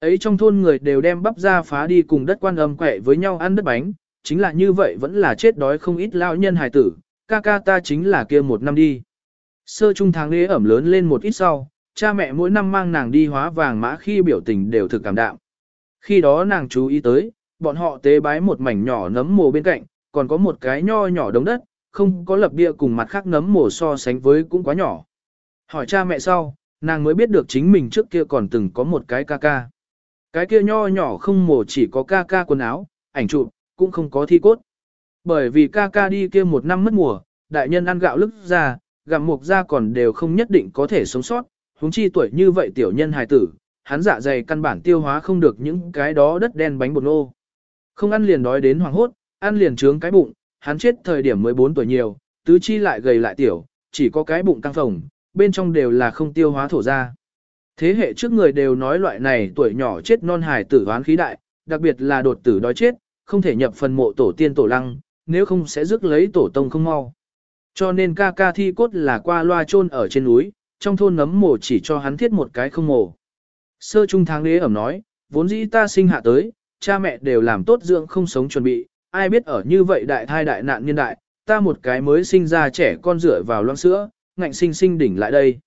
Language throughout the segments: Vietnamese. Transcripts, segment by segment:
Ấy trong thôn người đều đem bắp ra phá đi cùng đất quan âm quẹ với nhau ăn đất bánh, chính là như vậy vẫn là chết đói không ít lão nhân hài tử, ca ca ta chính là kia một năm đi. Sơ trung tháng lễ ẩm lớn lên một ít sau, cha mẹ mỗi năm mang nàng đi hóa vàng mã khi biểu tình đều thực cảm đạm. Khi đó nàng chú ý tới, bọn họ tế bái một mảnh nhỏ nấm mồ bên cạnh, còn có một cái nho nhỏ đống đất, không có lập bia cùng mặt khác nấm mồ so sánh với cũng quá nhỏ. Hỏi cha mẹ sau, nàng mới biết được chính mình trước kia còn từng có một cái ca ca. Cái kia nho nhỏ không mồ chỉ có ca ca quần áo, ảnh chụp, cũng không có thi cốt. Bởi vì ca ca đi kia một năm mất mùa, đại nhân ăn gạo lức ra, gặm mục ra còn đều không nhất định có thể sống sót, huống chi tuổi như vậy tiểu nhân hài tử, hắn dạ dày căn bản tiêu hóa không được những cái đó đất đen bánh bột nô. Không ăn liền đói đến hoàng hốt, ăn liền trướng cái bụng, hắn chết thời điểm 14 tuổi nhiều, tứ chi lại gầy lại tiểu, chỉ có cái bụng căng phồng, bên trong đều là không tiêu hóa thổ ra. Thế hệ trước người đều nói loại này tuổi nhỏ chết non hài tử hoán khí đại, đặc biệt là đột tử đói chết, không thể nhập phần mộ tổ tiên tổ lăng, nếu không sẽ rước lấy tổ tông không mau. Cho nên ca ca thi cốt là qua loa chôn ở trên núi, trong thôn nấm mồ chỉ cho hắn thiết một cái không mồ. Sơ trung tháng đế ẩm nói, vốn dĩ ta sinh hạ tới, cha mẹ đều làm tốt dưỡng không sống chuẩn bị, ai biết ở như vậy đại thai đại nạn nhân đại, ta một cái mới sinh ra trẻ con rửa vào loãng sữa, ngạnh sinh sinh đỉnh lại đây.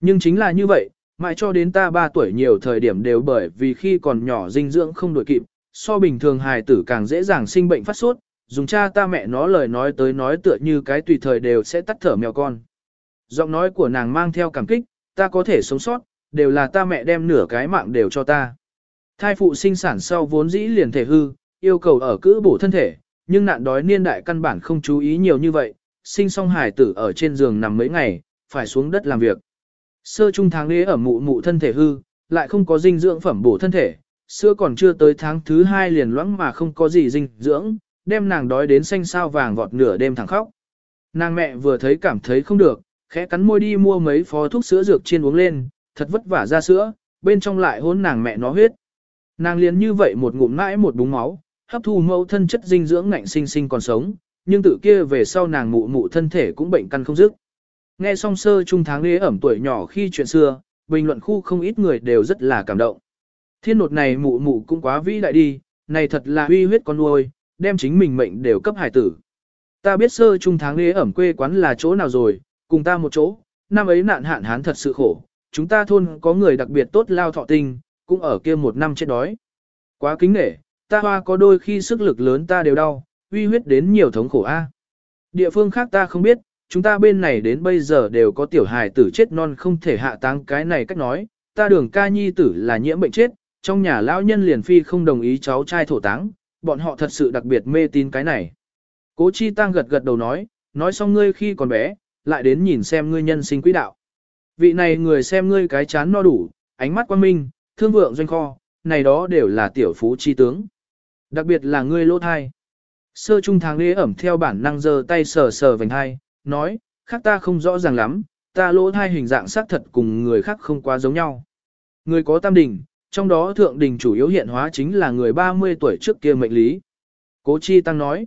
Nhưng chính là như vậy, mãi cho đến ta 3 tuổi nhiều thời điểm đều bởi vì khi còn nhỏ dinh dưỡng không đổi kịp, so bình thường hài tử càng dễ dàng sinh bệnh phát sốt, dùng cha ta mẹ nó lời nói tới nói tựa như cái tùy thời đều sẽ tắt thở mèo con. Giọng nói của nàng mang theo cảm kích, ta có thể sống sót, đều là ta mẹ đem nửa cái mạng đều cho ta. Thai phụ sinh sản sau vốn dĩ liền thể hư, yêu cầu ở cữ bổ thân thể, nhưng nạn đói niên đại căn bản không chú ý nhiều như vậy, sinh xong hải tử ở trên giường nằm mấy ngày, phải xuống đất làm việc. Sơ trung tháng ế ở mụ mụ thân thể hư, lại không có dinh dưỡng phẩm bổ thân thể, sữa còn chưa tới tháng thứ hai liền loãng mà không có gì dinh dưỡng, đem nàng đói đến xanh sao vàng vọt nửa đêm thẳng khóc. Nàng mẹ vừa thấy cảm thấy không được, khẽ cắn môi đi mua mấy phó thuốc sữa dược chiên uống lên, thật vất vả ra sữa, bên trong lại hôn nàng mẹ nó huyết. Nàng liền như vậy một ngụm mãi một búng máu, hấp thu mẫu thân chất dinh dưỡng ngạnh sinh sinh còn sống, nhưng tự kia về sau nàng mụ mụ thân thể cũng bệnh căn không dứt. Nghe xong sơ trung tháng lễ ẩm tuổi nhỏ khi chuyện xưa, bình luận khu không ít người đều rất là cảm động. Thiên nột này mụ mụ cũng quá vĩ đại đi, này thật là uy huyết con nuôi, đem chính mình mệnh đều cấp hải tử. Ta biết sơ trung tháng lễ ẩm quê quán là chỗ nào rồi, cùng ta một chỗ, năm ấy nạn hạn hán thật sự khổ, chúng ta thôn có người đặc biệt tốt lao thọ tinh, cũng ở kia một năm chết đói. Quá kính nể, ta hoa có đôi khi sức lực lớn ta đều đau, uy huyết đến nhiều thống khổ a. Địa phương khác ta không biết, chúng ta bên này đến bây giờ đều có tiểu hài tử chết non không thể hạ táng cái này cách nói, ta đường ca nhi tử là nhiễm bệnh chết, trong nhà lão nhân liền phi không đồng ý cháu trai thổ táng, bọn họ thật sự đặc biệt mê tín cái này. Cố chi tăng gật gật đầu nói, nói xong ngươi khi còn bé, lại đến nhìn xem ngươi nhân sinh quỹ đạo. Vị này người xem ngươi cái chán no đủ, ánh mắt quan minh, thương vượng doanh kho, này đó đều là tiểu phú chi tướng. Đặc biệt là ngươi lỗ thai. Sơ trung tháng lễ ẩm theo bản năng giơ tay sờ sờ vành hai, nói, khác ta không rõ ràng lắm, ta lỗ thai hình dạng xác thật cùng người khác không quá giống nhau. Người có tam đỉnh, trong đó thượng đỉnh chủ yếu hiện hóa chính là người 30 tuổi trước kia mệnh lý. Cố Chi Tăng nói,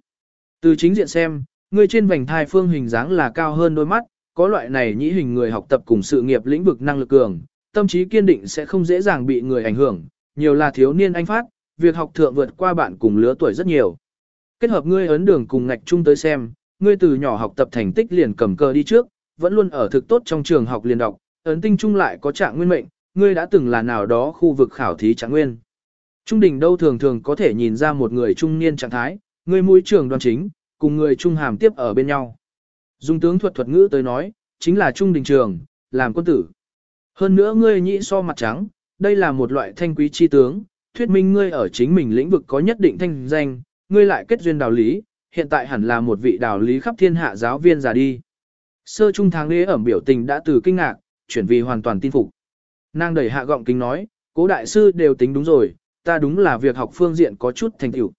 từ chính diện xem, người trên vành thai phương hình dáng là cao hơn đôi mắt, có loại này nhĩ hình người học tập cùng sự nghiệp lĩnh vực năng lực cường, tâm trí kiên định sẽ không dễ dàng bị người ảnh hưởng, nhiều là thiếu niên anh phát, việc học thượng vượt qua bạn cùng lứa tuổi rất nhiều. Kết hợp ngươi ấn đường cùng ngạch chung tới xem, ngươi từ nhỏ học tập thành tích liền cầm cờ đi trước, vẫn luôn ở thực tốt trong trường học liền đọc, ấn tinh trung lại có trạng nguyên mệnh, ngươi đã từng là nào đó khu vực khảo thí trạng nguyên. Trung đỉnh đâu thường thường có thể nhìn ra một người trung niên trạng thái, ngươi mũi trường đoan chính, cùng người trung hàm tiếp ở bên nhau. Dung tướng thuật thuật ngữ tới nói, chính là trung đình trường, làm quân tử. Hơn nữa ngươi nhĩ so mặt trắng, đây là một loại thanh quý chi tướng, thuyết minh ngươi ở chính mình lĩnh vực có nhất định thanh danh, ngươi lại kết duyên đào lý, hiện tại hẳn là một vị đào lý khắp thiên hạ giáo viên già đi. Sơ trung tháng lễ ẩm biểu tình đã từ kinh ngạc, chuyển vì hoàn toàn tin phục. Nàng đẩy hạ gọng kính nói, cố đại sư đều tính đúng rồi, ta đúng là việc học phương diện có chút thành tựu.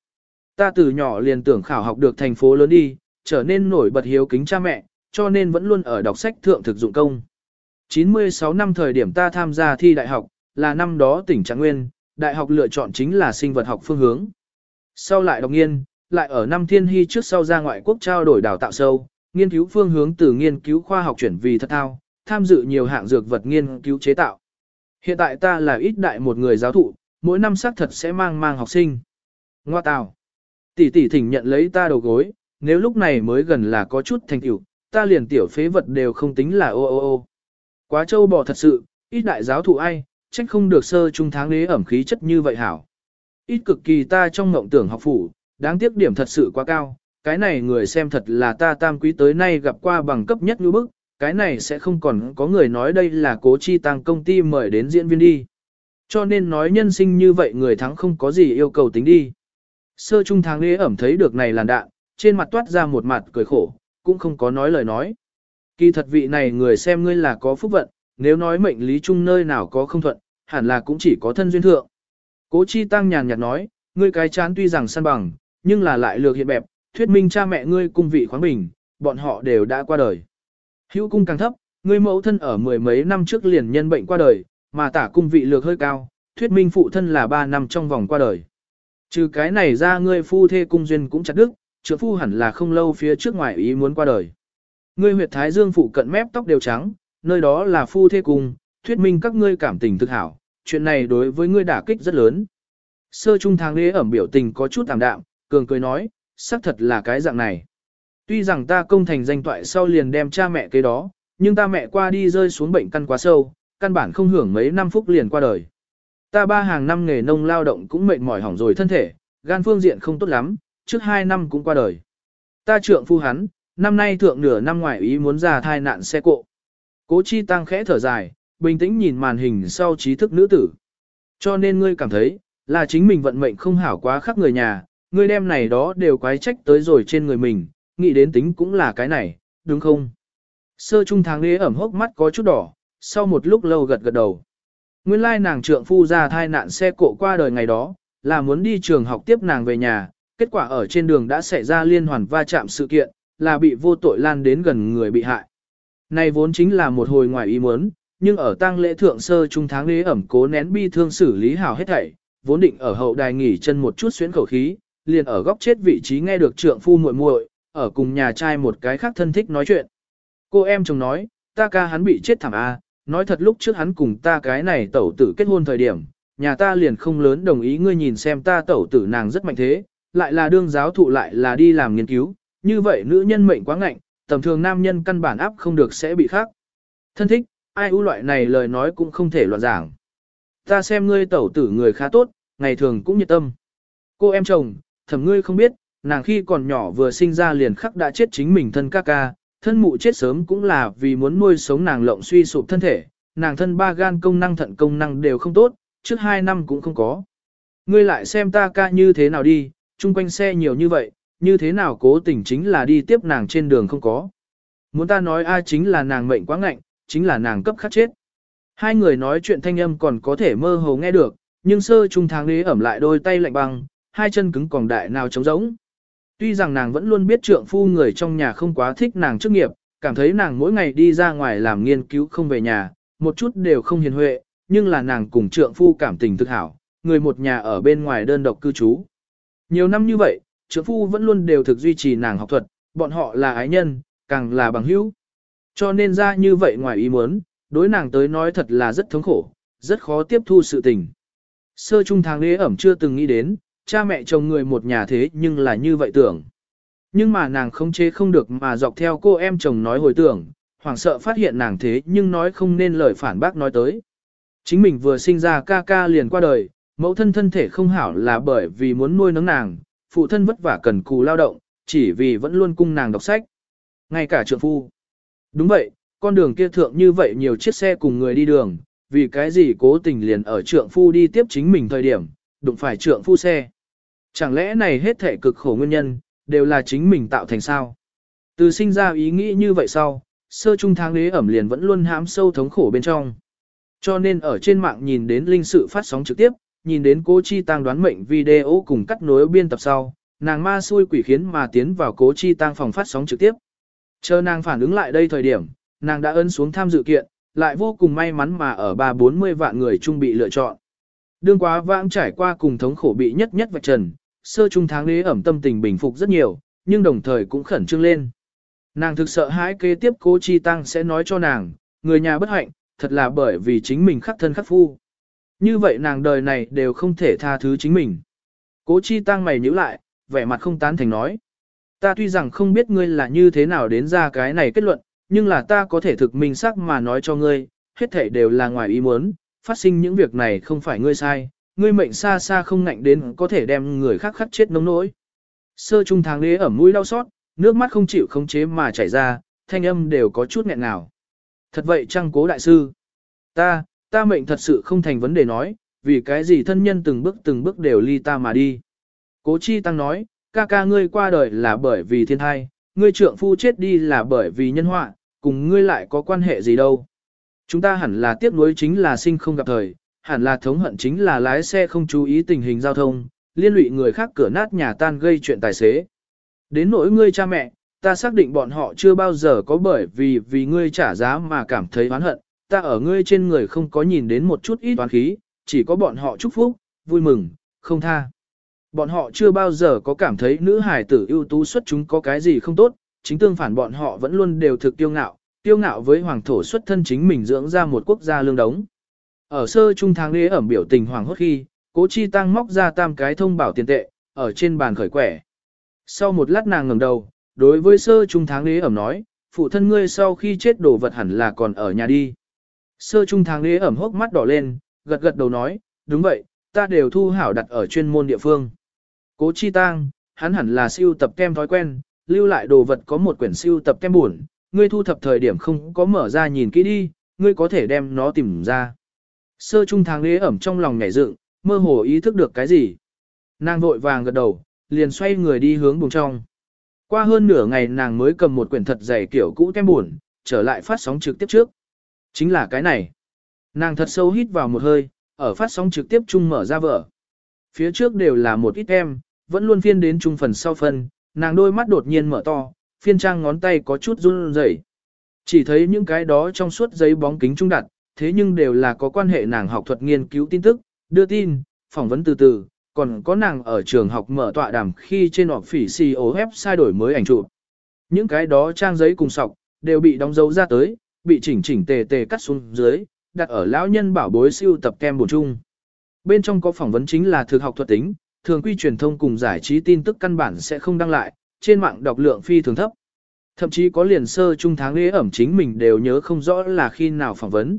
Ta từ nhỏ liền tưởng khảo học được thành phố lớn đi, trở nên nổi bật hiếu kính cha mẹ, cho nên vẫn luôn ở đọc sách thượng thực dụng công. 96 năm thời điểm ta tham gia thi đại học, là năm đó tỉnh Trạng Nguyên, đại học lựa chọn chính là sinh vật học phương hướng. Sau lại đọc nghiên, lại ở năm thiên hy trước sau ra ngoại quốc trao đổi đào tạo sâu, nghiên cứu phương hướng từ nghiên cứu khoa học chuyển vì thật thao, tham dự nhiều hạng dược vật nghiên cứu chế tạo. Hiện tại ta là ít đại một người giáo thụ, mỗi năm xác thật sẽ mang mang học sinh. Ngoa tào. Tỷ tỷ thỉnh nhận lấy ta đầu gối, nếu lúc này mới gần là có chút thành tiểu, ta liền tiểu phế vật đều không tính là ô ô ô. Quá châu bò thật sự, ít đại giáo thụ ai, trách không được sơ trung tháng lế ẩm khí chất như vậy hảo. Ít cực kỳ ta trong ngộng tưởng học phủ, đáng tiếc điểm thật sự quá cao, cái này người xem thật là ta tam quý tới nay gặp qua bằng cấp nhất như bức, cái này sẽ không còn có người nói đây là cố chi tăng công ty mời đến diễn viên đi. Cho nên nói nhân sinh như vậy người thắng không có gì yêu cầu tính đi. Sơ trung tháng lễ ẩm thấy được này làn đạn, trên mặt toát ra một mặt cười khổ, cũng không có nói lời nói. Kỳ thật vị này người xem ngươi là có phúc vận, nếu nói mệnh lý chung nơi nào có không thuận, hẳn là cũng chỉ có thân duyên thượng. Cố chi tăng nhàn nhạt nói, ngươi cái chán tuy rằng săn bằng, nhưng là lại lược hiện bẹp, thuyết minh cha mẹ ngươi cung vị khoáng bình, bọn họ đều đã qua đời. Hữu cung càng thấp, ngươi mẫu thân ở mười mấy năm trước liền nhân bệnh qua đời, mà tả cung vị lược hơi cao, thuyết minh phụ thân là ba năm trong vòng qua đời. Trừ cái này ra ngươi phu thê cung duyên cũng chặt đức, trưởng phu hẳn là không lâu phía trước ngoài ý muốn qua đời. Ngươi huyệt thái dương phụ cận mép tóc đều trắng, nơi đó là phu thê cung, thuyết minh các ngươi cảm tình thực hảo, chuyện này đối với ngươi đả kích rất lớn. Sơ trung tháng lễ ẩm biểu tình có chút tạm đạm, cường cười nói, xác thật là cái dạng này. Tuy rằng ta công thành danh toại sau liền đem cha mẹ kế đó, nhưng ta mẹ qua đi rơi xuống bệnh căn quá sâu, căn bản không hưởng mấy năm phút liền qua đời. Ta ba hàng năm nghề nông lao động cũng mệt mỏi hỏng rồi thân thể, gan phương diện không tốt lắm, trước hai năm cũng qua đời. Ta trượng phu hắn, năm nay thượng nửa năm ngoài ý muốn ra thai nạn xe cộ. Cố chi tăng khẽ thở dài, bình tĩnh nhìn màn hình sau trí thức nữ tử. Cho nên ngươi cảm thấy, là chính mình vận mệnh không hảo quá khắp người nhà, ngươi đem này đó đều quái trách tới rồi trên người mình, nghĩ đến tính cũng là cái này, đúng không? Sơ trung tháng lễ ẩm hốc mắt có chút đỏ, sau một lúc lâu gật gật đầu. Nguyên lai nàng trượng phu ra thai nạn xe cộ qua đời ngày đó, là muốn đi trường học tiếp nàng về nhà, kết quả ở trên đường đã xảy ra liên hoàn va chạm sự kiện, là bị vô tội lan đến gần người bị hại. Này vốn chính là một hồi ngoài ý muốn, nhưng ở tang lễ thượng sơ trung tháng lễ ẩm cố nén bi thương xử lý hảo hết thảy, vốn định ở hậu đài nghỉ chân một chút xuyến khẩu khí, liền ở góc chết vị trí nghe được trượng phu muội muội ở cùng nhà trai một cái khác thân thích nói chuyện. Cô em chồng nói, ta ca hắn bị chết thảm a, nói thật lúc trước hắn cùng ta cái này tẩu tử kết hôn thời điểm, nhà ta liền không lớn đồng ý ngươi nhìn xem ta tẩu tử nàng rất mạnh thế, lại là đương giáo thụ lại là đi làm nghiên cứu, như vậy nữ nhân mệnh quá ngạnh, tầm thường nam nhân căn bản áp không được sẽ bị khác. Thân thích, ai ưu loại này lời nói cũng không thể loạn giảng. Ta xem ngươi tẩu tử người khá tốt, ngày thường cũng nhiệt tâm. Cô em chồng, thầm ngươi không biết, nàng khi còn nhỏ vừa sinh ra liền khắc đã chết chính mình thân ca ca, thân mụ chết sớm cũng là vì muốn nuôi sống nàng lộng suy sụp thân thể, nàng thân ba gan công năng thận công năng đều không tốt, trước hai năm cũng không có. Ngươi lại xem ta ca như thế nào đi, chung quanh xe nhiều như vậy, như thế nào cố tình chính là đi tiếp nàng trên đường không có. Muốn ta nói ai chính là nàng mệnh quá ngạnh, chính là nàng cấp khắc chết. Hai người nói chuyện thanh âm còn có thể mơ hồ nghe được, nhưng sơ trung tháng lý ẩm lại đôi tay lạnh băng, hai chân cứng còn đại nào trống rỗng. Tuy rằng nàng vẫn luôn biết trượng phu người trong nhà không quá thích nàng chức nghiệp, cảm thấy nàng mỗi ngày đi ra ngoài làm nghiên cứu không về nhà, một chút đều không hiền huệ, nhưng là nàng cùng trượng phu cảm tình thực hảo, người một nhà ở bên ngoài đơn độc cư trú. Nhiều năm như vậy, trượng phu vẫn luôn đều thực duy trì nàng học thuật, bọn họ là ái nhân, càng là bằng hữu. Cho nên ra như vậy ngoài ý muốn, đối nàng tới nói thật là rất thống khổ, rất khó tiếp thu sự tình. Sơ trung tháng lễ ẩm chưa từng nghĩ đến, cha mẹ chồng người một nhà thế nhưng là như vậy tưởng. Nhưng mà nàng không chế không được mà dọc theo cô em chồng nói hồi tưởng, hoảng sợ phát hiện nàng thế nhưng nói không nên lời phản bác nói tới. Chính mình vừa sinh ra ca ca liền qua đời, mẫu thân thân thể không hảo là bởi vì muốn nuôi nấng nàng, phụ thân vất vả cần cù lao động, chỉ vì vẫn luôn cung nàng đọc sách. Ngay cả trượng phu. Đúng vậy, con đường kia thượng như vậy nhiều chiếc xe cùng người đi đường, vì cái gì cố tình liền ở trượng phu đi tiếp chính mình thời điểm, đụng phải trượng phu xe. Chẳng lẽ này hết thể cực khổ nguyên nhân, đều là chính mình tạo thành sao? Từ sinh ra ý nghĩ như vậy sau, sơ trung tháng đế ẩm liền vẫn luôn hãm sâu thống khổ bên trong. Cho nên ở trên mạng nhìn đến linh sự phát sóng trực tiếp, nhìn đến cố chi tăng đoán mệnh video cùng cắt nối biên tập sau, nàng ma xui quỷ khiến mà tiến vào cố chi tăng phòng phát sóng trực tiếp. Chờ nàng phản ứng lại đây thời điểm, nàng đã ấn xuống tham dự kiện, lại vô cùng may mắn mà ở ba bốn mươi vạn người trung bị lựa chọn. Đương quá vãng trải qua cùng thống khổ bị nhất nhất vạch trần, sơ trung tháng ế ẩm tâm tình bình phục rất nhiều, nhưng đồng thời cũng khẩn trương lên. Nàng thực sợ hãi kế tiếp cố chi tăng sẽ nói cho nàng, người nhà bất hạnh, thật là bởi vì chính mình khắc thân khắc phu. Như vậy nàng đời này đều không thể tha thứ chính mình. Cố chi tăng mày nhíu lại, vẻ mặt không tán thành nói. Ta tuy rằng không biết ngươi là như thế nào đến ra cái này kết luận, nhưng là ta có thể thực minh xác mà nói cho ngươi, hết thảy đều là ngoài ý muốn, phát sinh những việc này không phải ngươi sai, ngươi mệnh xa xa không ngạnh đến có thể đem người khác khắc chết nông nỗi. Sơ trung tháng đế ở mũi đau xót, nước mắt không chịu khống chế mà chảy ra, thanh âm đều có chút nghẹn nào. Thật vậy chăng cố đại sư? Ta, ta mệnh thật sự không thành vấn đề nói, vì cái gì thân nhân từng bước từng bước đều ly ta mà đi. Cố chi tăng nói, ca ca ngươi qua đời là bởi vì thiên thai, ngươi trượng phu chết đi là bởi vì nhân họa, cùng ngươi lại có quan hệ gì đâu. Chúng ta hẳn là tiếc nuối chính là sinh không gặp thời, hẳn là thống hận chính là lái xe không chú ý tình hình giao thông, liên lụy người khác cửa nát nhà tan gây chuyện tài xế. Đến nỗi ngươi cha mẹ, ta xác định bọn họ chưa bao giờ có bởi vì vì ngươi trả giá mà cảm thấy oán hận, ta ở ngươi trên người không có nhìn đến một chút ít oán khí, chỉ có bọn họ chúc phúc, vui mừng, không tha. Bọn họ chưa bao giờ có cảm thấy nữ hài tử ưu tú xuất chúng có cái gì không tốt, chính tương phản bọn họ vẫn luôn đều thực tiêu ngạo, tiêu ngạo với hoàng thổ xuất thân chính mình dưỡng ra một quốc gia lương đống. Ở sơ trung tháng lễ ẩm biểu tình hoàng hốt khi, cố chi tăng móc ra tam cái thông bảo tiền tệ, ở trên bàn khởi quẻ. Sau một lát nàng ngẩng đầu, đối với sơ trung tháng lễ ẩm nói, phụ thân ngươi sau khi chết đồ vật hẳn là còn ở nhà đi. Sơ trung tháng lễ ẩm hốc mắt đỏ lên, gật gật đầu nói, đúng vậy, ta đều thu hảo đặt ở chuyên môn địa phương. Cố chi tang, hắn hẳn là siêu tập kem thói quen, lưu lại đồ vật có một quyển siêu tập kem buồn, ngươi thu thập thời điểm không có mở ra nhìn kỹ đi, ngươi có thể đem nó tìm ra. Sơ trung tháng lễ ẩm trong lòng nhảy dựng, mơ hồ ý thức được cái gì. Nàng vội vàng gật đầu, liền xoay người đi hướng buồng trong. Qua hơn nửa ngày nàng mới cầm một quyển thật dày kiểu cũ tem buồn, trở lại phát sóng trực tiếp trước. Chính là cái này. Nàng thật sâu hít vào một hơi, ở phát sóng trực tiếp chung mở ra vở. Phía trước đều là một ít em, vẫn luôn phiên đến trung phần sau phần, nàng đôi mắt đột nhiên mở to, phiên trang ngón tay có chút run rẩy. Chỉ thấy những cái đó trong suốt giấy bóng kính trung đặt, thế nhưng đều là có quan hệ nàng học thuật nghiên cứu tin tức, đưa tin, phỏng vấn từ từ, còn có nàng ở trường học mở tọa đàm khi trên họp phỉ COF sai đổi mới ảnh chụp. Những cái đó trang giấy cùng sọc, đều bị đóng dấu ra tới, bị chỉnh chỉnh tề tề cắt xuống dưới, đặt ở lão nhân bảo bối siêu tập kem bổ chung. Bên trong có phỏng vấn chính là thực học thuật tính, thường quy truyền thông cùng giải trí tin tức căn bản sẽ không đăng lại, trên mạng đọc lượng phi thường thấp. Thậm chí có liền sơ trung tháng lễ ẩm chính mình đều nhớ không rõ là khi nào phỏng vấn.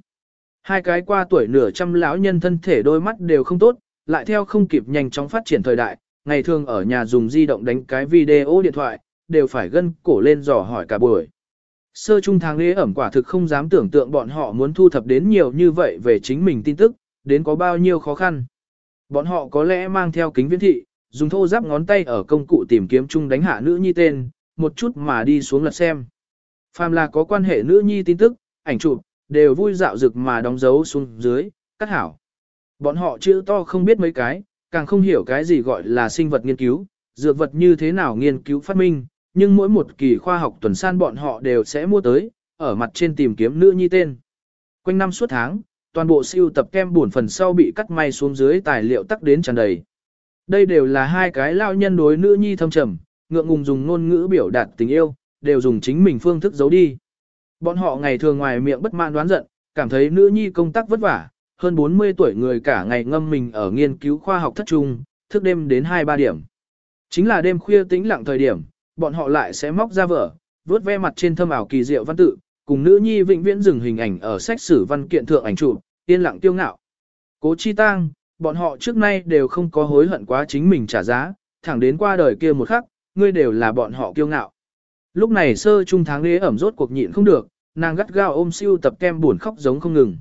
Hai cái qua tuổi nửa trăm lão nhân thân thể đôi mắt đều không tốt, lại theo không kịp nhanh chóng phát triển thời đại, ngày thường ở nhà dùng di động đánh cái video điện thoại, đều phải gân cổ lên dò hỏi cả buổi. Sơ trung tháng lễ ẩm quả thực không dám tưởng tượng bọn họ muốn thu thập đến nhiều như vậy về chính mình tin tức, đến có bao nhiêu khó khăn. Bọn họ có lẽ mang theo kính viễn thị, dùng thô giáp ngón tay ở công cụ tìm kiếm chung đánh hạ nữ nhi tên, một chút mà đi xuống lật xem. Phàm là có quan hệ nữ nhi tin tức, ảnh chụp, đều vui dạo rực mà đóng dấu xuống dưới, cắt hảo. Bọn họ chữ to không biết mấy cái, càng không hiểu cái gì gọi là sinh vật nghiên cứu, dược vật như thế nào nghiên cứu phát minh, nhưng mỗi một kỳ khoa học tuần san bọn họ đều sẽ mua tới, ở mặt trên tìm kiếm nữ nhi tên. Quanh năm suốt tháng, toàn bộ siêu tập kem buồn phần sau bị cắt may xuống dưới tài liệu tắc đến tràn đầy. Đây đều là hai cái lao nhân đối nữ nhi thâm trầm, ngượng ngùng dùng ngôn ngữ biểu đạt tình yêu, đều dùng chính mình phương thức giấu đi. Bọn họ ngày thường ngoài miệng bất mãn đoán giận, cảm thấy nữ nhi công tác vất vả, hơn 40 tuổi người cả ngày ngâm mình ở nghiên cứu khoa học thất trung, thức đêm đến 2-3 điểm. Chính là đêm khuya tĩnh lặng thời điểm, bọn họ lại sẽ móc ra vở, vớt ve mặt trên thâm ảo kỳ diệu văn tự, cùng nữ nhi vĩnh viễn dừng hình ảnh ở sách sử văn kiện thượng ảnh chụp, yên lặng tiêu ngạo. Cố Chi Tang, bọn họ trước nay đều không có hối hận quá chính mình trả giá, thẳng đến qua đời kia một khắc, ngươi đều là bọn họ kiêu ngạo. Lúc này sơ trung tháng lễ ẩm rốt cuộc nhịn không được, nàng gắt gao ôm siêu tập kem buồn khóc giống không ngừng.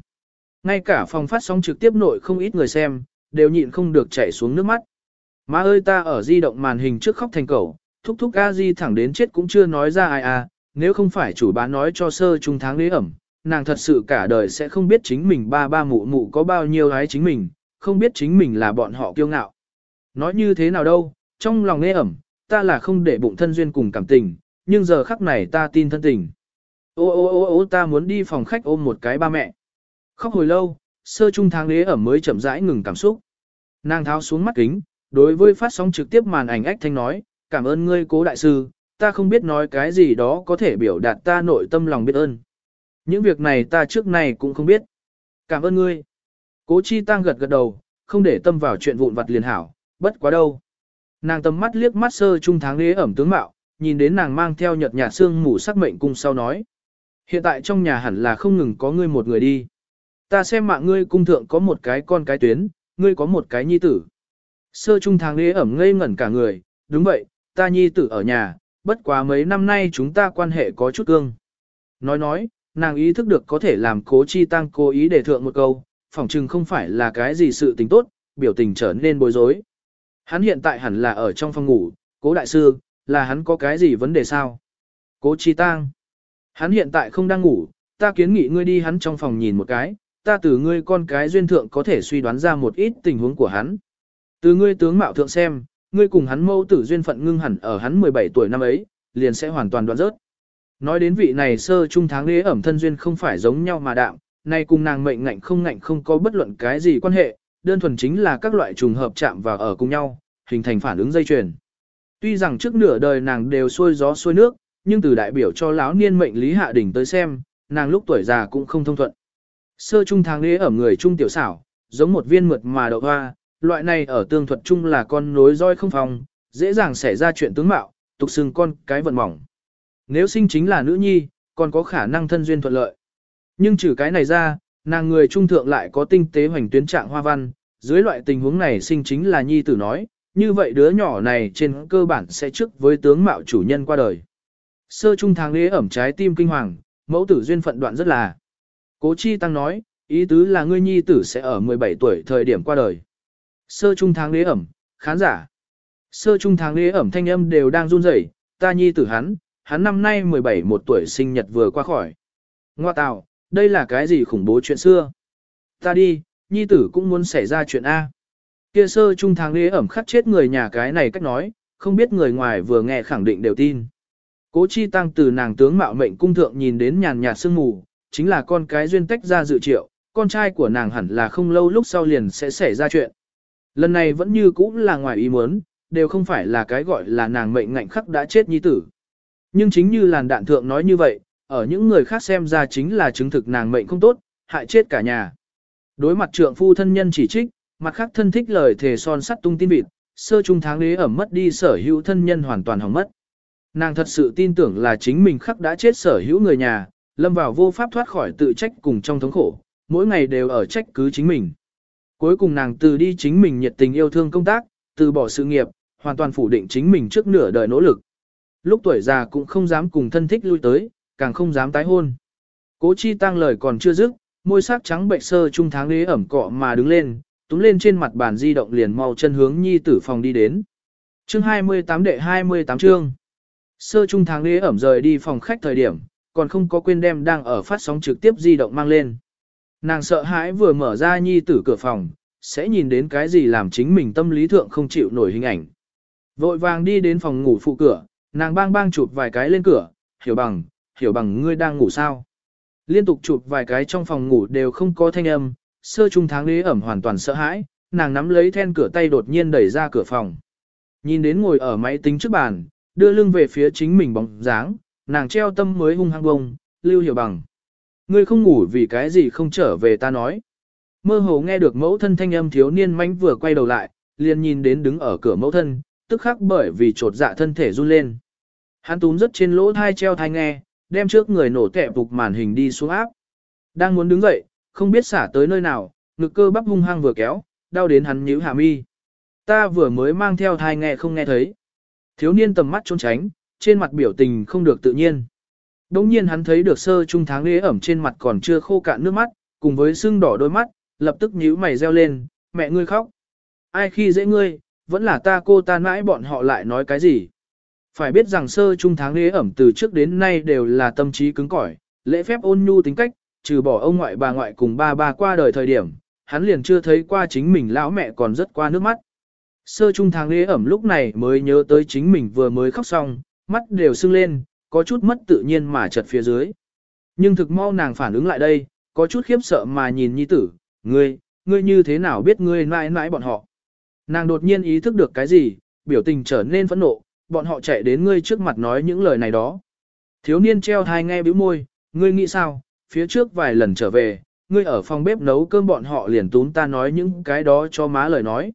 Ngay cả phòng phát sóng trực tiếp nội không ít người xem, đều nhịn không được chảy xuống nước mắt. Má ơi ta ở di động màn hình trước khóc thành cầu, thúc thúc a di thẳng đến chết cũng chưa nói ra ai à, nếu không phải chủ bá nói cho sơ trung tháng lễ ẩm, nàng thật sự cả đời sẽ không biết chính mình ba ba mụ mụ có bao nhiêu gái chính mình, không biết chính mình là bọn họ kiêu ngạo. Nói như thế nào đâu, trong lòng nghe ẩm, ta là không để bụng thân duyên cùng cảm tình, nhưng giờ khắc này ta tin thân tình. Ô ô ô ô ta muốn đi phòng khách ôm một cái ba mẹ. Khóc hồi lâu, sơ trung tháng đế ẩm mới chậm rãi ngừng cảm xúc. Nàng tháo xuống mắt kính, đối với phát sóng trực tiếp màn ảnh ách thanh nói, cảm ơn ngươi cố đại sư, ta không biết nói cái gì đó có thể biểu đạt ta nội tâm lòng biết ơn. Những việc này ta trước này cũng không biết. Cảm ơn ngươi. Cố chi tăng gật gật đầu, không để tâm vào chuyện vụn vặt liền hảo, bất quá đâu. Nàng tầm mắt liếc mắt sơ trung tháng đế ẩm tướng mạo, nhìn đến nàng mang theo nhợt nhạt xương mù sắc mệnh cung sau nói. Hiện tại trong nhà hẳn là không ngừng có ngươi một người đi. Ta xem mạng ngươi cung thượng có một cái con cái tuyến, ngươi có một cái nhi tử. Sơ trung tháng lễ ẩm ngây ngẩn cả người, đúng vậy, ta nhi tử ở nhà, bất quá mấy năm nay chúng ta quan hệ có chút cương. Nói nói, nàng ý thức được có thể làm cố chi tăng cố ý để thượng một câu, phỏng chừng không phải là cái gì sự tình tốt, biểu tình trở nên bối rối. Hắn hiện tại hẳn là ở trong phòng ngủ, cố đại sư, là hắn có cái gì vấn đề sao? Cố chi tăng. Hắn hiện tại không đang ngủ, ta kiến nghị ngươi đi hắn trong phòng nhìn một cái, ta từ ngươi con cái duyên thượng có thể suy đoán ra một ít tình huống của hắn. Từ ngươi tướng mạo thượng xem, ngươi cùng hắn mâu tử duyên phận ngưng hẳn ở hắn 17 tuổi năm ấy, liền sẽ hoàn toàn đoạn rớt. Nói đến vị này sơ trung tháng lễ ẩm thân duyên không phải giống nhau mà đạm, nay cùng nàng mệnh ngạnh không ngạnh không có bất luận cái gì quan hệ, đơn thuần chính là các loại trùng hợp chạm vào ở cùng nhau, hình thành phản ứng dây chuyền. Tuy rằng trước nửa đời nàng đều xuôi gió xuôi nước, nhưng từ đại biểu cho lão niên mệnh lý hạ đỉnh tới xem, nàng lúc tuổi già cũng không thông thuận. Sơ trung tháng lễ ở người trung tiểu xảo, giống một viên mượt mà đậu hoa, loại này ở tương thuật chung là con nối roi không phòng, dễ dàng xảy ra chuyện tướng mạo, tục xưng con cái vận mỏng. Nếu sinh chính là nữ nhi, còn có khả năng thân duyên thuận lợi. Nhưng trừ cái này ra, nàng người trung thượng lại có tinh tế hoành tuyến trạng hoa văn, dưới loại tình huống này sinh chính là nhi tử nói, như vậy đứa nhỏ này trên cơ bản sẽ trước với tướng mạo chủ nhân qua đời. Sơ trung tháng lễ ẩm trái tim kinh hoàng, mẫu tử duyên phận đoạn rất là. Cố chi tăng nói, ý tứ là ngươi nhi tử sẽ ở 17 tuổi thời điểm qua đời. Sơ trung tháng lễ ẩm, khán giả. Sơ trung tháng lễ ẩm thanh âm đều đang run rẩy, ta nhi tử hắn, hắn năm nay 17 một tuổi sinh nhật vừa qua khỏi. Ngoa tạo, đây là cái gì khủng bố chuyện xưa? Ta đi, nhi tử cũng muốn xảy ra chuyện A. Kia sơ trung tháng lễ ẩm khắc chết người nhà cái này cách nói, không biết người ngoài vừa nghe khẳng định đều tin. Cố chi tăng từ nàng tướng mạo mệnh cung thượng nhìn đến nhàn nhạt sương mù, chính là con cái duyên tách ra dự triệu, con trai của nàng hẳn là không lâu lúc sau liền sẽ xảy ra chuyện. Lần này vẫn như cũ là ngoài ý muốn, đều không phải là cái gọi là nàng mệnh ngạnh khắc đã chết nhi tử. Nhưng chính như làn đạn thượng nói như vậy, ở những người khác xem ra chính là chứng thực nàng mệnh không tốt, hại chết cả nhà. Đối mặt trượng phu thân nhân chỉ trích, mặt khác thân thích lời thề son sắt tung tin vịt, sơ trung tháng đế ẩm mất đi sở hữu thân nhân hoàn toàn hỏng mất. Nàng thật sự tin tưởng là chính mình khắc đã chết sở hữu người nhà, lâm vào vô pháp thoát khỏi tự trách cùng trong thống khổ, mỗi ngày đều ở trách cứ chính mình. Cuối cùng nàng từ đi chính mình nhiệt tình yêu thương công tác, từ bỏ sự nghiệp, hoàn toàn phủ định chính mình trước nửa đời nỗ lực. Lúc tuổi già cũng không dám cùng thân thích lui tới, càng không dám tái hôn. Cố chi tăng lời còn chưa dứt, môi sắc trắng bệnh sơ trung tháng lễ ẩm cọ mà đứng lên, túm lên trên mặt bàn di động liền mau chân hướng nhi tử phòng đi đến. Chương 28 đệ 28 chương. Sơ trung tháng lễ ẩm rời đi phòng khách thời điểm, còn không có quên đem đang ở phát sóng trực tiếp di động mang lên. Nàng sợ hãi vừa mở ra nhi tử cửa phòng, sẽ nhìn đến cái gì làm chính mình tâm lý thượng không chịu nổi hình ảnh. Vội vàng đi đến phòng ngủ phụ cửa, nàng bang bang chụp vài cái lên cửa, hiểu bằng, hiểu bằng ngươi đang ngủ sao. Liên tục chụp vài cái trong phòng ngủ đều không có thanh âm, sơ trung tháng lễ ẩm hoàn toàn sợ hãi, nàng nắm lấy then cửa tay đột nhiên đẩy ra cửa phòng. Nhìn đến ngồi ở máy tính trước bàn, đưa lưng về phía chính mình bóng dáng, nàng treo tâm mới hung hăng bông, lưu hiểu bằng. Ngươi không ngủ vì cái gì không trở về ta nói. Mơ hồ nghe được mẫu thân thanh âm thiếu niên mánh vừa quay đầu lại, liền nhìn đến đứng ở cửa mẫu thân, tức khắc bởi vì trột dạ thân thể run lên. Hắn túm rất trên lỗ thai treo thai nghe, đem trước người nổ kẹp phục màn hình đi xuống áp. Đang muốn đứng dậy, không biết xả tới nơi nào, ngực cơ bắp hung hăng vừa kéo, đau đến hắn nhíu hạ mi. Ta vừa mới mang theo thai nghe không nghe thấy. Thiếu niên tầm mắt trốn tránh, trên mặt biểu tình không được tự nhiên. Đống nhiên hắn thấy được sơ trung tháng lễ ẩm trên mặt còn chưa khô cạn nước mắt, cùng với sưng đỏ đôi mắt, lập tức nhíu mày reo lên, mẹ ngươi khóc. Ai khi dễ ngươi, vẫn là ta cô ta mãi bọn họ lại nói cái gì. Phải biết rằng sơ trung tháng lễ ẩm từ trước đến nay đều là tâm trí cứng cỏi, lễ phép ôn nhu tính cách, trừ bỏ ông ngoại bà ngoại cùng ba ba qua đời thời điểm, hắn liền chưa thấy qua chính mình lão mẹ còn rất qua nước mắt. Sơ trung tháng ế ẩm lúc này mới nhớ tới chính mình vừa mới khóc xong, mắt đều sưng lên, có chút mất tự nhiên mà chật phía dưới. Nhưng thực mau nàng phản ứng lại đây, có chút khiếp sợ mà nhìn nhi tử, ngươi, ngươi như thế nào biết ngươi mãi mãi bọn họ. Nàng đột nhiên ý thức được cái gì, biểu tình trở nên phẫn nộ, bọn họ chạy đến ngươi trước mặt nói những lời này đó. Thiếu niên treo thai nghe bĩu môi, ngươi nghĩ sao, phía trước vài lần trở về, ngươi ở phòng bếp nấu cơm bọn họ liền tún ta nói những cái đó cho má lời nói.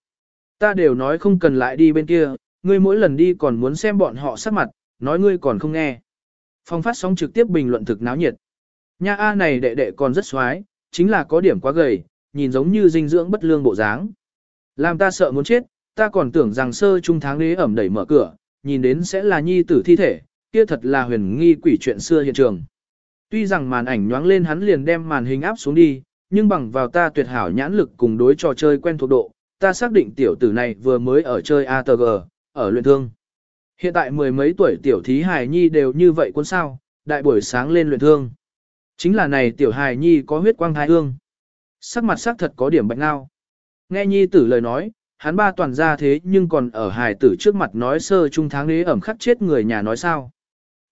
Ta đều nói không cần lại đi bên kia, ngươi mỗi lần đi còn muốn xem bọn họ sắc mặt, nói ngươi còn không nghe. Phong phát sóng trực tiếp bình luận thực náo nhiệt. Nha A này đệ đệ còn rất xoái, chính là có điểm quá gầy, nhìn giống như dinh dưỡng bất lương bộ dáng. Làm ta sợ muốn chết, ta còn tưởng rằng sơ trung tháng đế ẩm đẩy mở cửa, nhìn đến sẽ là nhi tử thi thể, kia thật là huyền nghi quỷ chuyện xưa hiện trường. Tuy rằng màn ảnh nhoáng lên hắn liền đem màn hình áp xuống đi, nhưng bằng vào ta tuyệt hảo nhãn lực cùng đối trò chơi quen thuộc độ, ta xác định tiểu tử này vừa mới ở chơi ATG, ở luyện thương. Hiện tại mười mấy tuổi tiểu thí hài nhi đều như vậy quân sao, đại buổi sáng lên luyện thương. Chính là này tiểu hài nhi có huyết quang thái hương. Sắc mặt sắc thật có điểm bạch ngao. Nghe nhi tử lời nói, hắn ba toàn ra thế nhưng còn ở hài tử trước mặt nói sơ trung tháng đế ẩm khắc chết người nhà nói sao.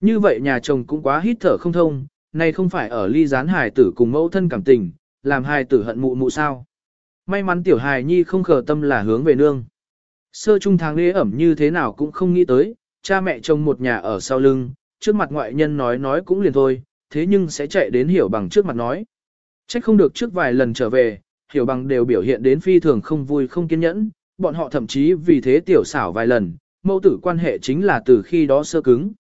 Như vậy nhà chồng cũng quá hít thở không thông, này không phải ở ly gián hài tử cùng mẫu thân cảm tình, làm hài tử hận mụ mụ sao. May mắn tiểu hài nhi không khờ tâm là hướng về nương. Sơ trung tháng lễ ẩm như thế nào cũng không nghĩ tới, cha mẹ chồng một nhà ở sau lưng, trước mặt ngoại nhân nói nói cũng liền thôi, thế nhưng sẽ chạy đến hiểu bằng trước mặt nói. Trách không được trước vài lần trở về, hiểu bằng đều biểu hiện đến phi thường không vui không kiên nhẫn, bọn họ thậm chí vì thế tiểu xảo vài lần, mẫu tử quan hệ chính là từ khi đó sơ cứng.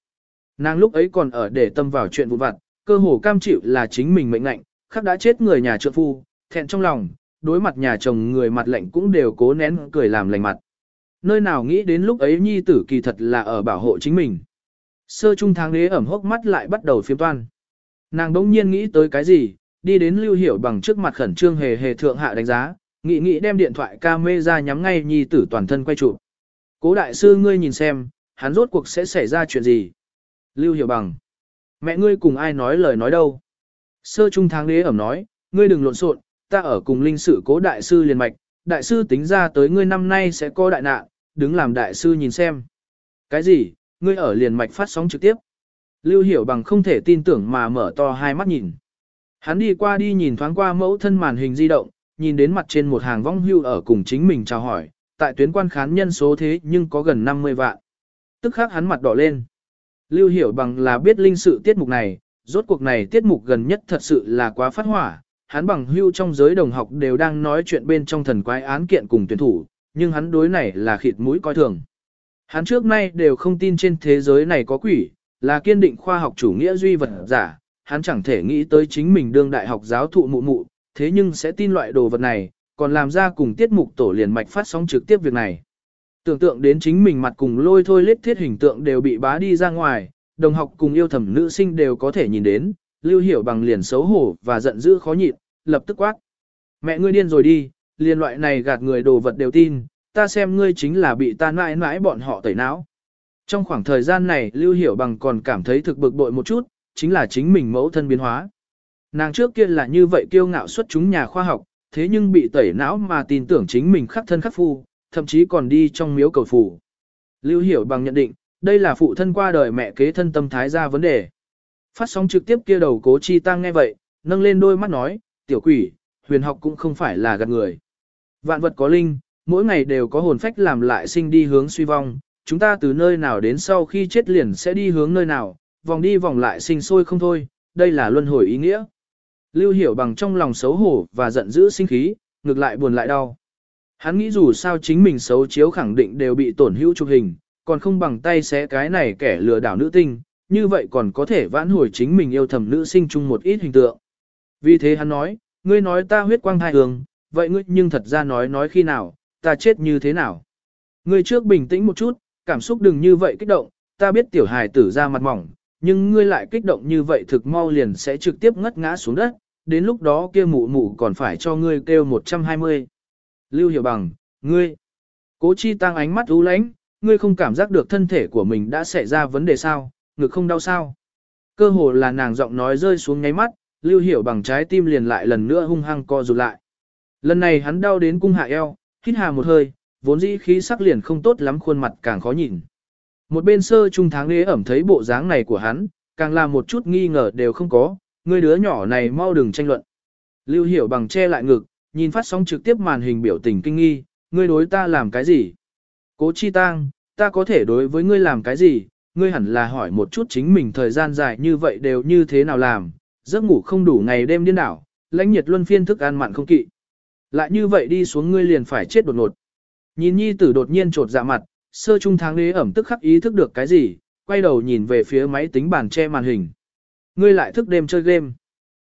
Nàng lúc ấy còn ở để tâm vào chuyện vụ vặt, cơ hồ cam chịu là chính mình mệnh lệnh, khắc đã chết người nhà trợ phu, thẹn trong lòng, đối mặt nhà chồng người mặt lạnh cũng đều cố nén cười làm lành mặt. Nơi nào nghĩ đến lúc ấy nhi tử kỳ thật là ở bảo hộ chính mình. Sơ trung tháng đế ẩm hốc mắt lại bắt đầu phiếm toan. Nàng đống nhiên nghĩ tới cái gì, đi đến lưu hiểu bằng trước mặt khẩn trương hề hề thượng hạ đánh giá, nghĩ nghĩ đem điện thoại camera nhắm ngay nhi tử toàn thân quay chụp. Cố đại sư ngươi nhìn xem, hắn rốt cuộc sẽ xảy ra chuyện gì? Lưu hiểu bằng. Mẹ ngươi cùng ai nói lời nói đâu? Sơ trung tháng đế ẩm nói, ngươi đừng lộn xộn, ta ở cùng linh sự cố đại sư liền mạch, đại sư tính ra tới ngươi năm nay sẽ có đại nạn, đứng làm đại sư nhìn xem. Cái gì, ngươi ở liền mạch phát sóng trực tiếp? Lưu hiểu bằng không thể tin tưởng mà mở to hai mắt nhìn. Hắn đi qua đi nhìn thoáng qua mẫu thân màn hình di động, nhìn đến mặt trên một hàng vong hưu ở cùng chính mình chào hỏi, tại tuyến quan khán nhân số thế nhưng có gần 50 vạn. Tức khắc hắn mặt đỏ lên. Lưu hiểu bằng là biết linh sự tiết mục này, rốt cuộc này tiết mục gần nhất thật sự là quá phát hỏa. Hắn bằng hưu trong giới đồng học đều đang nói chuyện bên trong thần quái án kiện cùng tuyển thủ, nhưng hắn đối này là khịt mũi coi thường. Hắn trước nay đều không tin trên thế giới này có quỷ, là kiên định khoa học chủ nghĩa duy vật giả, hắn chẳng thể nghĩ tới chính mình đương đại học giáo thụ mụ mụ, thế nhưng sẽ tin loại đồ vật này, còn làm ra cùng tiết mục tổ liền mạch phát sóng trực tiếp việc này. Tưởng tượng đến chính mình mặt cùng lôi thôi lết thiết hình tượng đều bị bá đi ra ngoài, đồng học cùng yêu thầm nữ sinh đều có thể nhìn đến, lưu hiểu bằng liền xấu hổ và giận dữ khó nhịn, lập tức quát. Mẹ ngươi điên rồi đi, liền loại này gạt người đồ vật đều tin, ta xem ngươi chính là bị ta mãi mãi bọn họ tẩy não. Trong khoảng thời gian này Lưu Hiểu Bằng còn cảm thấy thực bực bội một chút, chính là chính mình mẫu thân biến hóa. Nàng trước kia là như vậy kiêu ngạo xuất chúng nhà khoa học, thế nhưng bị tẩy não mà tin tưởng chính mình khắc thân khắc phu, thậm chí còn đi trong miếu cầu phủ. Lưu Hiểu Bằng nhận định, đây là phụ thân qua đời mẹ kế thân tâm thái ra vấn đề. Phát sóng trực tiếp kia đầu cố chi tăng nghe vậy, nâng lên đôi mắt nói, tiểu quỷ, huyền học cũng không phải là gạt người. Vạn vật có linh, mỗi ngày đều có hồn phách làm lại sinh đi hướng suy vong, chúng ta từ nơi nào đến sau khi chết liền sẽ đi hướng nơi nào, vòng đi vòng lại sinh sôi không thôi, đây là luân hồi ý nghĩa. Lưu hiểu bằng trong lòng xấu hổ và giận dữ sinh khí, ngược lại buồn lại đau. Hắn nghĩ dù sao chính mình xấu chiếu khẳng định đều bị tổn hữu chụp hình, còn không bằng tay xé cái này kẻ lừa đảo nữ tinh, như vậy còn có thể vãn hồi chính mình yêu thầm nữ sinh chung một ít hình tượng. Vì thế hắn nói, ngươi nói ta huyết quang thai hương, vậy ngươi nhưng thật ra nói nói khi nào, ta chết như thế nào. Ngươi trước bình tĩnh một chút, cảm xúc đừng như vậy kích động, ta biết tiểu hài tử ra mặt mỏng, nhưng ngươi lại kích động như vậy thực mau liền sẽ trực tiếp ngất ngã xuống đất, đến lúc đó kia mụ mụ còn phải cho ngươi kêu 120. Lưu hiểu bằng, ngươi. Cố chi tăng ánh mắt u lãnh, ngươi không cảm giác được thân thể của mình đã xảy ra vấn đề sao, ngực không đau sao. Cơ hồ là nàng giọng nói rơi xuống nháy mắt, lưu hiểu bằng trái tim liền lại lần nữa hung hăng co rụt lại. Lần này hắn đau đến cung hạ eo, hít hà một hơi, vốn dĩ khí sắc liền không tốt lắm khuôn mặt càng khó nhìn. Một bên sơ trung tháng ghế ẩm thấy bộ dáng này của hắn, càng làm một chút nghi ngờ đều không có, người đứa nhỏ này mau đừng tranh luận. Lưu hiểu bằng che lại ngực, nhìn phát sóng trực tiếp màn hình biểu tình kinh nghi, ngươi đối ta làm cái gì? Cố chi tang, ta có thể đối với ngươi làm cái gì? Ngươi hẳn là hỏi một chút chính mình thời gian dài như vậy đều như thế nào làm, giấc ngủ không đủ ngày đêm điên đảo, lãnh nhiệt luân phiên thức ăn mặn không kỵ. Lại như vậy đi xuống ngươi liền phải chết đột ngột. Nhìn nhi tử đột nhiên trột dạ mặt, sơ trung tháng đế ẩm tức khắc ý thức được cái gì, quay đầu nhìn về phía máy tính bàn che màn hình. Ngươi lại thức đêm chơi game.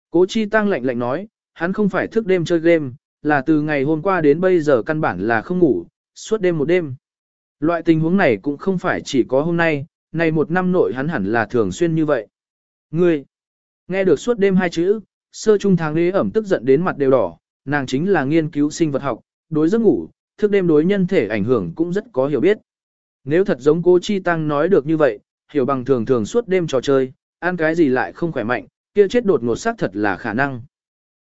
Cố chi tăng lạnh lạnh nói, hắn không phải thức đêm chơi game, là từ ngày hôm qua đến bây giờ căn bản là không ngủ, suốt đêm một đêm. Loại tình huống này cũng không phải chỉ có hôm nay, này một năm nội hắn hẳn là thường xuyên như vậy. Ngươi, nghe được suốt đêm hai chữ, sơ trung tháng đế ẩm tức giận đến mặt đều đỏ, nàng chính là nghiên cứu sinh vật học, đối giấc ngủ, thức đêm đối nhân thể ảnh hưởng cũng rất có hiểu biết. Nếu thật giống cô Chi Tăng nói được như vậy, hiểu bằng thường thường suốt đêm trò chơi, ăn cái gì lại không khỏe mạnh, kia chết đột ngột xác thật là khả năng.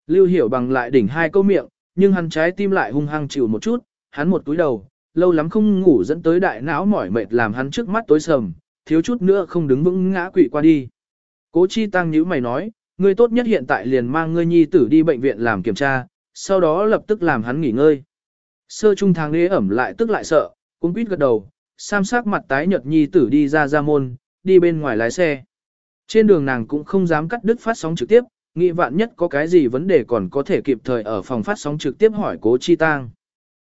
Lưu hiểu bằng lại đỉnh hai câu miệng, nhưng hắn trái tim lại hung hăng chịu một chút, hắn một túi đầu, lâu lắm không ngủ dẫn tới đại não mỏi mệt làm hắn trước mắt tối sầm, thiếu chút nữa không đứng vững ngã quỵ qua đi. Cố chi tăng nhíu mày nói, ngươi tốt nhất hiện tại liền mang ngươi nhi tử đi bệnh viện làm kiểm tra, sau đó lập tức làm hắn nghỉ ngơi. Sơ trung tháng lễ ẩm lại tức lại sợ, cũng quýt gật đầu, sam sắc mặt tái nhợt nhi tử đi ra ra môn, đi bên ngoài lái xe. Trên đường nàng cũng không dám cắt đứt phát sóng trực tiếp, nghĩ vạn nhất có cái gì vấn đề còn có thể kịp thời ở phòng phát sóng trực tiếp hỏi cố chi tang.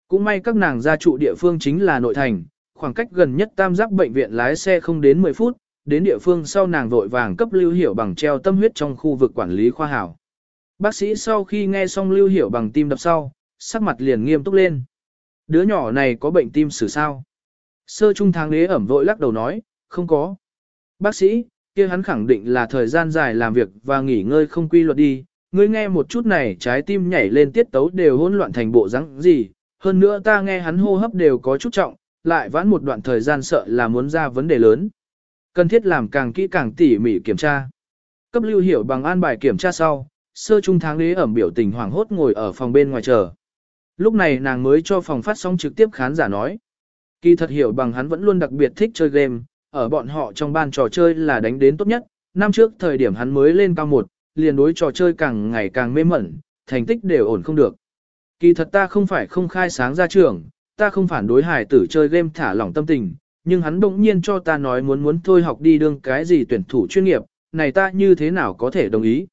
Cũng may các nàng gia trụ địa phương chính là nội thành, khoảng cách gần nhất tam giác bệnh viện lái xe không đến 10 phút, đến địa phương sau nàng vội vàng cấp lưu hiểu bằng treo tâm huyết trong khu vực quản lý khoa hảo. Bác sĩ sau khi nghe xong lưu hiểu bằng tim đập sau, sắc mặt liền nghiêm túc lên. Đứa nhỏ này có bệnh tim xử sao? Sơ trung tháng đế ẩm vội lắc đầu nói, không có. Bác sĩ, kia hắn khẳng định là thời gian dài làm việc và nghỉ ngơi không quy luật đi. Ngươi nghe một chút này trái tim nhảy lên tiết tấu đều hỗn loạn thành bộ rắn gì. Hơn nữa ta nghe hắn hô hấp đều có chút trọng, lại vãn một đoạn thời gian sợ là muốn ra vấn đề lớn. Cần thiết làm càng kỹ càng tỉ mỉ kiểm tra. Cấp lưu hiểu bằng an bài kiểm tra sau, sơ trung tháng lý ẩm biểu tình hoảng hốt ngồi ở phòng bên ngoài chờ. Lúc này nàng mới cho phòng phát sóng trực tiếp khán giả nói. Kỳ thật hiểu bằng hắn vẫn luôn đặc biệt thích chơi game, ở bọn họ trong ban trò chơi là đánh đến tốt nhất, năm trước thời điểm hắn mới lên cao một, liền đối trò chơi càng ngày càng mê mẩn, thành tích đều ổn không được. Kỳ thật ta không phải không khai sáng ra trường, ta không phản đối hải tử chơi game thả lỏng tâm tình, nhưng hắn bỗng nhiên cho ta nói muốn muốn thôi học đi đương cái gì tuyển thủ chuyên nghiệp, này ta như thế nào có thể đồng ý.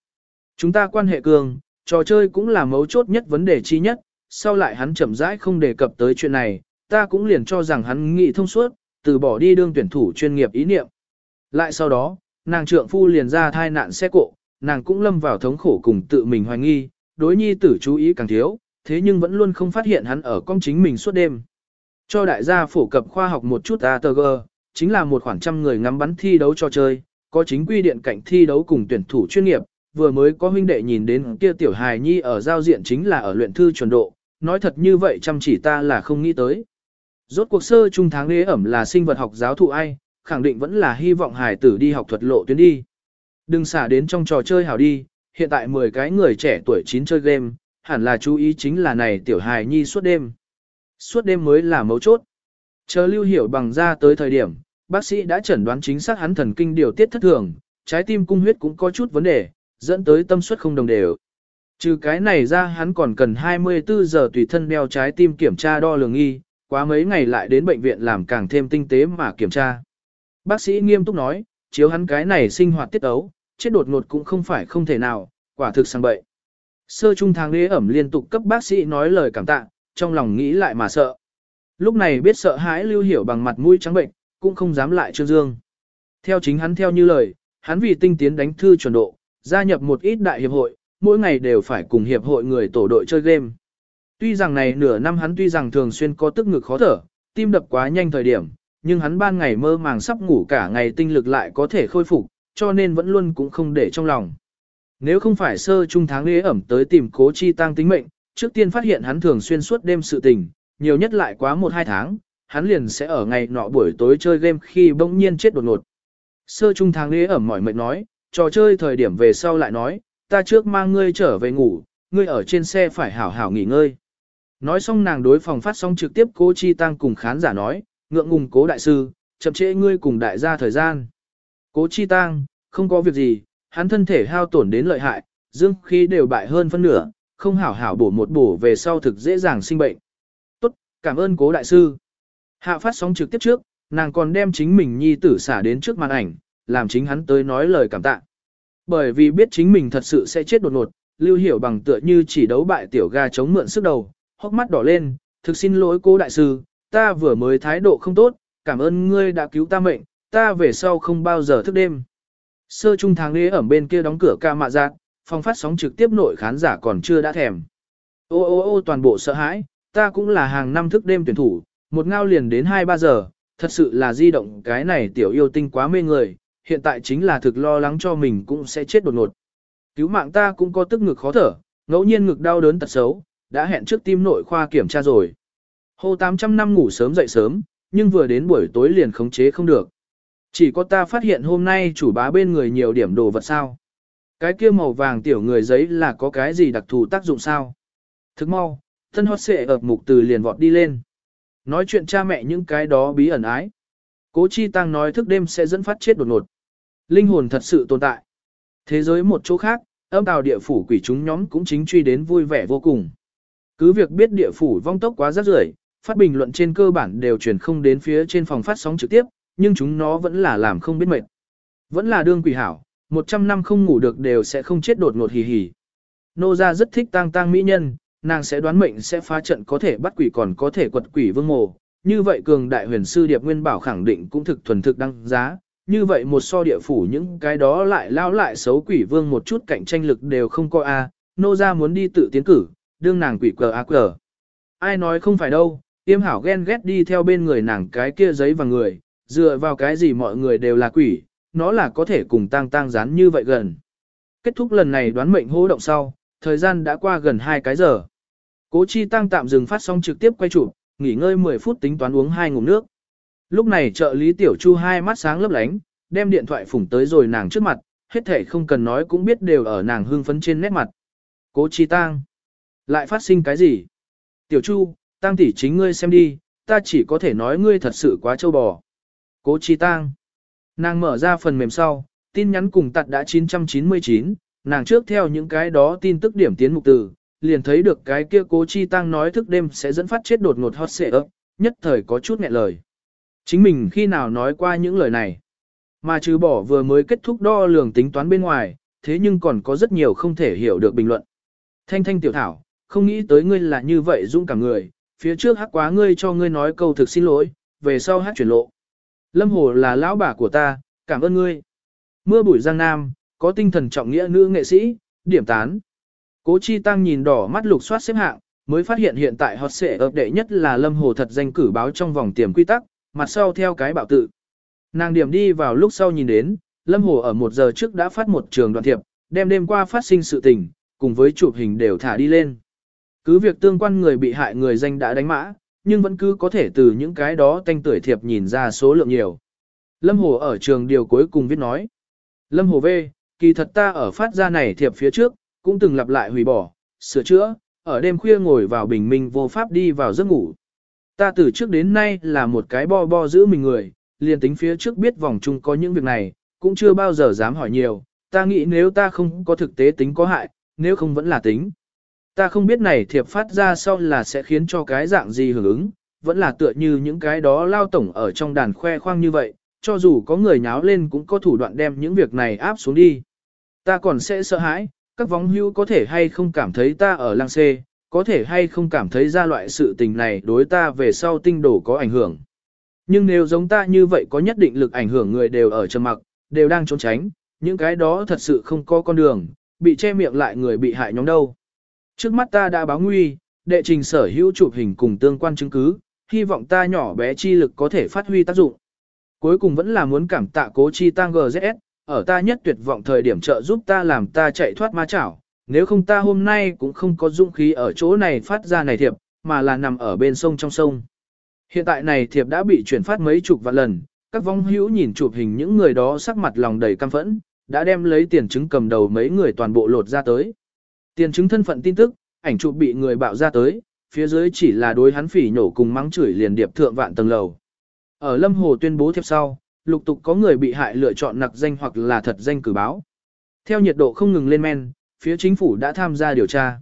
Chúng ta quan hệ cường, trò chơi cũng là mấu chốt nhất vấn đề chi nhất, sau lại hắn chậm rãi không đề cập tới chuyện này, ta cũng liền cho rằng hắn nghĩ thông suốt, từ bỏ đi đương tuyển thủ chuyên nghiệp ý niệm. Lại sau đó, nàng trượng phu liền ra thai nạn xe cộ, nàng cũng lâm vào thống khổ cùng tự mình hoài nghi, đối nhi tử chú ý càng thiếu, thế nhưng vẫn luôn không phát hiện hắn ở công chính mình suốt đêm. Cho đại gia phổ cập khoa học một chút ATG, chính là một khoảng trăm người ngắm bắn thi đấu cho chơi, có chính quy điện cảnh thi đấu cùng tuyển thủ chuyên nghiệp, vừa mới có huynh đệ nhìn đến kia tiểu hài nhi ở giao diện chính là ở luyện thư chuẩn độ, nói thật như vậy chăm chỉ ta là không nghĩ tới. Rốt cuộc sơ trung tháng lễ ẩm là sinh vật học giáo thụ ai, khẳng định vẫn là hy vọng hài tử đi học thuật lộ tuyến đi. Đừng xả đến trong trò chơi hảo đi, hiện tại 10 cái người trẻ tuổi chín chơi game, hẳn là chú ý chính là này tiểu hài nhi suốt đêm. Suốt đêm mới là mấu chốt. Chờ lưu hiểu bằng ra tới thời điểm, bác sĩ đã chẩn đoán chính xác hắn thần kinh điều tiết thất thường, trái tim cung huyết cũng có chút vấn đề, dẫn tới tâm suất không đồng đều. Trừ cái này ra hắn còn cần 24 giờ tùy thân đeo trái tim kiểm tra đo lường y, quá mấy ngày lại đến bệnh viện làm càng thêm tinh tế mà kiểm tra. Bác sĩ nghiêm túc nói, chiếu hắn cái này sinh hoạt tiết ấu, chết đột ngột cũng không phải không thể nào, quả thực sang bậy. Sơ trung tháng lễ ẩm liên tục cấp bác sĩ nói lời cảm tạ, trong lòng nghĩ lại mà sợ. Lúc này biết sợ hãi lưu hiểu bằng mặt mũi trắng bệnh, cũng không dám lại trương dương. Theo chính hắn theo như lời, hắn vì tinh tiến đánh thư chuẩn độ, gia nhập một ít đại hiệp hội, mỗi ngày đều phải cùng hiệp hội người tổ đội chơi game. Tuy rằng này nửa năm hắn tuy rằng thường xuyên có tức ngực khó thở, tim đập quá nhanh thời điểm, nhưng hắn ban ngày mơ màng sắp ngủ cả ngày tinh lực lại có thể khôi phục, cho nên vẫn luôn cũng không để trong lòng. Nếu không phải sơ trung tháng lễ ẩm tới tìm cố chi tăng tính mệnh, trước tiên phát hiện hắn thường xuyên suốt đêm sự tình, nhiều nhất lại quá 1-2 tháng, hắn liền sẽ ở ngày nọ buổi tối chơi game khi bỗng nhiên chết đột ngột. Sơ trung tháng lễ ẩm mỏi mệt nói, trò chơi thời điểm về sau lại nói, ta trước mang ngươi trở về ngủ, ngươi ở trên xe phải hảo hảo nghỉ ngơi. Nói xong nàng đối phòng phát sóng trực tiếp cố chi tăng cùng khán giả nói, ngượng ngùng cố đại sư, chậm trễ ngươi cùng đại gia thời gian. Cố chi tăng, không có việc gì, hắn thân thể hao tổn đến lợi hại, dương khí đều bại hơn phân nửa, không hảo hảo bổ một bổ về sau thực dễ dàng sinh bệnh. Tốt, cảm ơn cố đại sư. Hạ phát sóng trực tiếp trước, nàng còn đem chính mình nhi tử xả đến trước màn ảnh, làm chính hắn tới nói lời cảm tạ. Bởi vì biết chính mình thật sự sẽ chết đột ngột, Lưu Hiểu bằng tựa như chỉ đấu bại tiểu gà chống mượn sức đầu, hốc mắt đỏ lên, thực xin lỗi cố đại sư, ta vừa mới thái độ không tốt, cảm ơn ngươi đã cứu ta mệnh, ta về sau không bao giờ thức đêm. Sơ trung tháng lễ ở bên kia đóng cửa ca mạ giác, phòng phát sóng trực tiếp nội khán giả còn chưa đã thèm. Ô ô ô toàn bộ sợ hãi, ta cũng là hàng năm thức đêm tuyển thủ, một ngao liền đến 2-3 giờ, thật sự là di động cái này tiểu yêu tinh quá mê người, hiện tại chính là thực lo lắng cho mình cũng sẽ chết đột ngột. Cứu mạng ta cũng có tức ngực khó thở, ngẫu nhiên ngực đau đớn tật xấu, đã hẹn trước tim nội khoa kiểm tra rồi. Hồ 800 năm ngủ sớm dậy sớm, nhưng vừa đến buổi tối liền khống chế không được. Chỉ có ta phát hiện hôm nay chủ bá bên người nhiều điểm đồ vật sao. Cái kia màu vàng tiểu người giấy là có cái gì đặc thù tác dụng sao? Thức mau, thân hót xệ ập mục từ liền vọt đi lên. Nói chuyện cha mẹ những cái đó bí ẩn ái. Cố chi tăng nói thức đêm sẽ dẫn phát chết đột ngột. Linh hồn thật sự tồn tại. Thế giới một chỗ khác, âm tào địa phủ quỷ chúng nhóm cũng chính truy đến vui vẻ vô cùng. Cứ việc biết địa phủ vong tốc quá rất rưởi, phát bình luận trên cơ bản đều truyền không đến phía trên phòng phát sóng trực tiếp, nhưng chúng nó vẫn là làm không biết mệt. Vẫn là đương quỷ hảo, 100 năm không ngủ được đều sẽ không chết đột ngột hì hì. Nô gia rất thích tang tang mỹ nhân, nàng sẽ đoán mệnh sẽ phá trận có thể bắt quỷ còn có thể quật quỷ vương mồ. Như vậy cường đại huyền sư Điệp Nguyên Bảo khẳng định cũng thực thuần thực đăng giá. Như vậy một so địa phủ những cái đó lại lao lại xấu quỷ vương một chút cạnh tranh lực đều không có a. Nô gia muốn đi tự tiến cử, đương nàng quỷ cờ a cờ. Ai nói không phải đâu, tiêm hảo ghen ghét đi theo bên người nàng cái kia giấy và người, dựa vào cái gì mọi người đều là quỷ, nó là có thể cùng tang tang dán như vậy gần. Kết thúc lần này đoán mệnh hô động sau, thời gian đã qua gần 2 cái giờ. Cố Chi Tăng tạm dừng phát sóng trực tiếp quay chụp, nghỉ ngơi 10 phút tính toán uống hai ngụm nước. Lúc này trợ lý Tiểu Chu hai mắt sáng lấp lánh, đem điện thoại phủng tới rồi nàng trước mặt, hết thể không cần nói cũng biết đều ở nàng hưng phấn trên nét mặt. Cố Chi Tăng, lại phát sinh cái gì? Tiểu Chu, Tăng tỷ chính ngươi xem đi, ta chỉ có thể nói ngươi thật sự quá trâu bò. Cố Chi Tăng, nàng mở ra phần mềm sau, tin nhắn cùng tặt đã 999, nàng trước theo những cái đó tin tức điểm tiến mục từ, liền thấy được cái kia cố chi tăng nói thức đêm sẽ dẫn phát chết đột ngột hot xệ ấp, nhất thời có chút nghẹn lời. Chính mình khi nào nói qua những lời này, mà trừ bỏ vừa mới kết thúc đo lường tính toán bên ngoài, thế nhưng còn có rất nhiều không thể hiểu được bình luận. Thanh thanh tiểu thảo, không nghĩ tới ngươi là như vậy dũng cảm người, phía trước hát quá ngươi cho ngươi nói câu thực xin lỗi, về sau hát chuyển lộ. Lâm Hồ là lão bà của ta, cảm ơn ngươi. Mưa bụi giang nam, có tinh thần trọng nghĩa nữ nghệ sĩ, điểm tán. Cố Chi Tăng nhìn đỏ mắt lục soát xếp hạng, mới phát hiện hiện tại hot sẽ ập đệ nhất là Lâm Hồ thật danh cử báo trong vòng tiềm quy tắc, mặt sau theo cái bảo tự. Nàng điểm đi vào lúc sau nhìn đến, Lâm Hồ ở một giờ trước đã phát một trường đoạn thiệp, đem đêm qua phát sinh sự tình, cùng với chụp hình đều thả đi lên. Cứ việc tương quan người bị hại người danh đã đánh mã, nhưng vẫn cứ có thể từ những cái đó tanh tuổi thiệp nhìn ra số lượng nhiều. Lâm Hồ ở trường điều cuối cùng viết nói. Lâm Hồ V, kỳ thật ta ở phát ra này thiệp phía trước, cũng từng lặp lại hủy bỏ, sửa chữa, ở đêm khuya ngồi vào bình minh vô pháp đi vào giấc ngủ. Ta từ trước đến nay là một cái bo bo giữ mình người, liền tính phía trước biết vòng chung có những việc này, cũng chưa bao giờ dám hỏi nhiều, ta nghĩ nếu ta không có thực tế tính có hại, nếu không vẫn là tính. Ta không biết này thiệp phát ra sau là sẽ khiến cho cái dạng gì hưởng ứng, vẫn là tựa như những cái đó lao tổng ở trong đàn khoe khoang như vậy, cho dù có người nháo lên cũng có thủ đoạn đem những việc này áp xuống đi. Ta còn sẽ sợ hãi, các vóng hưu có thể hay không cảm thấy ta ở Lang xê, có thể hay không cảm thấy ra loại sự tình này đối ta về sau tinh đổ có ảnh hưởng. Nhưng nếu giống ta như vậy có nhất định lực ảnh hưởng người đều ở trầm mặc, đều đang trốn tránh, những cái đó thật sự không có con đường, bị che miệng lại người bị hại nhóm đâu. Trước mắt ta đã báo nguy, đệ trình sở hữu chụp hình cùng tương quan chứng cứ, hy vọng ta nhỏ bé chi lực có thể phát huy tác dụng. Cuối cùng vẫn là muốn cảm tạ cố chi tăng GZS, ở ta nhất tuyệt vọng thời điểm trợ giúp ta làm ta chạy thoát ma chảo, nếu không ta hôm nay cũng không có dũng khí ở chỗ này phát ra này thiệp, mà là nằm ở bên sông trong sông. Hiện tại này thiệp đã bị chuyển phát mấy chục vạn lần, các vong hữu nhìn chụp hình những người đó sắc mặt lòng đầy căm phẫn, đã đem lấy tiền chứng cầm đầu mấy người toàn bộ lột ra tới. Tiền chứng thân phận tin tức, ảnh chụp bị người bạo ra tới, phía dưới chỉ là đối hắn phỉ nhổ cùng mắng chửi liền điệp thượng vạn tầng lầu. Ở Lâm Hồ tuyên bố thiệp sau, lục tục có người bị hại lựa chọn nặc danh hoặc là thật danh cử báo. Theo nhiệt độ không ngừng lên men, phía chính phủ đã tham gia điều tra.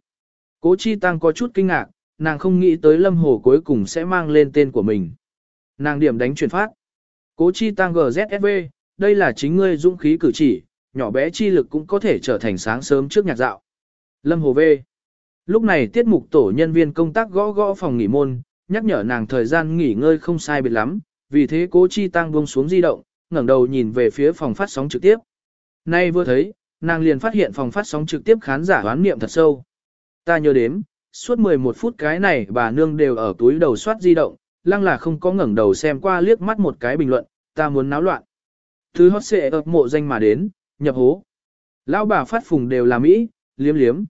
Cố Chi Tăng có chút kinh ngạc, nàng không nghĩ tới Lâm Hồ cuối cùng sẽ mang lên tên của mình. Nàng điểm đánh chuyển phát. Cố Chi Tăng GZSV, đây là chính ngươi dũng khí cử chỉ, nhỏ bé chi lực cũng có thể trở thành sáng sớm trước nhạc dạo. Lâm Hồ Vê. Lúc này tiết mục tổ nhân viên công tác gõ gõ phòng nghỉ môn, nhắc nhở nàng thời gian nghỉ ngơi không sai biệt lắm, vì thế cố chi tăng buông xuống di động, ngẩng đầu nhìn về phía phòng phát sóng trực tiếp. Nay vừa thấy, nàng liền phát hiện phòng phát sóng trực tiếp khán giả hoán niệm thật sâu. Ta nhớ đếm, suốt 11 phút cái này bà nương đều ở túi đầu soát di động, lăng là không có ngẩng đầu xem qua liếc mắt một cái bình luận, ta muốn náo loạn. Thứ hot xệ ập mộ danh mà đến, nhập hố. Lão bà phát phùng đều là Mỹ, liếm liếm.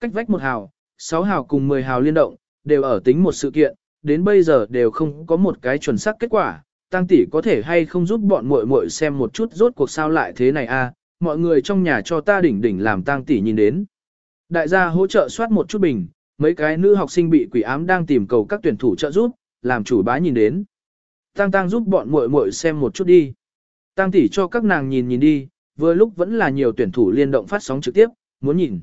Cách vách một hào, sáu hào cùng 10 hào liên động, đều ở tính một sự kiện, đến bây giờ đều không có một cái chuẩn xác kết quả. Tăng tỷ có thể hay không giúp bọn muội muội xem một chút rốt cuộc sao lại thế này a? mọi người trong nhà cho ta đỉnh đỉnh làm tăng tỷ nhìn đến. Đại gia hỗ trợ soát một chút bình, mấy cái nữ học sinh bị quỷ ám đang tìm cầu các tuyển thủ trợ giúp, làm chủ bá nhìn đến. Tăng tăng giúp bọn muội muội xem một chút đi. Tăng tỷ cho các nàng nhìn nhìn đi, vừa lúc vẫn là nhiều tuyển thủ liên động phát sóng trực tiếp, muốn nhìn.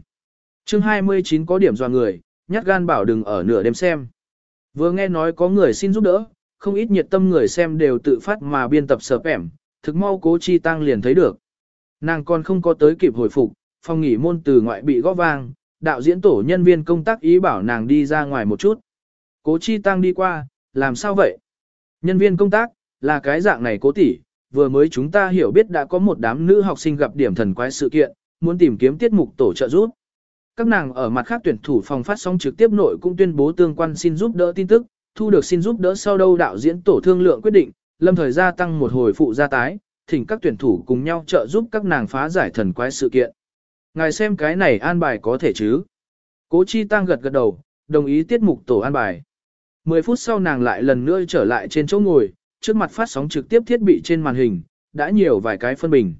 chương 29 có điểm dò người, nhát gan bảo đừng ở nửa đêm xem. Vừa nghe nói có người xin giúp đỡ, không ít nhiệt tâm người xem đều tự phát mà biên tập sợp ẻm, thực mau cố chi tăng liền thấy được. Nàng còn không có tới kịp hồi phục, phòng nghỉ môn từ ngoại bị gõ vang, đạo diễn tổ nhân viên công tác ý bảo nàng đi ra ngoài một chút. Cố chi tăng đi qua, làm sao vậy? Nhân viên công tác, là cái dạng này cố tỷ, vừa mới chúng ta hiểu biết đã có một đám nữ học sinh gặp điểm thần quái sự kiện, muốn tìm kiếm tiết mục tổ trợ giúp. Các nàng ở mặt khác tuyển thủ phòng phát sóng trực tiếp nội cũng tuyên bố tương quan xin giúp đỡ tin tức, thu được xin giúp đỡ sau đâu đạo diễn tổ thương lượng quyết định, lâm thời gia tăng một hồi phụ gia tái, thỉnh các tuyển thủ cùng nhau trợ giúp các nàng phá giải thần quái sự kiện. Ngài xem cái này an bài có thể chứ? Cố Chi Tăng gật gật đầu, đồng ý tiết mục tổ an bài. 10 phút sau nàng lại lần nữa trở lại trên chỗ ngồi, trước mặt phát sóng trực tiếp thiết bị trên màn hình, đã nhiều vài cái phân bình.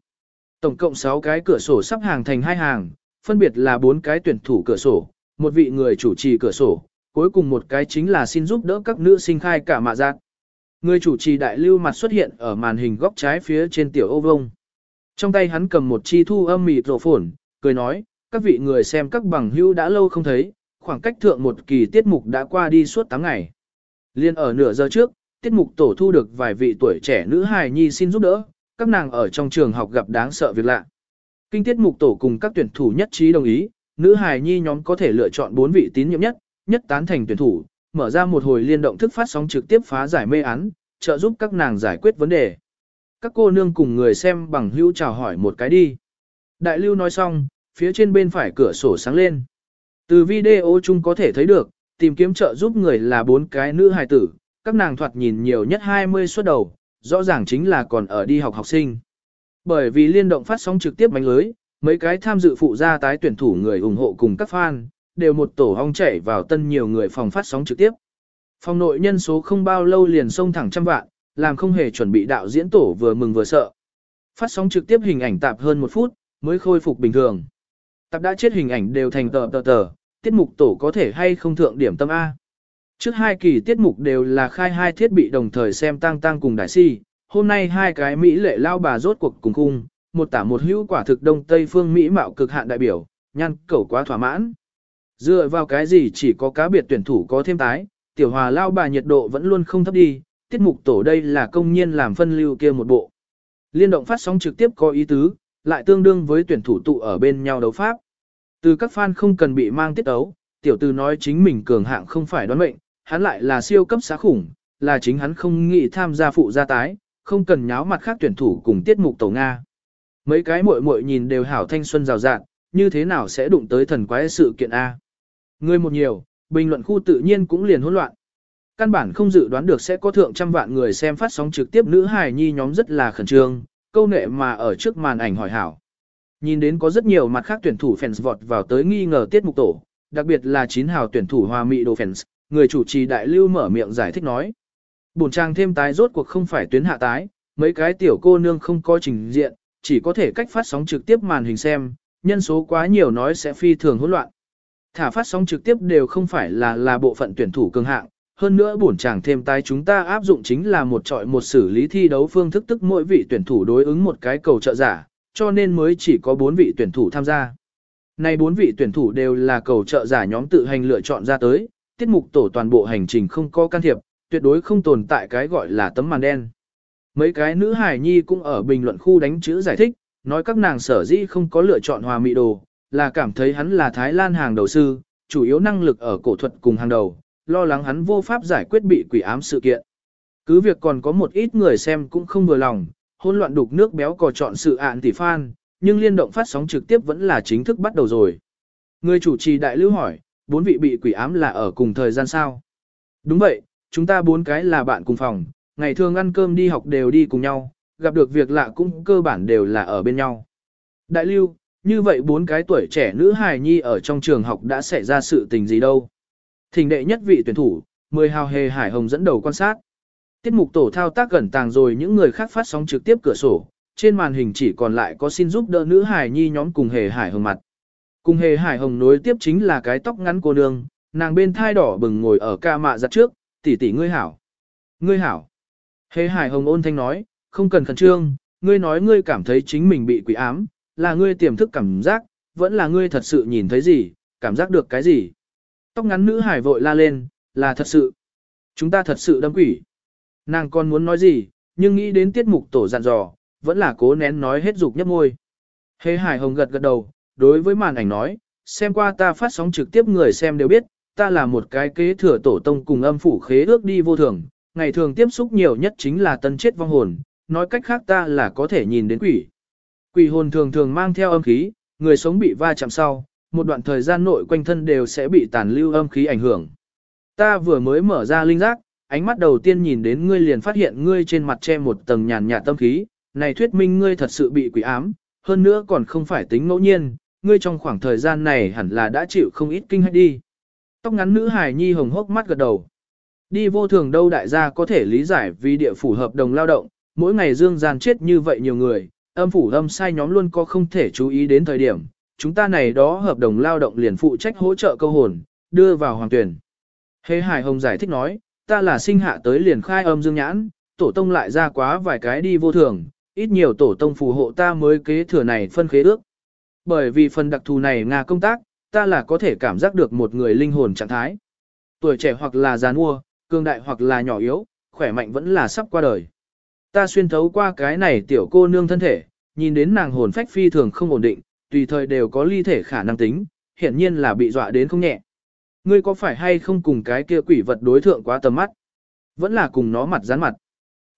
Tổng cộng 6 cái cửa sổ sắp hàng thành hai hàng, phân biệt là 4 cái tuyển thủ cửa sổ, một vị người chủ trì cửa sổ, cuối cùng một cái chính là xin giúp đỡ các nữ sinh khai cả mạ giác. Người chủ trì đại lưu mặt xuất hiện ở màn hình góc trái phía trên tiểu ô vông. Trong tay hắn cầm một chi thu âm mịt rổ phổn, cười nói, các vị người xem các bằng hữu đã lâu không thấy, khoảng cách thượng một kỳ tiết mục đã qua đi suốt 8 ngày. Liên ở nửa giờ trước, tiết mục tổ thu được vài vị tuổi trẻ nữ hài nhi xin giúp đỡ, các nàng ở trong trường học gặp đáng sợ việc lạ. Kinh tiết mục tổ cùng các tuyển thủ nhất trí đồng ý, nữ hài nhi nhóm có thể lựa chọn 4 vị tín nhiệm nhất, nhất tán thành tuyển thủ, mở ra một hồi liên động thức phát sóng trực tiếp phá giải mê án, trợ giúp các nàng giải quyết vấn đề. Các cô nương cùng người xem bằng hữu chào hỏi một cái đi. Đại lưu nói xong, phía trên bên phải cửa sổ sáng lên. Từ video chung có thể thấy được, tìm kiếm trợ giúp người là bốn cái nữ hài tử, các nàng thoạt nhìn nhiều nhất 20 suốt đầu, rõ ràng chính là còn ở đi học học sinh. Bởi vì liên động phát sóng trực tiếp bánh lưới, mấy cái tham dự phụ gia tái tuyển thủ người ủng hộ cùng các fan, đều một tổ hong chảy vào tân nhiều người phòng phát sóng trực tiếp. Phòng nội nhân số không bao lâu liền xông thẳng trăm vạn, làm không hề chuẩn bị đạo diễn tổ vừa mừng vừa sợ. Phát sóng trực tiếp hình ảnh tạp hơn một phút, mới khôi phục bình thường. Tạp đã chết hình ảnh đều thành tờ tờ tờ, tiết mục tổ có thể hay không thượng điểm tâm A. Trước hai kỳ tiết mục đều là khai hai thiết bị đồng thời xem tăng tăng cùng đại si, hôm nay hai cái Mỹ lệ lao bà rốt cuộc cùng cung, một tả một hữu quả thực đông tây phương Mỹ mạo cực hạn đại biểu, nhăn cẩu quá thỏa mãn. Dựa vào cái gì chỉ có cá biệt tuyển thủ có thêm tái, tiểu hòa lao bà nhiệt độ vẫn luôn không thấp đi, tiết mục tổ đây là công nhiên làm phân lưu kia một bộ. Liên động phát sóng trực tiếp có ý tứ, lại tương đương với tuyển thủ tụ ở bên nhau đấu pháp. Từ các fan không cần bị mang tiết ấu, tiểu từ nói chính mình cường hạng không phải đoán mệnh, hắn lại là siêu cấp xá khủng, là chính hắn không nghĩ tham gia phụ gia tái, không cần nháo mặt khác tuyển thủ cùng tiết mục tổ Nga. Mấy cái muội muội nhìn đều hảo thanh xuân rào rạng, như thế nào sẽ đụng tới thần quái sự kiện A. Người một nhiều, bình luận khu tự nhiên cũng liền hỗn loạn. Căn bản không dự đoán được sẽ có thượng trăm vạn người xem phát sóng trực tiếp nữ hài nhi nhóm rất là khẩn trương, câu nệ mà ở trước màn ảnh hỏi hảo. Nhìn đến có rất nhiều mặt khác tuyển thủ fans vọt vào tới nghi ngờ tiết mục tổ, đặc biệt là chín hào tuyển thủ hòa Mỹ đồ fans, người chủ trì đại lưu mở miệng giải thích nói. Bổn trang thêm tái rốt cuộc không phải tuyến hạ tái, mấy cái tiểu cô nương không có trình diện, chỉ có thể cách phát sóng trực tiếp màn hình xem, nhân số quá nhiều nói sẽ phi thường hỗn loạn. Thả phát sóng trực tiếp đều không phải là là bộ phận tuyển thủ cường hạng, hơn nữa bổn chàng thêm tái chúng ta áp dụng chính là một trọi một xử lý thi đấu phương thức tức mỗi vị tuyển thủ đối ứng một cái cầu trợ giả, cho nên mới chỉ có 4 vị tuyển thủ tham gia. Nay 4 vị tuyển thủ đều là cầu trợ giả nhóm tự hành lựa chọn ra tới, tiết mục tổ toàn bộ hành trình không có can thiệp, tuyệt đối không tồn tại cái gọi là tấm màn đen. Mấy cái nữ hài nhi cũng ở bình luận khu đánh chữ giải thích, nói các nàng sở dĩ không có lựa chọn hòa mỹ đồ, là cảm thấy hắn là Thái Lan hàng đầu sư, chủ yếu năng lực ở cổ thuật cùng hàng đầu, lo lắng hắn vô pháp giải quyết bị quỷ ám sự kiện. Cứ việc còn có một ít người xem cũng không vừa lòng, hỗn loạn đục nước béo cò chọn sự ạn tỷ fan, nhưng liên động phát sóng trực tiếp vẫn là chính thức bắt đầu rồi. Người chủ trì đại lưu hỏi, bốn vị bị quỷ ám là ở cùng thời gian sao? Đúng vậy, chúng ta bốn cái là bạn cùng phòng, ngày thường ăn cơm đi học đều đi cùng nhau, gặp được việc lạ cũng cơ bản đều là ở bên nhau. Đại lưu, như vậy bốn cái tuổi trẻ nữ hài nhi ở trong trường học đã xảy ra sự tình gì đâu. Thỉnh đệ nhất vị tuyển thủ, mười hào hề hải hồng dẫn đầu quan sát. Tiết mục tổ thao tác gần tàng rồi những người khác phát sóng trực tiếp cửa sổ, trên màn hình chỉ còn lại có xin giúp đỡ nữ hài nhi nhóm cùng hề hải hồng mặt. Cùng hề hải hồng nối tiếp chính là cái tóc ngắn cô nương, nàng bên thai đỏ bừng ngồi ở ca mạ giặt trước, tỷ tỷ ngươi hảo. Ngươi hảo. Hề hải hồng ôn thanh nói, không cần khẩn trương, ngươi nói ngươi cảm thấy chính mình bị quỷ ám, là ngươi tiềm thức cảm giác, vẫn là ngươi thật sự nhìn thấy gì, cảm giác được cái gì. Tóc ngắn nữ hải vội la lên, là thật sự. Chúng ta thật sự đâm quỷ. Nàng còn muốn nói gì, nhưng nghĩ đến tiết mục tổ dặn dò, vẫn là cố nén nói hết dục nhấp môi. Hề hải hồng gật gật đầu, đối với màn ảnh nói, xem qua ta phát sóng trực tiếp người xem đều biết, ta là một cái kế thừa tổ tông cùng âm phủ khế ước đi vô thường, ngày thường tiếp xúc nhiều nhất chính là tân chết vong hồn, nói cách khác ta là có thể nhìn đến quỷ. Quỷ hồn thường thường mang theo âm khí, người sống bị va chạm sau, một đoạn thời gian nội quanh thân đều sẽ bị tàn lưu âm khí ảnh hưởng. Ta vừa mới mở ra linh giác, ánh mắt đầu tiên nhìn đến ngươi liền phát hiện ngươi trên mặt che một tầng nhàn nhạt tâm khí, này thuyết minh ngươi thật sự bị quỷ ám, hơn nữa còn không phải tính ngẫu nhiên, ngươi trong khoảng thời gian này hẳn là đã chịu không ít kinh hãi đi. Tóc ngắn nữ hài nhi hồng hốc mắt gật đầu. Đi vô thường đâu đại gia có thể lý giải vì địa phủ hợp đồng lao động, mỗi ngày dương gian chết như vậy nhiều người, âm phủ âm sai nhóm luôn có không thể chú ý đến thời điểm, chúng ta này đó hợp đồng lao động liền phụ trách hỗ trợ câu hồn, đưa vào hoàng tuyển. Hề Hải Hồng giải thích nói, ta là sinh hạ tới liền khai âm dương nhãn, tổ tông lại ra quá vài cái đi vô thường, ít nhiều tổ tông phù hộ ta mới kế thừa này phân khế ước. Bởi vì phần đặc thù này Nga công tác, ta là có thể cảm giác được một người linh hồn trạng thái. Tuổi trẻ hoặc là già nua, cường đại hoặc là nhỏ yếu, khỏe mạnh vẫn là sắp qua đời. Ta xuyên thấu qua cái này tiểu cô nương thân thể, nhìn đến nàng hồn phách phi thường không ổn định, tùy thời đều có ly thể khả năng tính, hiển nhiên là bị dọa đến không nhẹ. Ngươi có phải hay không cùng cái kia quỷ vật đối thượng quá tầm mắt? Vẫn là cùng nó mặt dán mặt.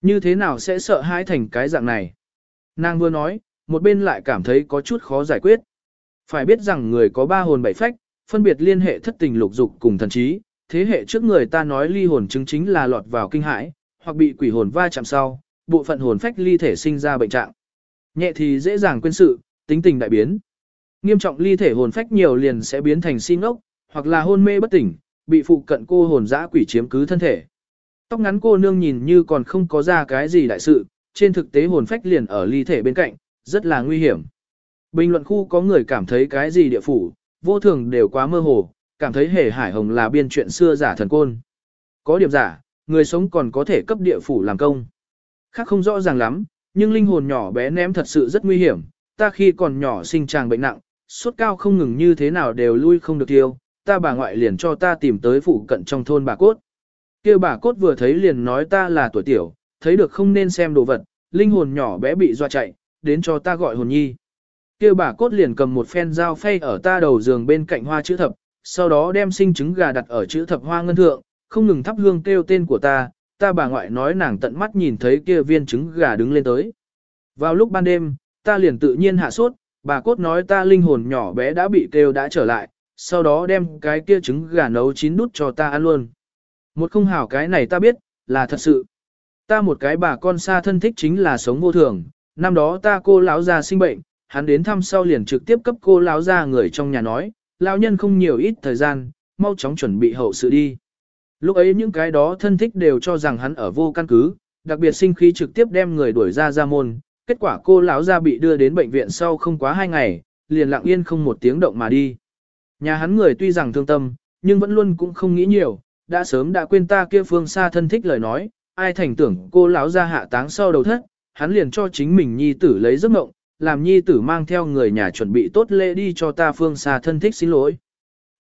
Như thế nào sẽ sợ hãi thành cái dạng này? Nàng vừa nói, một bên lại cảm thấy có chút khó giải quyết. Phải biết rằng người có ba hồn bảy phách, phân biệt liên hệ thất tình lục dục cùng thần trí, thế hệ trước người ta nói ly hồn chứng chính là lọt vào kinh hãi, hoặc bị quỷ hồn va chạm sau, bộ phận hồn phách ly thể sinh ra bệnh trạng. Nhẹ thì dễ dàng quên sự, tính tình đại biến. Nghiêm trọng ly thể hồn phách nhiều liền sẽ biến thành si ngốc, hoặc là hôn mê bất tỉnh, bị phụ cận cô hồn dã quỷ chiếm cứ thân thể. Tóc ngắn cô nương nhìn như còn không có ra cái gì đại sự, trên thực tế hồn phách liền ở ly thể bên cạnh, rất là nguy hiểm. Bình luận khu có người cảm thấy cái gì địa phủ, vô thường đều quá mơ hồ, cảm thấy hề hải hồng là biên chuyện xưa giả thần côn. Có điểm giả, người sống còn có thể cấp địa phủ làm công. Khác không rõ ràng lắm, nhưng linh hồn nhỏ bé ném thật sự rất nguy hiểm, ta khi còn nhỏ sinh tràng bệnh nặng, sốt cao không ngừng như thế nào đều lui không được tiêu, ta bà ngoại liền cho ta tìm tới phụ cận trong thôn bà cốt. kia bà cốt vừa thấy liền nói ta là tuổi tiểu, thấy được không nên xem đồ vật, linh hồn nhỏ bé bị doa chạy, đến cho ta gọi hồn nhi. kia bà cốt liền cầm một phen dao phay ở ta đầu giường bên cạnh hoa chữ thập, sau đó đem sinh trứng gà đặt ở chữ thập hoa ngân thượng, không ngừng thắp hương kêu tên của ta, ta bà ngoại nói nàng tận mắt nhìn thấy kia viên trứng gà đứng lên tới. Vào lúc ban đêm, ta liền tự nhiên hạ sốt, bà cốt nói ta linh hồn nhỏ bé đã bị kêu đã trở lại, sau đó đem cái kia trứng gà nấu chín đút cho ta ăn luôn. Một không hảo cái này ta biết, là thật sự. Ta một cái bà con xa thân thích chính là sống vô thường, năm đó ta cô lão gia sinh bệnh, hắn đến thăm sau liền trực tiếp cấp cô lão gia người trong nhà nói, lão nhân không nhiều ít thời gian, mau chóng chuẩn bị hậu sự đi. Lúc ấy những cái đó thân thích đều cho rằng hắn ở vô căn cứ, đặc biệt sinh khí trực tiếp đem người đuổi ra ra môn, kết quả cô lão gia bị đưa đến bệnh viện sau không quá hai ngày, liền lặng yên không một tiếng động mà đi. Nhà hắn người tuy rằng thương tâm, nhưng vẫn luôn cũng không nghĩ nhiều, đã sớm đã quên ta kia phương xa thân thích lời nói, ai thành tưởng cô lão gia hạ táng sau đầu thất, hắn liền cho chính mình nhi tử lấy giấc mộng, làm nhi tử mang theo người nhà chuẩn bị tốt lễ đi cho ta phương xa thân thích xin lỗi.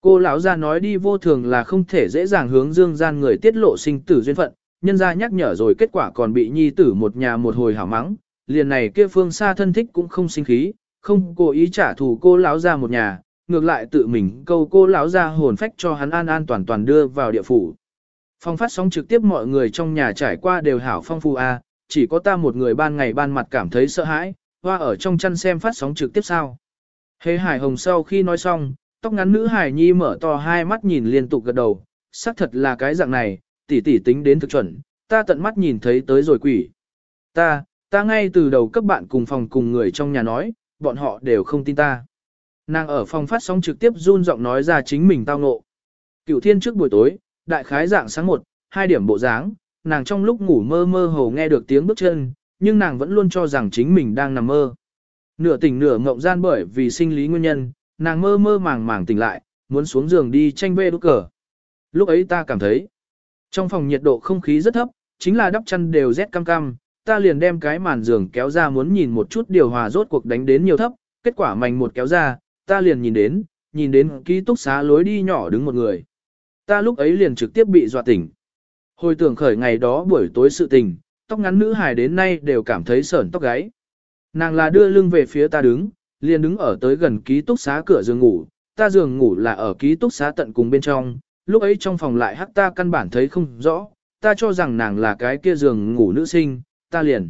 Cô lão gia nói đi vô thường là không thể dễ dàng hướng dương gian người tiết lộ sinh tử duyên phận, nhân gia nhắc nhở rồi kết quả còn bị nhi tử một nhà một hồi hảo mắng, liền này kia phương xa thân thích cũng không sinh khí, không cố ý trả thù cô lão ra một nhà, ngược lại tự mình câu cô lão ra hồn phách cho hắn an an toàn toàn đưa vào địa phủ. Phong phát sóng trực tiếp mọi người trong nhà trải qua đều hảo phong phu a, chỉ có ta một người ban ngày ban mặt cảm thấy sợ hãi, hoa ở trong chăn xem phát sóng trực tiếp sao. Hề hải hồng sau khi nói xong, tóc ngắn nữ hải nhi mở to hai mắt nhìn liên tục gật đầu, xác thật là cái dạng này, tỷ tỷ tính đến thực chuẩn, ta tận mắt nhìn thấy tới rồi quỷ. Ta, ta ngay từ đầu cấp bạn cùng phòng cùng người trong nhà nói, bọn họ đều không tin ta. Nàng ở phòng phát sóng trực tiếp run giọng nói ra chính mình tao ngộ. Cựu thiên trước buổi tối, đại khái dạng sáng một, hai điểm bộ dáng, nàng trong lúc ngủ mơ mơ hồ nghe được tiếng bước chân, nhưng nàng vẫn luôn cho rằng chính mình đang nằm mơ. Nửa tỉnh nửa ngộng gian bởi vì sinh lý nguyên nhân, nàng mơ mơ màng màng tỉnh lại, muốn xuống giường đi tranh vê đốt cờ. Lúc ấy ta cảm thấy, trong phòng nhiệt độ không khí rất thấp, chính là đắp chăn đều rét cam cam, ta liền đem cái màn giường kéo ra muốn nhìn một chút điều hòa rốt cuộc đánh đến nhiều thấp, kết quả mảnh một kéo ra, ta liền nhìn đến, nhìn đến ký túc xá lối đi nhỏ đứng một người. Ta lúc ấy liền trực tiếp bị dọa tỉnh. Hồi tưởng khởi ngày đó buổi tối sự tình, tóc ngắn nữ hài đến nay đều cảm thấy sởn tóc gáy. Nàng là đưa lưng về phía ta đứng, liền đứng ở tới gần ký túc xá cửa giường ngủ, ta giường ngủ là ở ký túc xá tận cùng bên trong, lúc ấy trong phòng lại hắc ta căn bản thấy không rõ, ta cho rằng nàng là cái kia giường ngủ nữ sinh, ta liền.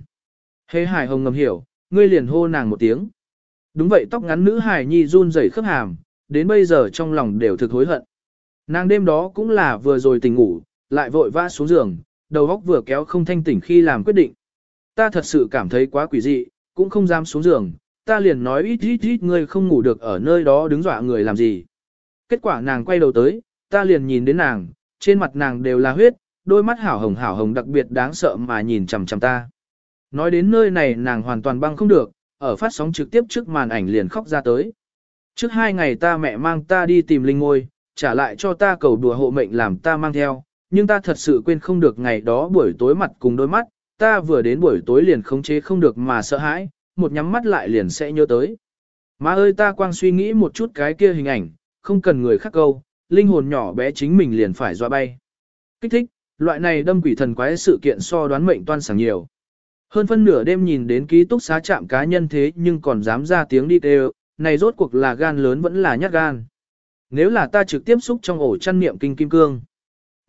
hế hải hồng ngầm hiểu, ngươi liền hô nàng một tiếng. Đúng vậy tóc ngắn nữ hài nhi run rẩy khớp hàm, đến bây giờ trong lòng đều thực hối hận. Nàng đêm đó cũng là vừa rồi tỉnh ngủ, lại vội vã xuống giường, đầu óc vừa kéo không thanh tỉnh khi làm quyết định. Ta thật sự cảm thấy quá quỷ dị, cũng không dám xuống giường, ta liền nói ít ít ít ngươi không ngủ được ở nơi đó đứng dọa người làm gì. Kết quả nàng quay đầu tới, ta liền nhìn đến nàng, trên mặt nàng đều là huyết, đôi mắt hảo hồng hảo hồng đặc biệt đáng sợ mà nhìn chằm chằm ta. Nói đến nơi này nàng hoàn toàn băng không được, ở phát sóng trực tiếp trước màn ảnh liền khóc ra tới. Trước hai ngày ta mẹ mang ta đi tìm linh ngôi, trả lại cho ta cầu đùa hộ mệnh làm ta mang theo, nhưng ta thật sự quên không được ngày đó buổi tối mặt cùng đôi mắt, ta vừa đến buổi tối liền khống chế không được mà sợ hãi, một nhắm mắt lại liền sẽ nhớ tới. Má ơi ta quang suy nghĩ một chút cái kia hình ảnh, không cần người khác câu, linh hồn nhỏ bé chính mình liền phải dọa bay. Kích thích, loại này đâm quỷ thần quái sự kiện so đoán mệnh toan sảng nhiều. Hơn phân nửa đêm nhìn đến ký túc xá chạm cá nhân thế nhưng còn dám ra tiếng đi kêu, này rốt cuộc là gan lớn vẫn là nhát gan. Nếu là ta trực tiếp xúc trong ổ chăn niệm kinh kim cương.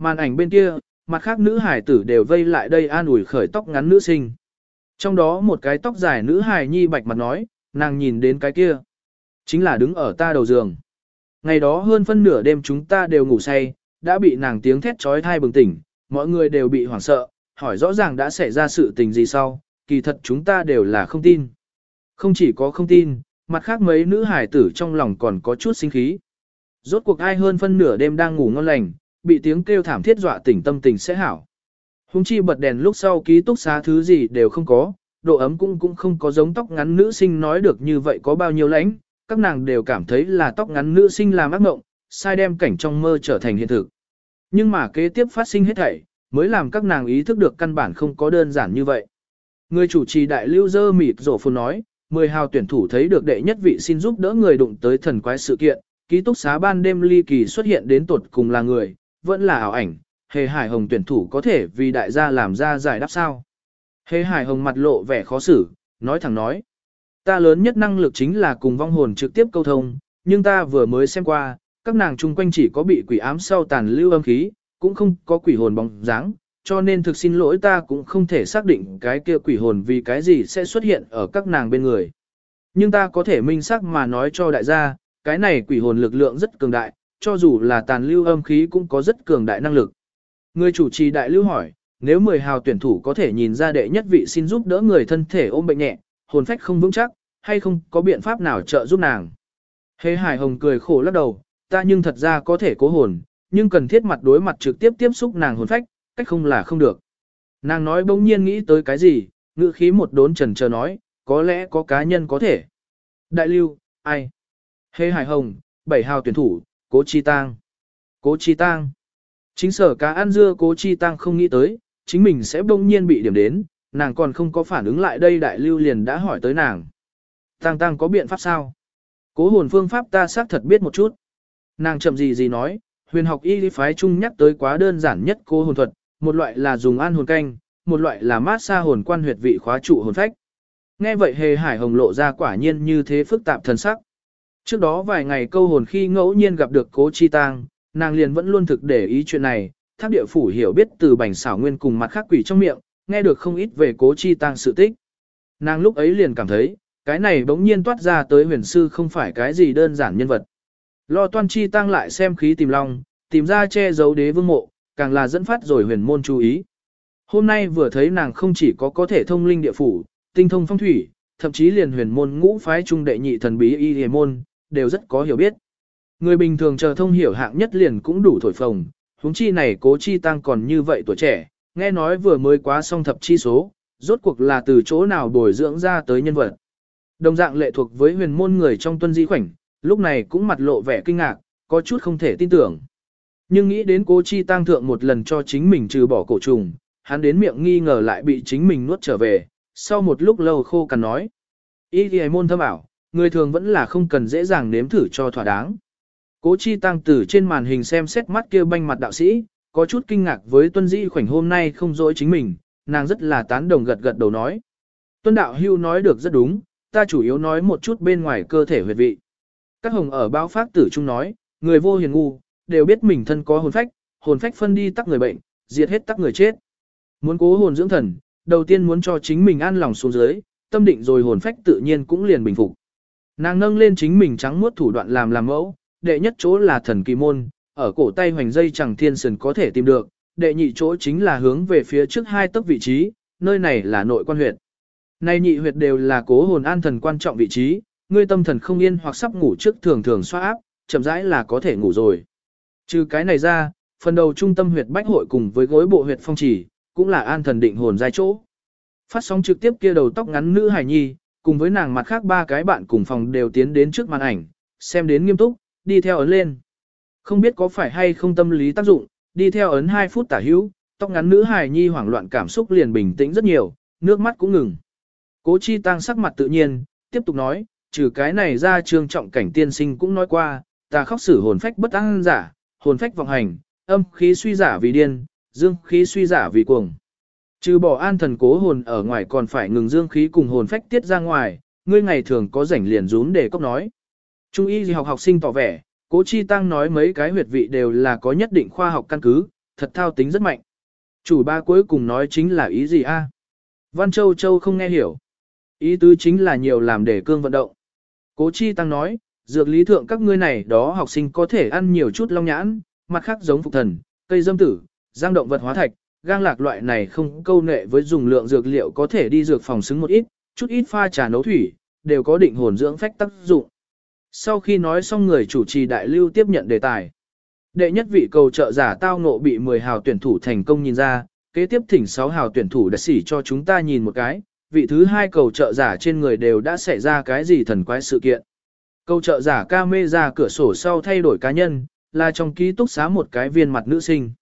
Màn ảnh bên kia, mặt khác nữ hải tử đều vây lại đây an ủi khởi tóc ngắn nữ sinh. Trong đó một cái tóc dài nữ hải nhi bạch mặt nói, nàng nhìn đến cái kia. Chính là đứng ở ta đầu giường. Ngày đó hơn phân nửa đêm chúng ta đều ngủ say, đã bị nàng tiếng thét trói thai bừng tỉnh, mọi người đều bị hoảng sợ, hỏi rõ ràng đã xảy ra sự tình gì sau, kỳ thật chúng ta đều là không tin. Không chỉ có không tin, mặt khác mấy nữ hải tử trong lòng còn có chút sinh khí. Rốt cuộc ai hơn phân nửa đêm đang ngủ ngon lành, bị tiếng kêu thảm thiết dọa tỉnh tâm tình sẽ hảo. Hùng chi bật đèn lúc sau ký túc xá thứ gì đều không có, độ ấm cũng cũng không có giống tóc ngắn nữ sinh nói được như vậy có bao nhiêu lãnh, các nàng đều cảm thấy là tóc ngắn nữ sinh làm ác mộng, sai đem cảnh trong mơ trở thành hiện thực. Nhưng mà kế tiếp phát sinh hết thảy, mới làm các nàng ý thức được căn bản không có đơn giản như vậy. Người chủ trì đại lưu dơ mịt rổ phun nói, mười hào tuyển thủ thấy được đệ nhất vị xin giúp đỡ người đụng tới thần quái sự kiện, ký túc xá ban đêm ly kỳ xuất hiện đến tột cùng là người, vẫn là ảo ảnh, hề hải hồng tuyển thủ có thể vì đại gia làm ra giải đáp sao. Hề hải hồng mặt lộ vẻ khó xử, nói thẳng nói. Ta lớn nhất năng lực chính là cùng vong hồn trực tiếp câu thông, nhưng ta vừa mới xem qua, các nàng chung quanh chỉ có bị quỷ ám sau tàn lưu âm khí, cũng không có quỷ hồn bóng dáng, cho nên thực xin lỗi ta cũng không thể xác định cái kia quỷ hồn vì cái gì sẽ xuất hiện ở các nàng bên người. Nhưng ta có thể minh xác mà nói cho đại gia, cái này quỷ hồn lực lượng rất cường đại, cho dù là tàn lưu âm khí cũng có rất cường đại năng lực. Người chủ trì đại lưu hỏi, nếu 10 hào tuyển thủ có thể nhìn ra đệ nhất vị xin giúp đỡ người thân thể ôm bệnh nhẹ, hồn phách không vững chắc, hay không có biện pháp nào trợ giúp nàng. Hề Hải Hồng cười khổ lắc đầu, ta nhưng thật ra có thể cố hồn, nhưng cần thiết mặt đối mặt trực tiếp tiếp xúc nàng hồn phách, cách không là không được. Nàng nói bỗng nhiên nghĩ tới cái gì, ngữ khí một đốn trần chờ nói, có lẽ có cá nhân có thể. Đại lưu, ai? Hề Hải Hồng, bảy hào tuyển thủ, Cố Chi Tang. Cố Chi Tang. Chính sở cá ăn dưa Cố Chi Tang không nghĩ tới, chính mình sẽ bỗng nhiên bị điểm đến, nàng còn không có phản ứng lại đây đại lưu liền đã hỏi tới nàng. Tang Tang có biện pháp sao? Cố hồn phương pháp ta xác thật biết một chút. Nàng chậm gì gì nói, huyền học y lý phái chung nhắc tới quá đơn giản nhất cố hồn thuật, một loại là dùng an hồn canh, một loại là mát xa hồn quan huyệt vị khóa trụ hồn phách. Nghe vậy hề hải hồng lộ ra quả nhiên như thế phức tạp thần sắc. Trước đó vài ngày câu hồn khi ngẫu nhiên gặp được cố chi tang, nàng liền vẫn luôn thực để ý chuyện này, Tháp địa phủ hiểu biết từ bảnh xảo nguyên cùng mặt khác quỷ trong miệng, nghe được không ít về cố chi tang sự tích. Nàng lúc ấy liền cảm thấy, cái này bỗng nhiên toát ra tới huyền sư không phải cái gì đơn giản nhân vật. Lo toan chi tăng lại xem khí tìm long, tìm ra che giấu đế vương mộ, càng là dẫn phát rồi huyền môn chú ý. Hôm nay vừa thấy nàng không chỉ có có thể thông linh địa phủ, tinh thông phong thủy, thậm chí liền huyền môn ngũ phái trung đệ nhị thần bí y hề môn, đều rất có hiểu biết. Người bình thường chờ thông hiểu hạng nhất liền cũng đủ thổi phồng, huống chi này cố chi tăng còn như vậy tuổi trẻ, nghe nói vừa mới quá xong thập chi số, rốt cuộc là từ chỗ nào bồi dưỡng ra tới nhân vật. Đồng dạng lệ thuộc với huyền môn người trong tuân di khoảnh, lúc này cũng mặt lộ vẻ kinh ngạc, có chút không thể tin tưởng. Nhưng nghĩ đến cố chi tăng thượng một lần cho chính mình trừ bỏ cổ trùng, hắn đến miệng nghi ngờ lại bị chính mình nuốt trở về, sau một lúc lâu khô cằn nói. Ý thì môn thâm ảo, người thường vẫn là không cần dễ dàng nếm thử cho thỏa đáng. Cố chi tăng từ trên màn hình xem xét mắt kia banh mặt đạo sĩ, có chút kinh ngạc với tuân Dĩ khoảnh hôm nay không dối chính mình, nàng rất là tán đồng gật gật đầu nói. Tuân đạo hưu nói được rất đúng, ta chủ yếu nói một chút bên ngoài cơ thể huyệt vị. Các hồng ở báo phát tử trung nói, người vô hiền ngu, đều biết mình thân có hồn phách, hồn phách phân đi tắc người bệnh, diệt hết tắc người chết. Muốn cố hồn dưỡng thần, đầu tiên muốn cho chính mình an lòng xuống dưới, tâm định rồi hồn phách tự nhiên cũng liền bình phục. Nàng nâng lên chính mình trắng muốt thủ đoạn làm làm mẫu, đệ nhất chỗ là thần kỳ môn, ở cổ tay hoành dây chẳng thiên sườn có thể tìm được, đệ nhị chỗ chính là hướng về phía trước hai tấc vị trí, nơi này là nội quan huyệt. Này nhị huyệt đều là cố hồn an thần quan trọng vị trí, ngươi tâm thần không yên hoặc sắp ngủ trước thường thường xoa áp, chậm rãi là có thể ngủ rồi. Trừ cái này ra, phần đầu trung tâm huyệt bách hội cùng với gối bộ huyệt phong chỉ, cũng là an thần định hồn giai chỗ. Phát sóng trực tiếp kia đầu tóc ngắn nữ hải nhi, cùng với nàng mặt khác ba cái bạn cùng phòng đều tiến đến trước màn ảnh, xem đến nghiêm túc, đi theo ấn lên. Không biết có phải hay không tâm lý tác dụng, đi theo ấn 2 phút tả hữu, tóc ngắn nữ hài nhi hoảng loạn cảm xúc liền bình tĩnh rất nhiều, nước mắt cũng ngừng. Cố chi tăng sắc mặt tự nhiên, tiếp tục nói, trừ cái này ra trương trọng cảnh tiên sinh cũng nói qua, ta khóc xử hồn phách bất an giả, hồn phách vọng hành, âm khí suy giả vì điên, dương khí suy giả vì cuồng. Trừ bỏ an thần cố hồn ở ngoài còn phải ngừng dương khí cùng hồn phách tiết ra ngoài, ngươi ngày thường có rảnh liền rún để cốc nói. Trung y gì học học sinh tỏ vẻ, cố chi tăng nói mấy cái huyệt vị đều là có nhất định khoa học căn cứ, thật thao tính rất mạnh. Chủ ba cuối cùng nói chính là ý gì a? Văn Châu Châu không nghe hiểu. Ý tứ chính là nhiều làm để cương vận động. Cố chi tăng nói, dược lý thượng các ngươi này đó học sinh có thể ăn nhiều chút long nhãn, mặt khác giống phục thần, cây dâm tử, giang động vật hóa thạch, gang lạc loại này không câu nệ với dùng lượng dược liệu có thể đi dược phòng xứng một ít, chút ít pha trà nấu thủy, đều có định hồn dưỡng phách tác dụng. Sau khi nói xong người chủ trì đại lưu tiếp nhận đề tài. Đệ nhất vị cầu trợ giả tao ngộ bị 10 hào tuyển thủ thành công nhìn ra, kế tiếp thỉnh 6 hào tuyển thủ đã xỉ cho chúng ta nhìn một cái, vị thứ hai cầu trợ giả trên người đều đã xảy ra cái gì thần quái sự kiện. Cầu trợ giả ca mê ra cửa sổ sau thay đổi cá nhân, là trong ký túc xá một cái viên mặt nữ sinh.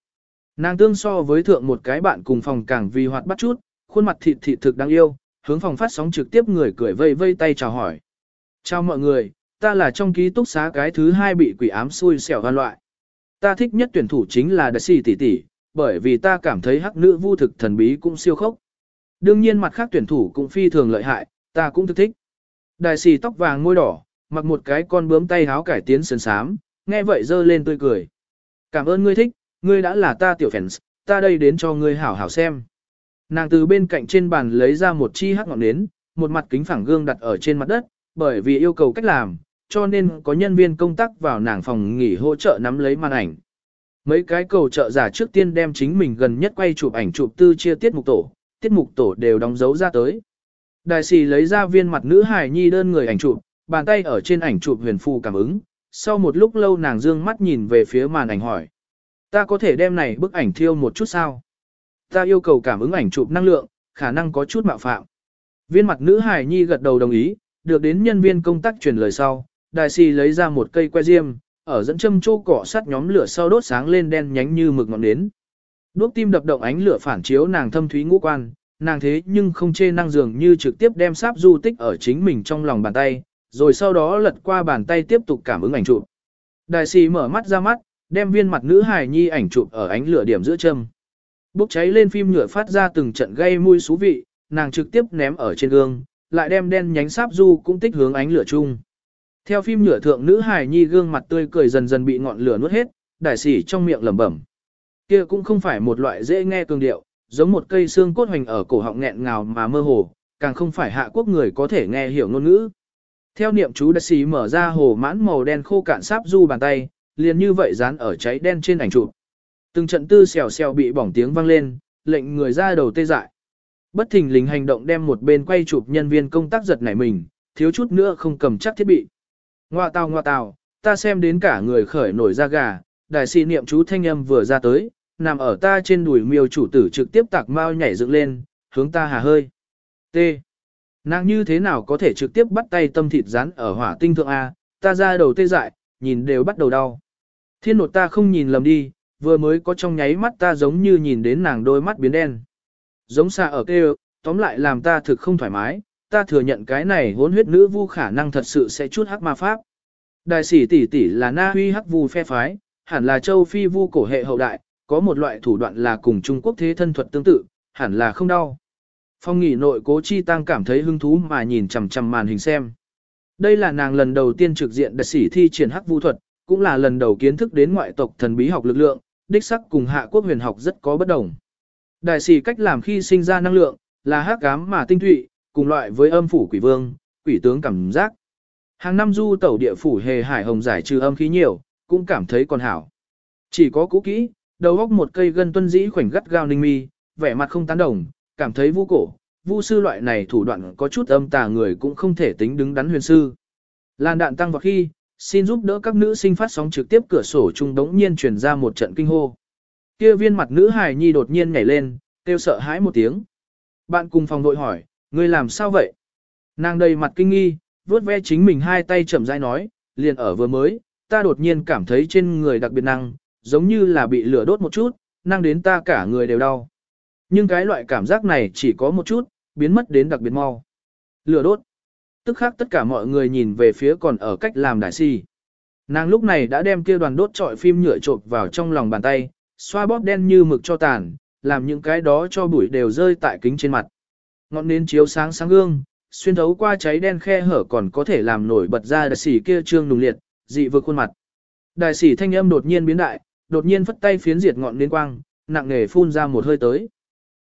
Nàng tương so với thượng một cái bạn cùng phòng càng vì hoạt bắt chút, khuôn mặt thịt thịt thực đáng yêu, hướng phòng phát sóng trực tiếp người cười vây vây tay chào hỏi. Chào mọi người, ta là trong ký túc xá cái thứ hai bị quỷ ám xui xẻo hoan loại. Ta thích nhất tuyển thủ chính là Đại sĩ tỷ tỷ, bởi vì ta cảm thấy hắc nữ vu thực thần bí cũng siêu khốc. Đương nhiên mặt khác tuyển thủ cũng phi thường lợi hại, ta cũng thực thích. Đại sĩ tóc vàng môi đỏ, mặc một cái con bướm tay háo cải tiến sườn sám, nghe vậy dơ lên tươi cười. Cảm ơn ngươi thích, ngươi đã là ta tiểu fans, ta đây đến cho ngươi hảo hảo xem. Nàng từ bên cạnh trên bàn lấy ra một chi hắc ngọn nến, một mặt kính phẳng gương đặt ở trên mặt đất, bởi vì yêu cầu cách làm, cho nên có nhân viên công tác vào nàng phòng nghỉ hỗ trợ nắm lấy màn ảnh. Mấy cái cầu trợ giả trước tiên đem chính mình gần nhất quay chụp ảnh chụp tư chia tiết mục tổ, tiết mục tổ đều đóng dấu ra tới. Đại sĩ lấy ra viên mặt nữ hài nhi đơn người ảnh chụp, bàn tay ở trên ảnh chụp huyền phù cảm ứng, sau một lúc lâu nàng dương mắt nhìn về phía màn ảnh hỏi. Ta có thể đem này bức ảnh thiêu một chút sao? Ta yêu cầu cảm ứng ảnh chụp năng lượng, khả năng có chút mạo phạm. Viên mặt nữ hài nhi gật đầu đồng ý, được đến nhân viên công tác truyền lời sau, đại sĩ lấy ra một cây que diêm, ở dẫn châm chô cỏ sắt nhóm lửa sau đốt sáng lên đen nhánh như mực ngọn nến. Đuốc tim đập động ánh lửa phản chiếu nàng thâm thúy ngũ quan, nàng thế nhưng không chê năng dường như trực tiếp đem sáp du tích ở chính mình trong lòng bàn tay, rồi sau đó lật qua bàn tay tiếp tục cảm ứng ảnh chụp. Đại sĩ mở mắt ra mắt, đem viên mặt nữ hài nhi ảnh chụp ở ánh lửa điểm giữa châm. Bốc cháy lên phim nhựa phát ra từng trận gây mùi xú vị, nàng trực tiếp ném ở trên gương, lại đem đen nhánh sáp du cũng tích hướng ánh lửa chung. Theo phim nhựa thượng nữ hài nhi gương mặt tươi cười dần dần bị ngọn lửa nuốt hết, đại sĩ trong miệng lẩm bẩm. Kia cũng không phải một loại dễ nghe cường điệu, giống một cây xương cốt hoành ở cổ họng nghẹn ngào mà mơ hồ, càng không phải hạ quốc người có thể nghe hiểu ngôn ngữ. Theo niệm chú đại sĩ mở ra hồ mãn màu đen khô cạn sáp du bàn tay, liền như vậy dán ở cháy đen trên ảnh chụp. Từng trận tư xèo xèo bị bỏng tiếng vang lên, lệnh người ra đầu tê dại. Bất thình lình hành động đem một bên quay chụp nhân viên công tác giật nảy mình, thiếu chút nữa không cầm chắc thiết bị. Ngoa tào ngoa tào, ta xem đến cả người khởi nổi da gà, đại sĩ niệm chú thanh âm vừa ra tới, nằm ở ta trên đùi miêu chủ tử trực tiếp tạc mau nhảy dựng lên, hướng ta hà hơi. T. Nàng như thế nào có thể trực tiếp bắt tay tâm thịt rán ở hỏa tinh thượng A, ta ra đầu tê dại, nhìn đều bắt đầu đau. Thiên nột ta không nhìn lầm đi, vừa mới có trong nháy mắt ta giống như nhìn đến nàng đôi mắt biến đen. Giống xa ở kêu, tóm lại làm ta thực không thoải mái, ta thừa nhận cái này hốn huyết nữ vu khả năng thật sự sẽ chút hắc ma pháp. Đại sĩ tỷ tỷ là na huy hắc vu phe phái, hẳn là châu phi vu cổ hệ hậu đại, có một loại thủ đoạn là cùng Trung Quốc thế thân thuật tương tự, hẳn là không đau. Phong nghỉ nội cố chi tăng cảm thấy hứng thú mà nhìn chằm chằm màn hình xem. Đây là nàng lần đầu tiên trực diện đặc sĩ thi triển hắc vu thuật, cũng là lần đầu kiến thức đến ngoại tộc thần bí học lực lượng, đích sắc cùng hạ quốc huyền học rất có bất đồng. Đại sĩ cách làm khi sinh ra năng lượng, là hắc ám mà tinh thụy, cùng loại với âm phủ quỷ vương, quỷ tướng cảm giác. Hàng năm du tẩu địa phủ hề hải hồng giải trừ âm khí nhiều, cũng cảm thấy còn hảo. Chỉ có cũ kỹ, đầu góc một cây gân tuân dĩ khoảnh gắt gao ninh mi, vẻ mặt không tán đồng, cảm thấy vô cổ, vu sư loại này thủ đoạn có chút âm tà người cũng không thể tính đứng đắn huyền sư. Lan đạn tăng vào khi, xin giúp đỡ các nữ sinh phát sóng trực tiếp cửa sổ chung đống nhiên truyền ra một trận kinh hô. Kia viên mặt nữ hài nhi đột nhiên nhảy lên, kêu sợ hãi một tiếng. Bạn cùng phòng đội hỏi, ngươi làm sao vậy? Nàng đầy mặt kinh nghi, vuốt ve chính mình hai tay chậm rãi nói, liền ở vừa mới, ta đột nhiên cảm thấy trên người đặc biệt năng, giống như là bị lửa đốt một chút, năng đến ta cả người đều đau. Nhưng cái loại cảm giác này chỉ có một chút, biến mất đến đặc biệt mau. Lửa đốt. Tức khác tất cả mọi người nhìn về phía còn ở cách làm đại si. Nàng lúc này đã đem kia đoàn đốt trọi phim nhựa trộn vào trong lòng bàn tay, xoa bóp đen như mực cho tàn, làm những cái đó cho bụi đều rơi tại kính trên mặt. Ngọn nến chiếu sáng sáng gương, xuyên thấu qua cháy đen khe hở còn có thể làm nổi bật ra đại sĩ kia trương nùng liệt, dị vực khuôn mặt. Đại sĩ thanh âm đột nhiên biến đại, đột nhiên phất tay phiến diệt ngọn nến quang, nặng nề phun ra một hơi tới.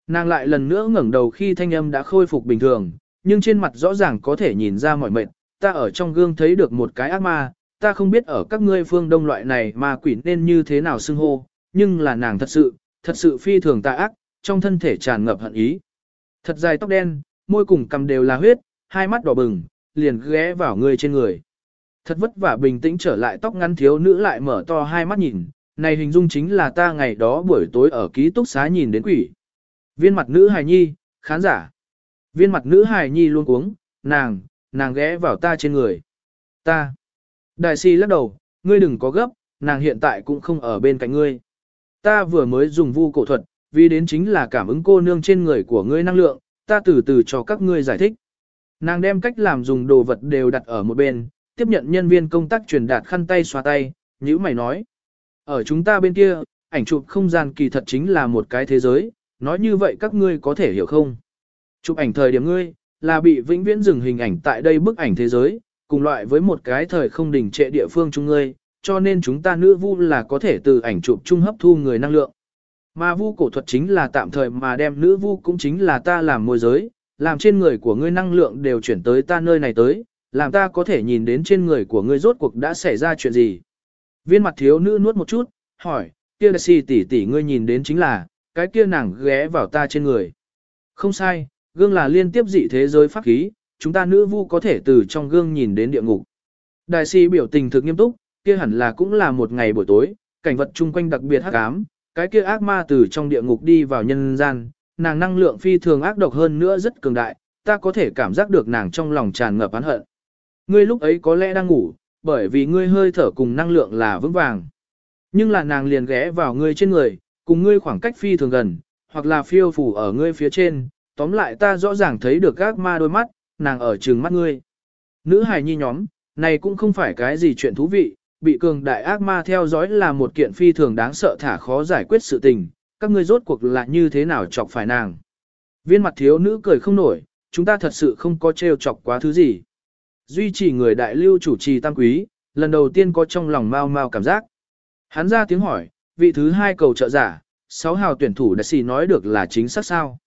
Nàng lại lần nữa ngẩng đầu khi thanh âm đã khôi phục bình thường, nhưng trên mặt rõ ràng có thể nhìn ra mọi mệt, ta ở trong gương thấy được một cái ác ma, ta không biết ở các ngươi phương đông loại này ma quỷ nên như thế nào xưng hô, nhưng là nàng thật sự, thật sự phi thường tà ác, trong thân thể tràn ngập hận ý. Thật dài tóc đen, môi cùng cầm đều là huyết, hai mắt đỏ bừng, liền ghé vào người trên người. Thật vất vả bình tĩnh trở lại tóc ngắn thiếu nữ lại mở to hai mắt nhìn, này hình dung chính là ta ngày đó buổi tối ở ký túc xá nhìn đến quỷ. Viên mặt nữ hài nhi, khán giả. Viên mặt nữ hài nhi luôn cuống, nàng, nàng ghé vào ta trên người. Ta. Đại si lắc đầu, ngươi đừng có gấp, nàng hiện tại cũng không ở bên cạnh ngươi. Ta vừa mới dùng vu cổ thuật, vì đến chính là cảm ứng cô nương trên người của ngươi năng lượng, ta từ từ cho các ngươi giải thích. Nàng đem cách làm dùng đồ vật đều đặt ở một bên, tiếp nhận nhân viên công tác truyền đạt khăn tay xoa tay, như mày nói. Ở chúng ta bên kia, ảnh chụp không gian kỳ thật chính là một cái thế giới, nói như vậy các ngươi có thể hiểu không? Chụp ảnh thời điểm ngươi, là bị vĩnh viễn dừng hình ảnh tại đây bức ảnh thế giới, cùng loại với một cái thời không đỉnh trệ địa phương chúng ngươi, cho nên chúng ta nữ vu là có thể từ ảnh chụp trung hấp thu người năng lượng. Mà vu cổ thuật chính là tạm thời mà đem nữ vu cũng chính là ta làm môi giới, làm trên người của ngươi năng lượng đều chuyển tới ta nơi này tới, làm ta có thể nhìn đến trên người của ngươi rốt cuộc đã xảy ra chuyện gì. Viên mặt thiếu nữ nuốt một chút, hỏi, kia là si tỷ tỷ ngươi nhìn đến chính là, cái kia nàng ghé vào ta trên người. Không sai, gương là liên tiếp dị thế giới pháp khí, chúng ta nữ vu có thể từ trong gương nhìn đến địa ngục. Đại sĩ biểu tình thực nghiêm túc, kia hẳn là cũng là một ngày buổi tối, cảnh vật chung quanh đặc biệt hắc ám, cái kia ác ma từ trong địa ngục đi vào nhân gian, nàng năng lượng phi thường ác độc hơn nữa rất cường đại, ta có thể cảm giác được nàng trong lòng tràn ngập oán hận. Ngươi lúc ấy có lẽ đang ngủ, bởi vì ngươi hơi thở cùng năng lượng là vững vàng. Nhưng là nàng liền ghé vào ngươi trên người, cùng ngươi khoảng cách phi thường gần, hoặc là phiêu phủ ở ngươi phía trên, tóm lại ta rõ ràng thấy được gác ma đôi mắt, nàng ở trường mắt ngươi. Nữ hài nhi nhóm, này cũng không phải cái gì chuyện thú vị, bị cường đại ác ma theo dõi là một kiện phi thường đáng sợ thả khó giải quyết sự tình, các ngươi rốt cuộc là như thế nào chọc phải nàng. Viên mặt thiếu nữ cười không nổi, chúng ta thật sự không có trêu chọc quá thứ gì. Duy trì người đại lưu chủ trì tam quý, lần đầu tiên có trong lòng mau mau cảm giác. Hắn ra tiếng hỏi, vị thứ hai cầu trợ giả, sáu hào tuyển thủ đã xì nói được là chính xác sao.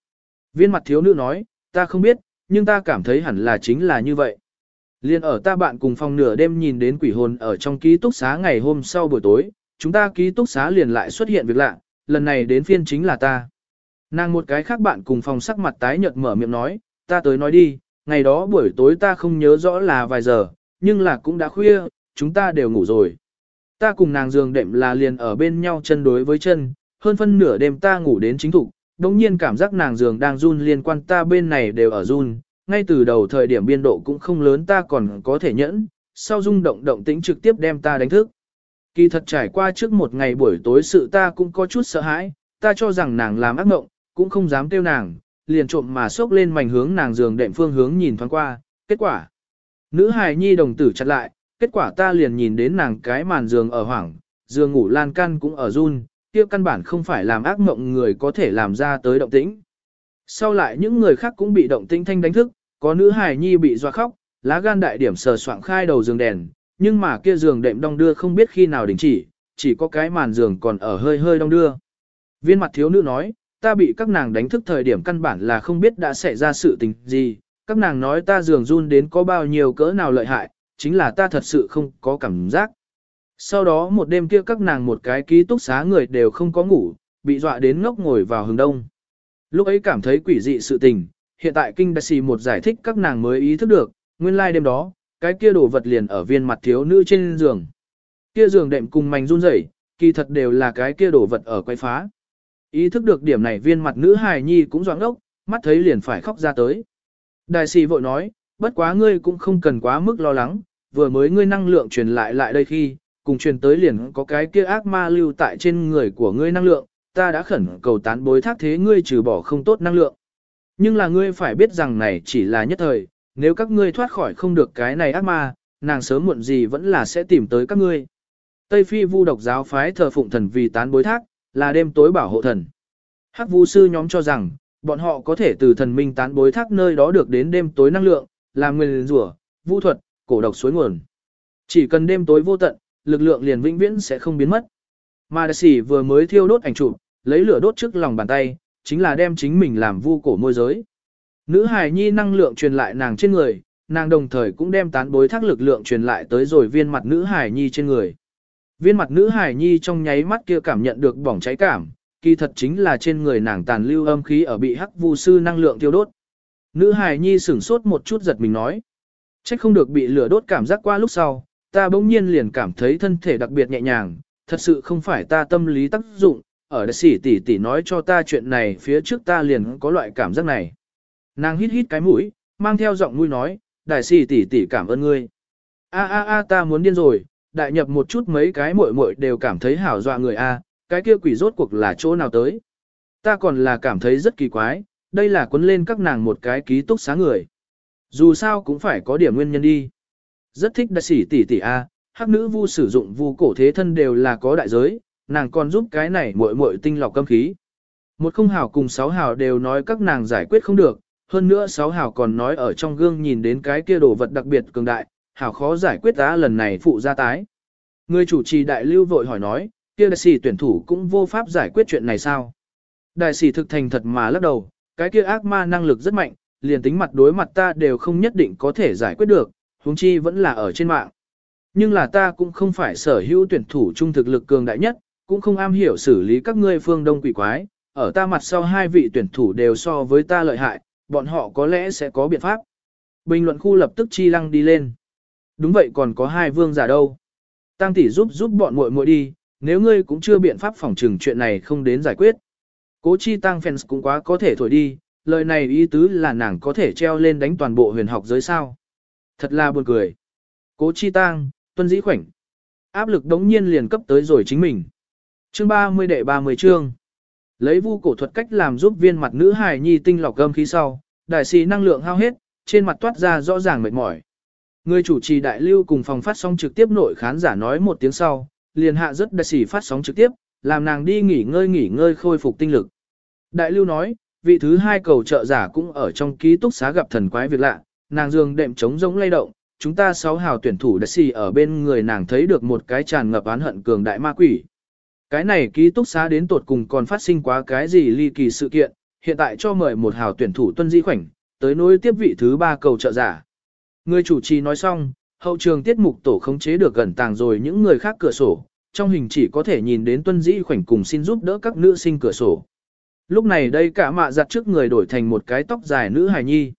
Viên mặt thiếu nữ nói, ta không biết, nhưng ta cảm thấy hẳn là chính là như vậy. Liên ở ta bạn cùng phòng nửa đêm nhìn đến quỷ hồn ở trong ký túc xá ngày hôm sau buổi tối, chúng ta ký túc xá liền lại xuất hiện việc lạ, lần này đến phiên chính là ta. Nàng một cái khác bạn cùng phòng sắc mặt tái nhợt mở miệng nói, ta tới nói đi, ngày đó buổi tối ta không nhớ rõ là vài giờ, nhưng là cũng đã khuya, chúng ta đều ngủ rồi. Ta cùng nàng giường đệm là liền ở bên nhau chân đối với chân, hơn phân nửa đêm ta ngủ đến chính thủ, đồng nhiên cảm giác nàng giường đang run liên quan ta bên này đều ở run, ngay từ đầu thời điểm biên độ cũng không lớn ta còn có thể nhẫn, sau rung động động tĩnh trực tiếp đem ta đánh thức. Kỳ thật trải qua trước một ngày buổi tối sự ta cũng có chút sợ hãi, ta cho rằng nàng làm ác mộng, cũng không dám kêu nàng, liền trộm mà xốc lên mảnh hướng nàng giường đệm phương hướng nhìn thoáng qua, kết quả. Nữ hài nhi đồng tử chặt lại, kết quả ta liền nhìn đến nàng cái màn giường ở hoảng, giường ngủ lan can cũng ở run, kia căn bản không phải làm ác mộng người có thể làm ra tới động tĩnh. Sau lại những người khác cũng bị động tĩnh thanh đánh thức, có nữ hài nhi bị doa khóc, lá gan đại điểm sờ soạng khai đầu giường đèn, nhưng mà kia giường đệm đong đưa không biết khi nào đình chỉ, chỉ có cái màn giường còn ở hơi hơi đong đưa. Viên mặt thiếu nữ nói, ta bị các nàng đánh thức thời điểm căn bản là không biết đã xảy ra sự tình gì, các nàng nói ta giường run đến có bao nhiêu cỡ nào lợi hại, chính là ta thật sự không có cảm giác. Sau đó một đêm kia các nàng một cái ký túc xá người đều không có ngủ, bị dọa đến ngốc ngồi vào hướng đông. Lúc ấy cảm thấy quỷ dị sự tình, hiện tại kinh đại xì một giải thích các nàng mới ý thức được, nguyên lai like đêm đó, cái kia đồ vật liền ở viên mặt thiếu nữ trên giường. Kia giường đệm cùng mảnh run rẩy, kỳ thật đều là cái kia đồ vật ở quay phá. Ý thức được điểm này viên mặt nữ hài nhi cũng doãn ốc, mắt thấy liền phải khóc ra tới. Đại sĩ vội nói, bất quá ngươi cũng không cần quá mức lo lắng, vừa mới ngươi năng lượng truyền lại lại đây khi, cùng truyền tới liền có cái kia ác ma lưu tại trên người của ngươi năng lượng, ta đã khẩn cầu tán bối thác thế ngươi trừ bỏ không tốt năng lượng. Nhưng là ngươi phải biết rằng này chỉ là nhất thời, nếu các ngươi thoát khỏi không được cái này ác ma, nàng sớm muộn gì vẫn là sẽ tìm tới các ngươi. Tây Phi vu độc giáo phái thờ phụng thần vì tán bối thác, là đêm tối bảo hộ thần. Hắc vu sư nhóm cho rằng, bọn họ có thể từ thần minh tán bối thác nơi đó được đến đêm tối năng lượng, làm nguyên rủa, vu thuật, cổ độc suối nguồn. Chỉ cần đêm tối vô tận, lực lượng liền vĩnh viễn sẽ không biến mất. Mà đại sĩ vừa mới thiêu đốt ảnh chụp, lấy lửa đốt trước lòng bàn tay, chính là đem chính mình làm vu cổ môi giới. Nữ hài nhi năng lượng truyền lại nàng trên người, nàng đồng thời cũng đem tán bối thác lực lượng truyền lại tới rồi viên mặt nữ hài nhi trên người. Viên mặt nữ hài nhi trong nháy mắt kia cảm nhận được bỏng cháy cảm, kỳ thật chính là trên người nàng tàn lưu âm khí ở bị hắc vu sư năng lượng tiêu đốt. Nữ hài nhi sửng sốt một chút giật mình nói. Trách không được bị lửa đốt cảm giác qua lúc sau, ta bỗng nhiên liền cảm thấy thân thể đặc biệt nhẹ nhàng, thật sự không phải ta tâm lý tác dụng, ở đại sĩ tỷ tỷ nói cho ta chuyện này phía trước ta liền có loại cảm giác này. Nàng hít hít cái mũi, mang theo giọng mũi nói, đại sĩ tỷ tỷ cảm ơn ngươi. A a a ta muốn điên rồi, đại nhập một chút mấy cái muội muội đều cảm thấy hảo dọa người a, cái kia quỷ rốt cuộc là chỗ nào tới. Ta còn là cảm thấy rất kỳ quái, đây là cuốn lên các nàng một cái ký túc xá người. Dù sao cũng phải có điểm nguyên nhân đi. Rất thích đại sĩ tỷ tỷ a, hắc nữ vu sử dụng vu cổ thế thân đều là có đại giới, nàng còn giúp cái này muội muội tinh lọc cấm khí. Một không hào cùng sáu hào đều nói các nàng giải quyết không được, hơn nữa sáu hào còn nói ở trong gương nhìn đến cái kia đồ vật đặc biệt cường đại, hảo khó giải quyết đã lần này phụ ra tái. Người chủ trì đại lưu vội hỏi nói, kia đại sĩ tuyển thủ cũng vô pháp giải quyết chuyện này sao? Đại sĩ thực thành thật mà lắc đầu, cái kia ác ma năng lực rất mạnh, liền tính mặt đối mặt ta đều không nhất định có thể giải quyết được, huống chi vẫn là ở trên mạng. Nhưng là ta cũng không phải sở hữu tuyển thủ trung thực lực cường đại nhất, cũng không am hiểu xử lý các ngươi phương đông quỷ quái, ở ta mặt sau hai vị tuyển thủ đều so với ta lợi hại, bọn họ có lẽ sẽ có biện pháp. Bình luận khu lập tức chi lăng đi lên. Đúng vậy còn có hai vương giả đâu. Tăng tỷ giúp giúp bọn muội muội đi, nếu ngươi cũng chưa biện pháp phòng trừng chuyện này không đến giải quyết. Cố chi tăng fans cũng quá có thể thổi đi, lời này ý tứ là nàng có thể treo lên đánh toàn bộ huyền học giới sao. Thật là buồn cười. Cố chi tang tuân dĩ khoảnh. Áp lực đống nhiên liền cấp tới rồi chính mình. Chương 30 đệ 30 chương. Lấy vu cổ thuật cách làm giúp viên mặt nữ hài nhi tinh lọc gâm khí sau, đại sĩ năng lượng hao hết, trên mặt toát ra rõ ràng mệt mỏi. Người chủ trì đại lưu cùng phòng phát sóng trực tiếp nội khán giả nói một tiếng sau, liền hạ rất đại sĩ phát sóng trực tiếp, làm nàng đi nghỉ ngơi nghỉ ngơi khôi phục tinh lực. Đại lưu nói, vị thứ hai cầu trợ giả cũng ở trong ký túc xá gặp thần quái việc lạ, nàng dương đệm trống rỗng lay động, chúng ta sáu hào tuyển thủ đã xì ở bên người nàng thấy được một cái tràn ngập án hận cường đại ma quỷ. Cái này ký túc xá đến tột cùng còn phát sinh quá cái gì ly kỳ sự kiện, hiện tại cho mời một hào tuyển thủ tuân di khoảnh, tới nối tiếp vị thứ ba cầu trợ giả. Người chủ trì nói xong, hậu trường tiết mục tổ khống chế được gần tàng rồi những người khác cửa sổ, trong hình chỉ có thể nhìn đến tuân dĩ khoảnh cùng xin giúp đỡ các nữ sinh cửa sổ. Lúc này đây cả mạ giặt trước người đổi thành một cái tóc dài nữ hài nhi.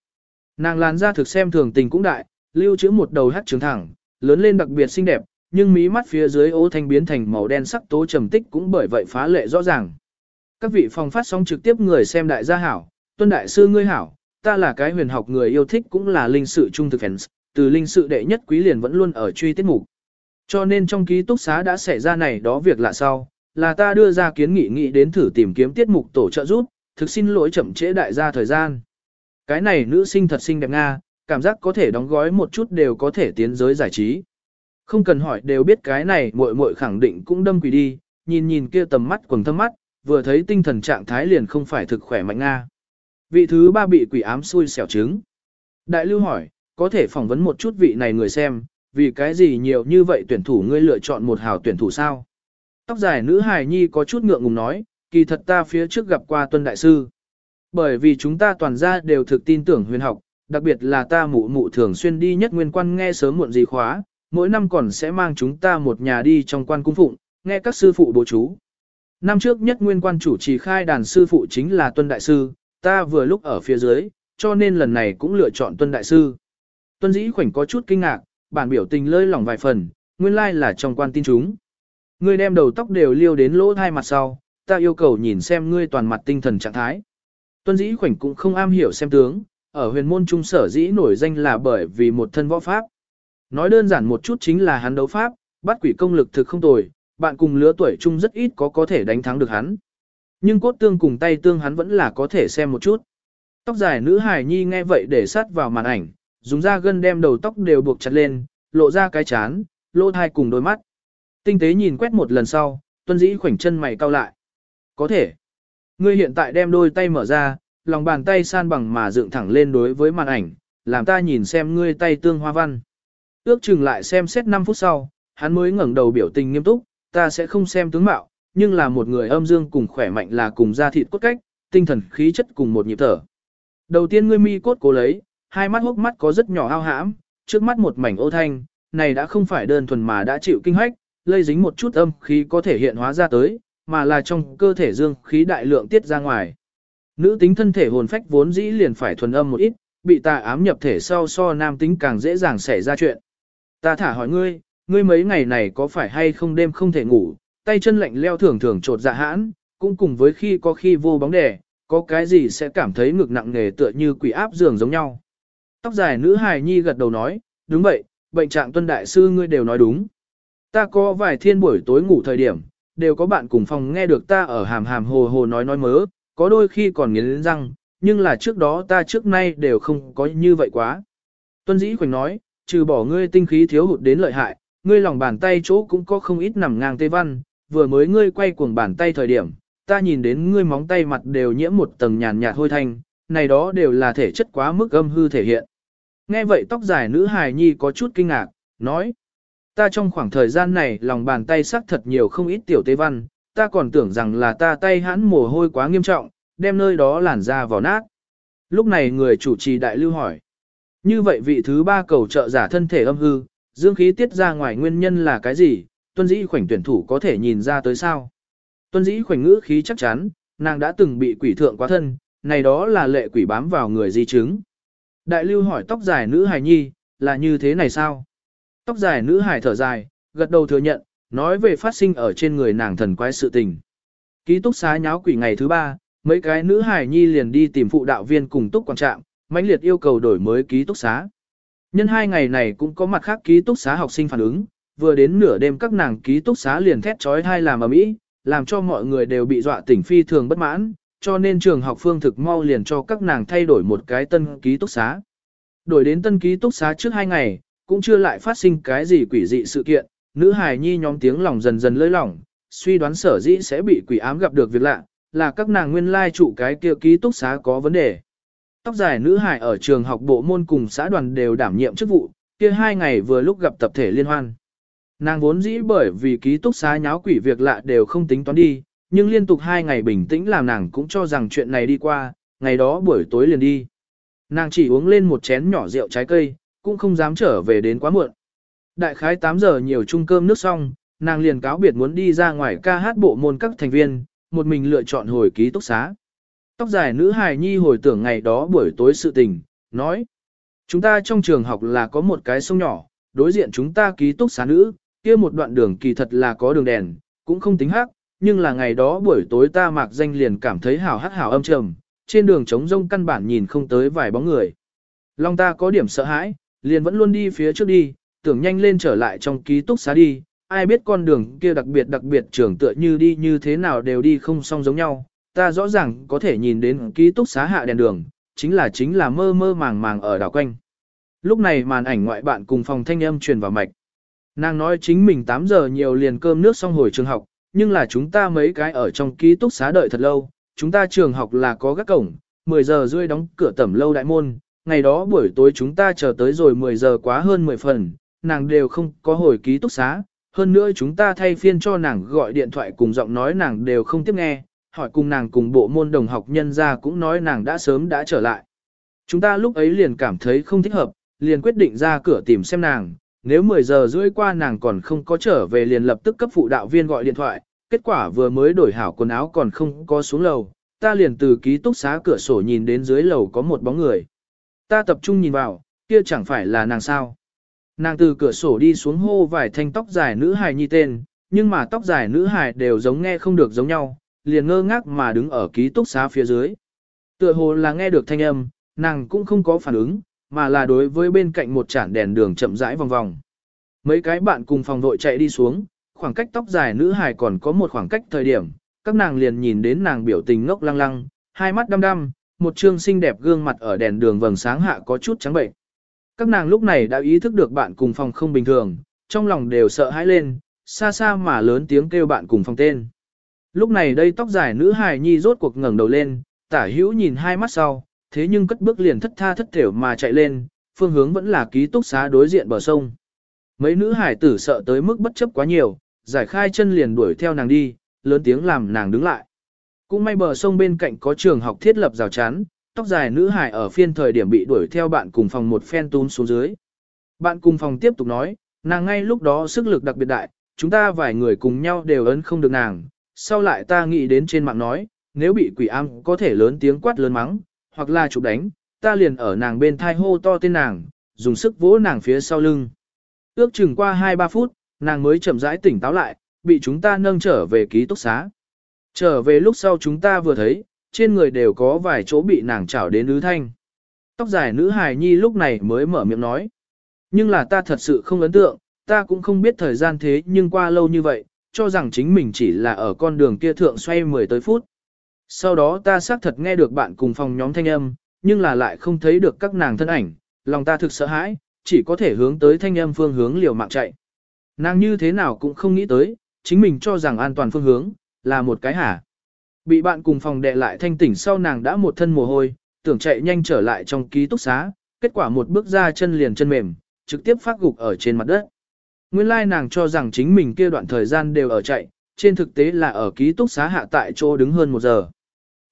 Nàng làn da thực xem thường tình cũng đại, lưu trữ một đầu hát trường thẳng, lớn lên đặc biệt xinh đẹp, nhưng mí mắt phía dưới ố thanh biến thành màu đen sắc tố trầm tích cũng bởi vậy phá lệ rõ ràng. Các vị phòng phát sóng trực tiếp người xem đại gia hảo, tuân đại sư ngươi hảo, ta là cái huyền học người yêu thích cũng là linh sự trung thực fans, từ linh sự đệ nhất quý liền vẫn luôn ở truy tiết mục. Cho nên trong ký túc xá đã xảy ra này đó việc lạ sau, là ta đưa ra kiến nghị nghị đến thử tìm kiếm tiết mục tổ trợ giúp, thực xin lỗi chậm trễ đại gia thời gian. Cái này nữ sinh thật xinh đẹp Nga, cảm giác có thể đóng gói một chút đều có thể tiến giới giải trí. Không cần hỏi đều biết cái này muội muội khẳng định cũng đâm quỷ đi, nhìn nhìn kia tầm mắt quầng thâm mắt, vừa thấy tinh thần trạng thái liền không phải thực khỏe mạnh Nga. Vị thứ ba bị quỷ ám xui xẻo trứng. Đại lưu hỏi, có thể phỏng vấn một chút vị này người xem, vì cái gì nhiều như vậy tuyển thủ ngươi lựa chọn một hào tuyển thủ sao? Tóc dài nữ hài nhi có chút ngượng ngùng nói, kỳ thật ta phía trước gặp qua tuân đại sư. Bởi vì chúng ta toàn ra đều thực tin tưởng huyền học, đặc biệt là ta mụ mụ thường xuyên đi nhất nguyên quan nghe sớm muộn gì khóa, mỗi năm còn sẽ mang chúng ta một nhà đi trong quan cung phụng, nghe các sư phụ bố chú. Năm trước nhất nguyên quan chủ trì khai đàn sư phụ chính là tuân đại sư, ta vừa lúc ở phía dưới, cho nên lần này cũng lựa chọn tuân đại sư. Tuân dĩ khoảnh có chút kinh ngạc, bản biểu tình lơi lỏng vài phần, nguyên lai like là trong quan tin chúng. Ngươi đem đầu tóc đều liêu đến lỗ hai mặt sau, ta yêu cầu nhìn xem ngươi toàn mặt tinh thần trạng thái. Tuân dĩ khoảnh cũng không am hiểu xem tướng, ở huyền môn trung sở dĩ nổi danh là bởi vì một thân võ pháp. Nói đơn giản một chút chính là hắn đấu pháp, bắt quỷ công lực thực không tồi, bạn cùng lứa tuổi chung rất ít có có thể đánh thắng được hắn. Nhưng cốt tương cùng tay tương hắn vẫn là có thể xem một chút. Tóc dài nữ hài nhi nghe vậy để sát vào màn ảnh, dùng da gân đem đầu tóc đều buộc chặt lên, lộ ra cái chán, lỗ thai cùng đôi mắt. Tinh tế nhìn quét một lần sau, tuân dĩ khoảnh chân mày cau lại. Có thể. Ngươi hiện tại đem đôi tay mở ra, lòng bàn tay san bằng mà dựng thẳng lên đối với màn ảnh, làm ta nhìn xem ngươi tay tương hoa văn. Ước chừng lại xem xét 5 phút sau, hắn mới ngẩng đầu biểu tình nghiêm túc, ta sẽ không xem tướng mạo, nhưng là một người âm dương cùng khỏe mạnh là cùng da thịt cốt cách, tinh thần khí chất cùng một nhịp thở. Đầu tiên ngươi mi cốt cố lấy, hai mắt hốc mắt có rất nhỏ ao hãm, trước mắt một mảnh ô thanh, này đã không phải đơn thuần mà đã chịu kinh hách, lây dính một chút âm khí có thể hiện hóa ra tới, mà là trong cơ thể dương khí đại lượng tiết ra ngoài. Nữ tính thân thể hồn phách vốn dĩ liền phải thuần âm một ít, bị tà ám nhập thể sau so nam tính càng dễ dàng xảy ra chuyện. Ta thả hỏi ngươi, ngươi mấy ngày này có phải hay không đêm không thể ngủ, tay chân lạnh leo thường thường trột dạ hãn, cũng cùng với khi có khi vô bóng đè, có cái gì sẽ cảm thấy ngực nặng nề tựa như quỷ áp giường giống nhau. Tóc dài nữ hài nhi gật đầu nói, đúng vậy, bệnh trạng tuân đại sư ngươi đều nói đúng. Ta có vài thiên buổi tối ngủ thời điểm, đều có bạn cùng phòng nghe được ta ở hàm hàm hồ hồ nói nói mớ, có đôi khi còn nghiến răng, nhưng là trước đó ta trước nay đều không có như vậy quá. Tuân dĩ khoảnh nói, trừ bỏ ngươi tinh khí thiếu hụt đến lợi hại, ngươi lòng bàn tay chỗ cũng có không ít nằm ngang tê văn, vừa mới ngươi quay cuồng bàn tay thời điểm, ta nhìn đến ngươi móng tay mặt đều nhiễm một tầng nhàn nhạt hôi thanh, này đó đều là thể chất quá mức âm hư thể hiện. Nghe vậy tóc dài nữ hài nhi có chút kinh ngạc, nói, ta trong khoảng thời gian này lòng bàn tay sắc thật nhiều không ít tiểu tế văn, ta còn tưởng rằng là ta tay hãn mồ hôi quá nghiêm trọng, đem nơi đó làn ra vào nát. Lúc này người chủ trì đại lưu hỏi, như vậy vị thứ ba cầu trợ giả thân thể âm hư, dương khí tiết ra ngoài nguyên nhân là cái gì, tuân dĩ khoảnh tuyển thủ có thể nhìn ra tới sao. Tuân dĩ khoảnh ngữ khí chắc chắn, nàng đã từng bị quỷ thượng quá thân, này đó là lệ quỷ bám vào người di chứng. Đại lưu hỏi tóc dài nữ hài nhi, là như thế này sao? Tóc dài nữ hải thở dài, gật đầu thừa nhận, nói về phát sinh ở trên người nàng thần quái sự tình. Ký túc xá nháo quỷ ngày thứ ba, mấy cái nữ hải nhi liền đi tìm phụ đạo viên cùng túc quan trạm, mãnh liệt yêu cầu đổi mới ký túc xá. Nhân hai ngày này cũng có mặt khác ký túc xá học sinh phản ứng, vừa đến nửa đêm các nàng ký túc xá liền thét trói thai làm ở mỹ, làm cho mọi người đều bị dọa tỉnh phi thường bất mãn, cho nên trường học phương thực mau liền cho các nàng thay đổi một cái tân ký túc xá. Đổi đến tân ký túc xá trước hai ngày, cũng chưa lại phát sinh cái gì quỷ dị sự kiện, nữ hài nhi nhóm tiếng lòng dần dần lơi lỏng, suy đoán sở dĩ sẽ bị quỷ ám gặp được việc lạ, là các nàng nguyên lai trụ cái kia ký túc xá có vấn đề. Tóc dài nữ hải ở trường học bộ môn cùng xã đoàn đều đảm nhiệm chức vụ, kia hai ngày vừa lúc gặp tập thể liên hoan. Nàng vốn dĩ bởi vì ký túc xá nháo quỷ việc lạ đều không tính toán đi, nhưng liên tục hai ngày bình tĩnh làm nàng cũng cho rằng chuyện này đi qua, ngày đó buổi tối liền đi. Nàng chỉ uống lên một chén nhỏ rượu trái cây, cũng không dám trở về đến quá muộn. Đại khái 8 giờ nhiều chung cơm nước xong, nàng liền cáo biệt muốn đi ra ngoài ca hát bộ môn các thành viên, một mình lựa chọn hồi ký túc xá. Tóc dài nữ hài nhi hồi tưởng ngày đó buổi tối sự tình, nói. Chúng ta trong trường học là có một cái sông nhỏ, đối diện chúng ta ký túc xá nữ, kia một đoạn đường kỳ thật là có đường đèn, cũng không tính hắc, nhưng là ngày đó buổi tối ta mạc danh liền cảm thấy hào hắc hào âm trầm, trên đường trống rông căn bản nhìn không tới vài bóng người. Long ta có điểm sợ hãi, liền vẫn luôn đi phía trước đi, tưởng nhanh lên trở lại trong ký túc xá đi, ai biết con đường kia đặc biệt đặc biệt trường tựa như đi như thế nào đều đi không song giống nhau, ta rõ ràng có thể nhìn đến ký túc xá hạ đèn đường, chính là chính là mơ mơ màng màng ở đảo quanh. Lúc này màn ảnh ngoại bạn cùng phòng thanh âm truyền vào mạch. Nàng nói chính mình 8 giờ nhiều liền cơm nước xong hồi trường học, nhưng là chúng ta mấy cái ở trong ký túc xá đợi thật lâu, chúng ta trường học là có các cổng, 10 giờ rưỡi đóng cửa tẩm lâu đại môn, ngày đó buổi tối chúng ta chờ tới rồi 10 giờ quá hơn 10 phần, nàng đều không có hồi ký túc xá, hơn nữa chúng ta thay phiên cho nàng gọi điện thoại cùng giọng nói nàng đều không tiếp nghe, hỏi cùng nàng cùng bộ môn đồng học nhân ra cũng nói nàng đã sớm đã trở lại. Chúng ta lúc ấy liền cảm thấy không thích hợp, liền quyết định ra cửa tìm xem nàng, nếu 10 giờ rưỡi qua nàng còn không có trở về liền lập tức cấp phụ đạo viên gọi điện thoại, kết quả vừa mới đổi hảo quần áo còn không có xuống lầu, ta liền từ ký túc xá cửa sổ nhìn đến dưới lầu có một bóng người. Ta tập trung nhìn vào, kia chẳng phải là nàng sao. Nàng từ cửa sổ đi xuống hô vài thanh tóc dài nữ hài nhi tên, nhưng mà tóc dài nữ hài đều giống nghe không được giống nhau, liền ngơ ngác mà đứng ở ký túc xá phía dưới. Tựa hồ là nghe được thanh âm, nàng cũng không có phản ứng, mà là đối với bên cạnh một chản đèn đường chậm rãi vòng vòng. Mấy cái bạn cùng phòng đội chạy đi xuống, khoảng cách tóc dài nữ hài còn có một khoảng cách thời điểm, các nàng liền nhìn đến nàng biểu tình ngốc lăng lăng, hai mắt đăm đăm, một trương xinh đẹp gương mặt ở đèn đường vầng sáng hạ có chút trắng bệnh. Các nàng lúc này đã ý thức được bạn cùng phòng không bình thường, trong lòng đều sợ hãi lên, xa xa mà lớn tiếng kêu bạn cùng phòng tên. Lúc này đây tóc dài nữ hài nhi rốt cuộc ngẩng đầu lên, tả hữu nhìn hai mắt sau, thế nhưng cất bước liền thất tha thất thểu mà chạy lên, phương hướng vẫn là ký túc xá đối diện bờ sông. Mấy nữ hải tử sợ tới mức bất chấp quá nhiều, giải khai chân liền đuổi theo nàng đi, lớn tiếng làm nàng đứng lại. Cũng may bờ sông bên cạnh có trường học thiết lập rào chắn, tóc dài nữ hải ở phiên thời điểm bị đuổi theo bạn cùng phòng một phen tún xuống dưới. Bạn cùng phòng tiếp tục nói, nàng ngay lúc đó sức lực đặc biệt đại, chúng ta vài người cùng nhau đều ấn không được nàng. Sau lại ta nghĩ đến trên mạng nói, nếu bị quỷ am có thể lớn tiếng quát lớn mắng, hoặc là chụp đánh, ta liền ở nàng bên thai hô to tên nàng, dùng sức vỗ nàng phía sau lưng. Ước chừng qua 2-3 phút, nàng mới chậm rãi tỉnh táo lại, bị chúng ta nâng trở về ký túc xá. Trở về lúc sau chúng ta vừa thấy, trên người đều có vài chỗ bị nàng chảo đến ứ thanh. Tóc dài nữ hài nhi lúc này mới mở miệng nói. Nhưng là ta thật sự không ấn tượng, ta cũng không biết thời gian thế nhưng qua lâu như vậy, cho rằng chính mình chỉ là ở con đường kia thượng xoay 10 tới phút. Sau đó ta xác thật nghe được bạn cùng phòng nhóm thanh âm, nhưng là lại không thấy được các nàng thân ảnh, lòng ta thực sợ hãi, chỉ có thể hướng tới thanh âm phương hướng liều mạng chạy. Nàng như thế nào cũng không nghĩ tới, chính mình cho rằng an toàn phương hướng, là một cái hả. Bị bạn cùng phòng đệ lại thanh tỉnh sau nàng đã một thân mồ hôi, tưởng chạy nhanh trở lại trong ký túc xá, kết quả một bước ra chân liền chân mềm, trực tiếp phát gục ở trên mặt đất. Nguyên lai nàng cho rằng chính mình kia đoạn thời gian đều ở chạy, trên thực tế là ở ký túc xá hạ tại chỗ đứng hơn một giờ.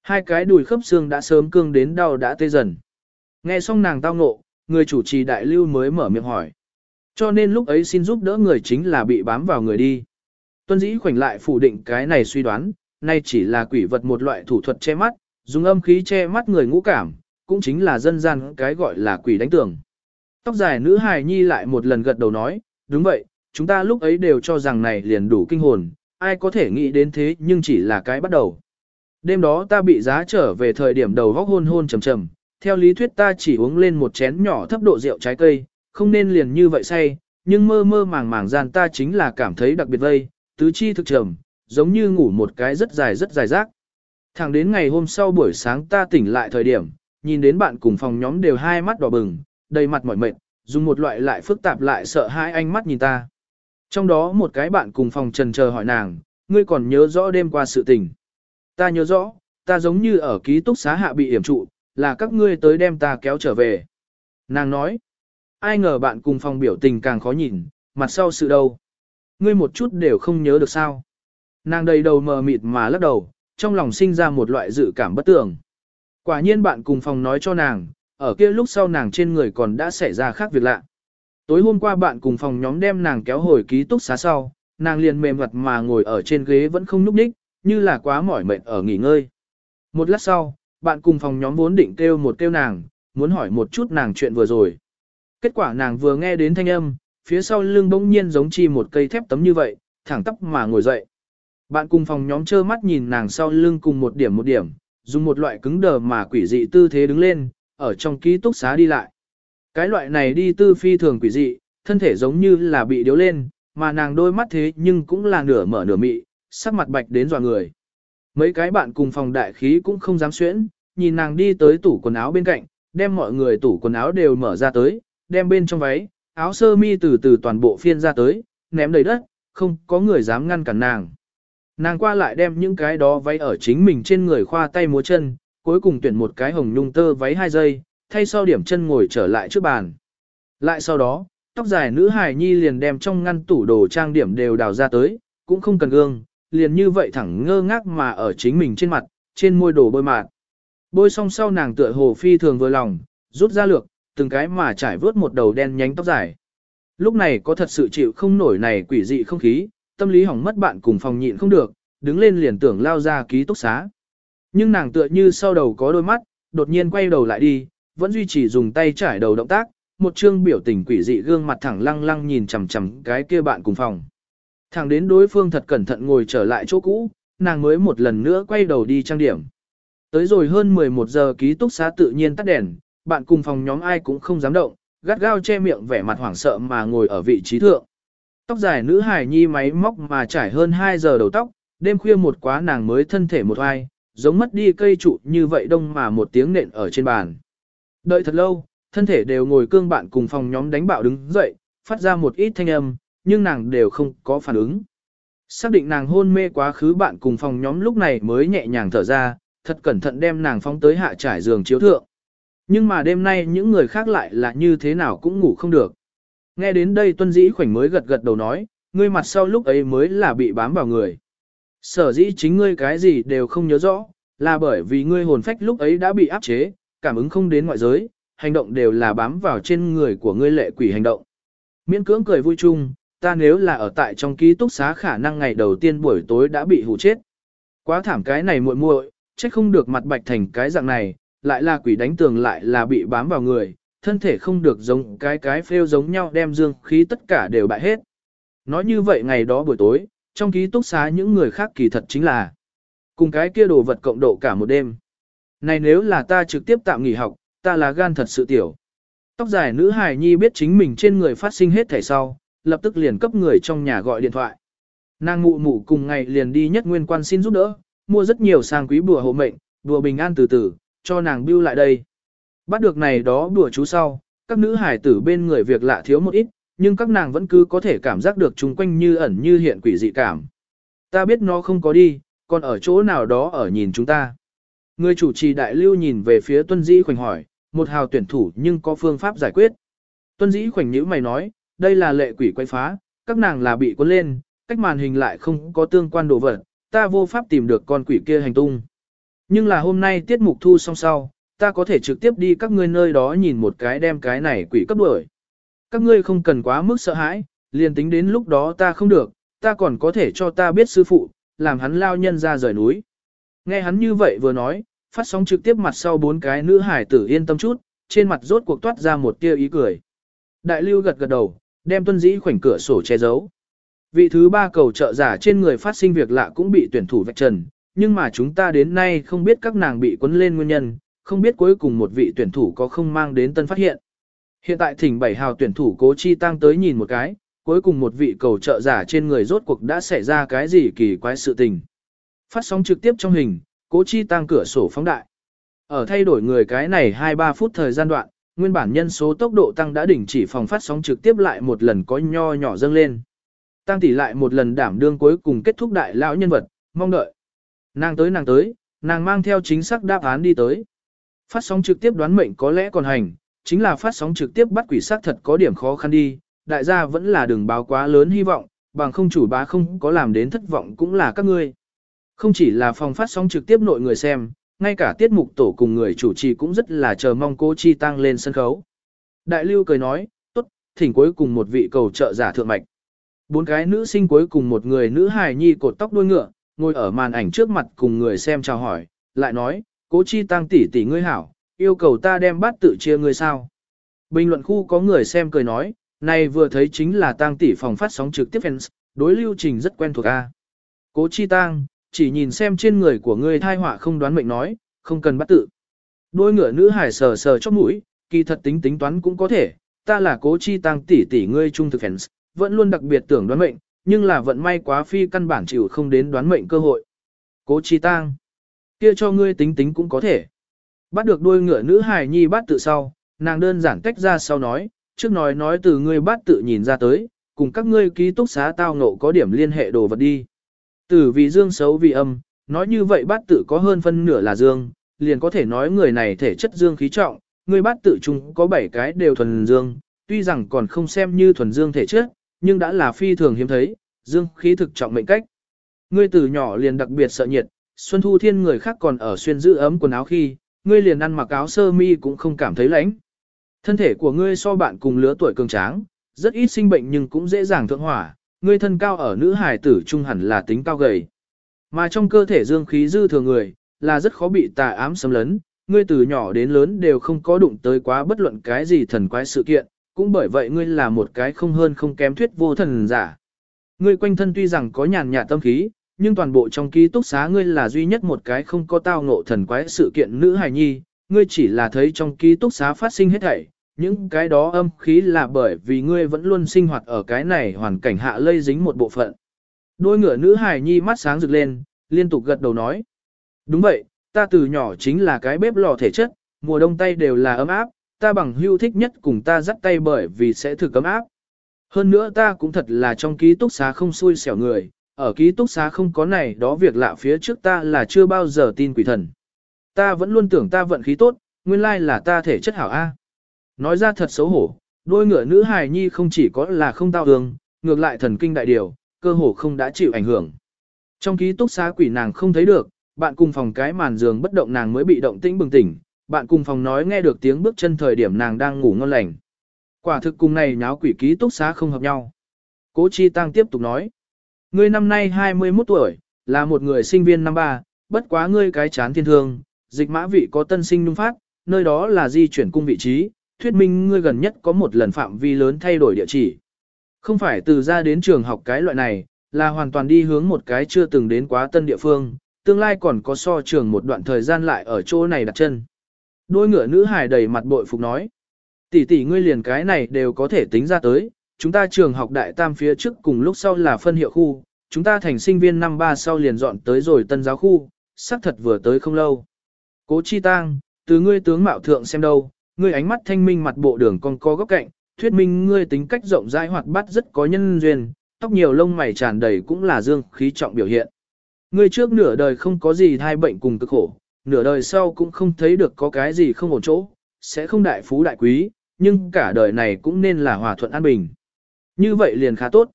Hai cái đùi khớp xương đã sớm cương đến đau đã tê dần. Nghe xong nàng tao ngộ, người chủ trì đại lưu mới mở miệng hỏi. Cho nên lúc ấy xin giúp đỡ người chính là bị bám vào người đi. Tuân dĩ khoảnh lại phủ định cái này suy đoán, nay chỉ là quỷ vật một loại thủ thuật che mắt, dùng âm khí che mắt người ngũ cảm, cũng chính là dân gian cái gọi là quỷ đánh tường. Tóc dài nữ hài nhi lại một lần gật đầu nói, đúng vậy, chúng ta lúc ấy đều cho rằng này liền đủ kinh hồn, ai có thể nghĩ đến thế nhưng chỉ là cái bắt đầu. Đêm đó ta bị giá trở về thời điểm đầu vóc hôn hôn trầm trầm, theo lý thuyết ta chỉ uống lên một chén nhỏ thấp độ rượu trái cây, không nên liền như vậy say, nhưng mơ mơ màng màng gian ta chính là cảm thấy đặc biệt vây, tứ chi thực trầm, giống như ngủ một cái rất dài rất dài rác. Thẳng đến ngày hôm sau buổi sáng ta tỉnh lại thời điểm, nhìn đến bạn cùng phòng nhóm đều hai mắt đỏ bừng, đầy mặt mỏi mệt, dùng một loại lại phức tạp lại sợ hãi ánh mắt nhìn ta. Trong đó một cái bạn cùng phòng trần chờ hỏi nàng, ngươi còn nhớ rõ đêm qua sự tình. ta nhớ rõ, ta giống như ở ký túc xá hạ bị hiểm trụ, là các ngươi tới đem ta kéo trở về. Nàng nói, ai ngờ bạn cùng phòng biểu tình càng khó nhìn, mặt sau sự đâu. Ngươi một chút đều không nhớ được sao. Nàng đầy đầu mờ mịt mà lắc đầu, trong lòng sinh ra một loại dự cảm bất tường. Quả nhiên bạn cùng phòng nói cho nàng, ở kia lúc sau nàng trên người còn đã xảy ra khác việc lạ. Tối hôm qua bạn cùng phòng nhóm đem nàng kéo hồi ký túc xá sau, nàng liền mềm mặt mà ngồi ở trên ghế vẫn không núp đích, như là quá mỏi mệt ở nghỉ ngơi. Một lát sau, bạn cùng phòng nhóm vốn định kêu một kêu nàng, muốn hỏi một chút nàng chuyện vừa rồi. Kết quả nàng vừa nghe đến thanh âm, phía sau lưng bỗng nhiên giống chi một cây thép tấm như vậy, thẳng tắp mà ngồi dậy. Bạn cùng phòng nhóm trơ mắt nhìn nàng sau lưng cùng một điểm một điểm, dùng một loại cứng đờ mà quỷ dị tư thế đứng lên, ở trong ký túc xá đi lại. Cái loại này đi tư phi thường quỷ dị, thân thể giống như là bị điếu lên, mà nàng đôi mắt thế nhưng cũng là nửa mở nửa mị, sắc mặt bạch đến dò người. Mấy cái bạn cùng phòng đại khí cũng không dám xuyễn, nhìn nàng đi tới tủ quần áo bên cạnh, đem mọi người tủ quần áo đều mở ra tới, đem bên trong váy, áo sơ mi từ từ toàn bộ phiên ra tới, ném đầy đất, không có người dám ngăn cản nàng. Nàng qua lại đem những cái đó váy ở chính mình trên người khoa tay múa chân, cuối cùng tuyển một cái hồng nhung tơ váy hai giây, thay sau điểm chân ngồi trở lại trước bàn. Lại sau đó, tóc dài nữ hài nhi liền đem trong ngăn tủ đồ trang điểm đều đào ra tới, cũng không cần gương, liền như vậy thẳng ngơ ngác mà ở chính mình trên mặt, trên môi đồ bôi mạt. Bôi xong sau nàng tựa hồ phi thường vừa lòng, rút ra lược, từng cái mà trải vớt một đầu đen nhánh tóc dài. Lúc này có thật sự chịu không nổi này quỷ dị không khí, tâm lý hỏng mất bạn cùng phòng nhịn không được, đứng lên liền tưởng lao ra ký túc xá. Nhưng nàng tựa như sau đầu có đôi mắt, đột nhiên quay đầu lại đi, vẫn duy trì dùng tay trải đầu động tác, một chương biểu tình quỷ dị gương mặt thẳng lăng lăng nhìn chằm chằm cái kia bạn cùng phòng. Thẳng đến đối phương thật cẩn thận ngồi trở lại chỗ cũ, nàng mới một lần nữa quay đầu đi trang điểm. Tới rồi hơn 11 giờ ký túc xá tự nhiên tắt đèn, bạn cùng phòng nhóm ai cũng không dám động, gắt gao che miệng vẻ mặt hoảng sợ mà ngồi ở vị trí thượng. Tóc dài nữ hài nhi máy móc mà trải hơn 2 giờ đầu tóc, đêm khuya một quá nàng mới thân thể một ai, giống mất đi cây trụ như vậy đông mà một tiếng nện ở trên bàn. Đợi thật lâu, thân thể đều ngồi cương bạn cùng phòng nhóm đánh bạo đứng dậy, phát ra một ít thanh âm, nhưng nàng đều không có phản ứng. Xác định nàng hôn mê quá khứ bạn cùng phòng nhóm lúc này mới nhẹ nhàng thở ra, thật cẩn thận đem nàng phóng tới hạ trải giường chiếu thượng. Nhưng mà đêm nay những người khác lại là như thế nào cũng ngủ không được. Nghe đến đây tuân dĩ khoảnh mới gật gật đầu nói, ngươi mặt sau lúc ấy mới là bị bám vào người. Sở dĩ chính ngươi cái gì đều không nhớ rõ, là bởi vì ngươi hồn phách lúc ấy đã bị áp chế, cảm ứng không đến ngoại giới, hành động đều là bám vào trên người của ngươi lệ quỷ hành động. Miễn cưỡng cười vui chung, ta nếu là ở tại trong ký túc xá khả năng ngày đầu tiên buổi tối đã bị hù chết. Quá thảm cái này muội muội, chắc không được mặt bạch thành cái dạng này, lại là quỷ đánh tường lại là bị bám vào người, thân thể không được giống cái cái phêu giống nhau đem dương khí tất cả đều bại hết. Nói như vậy ngày đó buổi tối, trong ký túc xá những người khác kỳ thật chính là cùng cái kia đồ vật cộng độ cả một đêm. Này nếu là ta trực tiếp tạm nghỉ học, ta là gan thật sự tiểu. Tóc dài nữ hài nhi biết chính mình trên người phát sinh hết thể sau, lập tức liền cấp người trong nhà gọi điện thoại. Nàng mụ mụ cùng ngày liền đi nhất nguyên quan xin giúp đỡ, mua rất nhiều sang quý bùa hộ mệnh, bùa bình an từ từ, cho nàng bưu lại đây. Bắt được này đó đùa chú sau, các nữ hải tử bên người việc lạ thiếu một ít, nhưng các nàng vẫn cứ có thể cảm giác được chung quanh như ẩn như hiện quỷ dị cảm. Ta biết nó không có đi, còn ở chỗ nào đó ở nhìn chúng ta. Người chủ trì đại lưu nhìn về phía tuân dĩ khoảnh hỏi, một hào tuyển thủ nhưng có phương pháp giải quyết. Tuân dĩ khoảnh nhữ mày nói, đây là lệ quỷ quay phá, các nàng là bị cuốn lên, cách màn hình lại không có tương quan đồ vật, ta vô pháp tìm được con quỷ kia hành tung. Nhưng là hôm nay tiết mục thu xong sau, ta có thể trực tiếp đi các ngươi nơi đó nhìn một cái đem cái này quỷ cấp đuổi. Các ngươi không cần quá mức sợ hãi, liền tính đến lúc đó ta không được, ta còn có thể cho ta biết sư phụ, làm hắn lao nhân ra rời núi. Nghe hắn như vậy vừa nói, phát sóng trực tiếp mặt sau bốn cái nữ hải tử yên tâm chút, trên mặt rốt cuộc toát ra một tia ý cười. Đại lưu gật gật đầu, đem tuân dĩ khoảnh cửa sổ che giấu. Vị thứ ba cầu trợ giả trên người phát sinh việc lạ cũng bị tuyển thủ vạch trần, nhưng mà chúng ta đến nay không biết các nàng bị quấn lên nguyên nhân, không biết cuối cùng một vị tuyển thủ có không mang đến tân phát hiện. Hiện tại thỉnh bảy hào tuyển thủ cố chi tăng tới nhìn một cái, cuối cùng một vị cầu trợ giả trên người rốt cuộc đã xảy ra cái gì kỳ quái sự tình. Phát sóng trực tiếp trong hình, cố chi tăng cửa sổ phóng đại. Ở thay đổi người cái này 2-3 phút thời gian đoạn, nguyên bản nhân số tốc độ tăng đã đỉnh chỉ phòng phát sóng trực tiếp lại một lần có nho nhỏ dâng lên. Tăng tỷ lại một lần đảm đương cuối cùng kết thúc đại lão nhân vật, mong đợi. Nàng tới nàng tới, nàng mang theo chính xác đáp án đi tới. Phát sóng trực tiếp đoán mệnh có lẽ còn hành, chính là phát sóng trực tiếp bắt quỷ sát thật có điểm khó khăn đi, đại gia vẫn là đừng báo quá lớn hy vọng, bằng không chủ bá không có làm đến thất vọng cũng là các ngươi. Không chỉ là phòng phát sóng trực tiếp nội người xem, ngay cả tiết mục tổ cùng người chủ trì cũng rất là chờ mong cô Chi Tăng lên sân khấu. Đại lưu cười nói, tốt, thỉnh cuối cùng một vị cầu trợ giả thượng mạch. Bốn cái nữ sinh cuối cùng một người nữ hài nhi cột tóc đuôi ngựa, ngồi ở màn ảnh trước mặt cùng người xem chào hỏi, lại nói, cố chi tăng tỷ tỷ ngươi hảo, yêu cầu ta đem bát tự chia ngươi sao. Bình luận khu có người xem cười nói, này vừa thấy chính là tăng tỷ phòng phát sóng trực tiếp fans, đối lưu trình rất quen thuộc a. Cố chi tăng, chỉ nhìn xem trên người của ngươi thai họa không đoán mệnh nói, không cần bắt tự. Đôi ngựa nữ hải sờ sờ chóp mũi, kỳ thật tính tính toán cũng có thể, ta là cố chi tăng tỷ tỷ ngươi trung thực fans, vẫn luôn đặc biệt tưởng đoán mệnh, nhưng là vận may quá phi căn bản chịu không đến đoán mệnh cơ hội. Cố chi tang kia cho ngươi tính tính cũng có thể. Bắt được đuôi ngựa nữ hài nhi bắt tự sau, nàng đơn giản tách ra sau nói, trước nói nói từ ngươi bắt tự nhìn ra tới, cùng các ngươi ký túc xá tao ngộ có điểm liên hệ đồ vật đi. Tử vì dương xấu vì âm, nói như vậy bát tự có hơn phân nửa là dương, liền có thể nói người này thể chất dương khí trọng, người bát tự chung có 7 cái đều thuần dương, tuy rằng còn không xem như thuần dương thể chất, nhưng đã là phi thường hiếm thấy, dương khí thực trọng mệnh cách. Ngươi từ nhỏ liền đặc biệt sợ nhiệt, Xuân Thu Thiên người khác còn ở xuyên giữ ấm quần áo khi, ngươi liền ăn mặc áo sơ mi cũng không cảm thấy lạnh. Thân thể của ngươi so bạn cùng lứa tuổi cường tráng, rất ít sinh bệnh nhưng cũng dễ dàng thượng hỏa, ngươi thân cao ở nữ hài tử trung hẳn là tính cao gầy. Mà trong cơ thể dương khí dư thừa người, là rất khó bị tà ám xâm lấn, ngươi từ nhỏ đến lớn đều không có đụng tới quá bất luận cái gì thần quái sự kiện, cũng bởi vậy ngươi là một cái không hơn không kém thuyết vô thần giả. Ngươi quanh thân tuy rằng có nhàn nhạt tâm khí, nhưng toàn bộ trong ký túc xá ngươi là duy nhất một cái không có tao ngộ thần quái sự kiện nữ hài nhi, ngươi chỉ là thấy trong ký túc xá phát sinh hết thảy, những cái đó âm khí là bởi vì ngươi vẫn luôn sinh hoạt ở cái này hoàn cảnh hạ lây dính một bộ phận. Đôi ngựa nữ hài nhi mắt sáng rực lên, liên tục gật đầu nói. Đúng vậy, ta từ nhỏ chính là cái bếp lò thể chất, mùa đông tay đều là ấm áp, ta bằng hưu thích nhất cùng ta dắt tay bởi vì sẽ thử cấm áp. Hơn nữa ta cũng thật là trong ký túc xá không xui xẻo người, ở ký túc xá không có này đó việc lạ phía trước ta là chưa bao giờ tin quỷ thần. Ta vẫn luôn tưởng ta vận khí tốt, nguyên lai là ta thể chất hảo A. Nói ra thật xấu hổ, đôi ngựa nữ hài nhi không chỉ có là không tao hương, ngược lại thần kinh đại điều, cơ hồ không đã chịu ảnh hưởng. Trong ký túc xá quỷ nàng không thấy được, bạn cùng phòng cái màn giường bất động nàng mới bị động tĩnh bừng tỉnh, bạn cùng phòng nói nghe được tiếng bước chân thời điểm nàng đang ngủ ngon lành. Quả thực cùng này nháo quỷ ký túc xá không hợp nhau. Cố Chi Tăng tiếp tục nói. Ngươi năm nay 21 tuổi, là một người sinh viên năm ba, bất quá ngươi cái chán thiên thương, dịch mã vị có tân sinh nung phát, nơi đó là di chuyển cung vị trí, thuyết minh ngươi gần nhất có một lần phạm vi lớn thay đổi địa chỉ. Không phải từ ra đến trường học cái loại này, là hoàn toàn đi hướng một cái chưa từng đến quá tân địa phương, tương lai còn có so trường một đoạn thời gian lại ở chỗ này đặt chân. Đôi ngựa nữ hài đầy mặt bội phục nói. Tỷ tỷ ngươi liền cái này đều có thể tính ra tới, chúng ta trường học đại tam phía trước cùng lúc sau là phân hiệu khu, chúng ta thành sinh viên năm ba sau liền dọn tới rồi tân giáo khu, xác thật vừa tới không lâu. Cố chi tang, từ ngươi tướng mạo thượng xem đâu, ngươi ánh mắt thanh minh mặt bộ đường còn có góc cạnh, thuyết minh ngươi tính cách rộng rãi hoạt bát rất có nhân duyên, tóc nhiều lông mày tràn đầy cũng là dương khí trọng biểu hiện. Ngươi trước nửa đời không có gì thai bệnh cùng cực khổ, nửa đời sau cũng không thấy được có cái gì không ổn chỗ, sẽ không đại phú đại quý, nhưng cả đời này cũng nên là hòa thuận an bình. Như vậy liền khá tốt.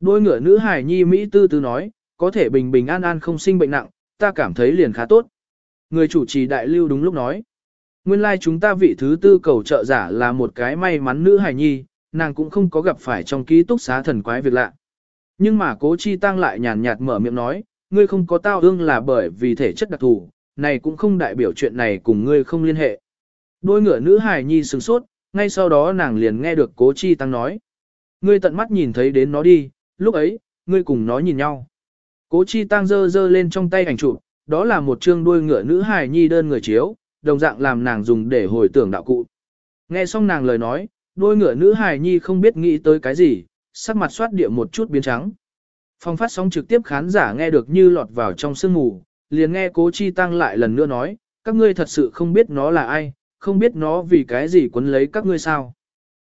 Đôi ngựa nữ hải nhi Mỹ tư tư nói, có thể bình bình an an không sinh bệnh nặng, ta cảm thấy liền khá tốt. Người chủ trì đại lưu đúng lúc nói. Nguyên lai like chúng ta vị thứ tư cầu trợ giả là một cái may mắn nữ hải nhi, nàng cũng không có gặp phải trong ký túc xá thần quái việc lạ. Nhưng mà cố chi tăng lại nhàn nhạt mở miệng nói, ngươi không có tao ương là bởi vì thể chất đặc thù, này cũng không đại biểu chuyện này cùng ngươi không liên hệ. Đôi ngựa nữ hải nhi sừng sốt, ngay sau đó nàng liền nghe được cố chi tăng nói. Ngươi tận mắt nhìn thấy đến nó đi, lúc ấy, ngươi cùng nó nhìn nhau. Cố chi tăng dơ dơ lên trong tay ảnh chụp, đó là một chương đuôi ngựa nữ hài nhi đơn người chiếu, đồng dạng làm nàng dùng để hồi tưởng đạo cụ. Nghe xong nàng lời nói, đôi ngựa nữ hài nhi không biết nghĩ tới cái gì, sắc mặt xoát địa một chút biến trắng. Phong phát sóng trực tiếp khán giả nghe được như lọt vào trong sương mù, liền nghe cố chi tăng lại lần nữa nói, các ngươi thật sự không biết nó là ai, không biết nó vì cái gì quấn lấy các ngươi sao.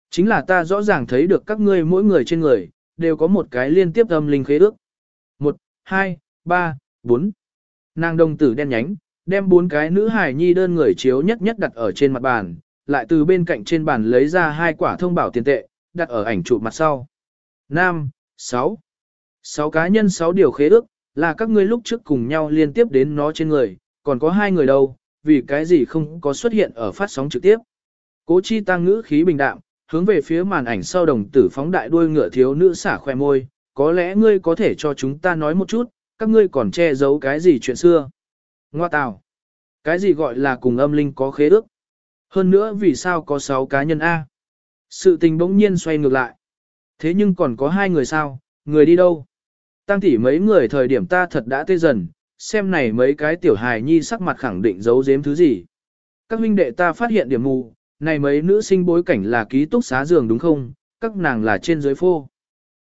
Chính là ta rõ ràng thấy được các ngươi mỗi người trên người, đều có một cái liên tiếp âm linh khế ước. 1, 2, 3, 4. Nàng đồng tử đen nhánh, đem bốn cái nữ hài nhi đơn người chiếu nhất nhất đặt ở trên mặt bàn, lại từ bên cạnh trên bàn lấy ra hai quả thông bảo tiền tệ, đặt ở ảnh chụp mặt sau. Nam, 6. 6 cá nhân sáu điều khế ước, là các ngươi lúc trước cùng nhau liên tiếp đến nó trên người, còn có hai người đâu, vì cái gì không có xuất hiện ở phát sóng trực tiếp. Cố chi tăng ngữ khí bình đạm, hướng về phía màn ảnh sau đồng tử phóng đại đuôi ngựa thiếu nữ xả khoe môi, có lẽ ngươi có thể cho chúng ta nói một chút, các ngươi còn che giấu cái gì chuyện xưa. Ngoa tào. Cái gì gọi là cùng âm linh có khế ước? Hơn nữa vì sao có 6 cá nhân A? Sự tình bỗng nhiên xoay ngược lại. Thế nhưng còn có hai người sao, người đi đâu? Tăng tỷ mấy người thời điểm ta thật đã tê dần, xem này mấy cái tiểu hài nhi sắc mặt khẳng định giấu giếm thứ gì. Các huynh đệ ta phát hiện điểm mù, này mấy nữ sinh bối cảnh là ký túc xá giường đúng không, các nàng là trên dưới phô.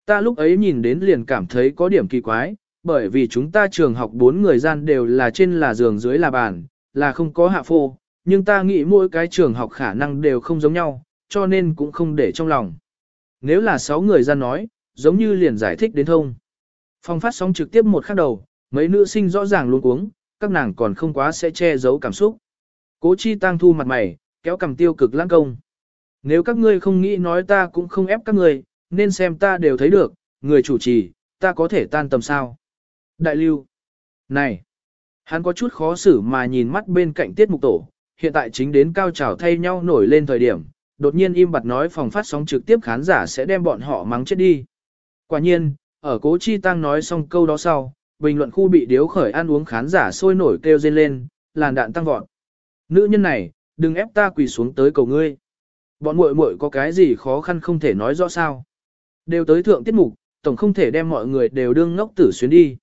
Ta lúc ấy nhìn đến liền cảm thấy có điểm kỳ quái, bởi vì chúng ta trường học bốn người gian đều là trên là giường dưới là bàn, là không có hạ phô, nhưng ta nghĩ mỗi cái trường học khả năng đều không giống nhau, cho nên cũng không để trong lòng. Nếu là sáu người gian nói, giống như liền giải thích đến thông. Phong phát sóng trực tiếp một khắc đầu, mấy nữ sinh rõ ràng luôn cuống, các nàng còn không quá sẽ che giấu cảm xúc. Cố chi tăng thu mặt mày, kéo cầm tiêu cực lãng công. Nếu các ngươi không nghĩ nói ta cũng không ép các ngươi, nên xem ta đều thấy được, người chủ trì, ta có thể tan tầm sao. Đại lưu. Này. Hắn có chút khó xử mà nhìn mắt bên cạnh tiết mục tổ, hiện tại chính đến cao trào thay nhau nổi lên thời điểm, đột nhiên im bặt nói phòng phát sóng trực tiếp khán giả sẽ đem bọn họ mắng chết đi. Quả nhiên, ở cố chi tăng nói xong câu đó sau, bình luận khu bị điếu khởi ăn uống khán giả sôi nổi kêu dên lên, làn đạn tăng vọt. Nữ nhân này, đừng ép ta quỳ xuống tới cầu ngươi. Bọn muội muội có cái gì khó khăn không thể nói rõ sao. Đều tới thượng tiết mục, tổng không thể đem mọi người đều đương ngốc tử xuyến đi.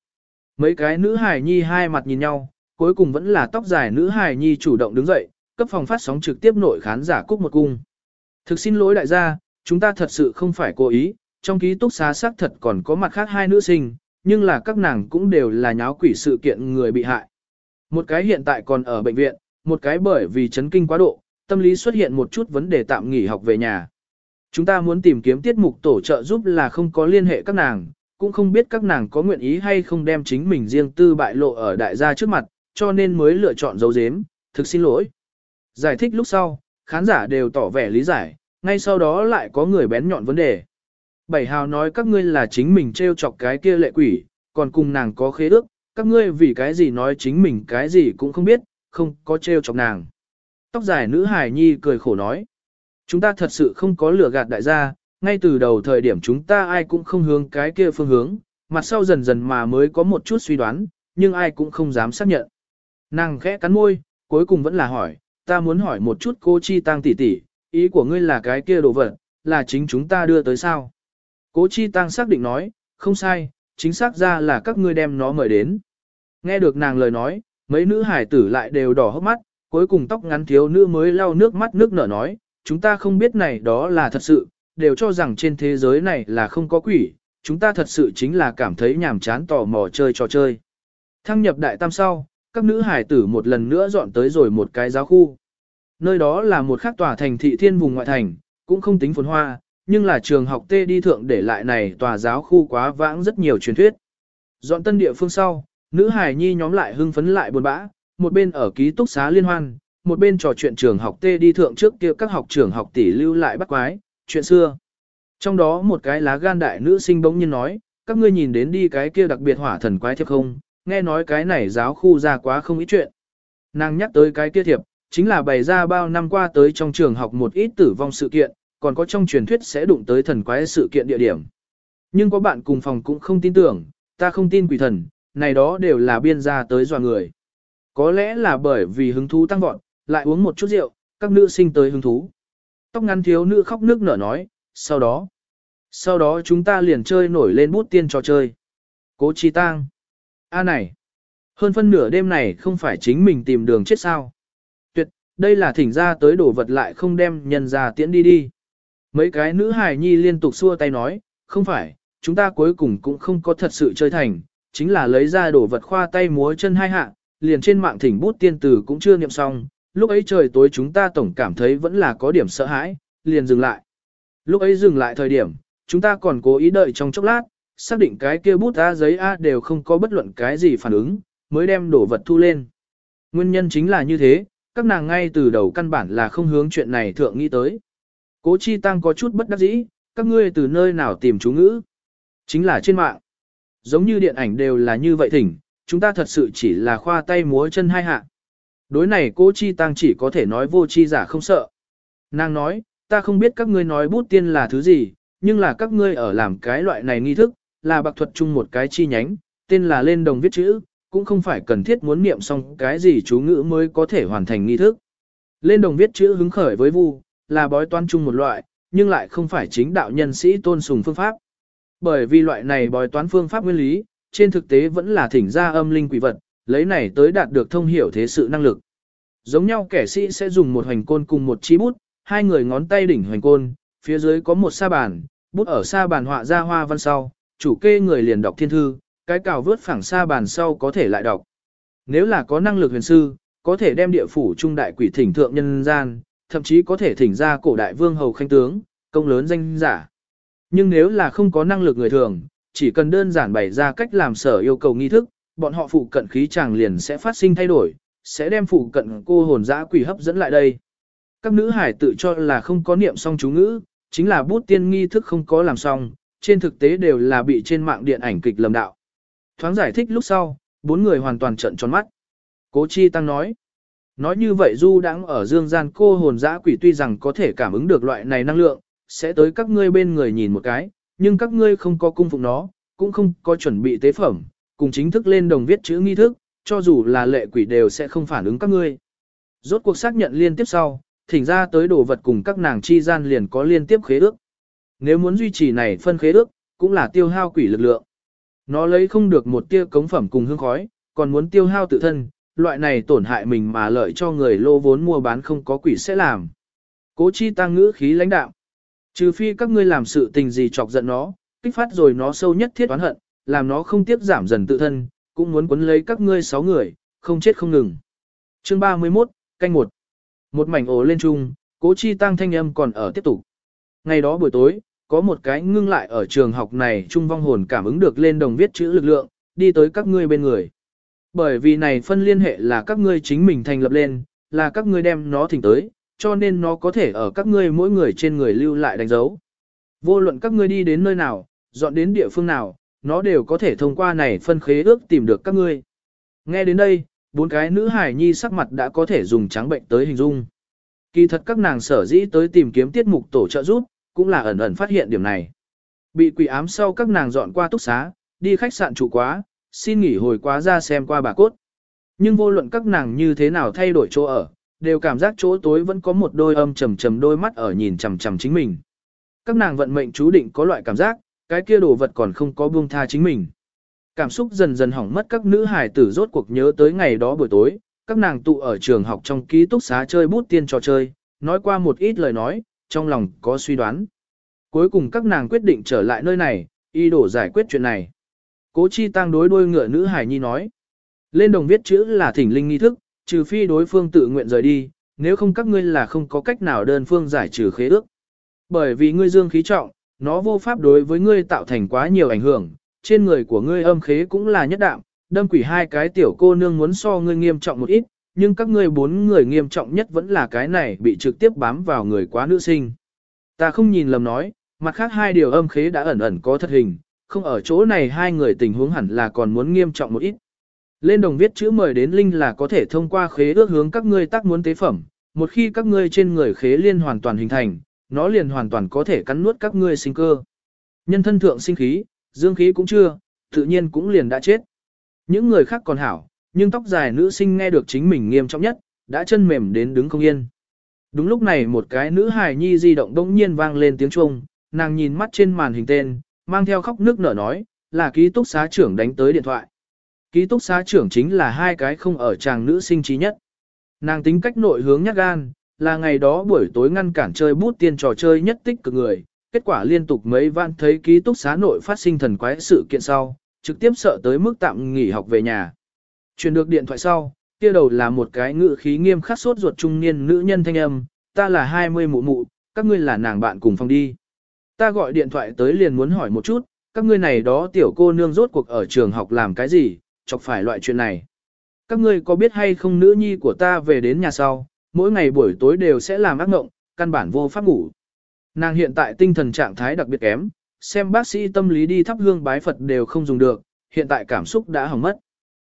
Mấy cái nữ hài nhi hai mặt nhìn nhau, cuối cùng vẫn là tóc dài nữ hài nhi chủ động đứng dậy, cấp phòng phát sóng trực tiếp nội khán giả cúc một cung. Thực xin lỗi đại gia, chúng ta thật sự không phải cố ý, trong ký túc xá xác thật còn có mặt khác hai nữ sinh, nhưng là các nàng cũng đều là nháo quỷ sự kiện người bị hại. Một cái hiện tại còn ở bệnh viện, một cái bởi vì chấn kinh quá độ, tâm lý xuất hiện một chút vấn đề tạm nghỉ học về nhà. Chúng ta muốn tìm kiếm tiết mục tổ trợ giúp là không có liên hệ các nàng, cũng không biết các nàng có nguyện ý hay không đem chính mình riêng tư bại lộ ở đại gia trước mặt, cho nên mới lựa chọn dấu dếm, thực xin lỗi. Giải thích lúc sau, khán giả đều tỏ vẻ lý giải, ngay sau đó lại có người bén nhọn vấn đề. Bảy hào nói các ngươi là chính mình trêu chọc cái kia lệ quỷ, còn cùng nàng có khế ước, các ngươi vì cái gì nói chính mình cái gì cũng không biết, không có trêu chọc nàng. Tóc dài nữ hải nhi cười khổ nói. Chúng ta thật sự không có lừa gạt đại gia, ngay từ đầu thời điểm chúng ta ai cũng không hướng cái kia phương hướng, mặt sau dần dần mà mới có một chút suy đoán, nhưng ai cũng không dám xác nhận. Nàng khẽ cắn môi, cuối cùng vẫn là hỏi, ta muốn hỏi một chút cô Chi Tăng tỷ tỷ, ý của ngươi là cái kia đồ vật, là chính chúng ta đưa tới sao? Cố Chi Tăng xác định nói, không sai, chính xác ra là các ngươi đem nó mời đến. Nghe được nàng lời nói, mấy nữ hải tử lại đều đỏ hốc mắt, cuối cùng tóc ngắn thiếu nữ mới lau nước mắt nước nở nói, chúng ta không biết này đó là thật sự, đều cho rằng trên thế giới này là không có quỷ, chúng ta thật sự chính là cảm thấy nhàm chán tò mò chơi trò chơi. Thăng nhập đại tam sau, các nữ hải tử một lần nữa dọn tới rồi một cái giáo khu. Nơi đó là một khác tòa thành thị thiên vùng ngoại thành, cũng không tính phồn hoa, nhưng là trường học tê đi thượng để lại này tòa giáo khu quá vãng rất nhiều truyền thuyết. Dọn tân địa phương sau, nữ hải nhi nhóm lại hưng phấn lại buồn bã, một bên ở ký túc xá liên hoan, một bên trò chuyện trường học tê đi thượng trước kia các học trường học tỷ lưu lại bắt quái, chuyện xưa. Trong đó một cái lá gan đại nữ sinh bỗng nhiên nói, các ngươi nhìn đến đi cái kia đặc biệt hỏa thần quái thiệp không, nghe nói cái này giáo khu ra quá không ít chuyện. Nàng nhắc tới cái kia thiệp, chính là bày ra bao năm qua tới trong trường học một ít tử vong sự kiện, còn có trong truyền thuyết sẽ đụng tới thần quái sự kiện địa điểm. Nhưng có bạn cùng phòng cũng không tin tưởng, ta không tin quỷ thần, này đó đều là biên gia tới dò người. Có lẽ là bởi vì hứng thú tăng vọt, lại uống một chút rượu, các nữ sinh tới hứng thú. Tóc ngắn thiếu nữ khóc nước nở nói, sau đó, sau đó chúng ta liền chơi nổi lên bút tiên trò chơi. Cố chi tang. A này, hơn phân nửa đêm này không phải chính mình tìm đường chết sao. Tuyệt, đây là thỉnh ra tới đổ vật lại không đem nhân ra tiễn đi đi. Mấy cái nữ hài nhi liên tục xua tay nói, không phải, chúng ta cuối cùng cũng không có thật sự chơi thành, chính là lấy ra đổ vật khoa tay múa chân hai hạ, liền trên mạng thỉnh bút tiên tử cũng chưa niệm xong, lúc ấy trời tối chúng ta tổng cảm thấy vẫn là có điểm sợ hãi, liền dừng lại. Lúc ấy dừng lại thời điểm, chúng ta còn cố ý đợi trong chốc lát, xác định cái kia bút A giấy A đều không có bất luận cái gì phản ứng, mới đem đổ vật thu lên. Nguyên nhân chính là như thế, các nàng ngay từ đầu căn bản là không hướng chuyện này thượng nghĩ tới. Cố Chi Tăng có chút bất đắc dĩ, các ngươi từ nơi nào tìm chú ngữ? Chính là trên mạng. Giống như điện ảnh đều là như vậy thỉnh, chúng ta thật sự chỉ là khoa tay múa chân hai hạ. Đối này cố Chi Tăng chỉ có thể nói vô chi giả không sợ. Nàng nói, ta không biết các ngươi nói bút tiên là thứ gì, nhưng là các ngươi ở làm cái loại này nghi thức, là bạc thuật chung một cái chi nhánh, tên là lên đồng viết chữ, cũng không phải cần thiết muốn niệm xong cái gì chú ngữ mới có thể hoàn thành nghi thức. Lên đồng viết chữ hứng khởi với vu, là bói toán chung một loại, nhưng lại không phải chính đạo nhân sĩ tôn sùng phương pháp. Bởi vì loại này bói toán phương pháp nguyên lý, trên thực tế vẫn là thỉnh ra âm linh quỷ vật, lấy này tới đạt được thông hiểu thế sự năng lực. Giống nhau kẻ sĩ sẽ dùng một hoành côn cùng một chi bút, hai người ngón tay đỉnh hoành côn, phía dưới có một sa bàn, bút ở sa bàn họa ra hoa văn sau, chủ kê người liền đọc thiên thư, cái cào vớt phẳng sa bàn sau có thể lại đọc. Nếu là có năng lực huyền sư, có thể đem địa phủ trung đại quỷ thỉnh thượng nhân gian, thậm chí có thể thỉnh ra cổ đại vương hầu khanh tướng, công lớn danh giả. Nhưng nếu là không có năng lực người thường, chỉ cần đơn giản bày ra cách làm sở yêu cầu nghi thức, bọn họ phụ cận khí chàng liền sẽ phát sinh thay đổi, sẽ đem phụ cận cô hồn dã quỷ hấp dẫn lại đây. Các nữ hải tự cho là không có niệm xong chú ngữ, chính là bút tiên nghi thức không có làm xong, trên thực tế đều là bị trên mạng điện ảnh kịch lầm đạo. Thoáng giải thích lúc sau, bốn người hoàn toàn trận tròn mắt. Cố Chi Tăng nói, nói như vậy Du đang ở dương gian cô hồn dã quỷ tuy rằng có thể cảm ứng được loại này năng lượng, sẽ tới các ngươi bên người nhìn một cái, nhưng các ngươi không có cung phụng nó, cũng không có chuẩn bị tế phẩm, cùng chính thức lên đồng viết chữ nghi thức, cho dù là lệ quỷ đều sẽ không phản ứng các ngươi. Rốt cuộc xác nhận liên tiếp sau, thỉnh ra tới đồ vật cùng các nàng chi gian liền có liên tiếp khế ước. Nếu muốn duy trì này phân khế ước, cũng là tiêu hao quỷ lực lượng. Nó lấy không được một tia cống phẩm cùng hương khói, còn muốn tiêu hao tự thân, loại này tổn hại mình mà lợi cho người lô vốn mua bán không có quỷ sẽ làm. Cố chi tăng ngữ khí lãnh đạo. Trừ phi các ngươi làm sự tình gì chọc giận nó, kích phát rồi nó sâu nhất thiết oán hận, làm nó không tiếp giảm dần tự thân, cũng muốn quấn lấy các ngươi sáu người, không chết không ngừng. Chương 31, canh một. Một mảnh ổ lên chung, cố chi tăng thanh âm còn ở tiếp tục. Ngày đó buổi tối, có một cái ngưng lại ở trường học này trung vong hồn cảm ứng được lên đồng viết chữ lực lượng, đi tới các ngươi bên người. Bởi vì này phân liên hệ là các ngươi chính mình thành lập lên, là các ngươi đem nó thỉnh tới, cho nên nó có thể ở các ngươi mỗi người trên người lưu lại đánh dấu. Vô luận các ngươi đi đến nơi nào, dọn đến địa phương nào, nó đều có thể thông qua này phân khế ước tìm được các ngươi. Nghe đến đây, bốn cái nữ hải nhi sắc mặt đã có thể dùng trắng bệnh tới hình dung. Kỳ thật các nàng sở dĩ tới tìm kiếm tiết mục tổ trợ giúp, cũng là ẩn ẩn phát hiện điểm này. Bị quỷ ám sau các nàng dọn qua túc xá, đi khách sạn trụ quá, xin nghỉ hồi quá ra xem qua bà cốt. Nhưng vô luận các nàng như thế nào thay đổi chỗ ở, đều cảm giác chỗ tối vẫn có một đôi âm trầm trầm đôi mắt ở nhìn chằm chằm chính mình. Các nàng vận mệnh chú định có loại cảm giác, cái kia đồ vật còn không có buông tha chính mình. Cảm xúc dần dần hỏng mất các nữ hài tử rốt cuộc nhớ tới ngày đó buổi tối, các nàng tụ ở trường học trong ký túc xá chơi bút tiên trò chơi, nói qua một ít lời nói, trong lòng có suy đoán. Cuối cùng các nàng quyết định trở lại nơi này, y đổ giải quyết chuyện này. Cố chi tăng đối đuôi ngựa nữ hải nhi nói. Lên đồng viết chữ là thỉnh linh nghi thức, trừ phi đối phương tự nguyện rời đi, nếu không các ngươi là không có cách nào đơn phương giải trừ khế ước. Bởi vì ngươi dương khí trọng, nó vô pháp đối với ngươi tạo thành quá nhiều ảnh hưởng, trên người của ngươi âm khế cũng là nhất đạm, đâm quỷ hai cái tiểu cô nương muốn so ngươi nghiêm trọng một ít, nhưng các ngươi bốn người nghiêm trọng nhất vẫn là cái này bị trực tiếp bám vào người quá nữ sinh. Ta không nhìn lầm nói, mặt khác hai điều âm khế đã ẩn ẩn có thật hình, không ở chỗ này hai người tình huống hẳn là còn muốn nghiêm trọng một ít. Lên đồng viết chữ mời đến linh là có thể thông qua khế ước hướng các ngươi tác muốn tế phẩm, một khi các ngươi trên người khế liên hoàn toàn hình thành, nó liền hoàn toàn có thể cắn nuốt các ngươi sinh cơ. Nhân thân thượng sinh khí, dương khí cũng chưa, tự nhiên cũng liền đã chết. Những người khác còn hảo, nhưng tóc dài nữ sinh nghe được chính mình nghiêm trọng nhất, đã chân mềm đến đứng không yên. Đúng lúc này một cái nữ hài nhi di động đông nhiên vang lên tiếng chuông, nàng nhìn mắt trên màn hình tên, mang theo khóc nước nở nói, là ký túc xá trưởng đánh tới điện thoại. Ký túc xá trưởng chính là hai cái không ở chàng nữ sinh trí nhất. Nàng tính cách nội hướng nhát gan, là ngày đó buổi tối ngăn cản chơi bút tiên trò chơi nhất tích cực người, kết quả liên tục mấy vạn thấy ký túc xá nội phát sinh thần quái sự kiện sau, trực tiếp sợ tới mức tạm nghỉ học về nhà. Truyền được điện thoại sau, kia đầu là một cái ngự khí nghiêm khắc sốt ruột trung niên nữ nhân thanh âm, ta là 20 mụ mụ, các ngươi là nàng bạn cùng phòng đi. Ta gọi điện thoại tới liền muốn hỏi một chút, các ngươi này đó tiểu cô nương rốt cuộc ở trường học làm cái gì, chọc phải loại chuyện này. Các ngươi có biết hay không nữ nhi của ta về đến nhà sau, mỗi ngày buổi tối đều sẽ làm ác mộng, căn bản vô pháp ngủ. Nàng hiện tại tinh thần trạng thái đặc biệt kém, xem bác sĩ tâm lý đi thắp hương bái Phật đều không dùng được, hiện tại cảm xúc đã hỏng mất.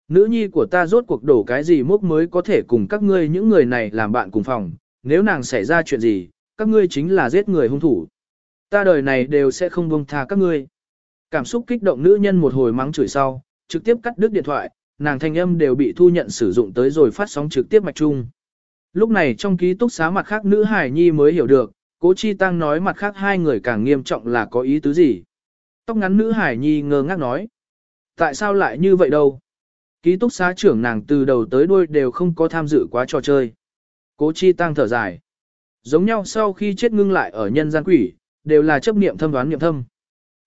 Nữ nhi của ta rốt cuộc đổ cái gì mốc mới có thể cùng các ngươi những người này làm bạn cùng phòng, nếu nàng xảy ra chuyện gì, các ngươi chính là giết người hung thủ. Ta đời này đều sẽ không buông tha các ngươi. Cảm xúc kích động nữ nhân một hồi mắng chửi sau, trực tiếp cắt đứt điện thoại, nàng thanh âm đều bị thu nhận sử dụng tới rồi phát sóng trực tiếp mạch chung. Lúc này trong ký túc xá mặt khác nữ hải nhi mới hiểu được, cố chi tăng nói mặt khác hai người càng nghiêm trọng là có ý tứ gì. Tóc ngắn nữ hải nhi ngơ ngác nói. Tại sao lại như vậy đâu? Ký túc xá trưởng nàng từ đầu tới đuôi đều không có tham dự quá trò chơi. Cố chi tăng thở dài. Giống nhau sau khi chết ngưng lại ở nhân gian quỷ, đều là chấp niệm thâm đoán niệm thâm.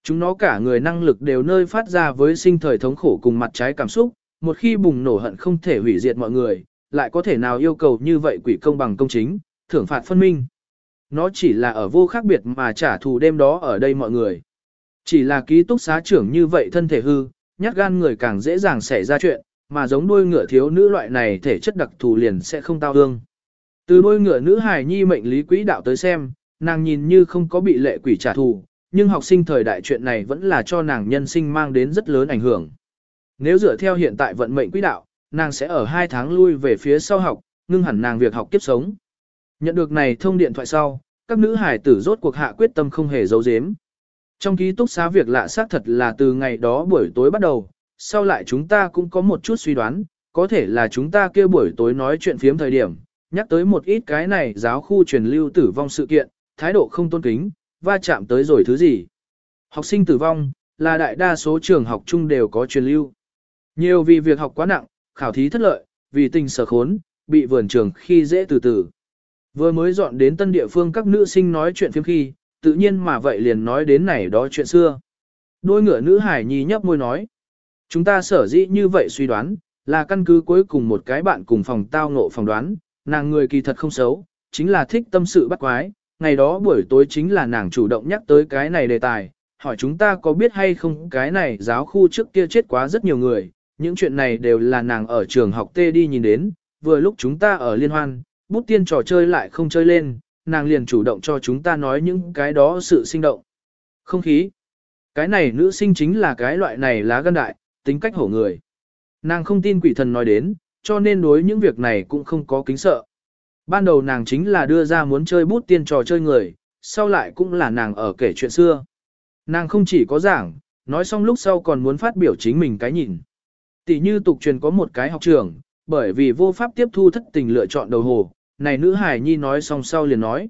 Chúng nó cả người năng lực đều nơi phát ra với sinh thời thống khổ cùng mặt trái cảm xúc, một khi bùng nổ hận không thể hủy diệt mọi người, lại có thể nào yêu cầu như vậy quỷ công bằng công chính, thưởng phạt phân minh. Nó chỉ là ở vô khác biệt mà trả thù đêm đó ở đây mọi người. Chỉ là ký túc xá trưởng như vậy thân thể hư, nhát gan người càng dễ dàng xảy ra chuyện, mà giống đuôi ngựa thiếu nữ loại này thể chất đặc thù liền sẽ không tao hương. Từ đôi ngựa nữ hài nhi mệnh lý quỹ đạo tới xem, nàng nhìn như không có bị lệ quỷ trả thù, nhưng học sinh thời đại chuyện này vẫn là cho nàng nhân sinh mang đến rất lớn ảnh hưởng. Nếu dựa theo hiện tại vận mệnh quỹ đạo, nàng sẽ ở 2 tháng lui về phía sau học, ngưng hẳn nàng việc học kiếp sống. Nhận được này thông điện thoại sau, các nữ hải tử rốt cuộc hạ quyết tâm không hề giấu giếm. Trong ký túc xá việc lạ xác thật là từ ngày đó buổi tối bắt đầu, sau lại chúng ta cũng có một chút suy đoán, có thể là chúng ta kia buổi tối nói chuyện phiếm thời điểm, nhắc tới một ít cái này giáo khu truyền lưu tử vong sự kiện, thái độ không tôn kính, va chạm tới rồi thứ gì. Học sinh tử vong, là đại đa số trường học chung đều có truyền lưu. Nhiều vì việc học quá nặng, khảo thí thất lợi, vì tình sở khốn, bị vườn trường khi dễ từ từ. Vừa mới dọn đến tân địa phương các nữ sinh nói chuyện phiếm khi, tự nhiên mà vậy liền nói đến này đó chuyện xưa. Đôi ngựa nữ hải nhi nhấp môi nói. Chúng ta sở dĩ như vậy suy đoán, là căn cứ cuối cùng một cái bạn cùng phòng tao ngộ phòng đoán, nàng người kỳ thật không xấu, chính là thích tâm sự bắt quái, ngày đó buổi tối chính là nàng chủ động nhắc tới cái này đề tài, hỏi chúng ta có biết hay không cái này giáo khu trước kia chết quá rất nhiều người, những chuyện này đều là nàng ở trường học tê đi nhìn đến, vừa lúc chúng ta ở liên hoan, bút tiên trò chơi lại không chơi lên, nàng liền chủ động cho chúng ta nói những cái đó sự sinh động. Không khí. Cái này nữ sinh chính là cái loại này lá gân đại, tính cách hổ người. Nàng không tin quỷ thần nói đến, cho nên đối những việc này cũng không có kính sợ. Ban đầu nàng chính là đưa ra muốn chơi bút tiên trò chơi người, sau lại cũng là nàng ở kể chuyện xưa. Nàng không chỉ có giảng, nói xong lúc sau còn muốn phát biểu chính mình cái nhìn. Tỷ như tục truyền có một cái học trường, bởi vì vô pháp tiếp thu thất tình lựa chọn đầu hồ, này nữ hải nhi nói xong sau liền nói.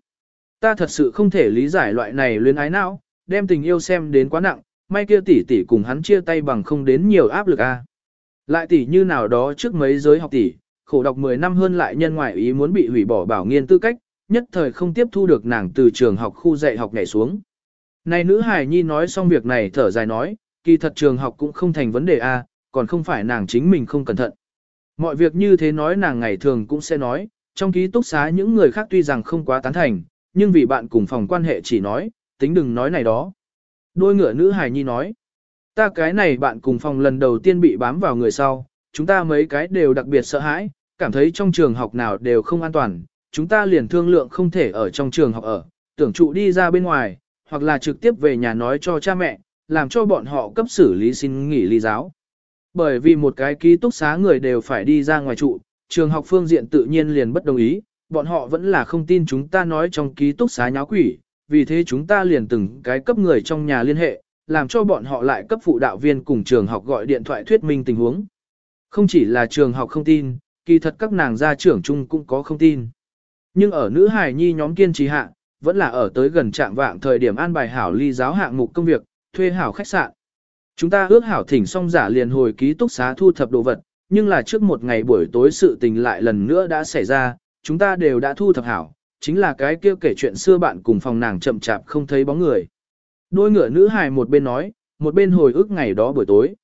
Ta thật sự không thể lý giải loại này luyến ái não, đem tình yêu xem đến quá nặng, may kia tỷ tỷ cùng hắn chia tay bằng không đến nhiều áp lực a. Lại tỷ như nào đó trước mấy giới học tỷ, khổ đọc 10 năm hơn lại nhân ngoại ý muốn bị hủy bỏ bảo nghiên tư cách, nhất thời không tiếp thu được nàng từ trường học khu dạy học nhảy xuống. Này nữ hài nhi nói xong việc này thở dài nói, kỳ thật trường học cũng không thành vấn đề a, còn không phải nàng chính mình không cẩn thận. Mọi việc như thế nói nàng ngày thường cũng sẽ nói, trong ký túc xá những người khác tuy rằng không quá tán thành, nhưng vì bạn cùng phòng quan hệ chỉ nói, tính đừng nói này đó. Đôi ngựa nữ hài nhi nói, ta cái này bạn cùng phòng lần đầu tiên bị bám vào người sau, chúng ta mấy cái đều đặc biệt sợ hãi, cảm thấy trong trường học nào đều không an toàn, chúng ta liền thương lượng không thể ở trong trường học ở, tưởng trụ đi ra bên ngoài, hoặc là trực tiếp về nhà nói cho cha mẹ, làm cho bọn họ cấp xử lý xin nghỉ ly giáo. Bởi vì một cái ký túc xá người đều phải đi ra ngoài trụ, trường học phương diện tự nhiên liền bất đồng ý, bọn họ vẫn là không tin chúng ta nói trong ký túc xá nháo quỷ, vì thế chúng ta liền từng cái cấp người trong nhà liên hệ, làm cho bọn họ lại cấp phụ đạo viên cùng trường học gọi điện thoại thuyết minh tình huống. Không chỉ là trường học không tin, kỳ thật các nàng gia trưởng chung cũng có không tin. Nhưng ở nữ hài nhi nhóm kiên trì hạ, vẫn là ở tới gần trạng vạng thời điểm an bài hảo ly giáo hạng mục công việc, thuê hảo khách sạn. Chúng ta ước hảo thỉnh xong giả liền hồi ký túc xá thu thập đồ vật, nhưng là trước một ngày buổi tối sự tình lại lần nữa đã xảy ra, chúng ta đều đã thu thập hảo, chính là cái kia kể chuyện xưa bạn cùng phòng nàng chậm chạp không thấy bóng người. Đôi ngựa nữ hài một bên nói, một bên hồi ức ngày đó buổi tối.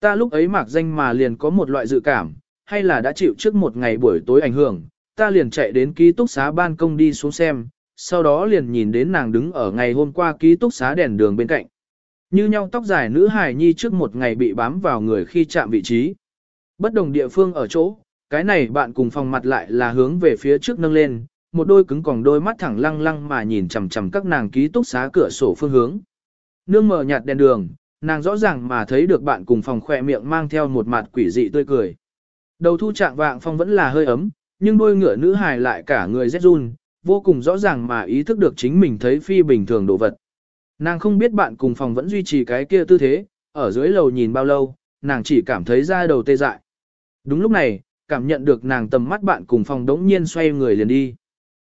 Ta lúc ấy mặc danh mà liền có một loại dự cảm, hay là đã chịu trước một ngày buổi tối ảnh hưởng, ta liền chạy đến ký túc xá ban công đi xuống xem, sau đó liền nhìn đến nàng đứng ở ngày hôm qua ký túc xá đèn đường bên cạnh. Như nhau tóc dài nữ hài nhi trước một ngày bị bám vào người khi chạm vị trí. Bất đồng địa phương ở chỗ, cái này bạn cùng phòng mặt lại là hướng về phía trước nâng lên, một đôi cứng còng đôi mắt thẳng lăng lăng mà nhìn chằm chằm các nàng ký túc xá cửa sổ phương hướng. Nương mở nhạt đèn đường, nàng rõ ràng mà thấy được bạn cùng phòng khỏe miệng mang theo một mặt quỷ dị tươi cười. Đầu thu trạng vạng phong vẫn là hơi ấm, nhưng đôi ngựa nữ hài lại cả người rét run, vô cùng rõ ràng mà ý thức được chính mình thấy phi bình thường đồ vật. Nàng không biết bạn cùng phòng vẫn duy trì cái kia tư thế, ở dưới lầu nhìn bao lâu, nàng chỉ cảm thấy da đầu tê dại. Đúng lúc này, cảm nhận được nàng tầm mắt bạn cùng phòng đống nhiên xoay người liền đi.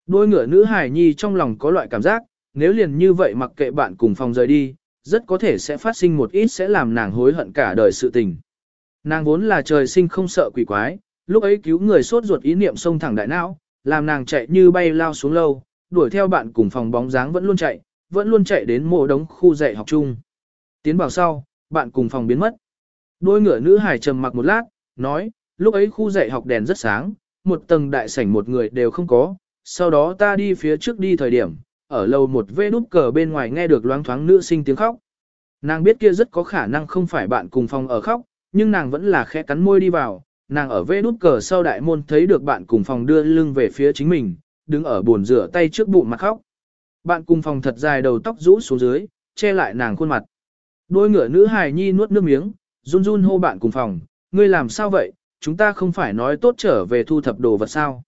Đôi ngựa nữ hài nhi trong lòng có loại cảm giác, nếu liền như vậy mặc kệ bạn cùng phòng rời đi, rất có thể sẽ phát sinh một ít sẽ làm nàng hối hận cả đời sự tình. Nàng vốn là trời sinh không sợ quỷ quái, lúc ấy cứu người sốt ruột ý niệm xông thẳng đại não, làm nàng chạy như bay lao xuống lâu, đuổi theo bạn cùng phòng bóng dáng vẫn luôn chạy, vẫn luôn chạy đến mộ đống khu dạy học chung. Tiến vào sau, bạn cùng phòng biến mất. Đôi ngựa nữ hải trầm mặc một lát, nói, lúc ấy khu dạy học đèn rất sáng, một tầng đại sảnh một người đều không có, sau đó ta đi phía trước đi thời điểm, ở lầu một vê nút cờ bên ngoài nghe được loáng thoáng nữ sinh tiếng khóc. Nàng biết kia rất có khả năng không phải bạn cùng phòng ở khóc, nhưng nàng vẫn là khẽ cắn môi đi vào, nàng ở vê nút cờ sau đại môn thấy được bạn cùng phòng đưa lưng về phía chính mình, đứng ở bồn rửa tay trước bụng mặt khóc. Bạn cùng phòng thật dài đầu tóc rũ xuống dưới, che lại nàng khuôn mặt. Đôi ngựa nữ hài nhi nuốt nước miếng, run run hô bạn cùng phòng, ngươi làm sao vậy, chúng ta không phải nói tốt trở về thu thập đồ vật sao.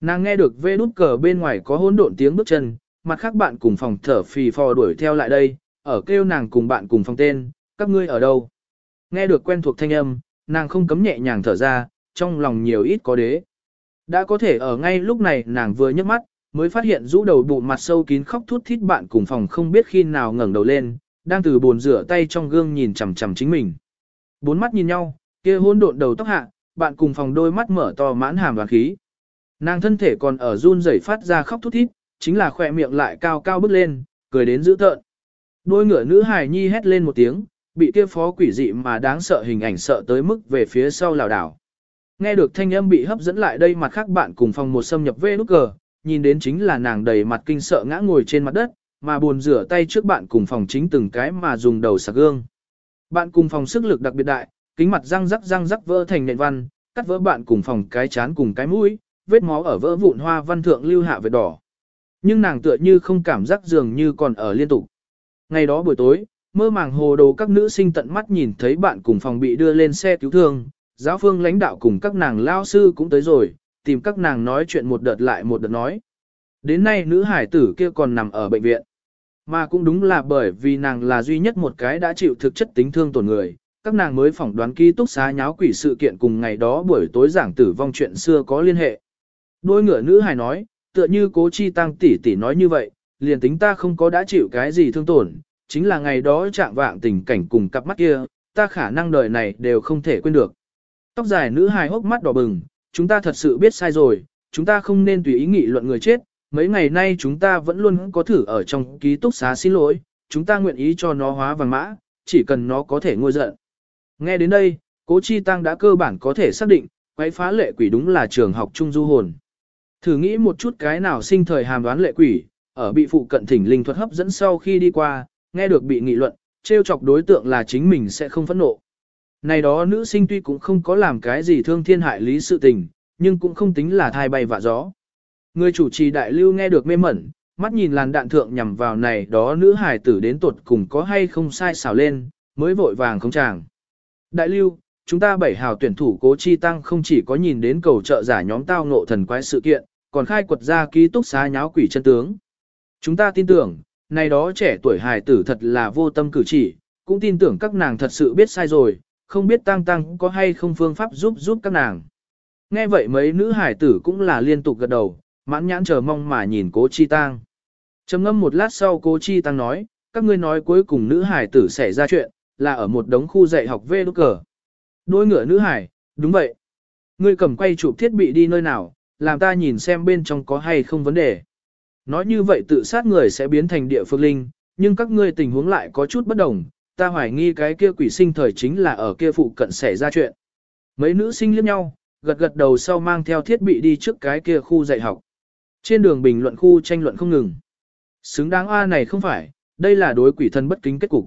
Nàng nghe được vê nút cờ bên ngoài có hỗn độn tiếng bước chân, mặt khác bạn cùng phòng thở phì phò đuổi theo lại đây, ở kêu nàng cùng bạn cùng phòng tên, các ngươi ở đâu. Nghe được quen thuộc thanh âm, nàng không cấm nhẹ nhàng thở ra, trong lòng nhiều ít có đế. Đã có thể ở ngay lúc này nàng vừa nhấc mắt, mới phát hiện rũ đầu bụng mặt sâu kín khóc thút thít bạn cùng phòng không biết khi nào ngẩng đầu lên, đang từ bồn rửa tay trong gương nhìn chằm chằm chính mình. Bốn mắt nhìn nhau, kia hôn độn đầu tóc hạ, bạn cùng phòng đôi mắt mở to mãn hàm và khí. Nàng thân thể còn ở run rẩy phát ra khóc thút thít, chính là khỏe miệng lại cao cao bước lên, cười đến dữ tợn. Đôi ngựa nữ hài nhi hét lên một tiếng, bị kia phó quỷ dị mà đáng sợ hình ảnh sợ tới mức về phía sau lảo đảo. Nghe được thanh âm bị hấp dẫn lại đây mặt khác bạn cùng phòng một xâm nhập về nút cờ, nhìn đến chính là nàng đầy mặt kinh sợ ngã ngồi trên mặt đất, mà buồn rửa tay trước bạn cùng phòng chính từng cái mà dùng đầu sạc gương. Bạn cùng phòng sức lực đặc biệt đại, kính mặt răng rắc răng rắc vỡ thành nền văn, cắt vỡ bạn cùng phòng cái chán cùng cái mũi, vết máu ở vỡ vụn hoa văn thượng lưu hạ vệt đỏ. Nhưng nàng tựa như không cảm giác dường như còn ở liên tục. Ngày đó buổi tối, mơ màng hồ đồ các nữ sinh tận mắt nhìn thấy bạn cùng phòng bị đưa lên xe cứu thương, giáo phương lãnh đạo cùng các nàng lao sư cũng tới rồi, tìm các nàng nói chuyện một đợt lại một đợt nói. Đến nay nữ hải tử kia còn nằm ở bệnh viện. Mà cũng đúng là bởi vì nàng là duy nhất một cái đã chịu thực chất tính thương tổn người, các nàng mới phỏng đoán ký túc xá nháo quỷ sự kiện cùng ngày đó buổi tối giảng tử vong chuyện xưa có liên hệ. Đôi ngựa nữ hải nói, tựa như cố chi tăng tỷ tỷ nói như vậy, liền tính ta không có đã chịu cái gì thương tổn, chính là ngày đó chạm vạng tình cảnh cùng cặp mắt kia, ta khả năng đời này đều không thể quên được. Tóc dài nữ hài hốc mắt đỏ bừng, chúng ta thật sự biết sai rồi, chúng ta không nên tùy ý nghị luận người chết, mấy ngày nay chúng ta vẫn luôn có thử ở trong ký túc xá xin lỗi, chúng ta nguyện ý cho nó hóa vàng mã, chỉ cần nó có thể ngôi giận. Nghe đến đây, cố chi tăng đã cơ bản có thể xác định, quấy phá lệ quỷ đúng là trường học trung du hồn. Thử nghĩ một chút cái nào sinh thời hàm đoán lệ quỷ, ở bị phụ cận thỉnh linh thuật hấp dẫn sau khi đi qua, nghe được bị nghị luận, trêu chọc đối tượng là chính mình sẽ không phẫn nộ. Này đó nữ sinh tuy cũng không có làm cái gì thương thiên hại lý sự tình, nhưng cũng không tính là thai bay vạ gió. Người chủ trì đại lưu nghe được mê mẩn, mắt nhìn làn đạn thượng nhằm vào này đó nữ hải tử đến tuột cùng có hay không sai xảo lên, mới vội vàng không chàng. Đại lưu, chúng ta bảy hào tuyển thủ cố chi tăng không chỉ có nhìn đến cầu trợ giả nhóm tao ngộ thần quái sự kiện, còn khai quật ra ký túc xá nháo quỷ chân tướng. Chúng ta tin tưởng, này đó trẻ tuổi hài tử thật là vô tâm cử chỉ, cũng tin tưởng các nàng thật sự biết sai rồi, không biết tăng tăng có hay không phương pháp giúp giúp các nàng. Nghe vậy mấy nữ hải tử cũng là liên tục gật đầu, mãn nhãn chờ mong mà nhìn cố chi tăng. trầm ngâm một lát sau cố chi tăng nói, các ngươi nói cuối cùng nữ hải tử xảy ra chuyện, là ở một đống khu dạy học về đốt cờ. Đôi ngựa nữ hải, đúng vậy. Ngươi cầm quay chụp thiết bị đi nơi nào, làm ta nhìn xem bên trong có hay không vấn đề. Nói như vậy tự sát người sẽ biến thành địa phương linh, nhưng các ngươi tình huống lại có chút bất đồng, ta hoài nghi cái kia quỷ sinh thời chính là ở kia phụ cận xảy ra chuyện. Mấy nữ sinh liếc nhau, gật gật đầu sau mang theo thiết bị đi trước cái kia khu dạy học. Trên đường bình luận khu tranh luận không ngừng. Xứng đáng A này không phải, đây là đối quỷ thân bất kính kết cục.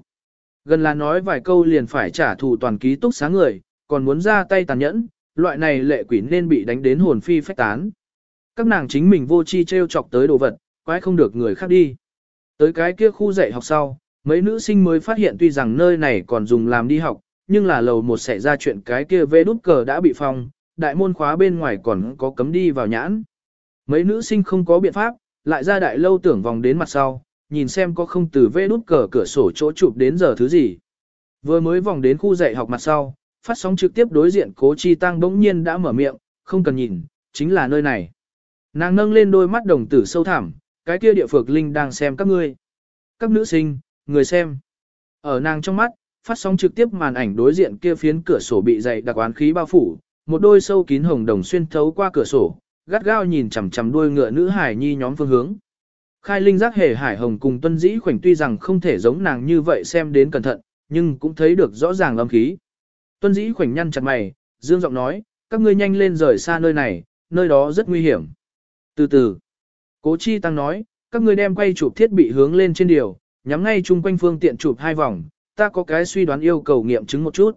Gần là nói vài câu liền phải trả thù toàn ký túc xá người, còn muốn ra tay tàn nhẫn, loại này lệ quỷ nên bị đánh đến hồn phi phách tán. Các nàng chính mình vô chi treo chọc tới đồ vật, quái không được người khác đi. Tới cái kia khu dạy học sau, mấy nữ sinh mới phát hiện tuy rằng nơi này còn dùng làm đi học, nhưng là lầu một xảy ra chuyện cái kia vê đút cờ đã bị phong, đại môn khóa bên ngoài còn có cấm đi vào nhãn. Mấy nữ sinh không có biện pháp, lại ra đại lâu tưởng vòng đến mặt sau, nhìn xem có không từ vê đút cờ cửa sổ chỗ chụp đến giờ thứ gì. Vừa mới vòng đến khu dạy học mặt sau, phát sóng trực tiếp đối diện cố chi tăng bỗng nhiên đã mở miệng, không cần nhìn, chính là nơi này. Nàng nâng lên đôi mắt đồng tử sâu thẳm, cái kia địa phược linh đang xem các ngươi. Các nữ sinh, người xem. Ở nàng trong mắt, phát sóng trực tiếp màn ảnh đối diện kia phiến cửa sổ bị dày đặc oán khí bao phủ, một đôi sâu kín hồng đồng xuyên thấu qua cửa sổ, gắt gao nhìn chằm chằm đuôi ngựa nữ hải nhi nhóm phương hướng. Khai linh giác hề hải hồng cùng tuân dĩ khoảnh tuy rằng không thể giống nàng như vậy xem đến cẩn thận, nhưng cũng thấy được rõ ràng âm khí. Tuân dĩ khoảnh nhăn chặt mày, dương giọng nói, các ngươi nhanh lên rời xa nơi này, nơi đó rất nguy hiểm. Từ từ, cố chi tăng nói, các ngươi đem quay chụp thiết bị hướng lên trên điều, nhắm ngay chung quanh phương tiện chụp hai vòng, ta có cái suy đoán yêu cầu nghiệm chứng một chút.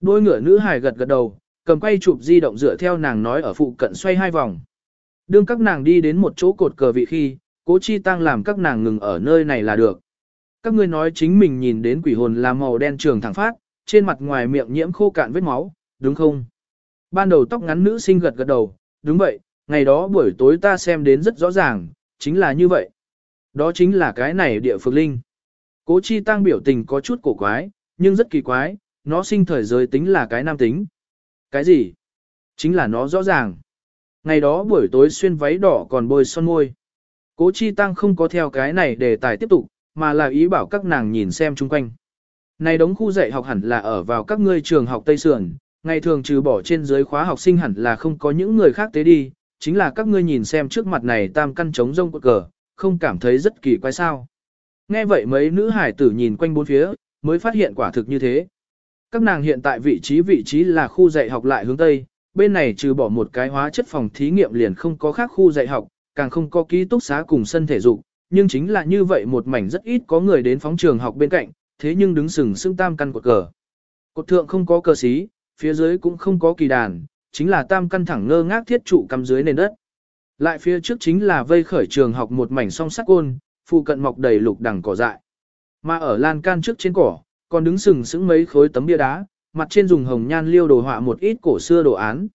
Đôi ngựa nữ hài gật gật đầu, cầm quay chụp di động dựa theo nàng nói ở phụ cận xoay hai vòng. Đương các nàng đi đến một chỗ cột cờ vị khi, cố chi tăng làm các nàng ngừng ở nơi này là được. Các ngươi nói chính mình nhìn đến quỷ hồn là màu đen trường thẳng phát, trên mặt ngoài miệng nhiễm khô cạn vết máu, đúng không? Ban đầu tóc ngắn nữ sinh gật gật đầu, đúng vậy, ngày đó buổi tối ta xem đến rất rõ ràng, chính là như vậy. Đó chính là cái này địa phược linh. Cố chi tăng biểu tình có chút cổ quái, nhưng rất kỳ quái, nó sinh thời giới tính là cái nam tính. Cái gì? Chính là nó rõ ràng. Ngày đó buổi tối xuyên váy đỏ còn bôi son môi. Cố chi tăng không có theo cái này để tài tiếp tục, mà là ý bảo các nàng nhìn xem chung quanh. Này đống khu dạy học hẳn là ở vào các ngươi trường học Tây Sườn, ngày thường trừ bỏ trên dưới khóa học sinh hẳn là không có những người khác tế đi, chính là các ngươi nhìn xem trước mặt này tam căn trống rông cờ, không cảm thấy rất kỳ quái sao. Nghe vậy mấy nữ hải tử nhìn quanh bốn phía, mới phát hiện quả thực như thế. Các nàng hiện tại vị trí vị trí là khu dạy học lại hướng Tây, bên này trừ bỏ một cái hóa chất phòng thí nghiệm liền không có khác khu dạy học, càng không có ký túc xá cùng sân thể dục, nhưng chính là như vậy một mảnh rất ít có người đến phóng trường học bên cạnh, thế nhưng đứng sừng sững tam căn cột cờ. Cột thượng không có cờ xí, phía dưới cũng không có kỳ đàn, chính là tam căn thẳng ngơ ngác thiết trụ cắm dưới nền đất. Lại phía trước chính là vây khởi trường học một mảnh song sắt côn, phụ cận mọc đầy lục đằng cỏ dại. Mà ở lan can trước trên cỏ, còn đứng sừng sững mấy khối tấm bia đá, mặt trên dùng hồng nhan liêu đồ họa một ít cổ xưa đồ án.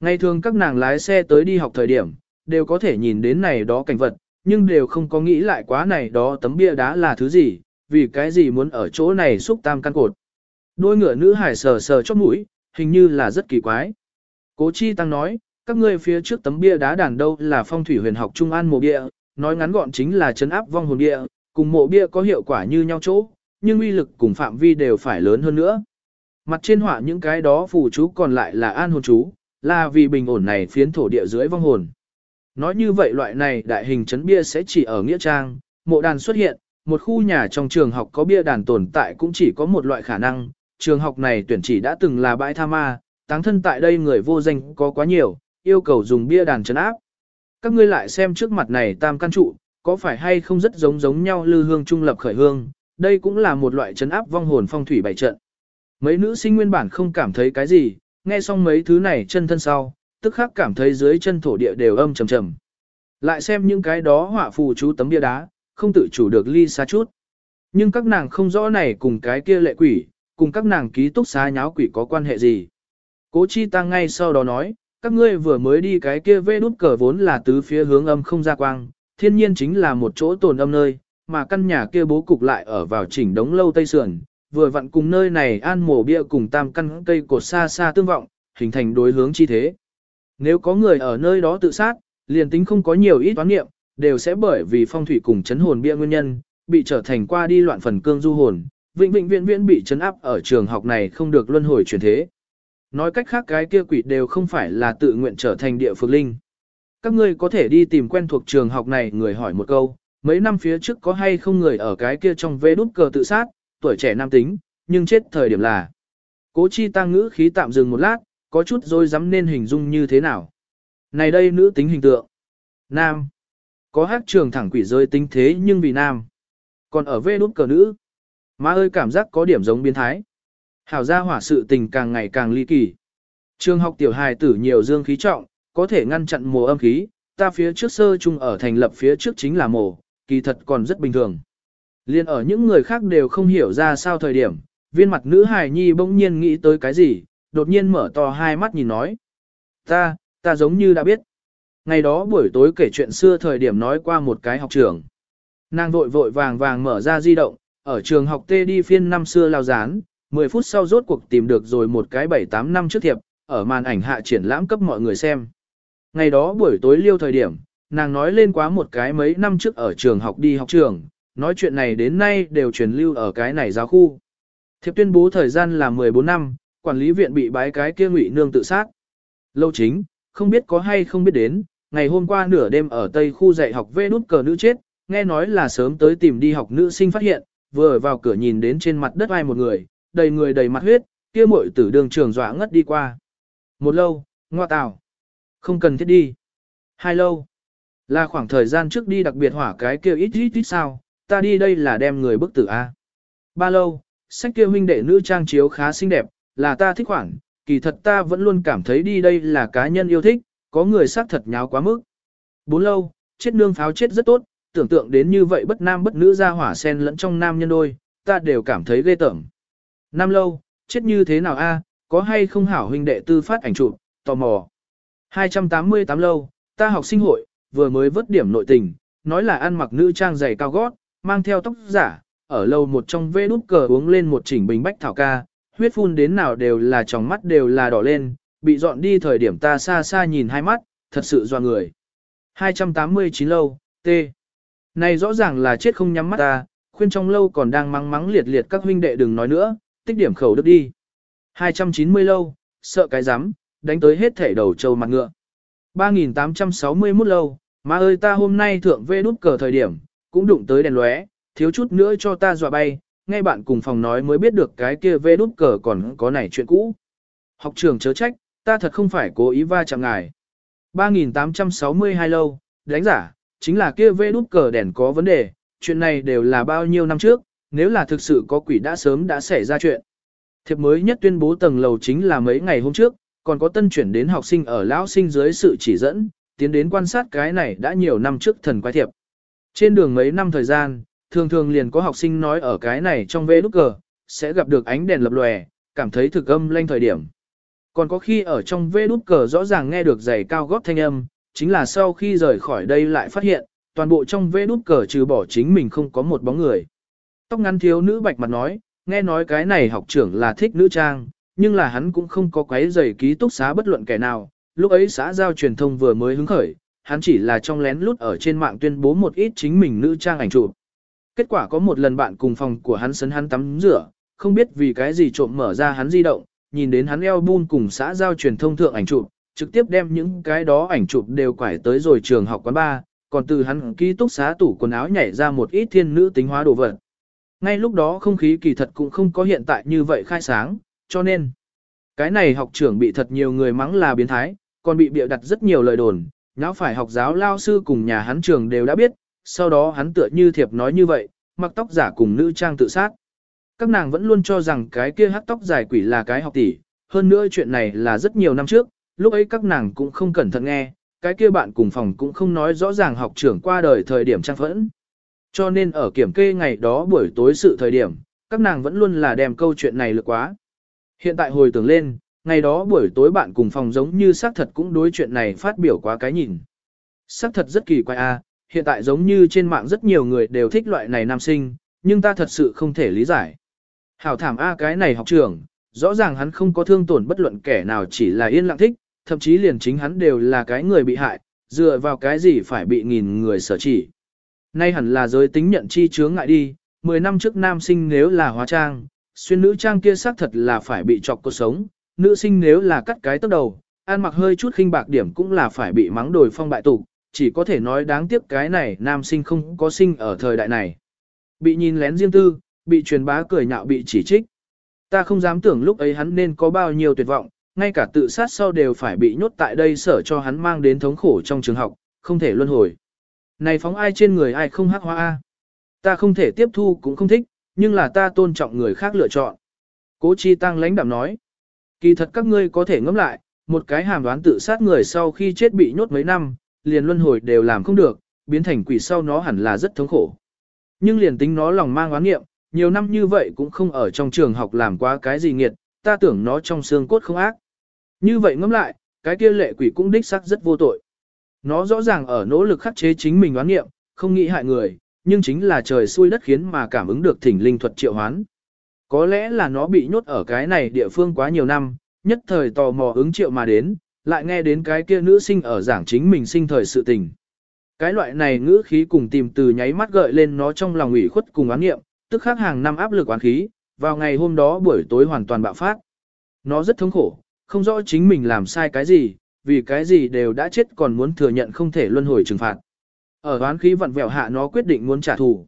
Ngày thường các nàng lái xe tới đi học thời điểm, đều có thể nhìn đến này đó cảnh vật, nhưng đều không có nghĩ lại quá này đó tấm bia đá là thứ gì, vì cái gì muốn ở chỗ này xúc tam căn cột. Đôi ngựa nữ hải sờ sờ chót mũi, hình như là rất kỳ quái. Cố Chi Tăng nói, các ngươi phía trước tấm bia đá đàn đâu là phong thủy huyền học trung an mộ bia, nói ngắn gọn chính là chấn áp vong hồn bia, cùng mộ bia có hiệu quả như nhau chỗ, nhưng uy lực cùng phạm vi đều phải lớn hơn nữa. Mặt trên họa những cái đó phù chú còn lại là an hồn chú, là vì bình ổn này phiến thổ địa dưới vong hồn. Nói như vậy loại này đại hình chấn bia sẽ chỉ ở Nghĩa Trang, mộ đàn xuất hiện, một khu nhà trong trường học có bia đàn tồn tại cũng chỉ có một loại khả năng, trường học này tuyển chỉ đã từng là bãi tha ma, táng thân tại đây người vô danh có quá nhiều, yêu cầu dùng bia đàn chấn áp. Các ngươi lại xem trước mặt này tam căn trụ, có phải hay không rất giống giống nhau lư hương trung lập khởi hương, đây cũng là một loại chấn áp vong hồn phong thủy bảy trận. Mấy nữ sinh nguyên bản không cảm thấy cái gì, nghe xong mấy thứ này chân thân sau, tức khắc cảm thấy dưới chân thổ địa đều âm trầm trầm. Lại xem những cái đó họa phù chú tấm bia đá, không tự chủ được ly xa chút. Nhưng các nàng không rõ này cùng cái kia lệ quỷ, cùng các nàng ký túc xá nháo quỷ có quan hệ gì. Cố chi tăng ngay sau đó nói, các ngươi vừa mới đi cái kia vê đút cờ vốn là tứ phía hướng âm không ra quang, thiên nhiên chính là một chỗ tồn âm nơi, mà căn nhà kia bố cục lại ở vào chỉnh đống lâu tây sườn, vừa vặn cùng nơi này an mổ bia cùng tam căn cây cột xa xa tương vọng, hình thành đối hướng chi thế. Nếu có người ở nơi đó tự sát, liền tính không có nhiều ít toán nghiệm, đều sẽ bởi vì phong thủy cùng chấn hồn bia nguyên nhân, bị trở thành qua đi loạn phần cương du hồn, vĩnh vĩnh viễn viễn bị chấn áp ở trường học này không được luân hồi chuyển thế. Nói cách khác cái kia quỷ đều không phải là tự nguyện trở thành địa phương linh. Các ngươi có thể đi tìm quen thuộc trường học này người hỏi một câu, mấy năm phía trước có hay không người ở cái kia trong vế đút cờ tự sát, tuổi trẻ nam tính, nhưng chết thời điểm là. Cố chi tăng ngữ khí tạm dừng một lát, có chút rồi dám nên hình dung như thế nào. Này đây nữ tính hình tượng. Nam. Có hát trường thẳng quỷ rơi tính thế nhưng vì nam. Còn ở vê đút cờ nữ. Má ơi cảm giác có điểm giống biến thái. Hảo gia hỏa sự tình càng ngày càng ly kỳ. Trường học tiểu hài tử nhiều dương khí trọng, có thể ngăn chặn mùa âm khí, ta phía trước sơ chung ở thành lập phía trước chính là mổ, kỳ thật còn rất bình thường. Liên ở những người khác đều không hiểu ra sao thời điểm, viên mặt nữ hài nhi bỗng nhiên nghĩ tới cái gì, đột nhiên mở to hai mắt nhìn nói. Ta, ta giống như đã biết. Ngày đó buổi tối kể chuyện xưa thời điểm nói qua một cái học trường. Nàng vội vội vàng vàng mở ra di động, ở trường học tê đi phiên năm xưa lao dán, 10 phút sau rốt cuộc tìm được rồi một cái 7-8 năm trước thiệp, ở màn ảnh hạ triển lãm cấp mọi người xem. Ngày đó buổi tối liêu thời điểm, nàng nói lên quá một cái mấy năm trước ở trường học đi học trường, nói chuyện này đến nay đều truyền lưu ở cái này giáo khu. Thiệp tuyên bố thời gian là 14 năm, quản lý viện bị bái cái kia ngụy nương tự sát. Lâu chính, không biết có hay không biết đến, ngày hôm qua nửa đêm ở Tây khu dạy học vê nút cờ nữ chết, nghe nói là sớm tới tìm đi học nữ sinh phát hiện, vừa vào cửa nhìn đến trên mặt đất ai một người, đầy người đầy mặt huyết, kia muội tử đường trường dọa ngất đi qua. Một lâu, ngoa tào. Không cần thiết đi. Hai lâu. Là khoảng thời gian trước đi đặc biệt hỏa cái kia ít ít ít sao, ta đi đây là đem người bức tử A. Ba lâu, sách kia huynh đệ nữ trang chiếu khá xinh đẹp, là ta thích khoản, kỳ thật ta vẫn luôn cảm thấy đi đây là cá nhân yêu thích, có người xác thật nháo quá mức. Bốn lâu, chết nương pháo chết rất tốt, tưởng tượng đến như vậy bất nam bất nữ ra hỏa sen lẫn trong nam nhân đôi, ta đều cảm thấy ghê tởm. Năm lâu, chết như thế nào a? có hay không hảo huynh đệ tư phát ảnh chụp, tò mò. 288 lâu, ta học sinh hội, vừa mới vớt điểm nội tình, nói là ăn mặc nữ trang giày cao gót, mang theo tóc giả, ở lâu một trong vê nút cờ uống lên một chỉnh bình bách thảo ca, huyết phun đến nào đều là tròng mắt đều là đỏ lên, bị dọn đi thời điểm ta xa xa nhìn hai mắt, thật sự doa người. 289 lâu, T. Này rõ ràng là chết không nhắm mắt ta, khuyên trong lâu còn đang mắng mắng liệt liệt các huynh đệ đừng nói nữa, tích điểm khẩu đức đi. 290 lâu, sợ cái rắm đánh tới hết thể đầu trâu mặt ngựa. 3861 lâu, mà ơi ta hôm nay thượng vê nút cờ thời điểm, cũng đụng tới đèn lóe, thiếu chút nữa cho ta dọa bay, ngay bạn cùng phòng nói mới biết được cái kia vê nút cờ còn có này chuyện cũ. Học trường chớ trách, ta thật không phải cố ý va chạm ngài. 3862 lâu, đánh giả, chính là kia vê đút cờ đèn có vấn đề, chuyện này đều là bao nhiêu năm trước, nếu là thực sự có quỷ đã sớm đã xảy ra chuyện. Thiệp mới nhất tuyên bố tầng lầu chính là mấy ngày hôm trước, còn có tân chuyển đến học sinh ở lão sinh dưới sự chỉ dẫn, tiến đến quan sát cái này đã nhiều năm trước thần quái thiệp. Trên đường mấy năm thời gian, thường thường liền có học sinh nói ở cái này trong vê nút cờ, sẽ gặp được ánh đèn lập lòe, cảm thấy thực âm lanh thời điểm. Còn có khi ở trong vê đút cờ rõ ràng nghe được giày cao gót thanh âm, chính là sau khi rời khỏi đây lại phát hiện, toàn bộ trong vê đút cờ trừ bỏ chính mình không có một bóng người. Tóc ngắn thiếu nữ bạch mặt nói, nghe nói cái này học trưởng là thích nữ trang, nhưng là hắn cũng không có quấy giày ký túc xá bất luận kẻ nào, lúc ấy xã giao truyền thông vừa mới hứng khởi, hắn chỉ là trong lén lút ở trên mạng tuyên bố một ít chính mình nữ trang ảnh chụp. Kết quả có một lần bạn cùng phòng của hắn sấn hắn tắm rửa, không biết vì cái gì trộm mở ra hắn di động, nhìn đến hắn eo bun cùng xã giao truyền thông thượng ảnh chụp, trực tiếp đem những cái đó ảnh chụp đều quải tới rồi trường học quán ba, còn từ hắn ký túc xá tủ quần áo nhảy ra một ít thiên nữ tính hóa đồ vật. Ngay lúc đó không khí kỳ thật cũng không có hiện tại như vậy khai sáng, cho nên cái này học trưởng bị thật nhiều người mắng là biến thái, còn bị bịa đặt rất nhiều lời đồn, nháo phải học giáo lao sư cùng nhà hắn trường đều đã biết, sau đó hắn tựa như thiệp nói như vậy, mặc tóc giả cùng nữ trang tự sát. Các nàng vẫn luôn cho rằng cái kia hắc tóc dài quỷ là cái học tỷ, hơn nữa chuyện này là rất nhiều năm trước, lúc ấy các nàng cũng không cẩn thận nghe, cái kia bạn cùng phòng cũng không nói rõ ràng học trưởng qua đời thời điểm trang phẫn. Cho nên ở kiểm kê ngày đó buổi tối sự thời điểm, các nàng vẫn luôn là đem câu chuyện này lực quá. Hiện tại hồi tưởng lên, ngày đó buổi tối bạn cùng phòng giống như xác thật cũng đối chuyện này phát biểu quá cái nhìn. Xác thật rất kỳ quái a, hiện tại giống như trên mạng rất nhiều người đều thích loại này nam sinh, nhưng ta thật sự không thể lý giải. Hảo thảm a cái này học trưởng, rõ ràng hắn không có thương tổn bất luận kẻ nào chỉ là yên lặng thích, thậm chí liền chính hắn đều là cái người bị hại, dựa vào cái gì phải bị nghìn người sở chỉ. Nay hẳn là giới tính nhận chi chướng ngại đi, 10 năm trước nam sinh nếu là hóa trang, xuyên nữ trang kia xác thật là phải bị chọc cuộc sống, nữ sinh nếu là cắt cái tóc đầu, ăn mặc hơi chút khinh bạc điểm cũng là phải bị mắng đồi phong bại tục, chỉ có thể nói đáng tiếc cái này nam sinh không có sinh ở thời đại này. Bị nhìn lén riêng tư, bị truyền bá cười nhạo bị chỉ trích. Ta không dám tưởng lúc ấy hắn nên có bao nhiêu tuyệt vọng, ngay cả tự sát sau đều phải bị nhốt tại đây sở cho hắn mang đến thống khổ trong trường học, không thể luân hồi. Này phóng ai trên người ai không hắc hoa a. Ta không thể tiếp thu cũng không thích, nhưng là ta tôn trọng người khác lựa chọn. Cố chi tăng lãnh đạm nói. Kỳ thật các ngươi có thể ngẫm lại, một cái hàm đoán tự sát người sau khi chết bị nhốt mấy năm, liền luân hồi đều làm không được, biến thành quỷ sau nó hẳn là rất thống khổ. Nhưng liền tính nó lòng mang oán nghiệm, nhiều năm như vậy cũng không ở trong trường học làm quá cái gì nghiệt, ta tưởng nó trong xương cốt không ác. Như vậy ngẫm lại, cái kia lệ quỷ cũng đích xác rất vô tội. Nó rõ ràng ở nỗ lực khắc chế chính mình oán nghiệm, không nghĩ hại người, nhưng chính là trời xui đất khiến mà cảm ứng được thỉnh linh thuật triệu hoán. Có lẽ là nó bị nhốt ở cái này địa phương quá nhiều năm, nhất thời tò mò ứng triệu mà đến, lại nghe đến cái kia nữ sinh ở giảng chính mình sinh thời sự tình. Cái loại này ngữ khí cùng tìm từ nháy mắt gợi lên nó trong lòng ủy khuất cùng oán nghiệm, tức khắc hàng năm áp lực oán khí, vào ngày hôm đó buổi tối hoàn toàn bạo phát. Nó rất thống khổ, không rõ chính mình làm sai cái gì, vì cái gì đều đã chết còn muốn thừa nhận không thể luân hồi trừng phạt. Ở oán khí vặn vẹo hạ nó quyết định muốn trả thù.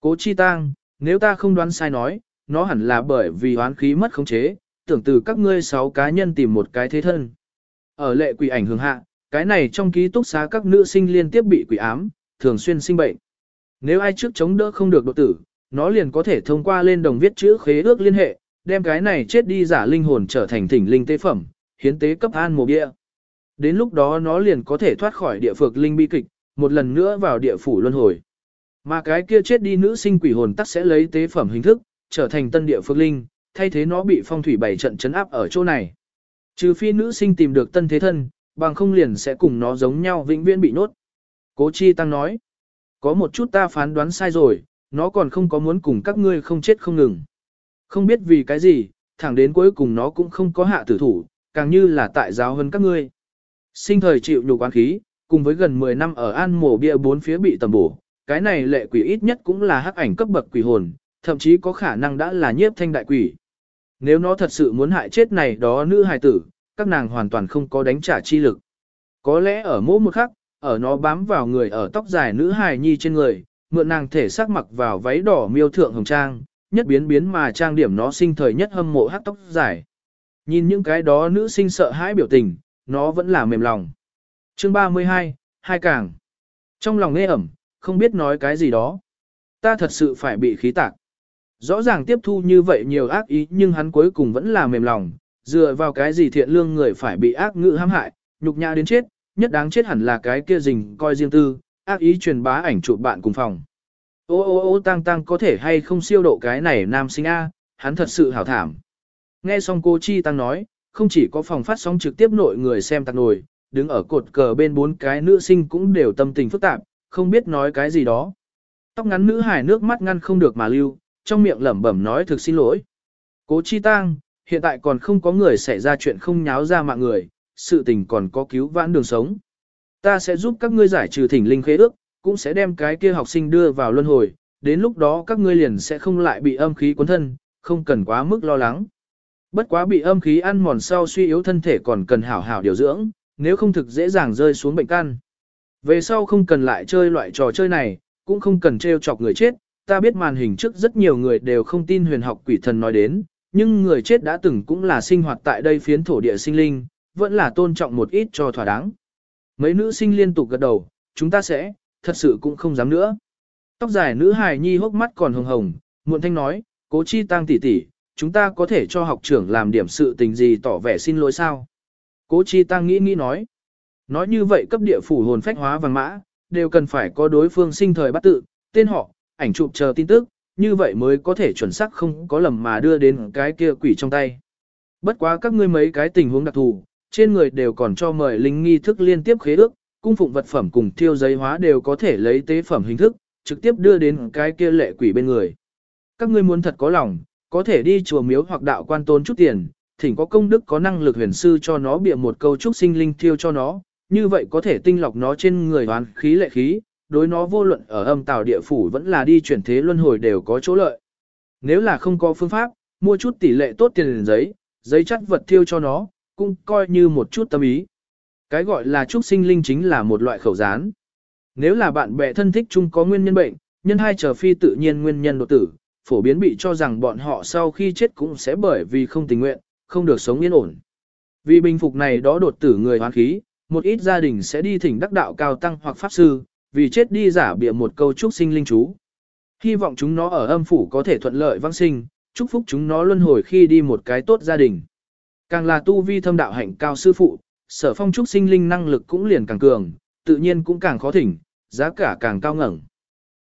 Cố chi tang, nếu ta không đoán sai nói, nó hẳn là bởi vì oán khí mất khống chế, tưởng từ các ngươi sáu cá nhân tìm một cái thế thân. Ở lệ quỷ ảnh hưởng hạ, cái này trong ký túc xá các nữ sinh liên tiếp bị quỷ ám, thường xuyên sinh bệnh. Nếu ai trước chống đỡ không được độ tử, nó liền có thể thông qua lên đồng viết chữ khế ước liên hệ, đem cái này chết đi giả linh hồn trở thành thỉnh linh tế phẩm, hiến tế cấp an mồ bia. Đến lúc đó nó liền có thể thoát khỏi địa phược linh bi kịch, một lần nữa vào địa phủ luân hồi. Mà cái kia chết đi nữ sinh quỷ hồn tắc sẽ lấy tế phẩm hình thức, trở thành tân địa phược linh, thay thế nó bị phong thủy bảy trận chấn áp ở chỗ này. Trừ phi nữ sinh tìm được tân thế thân, bằng không liền sẽ cùng nó giống nhau vĩnh viễn bị nốt. Cố Chi Tăng nói, có một chút ta phán đoán sai rồi, nó còn không có muốn cùng các ngươi không chết không ngừng. Không biết vì cái gì, thẳng đến cuối cùng nó cũng không có hạ tử thủ, càng như là tại giáo hơn các ngươi. Sinh thời chịu nhục quán khí, cùng với gần 10 năm ở an mổ bia bốn phía bị tầm bổ, cái này lệ quỷ ít nhất cũng là hắc ảnh cấp bậc quỷ hồn, thậm chí có khả năng đã là nhiếp thanh đại quỷ. Nếu nó thật sự muốn hại chết này đó nữ hài tử, các nàng hoàn toàn không có đánh trả chi lực. Có lẽ ở mỗi một khắc, ở nó bám vào người ở tóc dài nữ hài nhi trên người, mượn nàng thể sắc mặc vào váy đỏ miêu thượng hồng trang, nhất biến biến mà trang điểm nó sinh thời nhất hâm mộ hát tóc dài. Nhìn những cái đó nữ sinh sợ hãi biểu tình, nó vẫn là mềm lòng. Chương 32, hai càng. Trong lòng nghe ẩm, không biết nói cái gì đó. Ta thật sự phải bị khí tạc. Rõ ràng tiếp thu như vậy nhiều ác ý nhưng hắn cuối cùng vẫn là mềm lòng, dựa vào cái gì thiện lương người phải bị ác ngữ hãm hại, nhục nhã đến chết, nhất đáng chết hẳn là cái kia rình coi riêng tư, ác ý truyền bá ảnh chụp bạn cùng phòng. Ô ô ô tăng tăng có thể hay không siêu độ cái này nam sinh A, hắn thật sự hảo thảm. Nghe xong cô Chi Tăng nói, không chỉ có phòng phát sóng trực tiếp nội người xem tăng nổi, đứng ở cột cờ bên bốn cái nữ sinh cũng đều tâm tình phức tạp, không biết nói cái gì đó. Tóc ngắn nữ hải nước mắt ngăn không được mà lưu, trong miệng lẩm bẩm nói thực xin lỗi. Cố Chi Tăng, hiện tại còn không có người xảy ra chuyện không nháo ra mạng người, sự tình còn có cứu vãn đường sống. Ta sẽ giúp các ngươi giải trừ thỉnh linh khế ước, cũng sẽ đem cái kia học sinh đưa vào luân hồi, đến lúc đó các ngươi liền sẽ không lại bị âm khí cuốn thân, không cần quá mức lo lắng. Bất quá bị âm khí ăn mòn sau suy yếu thân thể còn cần hảo hảo điều dưỡng, nếu không thực dễ dàng rơi xuống bệnh căn. Về sau không cần lại chơi loại trò chơi này, cũng không cần trêu chọc người chết, ta biết màn hình trước rất nhiều người đều không tin huyền học quỷ thần nói đến, nhưng người chết đã từng cũng là sinh hoạt tại đây phiến thổ địa sinh linh, vẫn là tôn trọng một ít cho thỏa đáng. Mấy nữ sinh liên tục gật đầu, chúng ta sẽ, thật sự cũng không dám nữa. Tóc dài nữ hài nhi hốc mắt còn hồng hồng, muộn thanh nói, cố chi tăng tỷ tỷ, chúng ta có thể cho học trưởng làm điểm sự tình gì tỏ vẻ xin lỗi sao. Cố chi tăng nghĩ nghĩ nói, nói như vậy cấp địa phủ hồn phách hóa vàng mã, đều cần phải có đối phương sinh thời bắt tự, tên họ, ảnh chụp chờ tin tức, như vậy mới có thể chuẩn xác không có lầm mà đưa đến cái kia quỷ trong tay. Bất quá các ngươi mấy cái tình huống đặc thù, trên người đều còn cho mời linh nghi thức liên tiếp khế ước, cung phụng vật phẩm cùng thiêu giấy hóa đều có thể lấy tế phẩm hình thức, trực tiếp đưa đến cái kia lệ quỷ bên người. Các ngươi muốn thật có lòng, có thể đi chùa miếu hoặc đạo quan tôn chút tiền, thỉnh có công đức có năng lực huyền sư cho nó bịa một câu chúc sinh linh thiêu cho nó, như vậy có thể tinh lọc nó trên người hoán khí lệ khí, đối nó vô luận ở âm tào địa phủ vẫn là đi chuyển thế luân hồi đều có chỗ lợi. Nếu là không có phương pháp, mua chút tỷ lệ tốt tiền giấy, giấy chắt vật thiêu cho nó, cũng coi như một chút tâm ý. Cái gọi là trúc sinh linh chính là một loại khẩu gián. Nếu là bạn bè thân thích chung có nguyên nhân bệnh, nhân hai trở phi tự nhiên nguyên nhân đột tử, phổ biến bị cho rằng bọn họ sau khi chết cũng sẽ bởi vì không tình nguyện, không được sống yên ổn. Vì bình phục này đó đột tử người hoán khí, một ít gia đình sẽ đi thỉnh đắc đạo cao tăng hoặc pháp sư, vì chết đi giả bịa một câu trúc sinh linh chú. Hy vọng chúng nó ở âm phủ có thể thuận lợi vãng sinh, chúc phúc chúng nó luân hồi khi đi một cái tốt gia đình. Càng là tu vi thâm đạo hạnh cao sư phụ, sở phong trúc sinh linh năng lực cũng liền càng cường, tự nhiên cũng càng khó thỉnh, giá cả càng cao ngẩng.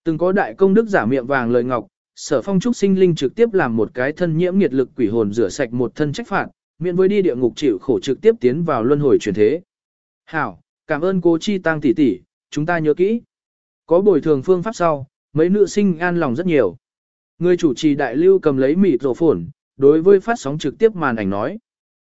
Từng có đại công đức giả miệng vàng lời ngọc, sở phong trúc sinh linh trực tiếp làm một cái thân nhiễm nghiệt lực quỷ hồn rửa sạch một thân trách phạt, miễn với đi địa ngục chịu khổ trực tiếp tiến vào luân hồi chuyển thế. Hảo, cảm ơn cố chi tăng tỷ tỷ, chúng ta nhớ kỹ. Có bồi thường phương pháp sau, mấy nữ sinh an lòng rất nhiều. Người chủ trì đại lưu cầm lấy mịt rổ phổn, đối với phát sóng trực tiếp màn ảnh nói.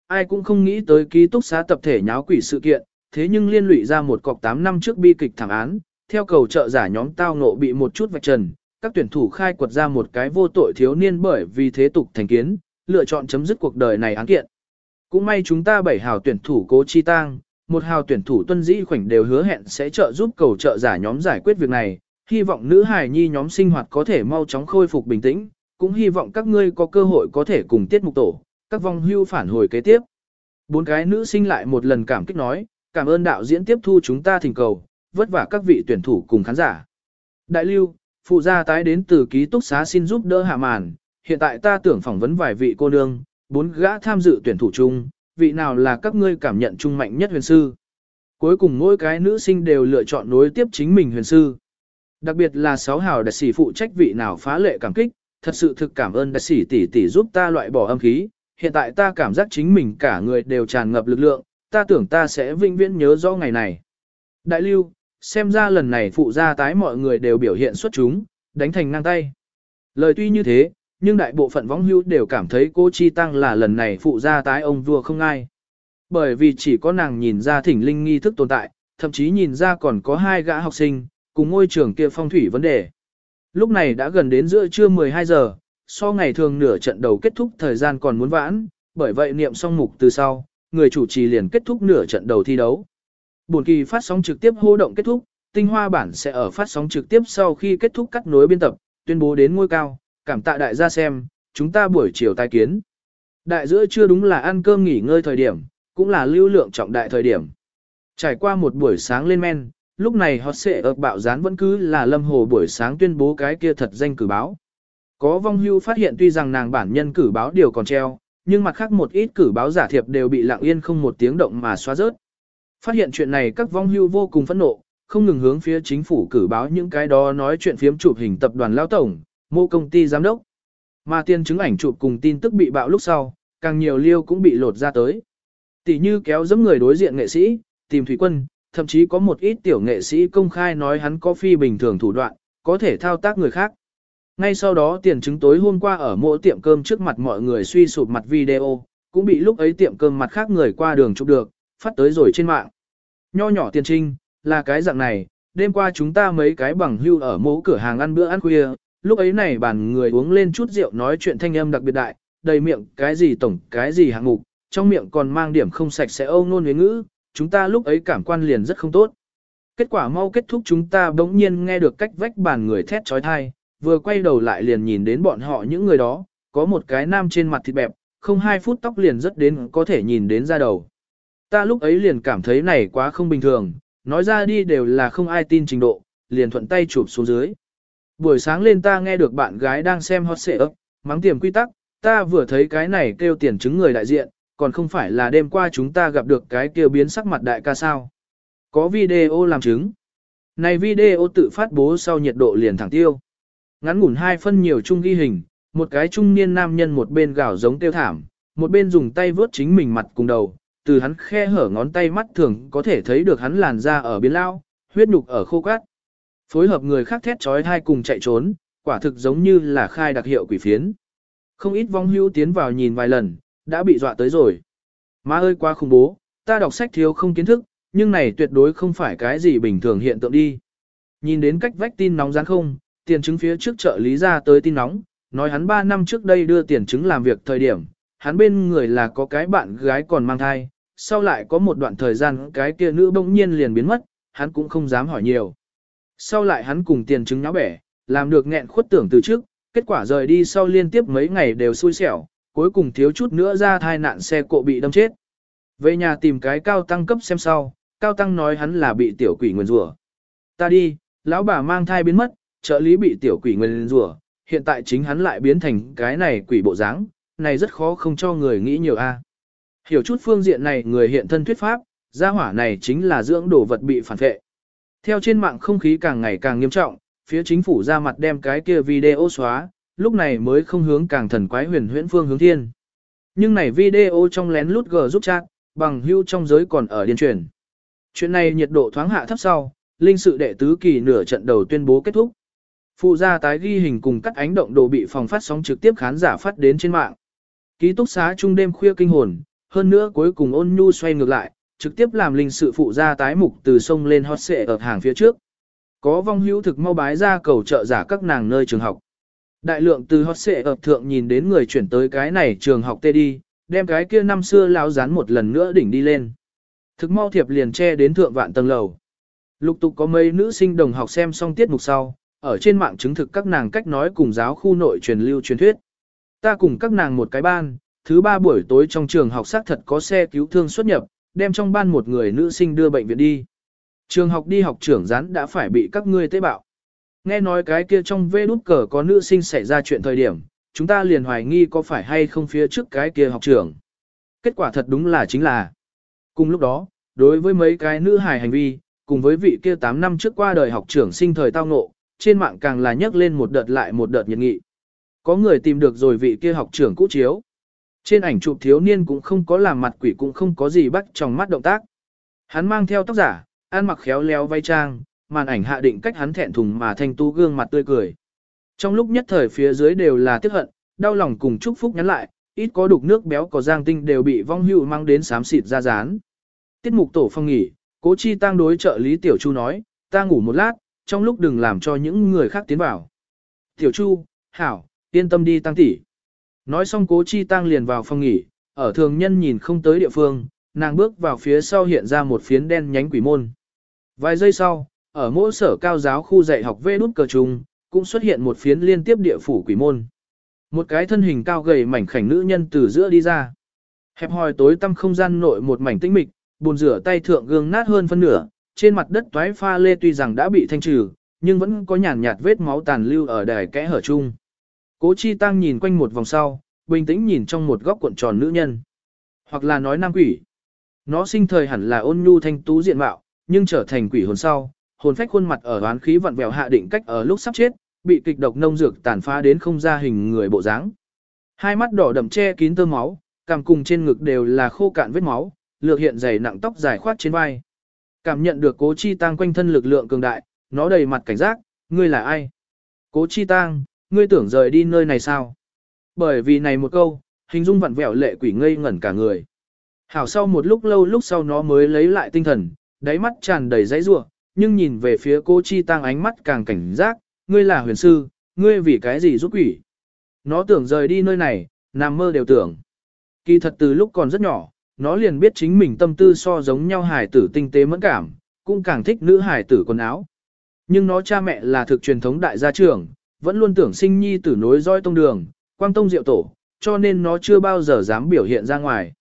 Ai cũng không nghĩ tới ký túc xá tập thể nháo quỷ sự kiện, thế nhưng liên lụy ra một cọc 8 năm trước bi kịch thảm án, theo cầu trợ giả nhóm tao ngộ bị một chút vạch trần, các tuyển thủ khai quật ra một cái vô tội thiếu niên bởi vì thế tục thành kiến, lựa chọn chấm dứt cuộc đời này án kiện. Cũng may chúng ta bảy hào tuyển thủ cố chi tang, một hào tuyển thủ tuân dĩ khoảnh đều hứa hẹn sẽ trợ giúp cầu trợ giả nhóm giải quyết việc này, hy vọng nữ hài nhi nhóm sinh hoạt có thể mau chóng khôi phục bình tĩnh, cũng hy vọng các ngươi có cơ hội có thể cùng tiết mục tổ, các vong hưu phản hồi kế tiếp. Bốn cái nữ sinh lại một lần cảm kích nói, cảm ơn đạo diễn tiếp thu chúng ta thỉnh cầu, vất vả các vị tuyển thủ cùng khán giả. Đại lưu, phụ gia tái đến từ ký túc xá xin giúp đỡ hạ màn, hiện tại ta tưởng phỏng vấn vài vị cô nương, bốn gã tham dự tuyển thủ chung, vị nào là các ngươi cảm nhận trung mạnh nhất huyền sư. Cuối cùng mỗi cái nữ sinh đều lựa chọn nối tiếp chính mình huyền sư. Đặc biệt là sáu hào đại sĩ phụ trách vị nào phá lệ cảm kích, thật sự thực cảm ơn đại sĩ tỷ tỷ giúp ta loại bỏ âm khí, hiện tại ta cảm giác chính mình cả người đều tràn ngập lực lượng, ta tưởng ta sẽ vinh viễn nhớ rõ ngày này. Đại lưu, xem ra lần này phụ gia tái mọi người đều biểu hiện xuất chúng, đánh thành ngang tay. Lời tuy như thế, nhưng đại bộ phận võng hữu đều cảm thấy cô Chi Tăng là lần này phụ gia tái ông vua không ai. Bởi vì chỉ có nàng nhìn ra thỉnh linh nghi thức tồn tại, thậm chí nhìn ra còn có hai gã học sinh, cùng ngôi trường kia phong thủy vấn đề. Lúc này đã gần đến giữa trưa 12 giờ, so ngày thường nửa trận đầu kết thúc thời gian còn muốn vãn, bởi vậy niệm xong mục từ sau, người chủ trì liền kết thúc nửa trận đầu thi đấu. Buổi kỳ phát sóng trực tiếp hô động kết thúc, tinh hoa bản sẽ ở phát sóng trực tiếp sau khi kết thúc cắt nối biên tập, tuyên bố đến ngôi cao, cảm tạ đại gia xem, chúng ta buổi chiều tai kiến. Đại giữa chưa đúng là ăn cơm nghỉ ngơi thời điểm, cũng là lưu lượng trọng đại thời điểm. Trải qua một buổi sáng lên men, lúc này hot sẽ ập bạo gián vẫn cứ là lâm hồ buổi sáng tuyên bố cái kia thật danh cử báo. Có vong hưu phát hiện tuy rằng nàng bản nhân cử báo điều còn treo, nhưng mặt khác một ít cử báo giả thiệp đều bị lặng yên không một tiếng động mà xóa rớt. Phát hiện chuyện này các vong hưu vô cùng phẫn nộ, không ngừng hướng phía chính phủ cử báo những cái đó nói chuyện phiếm chụp hình tập đoàn lao tổng, mô công ty giám đốc. Mà tiền chứng ảnh chụp cùng tin tức bị bạo lúc sau, càng nhiều liêu cũng bị lột ra tới. Tỷ như kéo dẫm người đối diện nghệ sĩ, tìm thủy quân, thậm chí có một ít tiểu nghệ sĩ công khai nói hắn có phi bình thường thủ đoạn, có thể thao tác người khác. Ngay sau đó tiền chứng tối hôm qua ở mỗi tiệm cơm trước mặt mọi người suy sụp mặt video, cũng bị lúc ấy tiệm cơm mặt khác người qua đường chụp được, phát tới rồi trên mạng. Nho nhỏ tiền trinh, là cái dạng này, đêm qua chúng ta mấy cái bằng hưu ở mẫu cửa hàng ăn bữa ăn khuya, lúc ấy này bàn người uống lên chút rượu nói chuyện thanh âm đặc biệt đại, đầy miệng cái gì tổng cái gì hạng mục, trong miệng còn mang điểm không sạch sẽ âu nôn với ngữ, chúng ta lúc ấy cảm quan liền rất không tốt. Kết quả mau kết thúc chúng ta bỗng nhiên nghe được cách vách bàn người thét trói thai, vừa quay đầu lại liền nhìn đến bọn họ những người đó, có một cái nam trên mặt thịt bẹp, không hai phút tóc liền rất đến có thể nhìn đến ra đầu. Ta lúc ấy liền cảm thấy này quá không bình thường, nói ra đi đều là không ai tin trình độ, liền thuận tay chụp xuống dưới. Buổi sáng lên ta nghe được bạn gái đang xem hot xệ ấp, mắng tiềm quy tắc, ta vừa thấy cái này kêu tiền chứng người đại diện, còn không phải là đêm qua chúng ta gặp được cái kêu biến sắc mặt đại ca sao. Có video làm chứng. Này video tự phát bố sau nhiệt độ liền thẳng tiêu. Ngắn ngủn hai phân nhiều chung ghi hình, một cái trung niên nam nhân một bên gào giống tiêu thảm, một bên dùng tay vớt chính mình mặt cùng đầu, từ hắn khe hở ngón tay mắt thường có thể thấy được hắn làn da ở biến lao, huyết nhục ở khô cát. Phối hợp người khác thét trói hai cùng chạy trốn, quả thực giống như là khai đặc hiệu quỷ phiến. Không ít vong hưu tiến vào nhìn vài lần, đã bị dọa tới rồi. Má ơi quá khủng bố, ta đọc sách thiếu không kiến thức, nhưng này tuyệt đối không phải cái gì bình thường hiện tượng đi. Nhìn đến cách vách tin nóng rán không, tiền chứng phía trước trợ lý ra tới tin nóng, nói hắn 3 năm trước đây đưa tiền chứng làm việc thời điểm, hắn bên người là có cái bạn gái còn mang thai, sau lại có một đoạn thời gian cái kia nữ bỗng nhiên liền biến mất, hắn cũng không dám hỏi nhiều. Sau lại hắn cùng tiền chứng nháo bẻ, làm được nghẹn khuất tưởng từ trước, kết quả rời đi sau liên tiếp mấy ngày đều xui xẻo, cuối cùng thiếu chút nữa ra thai nạn xe cộ bị đâm chết. Về nhà tìm cái cao tăng cấp xem sau, cao tăng nói hắn là bị tiểu quỷ nguyền rủa. Ta đi, lão bà mang thai biến mất, trợ lý bị tiểu quỷ nguyên rủa, hiện tại chính hắn lại biến thành cái này quỷ bộ dáng, này rất khó không cho người nghĩ nhiều a. À. Hiểu chút phương diện này người hiện thân thuyết pháp, gia hỏa này chính là dưỡng đồ vật bị phản vệ. Theo trên mạng không khí càng ngày càng nghiêm trọng, phía chính phủ ra mặt đem cái kia video xóa, lúc này mới không hướng càng thần quái huyền huyễn phương hướng thiên. Nhưng này video trong lén lút g giúp chat, bằng hưu trong giới còn ở điên truyền. Chuyện này nhiệt độ thoáng hạ thấp sau, linh sự đệ tứ kỳ nửa trận đầu tuyên bố kết thúc. Phụ gia tái ghi hình cùng cắt ánh động đồ bị phòng phát sóng trực tiếp khán giả phát đến trên mạng. Ký túc xá trung đêm khuya kinh hồn, hơn nữa cuối cùng ôn nhu xoay ngược lại, trực tiếp làm linh sự phụ gia tái mục từ sông lên hot xệ ở hàng phía trước. Có vong hữu thực mau bái ra cầu trợ giả các nàng nơi trường học. Đại lượng từ hot xệ ập thượng nhìn đến người chuyển tới cái này trường học tê đi, đem cái kia năm xưa lão dán một lần nữa đỉnh đi lên. Thực mau thiệp liền che đến thượng vạn tầng lầu. Lục tục có mấy nữ sinh đồng học xem xong tiết mục sau, ở trên mạng chứng thực các nàng cách nói cùng giáo khu nội truyền lưu truyền thuyết. Ta cùng các nàng một cái ban, thứ ba buổi tối trong trường học xác thật có xe cứu thương xuất nhập, đem trong ban một người nữ sinh đưa bệnh viện đi. Trường học đi học trưởng rắn đã phải bị các ngươi tế bạo. Nghe nói cái kia trong vê đút cờ có nữ sinh xảy ra chuyện thời điểm, chúng ta liền hoài nghi có phải hay không phía trước cái kia học trưởng. Kết quả thật đúng là chính là. Cùng lúc đó, đối với mấy cái nữ hài hành vi, cùng với vị kia 8 năm trước qua đời học trưởng sinh thời tao ngộ, trên mạng càng là nhấc lên một đợt lại một đợt nhiệt nghị. Có người tìm được rồi vị kia học trưởng cũ chiếu. Trên ảnh chụp thiếu niên cũng không có làm mặt quỷ cũng không có gì bắt trong mắt động tác. Hắn mang theo tóc giả, ăn mặc khéo léo vai trang, màn ảnh hạ định cách hắn thẹn thùng mà thanh tu gương mặt tươi cười. Trong lúc nhất thời phía dưới đều là tiếc hận, đau lòng cùng chúc phúc nhắn lại, ít có đục nước béo có giang tinh đều bị vong hữu mang đến xám xịt ra rán. Tiết mục tổ phong nghỉ, cố chi tăng đối trợ lý Tiểu Chu nói, ta ngủ một lát, trong lúc đừng làm cho những người khác tiến vào. Tiểu Chu, Hảo, yên tâm đi tăng tỷ. Nói xong cố chi tăng liền vào phòng nghỉ, ở thường nhân nhìn không tới địa phương, nàng bước vào phía sau hiện ra một phiến đen nhánh quỷ môn. Vài giây sau, ở mỗi sở cao giáo khu dạy học vê nút cờ trùng cũng xuất hiện một phiến liên tiếp địa phủ quỷ môn. Một cái thân hình cao gầy mảnh khảnh nữ nhân từ giữa đi ra. Hẹp hòi tối tăm không gian nội một mảnh tĩnh mịch, buồn rửa tay thượng gương nát hơn phân nửa, trên mặt đất toái pha lê tuy rằng đã bị thanh trừ, nhưng vẫn có nhàn nhạt vết máu tàn lưu ở đài kẽ hở chung. Cố Chi Tăng nhìn quanh một vòng sau, bình tĩnh nhìn trong một góc cuộn tròn nữ nhân. Hoặc là nói nam quỷ. Nó sinh thời hẳn là ôn nhu thanh tú diện mạo, nhưng trở thành quỷ hồn sau, hồn phách khuôn mặt ở oán khí vặn vẹo hạ định cách ở lúc sắp chết, bị kịch độc nông dược tàn phá đến không ra hình người bộ dáng. Hai mắt đỏ đậm che kín tơ máu, cằm cùng trên ngực đều là khô cạn vết máu, lược hiện dày nặng tóc dài khoát trên vai. Cảm nhận được Cố Chi Tăng quanh thân lực lượng cường đại, nó đầy mặt cảnh giác, ngươi là ai? Cố Chi Tăng, ngươi tưởng rời đi nơi này sao? Bởi vì này một câu, hình dung vặn vẹo lệ quỷ ngây ngẩn cả người. Hảo sau một lúc lâu lúc sau nó mới lấy lại tinh thần, đáy mắt tràn đầy dãy rủa, nhưng nhìn về phía cô Chi Tăng ánh mắt càng cảnh giác, ngươi là huyền sư, ngươi vì cái gì giúp quỷ. Nó tưởng rời đi nơi này, nằm mơ đều tưởng. Kỳ thật từ lúc còn rất nhỏ, nó liền biết chính mình tâm tư so giống nhau hải tử tinh tế mẫn cảm, cũng càng thích nữ hải tử quần áo. Nhưng nó cha mẹ là thực truyền thống đại gia trưởng, vẫn luôn tưởng sinh nhi tử nối roi tông đường, quang tông diệu tổ, cho nên nó chưa bao giờ dám biểu hiện ra ngoài.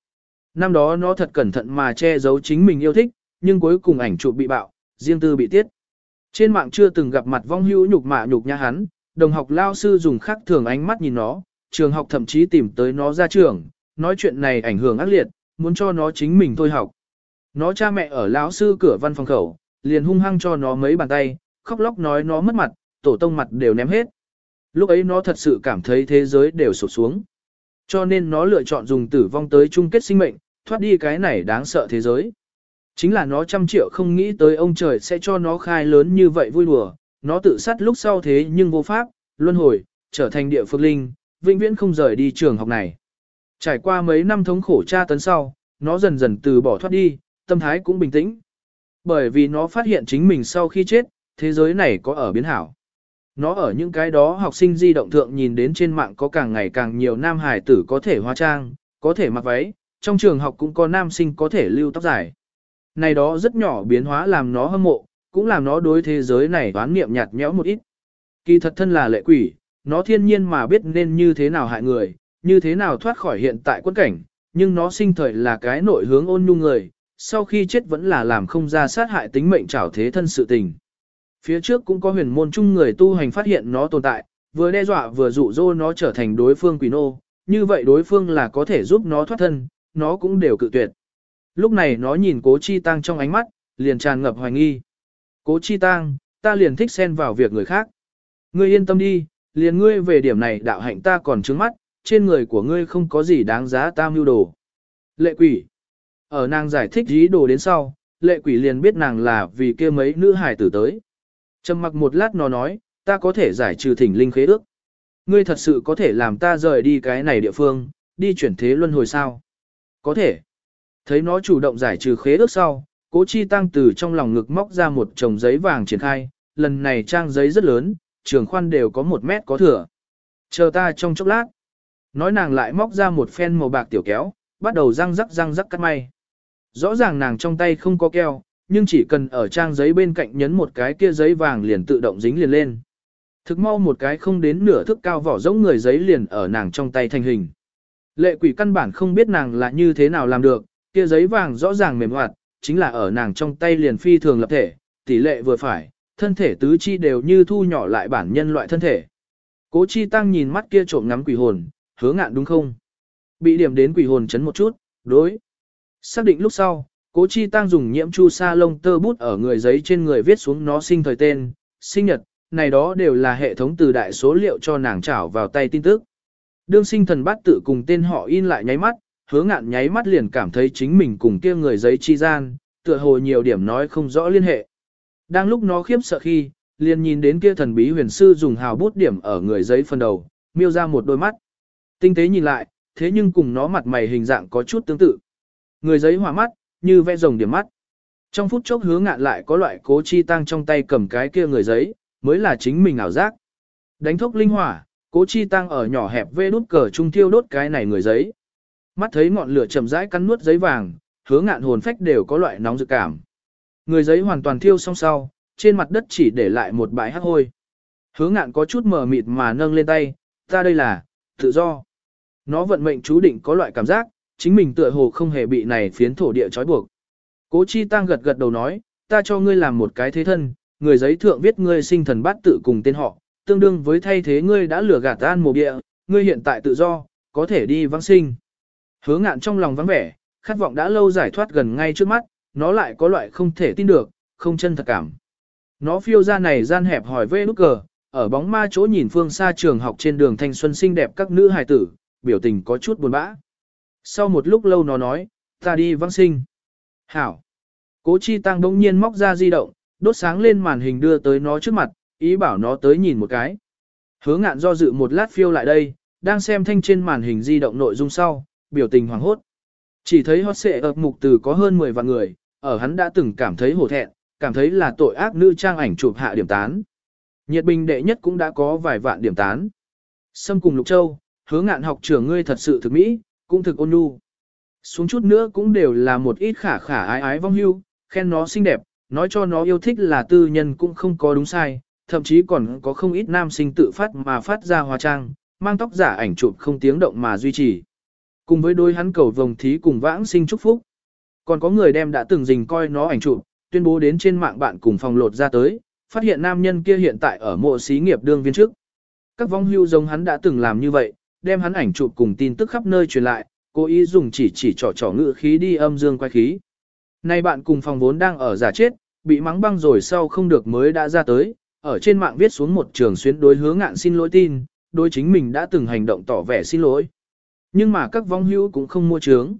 Năm đó nó thật cẩn thận mà che giấu chính mình yêu thích, nhưng cuối cùng ảnh chụp bị bạo, riêng tư bị tiết. Trên mạng chưa từng gặp mặt vong hữu nhục mạ nhục nhã hắn, đồng học lao sư dùng khắc thường ánh mắt nhìn nó, trường học thậm chí tìm tới nó ra trường, nói chuyện này ảnh hưởng ác liệt, muốn cho nó chính mình thôi học. Nó cha mẹ ở lão sư cửa văn phòng khẩu, liền hung hăng cho nó mấy bàn tay, khóc lóc nói nó mất mặt, tổ tông mặt đều ném hết. Lúc ấy nó thật sự cảm thấy thế giới đều sụp xuống. Cho nên nó lựa chọn dùng tử vong tới chung kết sinh mệnh, thoát đi cái này đáng sợ thế giới. Chính là nó trăm triệu không nghĩ tới ông trời sẽ cho nó khai lớn như vậy vui đùa, nó tự sát lúc sau thế nhưng vô pháp, luân hồi, trở thành địa phương linh, vĩnh viễn không rời đi trường học này. Trải qua mấy năm thống khổ tra tấn sau, nó dần dần từ bỏ thoát đi, tâm thái cũng bình tĩnh. Bởi vì nó phát hiện chính mình sau khi chết, thế giới này có ở biến hảo. Nó ở những cái đó học sinh di động thượng nhìn đến trên mạng có càng ngày càng nhiều nam hải tử có thể hóa trang, có thể mặc váy, trong trường học cũng có nam sinh có thể lưu tóc dài. Này đó rất nhỏ biến hóa làm nó hâm mộ, cũng làm nó đối thế giới này toán niệm nhạt nhẽo một ít. Kỳ thật thân là lệ quỷ, nó thiên nhiên mà biết nên như thế nào hại người, như thế nào thoát khỏi hiện tại quân cảnh, nhưng nó sinh thời là cái nội hướng ôn nhu người, sau khi chết vẫn là làm không ra sát hại tính mệnh trảo thế thân sự tình. Phía trước cũng có huyền môn chung người tu hành phát hiện nó tồn tại, Vừa đe dọa vừa dụ dỗ nó trở thành đối phương quỷ nô, như vậy đối phương là có thể giúp nó thoát thân, nó cũng đều cự tuyệt. Lúc này nó nhìn cố chi tăng trong ánh mắt, liền tràn ngập hoài nghi. Cố chi tăng, ta liền thích xen vào việc người khác. Ngươi yên tâm đi, liền ngươi về điểm này đạo hạnh ta còn trướng mắt, trên người của ngươi không có gì đáng giá ta mưu đồ. Lệ quỷ. Ở nàng giải thích ý đồ đến sau, lệ quỷ liền biết nàng là vì kia mấy nữ hài tử tới. Trầm mặc một lát nó nói, ta có thể giải trừ thỉnh linh khế ước. Ngươi thật sự có thể làm ta rời đi cái này địa phương, đi chuyển thế luân hồi sao? Có thể. Thấy nó chủ động giải trừ khế ước sau, cố chi tăng từ trong lòng ngực móc ra một chồng giấy vàng triển khai, lần này trang giấy rất lớn, trường khoan đều có một mét có thừa. Chờ ta trong chốc lát. Nói nàng lại móc ra một phen màu bạc tiểu kéo, bắt đầu răng rắc răng rắc cắt may. Rõ ràng nàng trong tay không có keo, nhưng chỉ cần ở trang giấy bên cạnh nhấn một cái kia giấy vàng liền tự động dính liền lên. Thực mau một cái không đến nửa thước cao vỏ giống người giấy liền ở nàng trong tay thành hình. Lệ quỷ căn bản không biết nàng là như thế nào làm được, kia giấy vàng rõ ràng mềm hoạt, chính là ở nàng trong tay liền phi thường lập thể, tỷ lệ vừa phải, thân thể tứ chi đều như thu nhỏ lại bản nhân loại thân thể. Cố chi tăng nhìn mắt kia trộm ngắm quỷ hồn, hứa ngạn đúng không? Bị điểm đến quỷ hồn chấn một chút, đối. Xác định lúc sau, cố chi tăng dùng nhiễm chu sa lông tơ bút ở người giấy trên người viết xuống nó sinh thời tên, sinh nhật, này đó đều là hệ thống từ đại số liệu cho nàng trảo vào tay tin tức. Đương sinh thần bát tự cùng tên họ in lại nháy mắt, hứa ngạn nháy mắt liền cảm thấy chính mình cùng kia người giấy chi gian, tựa hồ nhiều điểm nói không rõ liên hệ. Đang lúc nó khiếp sợ khi, liền nhìn đến kia thần bí huyền sư dùng hào bút điểm ở người giấy phần đầu, miêu ra một đôi mắt. Tinh tế nhìn lại, thế nhưng cùng nó mặt mày hình dạng có chút tương tự. Người giấy hòa mắt, như vẽ rồng điểm mắt. Trong phút chốc hứa ngạn lại có loại cố chi tăng trong tay cầm cái kia người giấy, mới là chính mình ảo giác. Đánh thốc linh hỏa, cố chi tăng ở nhỏ hẹp vê đút cờ trung thiêu đốt cái này người giấy. Mắt thấy ngọn lửa chậm rãi cắn nuốt giấy vàng, hứa ngạn hồn phách đều có loại nóng dự cảm. Người giấy hoàn toàn thiêu xong sau, trên mặt đất chỉ để lại một bãi hắc hôi. Hứa ngạn có chút mờ mịt mà nâng lên tay, ta đây là, tự do. Nó vận mệnh chú định có loại cảm giác, chính mình tựa hồ không hề bị này phiến thổ địa trói buộc. Cố chi tăng gật gật đầu nói, ta cho ngươi làm một cái thế thân, người giấy thượng viết ngươi sinh thần bát tự cùng tên họ, tương đương với thay thế ngươi đã lừa gạt an mộ địa, ngươi hiện tại tự do, có thể đi vãng sinh. Hứa ngạn trong lòng vắng vẻ, khát vọng đã lâu giải thoát gần ngay trước mắt, nó lại có loại không thể tin được, không chân thật cảm. Nó phiêu ra này gian hẹp hỏi vê nút cờ, ở bóng ma chỗ nhìn phương xa trường học trên đường thanh xuân xinh đẹp các nữ hài tử, biểu tình có chút buồn bã. Sau một lúc lâu nó nói, ta đi vãng sinh. Hảo. Cố chi tăng đống nhiên móc ra di động, đốt sáng lên màn hình đưa tới nó trước mặt, ý bảo nó tới nhìn một cái. Hứa ngạn do dự một lát phiêu lại đây, đang xem thanh trên màn hình di động nội dung sau, biểu tình hoảng hốt. Chỉ thấy hot xệ ập mục từ có hơn 10 vạn người, ở hắn đã từng cảm thấy hổ thẹn, cảm thấy là tội ác nữ trang ảnh chụp hạ điểm tán. Nhiệt bình đệ nhất cũng đã có vài vạn điểm tán. Xâm cùng Lục Châu, hứa ngạn học trưởng ngươi thật sự thực mỹ, cũng thực ôn nhu. Xuống chút nữa cũng đều là một ít khả khả ái ái vong hưu, khen nó xinh đẹp, nói cho nó yêu thích là tư nhân cũng không có đúng sai, thậm chí còn có không ít nam sinh tự phát mà phát ra hóa trang, mang tóc giả ảnh chụp không tiếng động mà duy trì. Cùng với đôi hắn cầu vồng thí cùng vãng sinh chúc phúc. Còn có người đem đã từng dình coi nó ảnh chụp, tuyên bố đến trên mạng bạn cùng phòng lột ra tới, phát hiện nam nhân kia hiện tại ở mộ xí nghiệp đương viên trước. Các vong hưu giống hắn đã từng làm như vậy, đem hắn ảnh chụp cùng tin tức khắp nơi truyền lại, cố ý dùng chỉ chỉ trỏ trỏ ngựa khí đi âm dương quay khí. Nay bạn cùng phòng vốn đang ở giả chết, bị mắng băng rồi sau không được mới đã ra tới, ở trên mạng viết xuống một trường xuyến đối hướng ngạn xin lỗi tin, đối chính mình đã từng hành động tỏ vẻ xin lỗi. Nhưng mà các vong hữu cũng không mua trướng.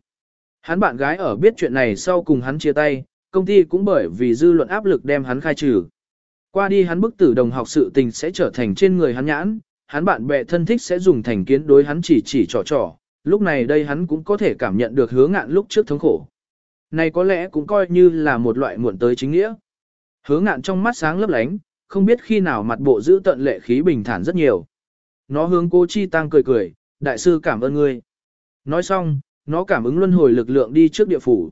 Hắn bạn gái ở biết chuyện này sau cùng hắn chia tay, công ty cũng bởi vì dư luận áp lực đem hắn khai trừ. Qua đi hắn bức tử đồng học sự tình sẽ trở thành trên người hắn nhãn, hắn bạn bè thân thích sẽ dùng thành kiến đối hắn chỉ chỉ trò trò, lúc này đây hắn cũng có thể cảm nhận được hứa ngạn lúc trước thống khổ. Này có lẽ cũng coi như là một loại muộn tới chính nghĩa. Hứa ngạn trong mắt sáng lấp lánh, không biết khi nào mặt bộ giữ tận lệ khí bình thản rất nhiều. Nó hướng cô Chi Tăng cười cười, đại sư cảm ơn ngươi. Nói xong, nó cảm ứng luân hồi lực lượng đi trước địa phủ.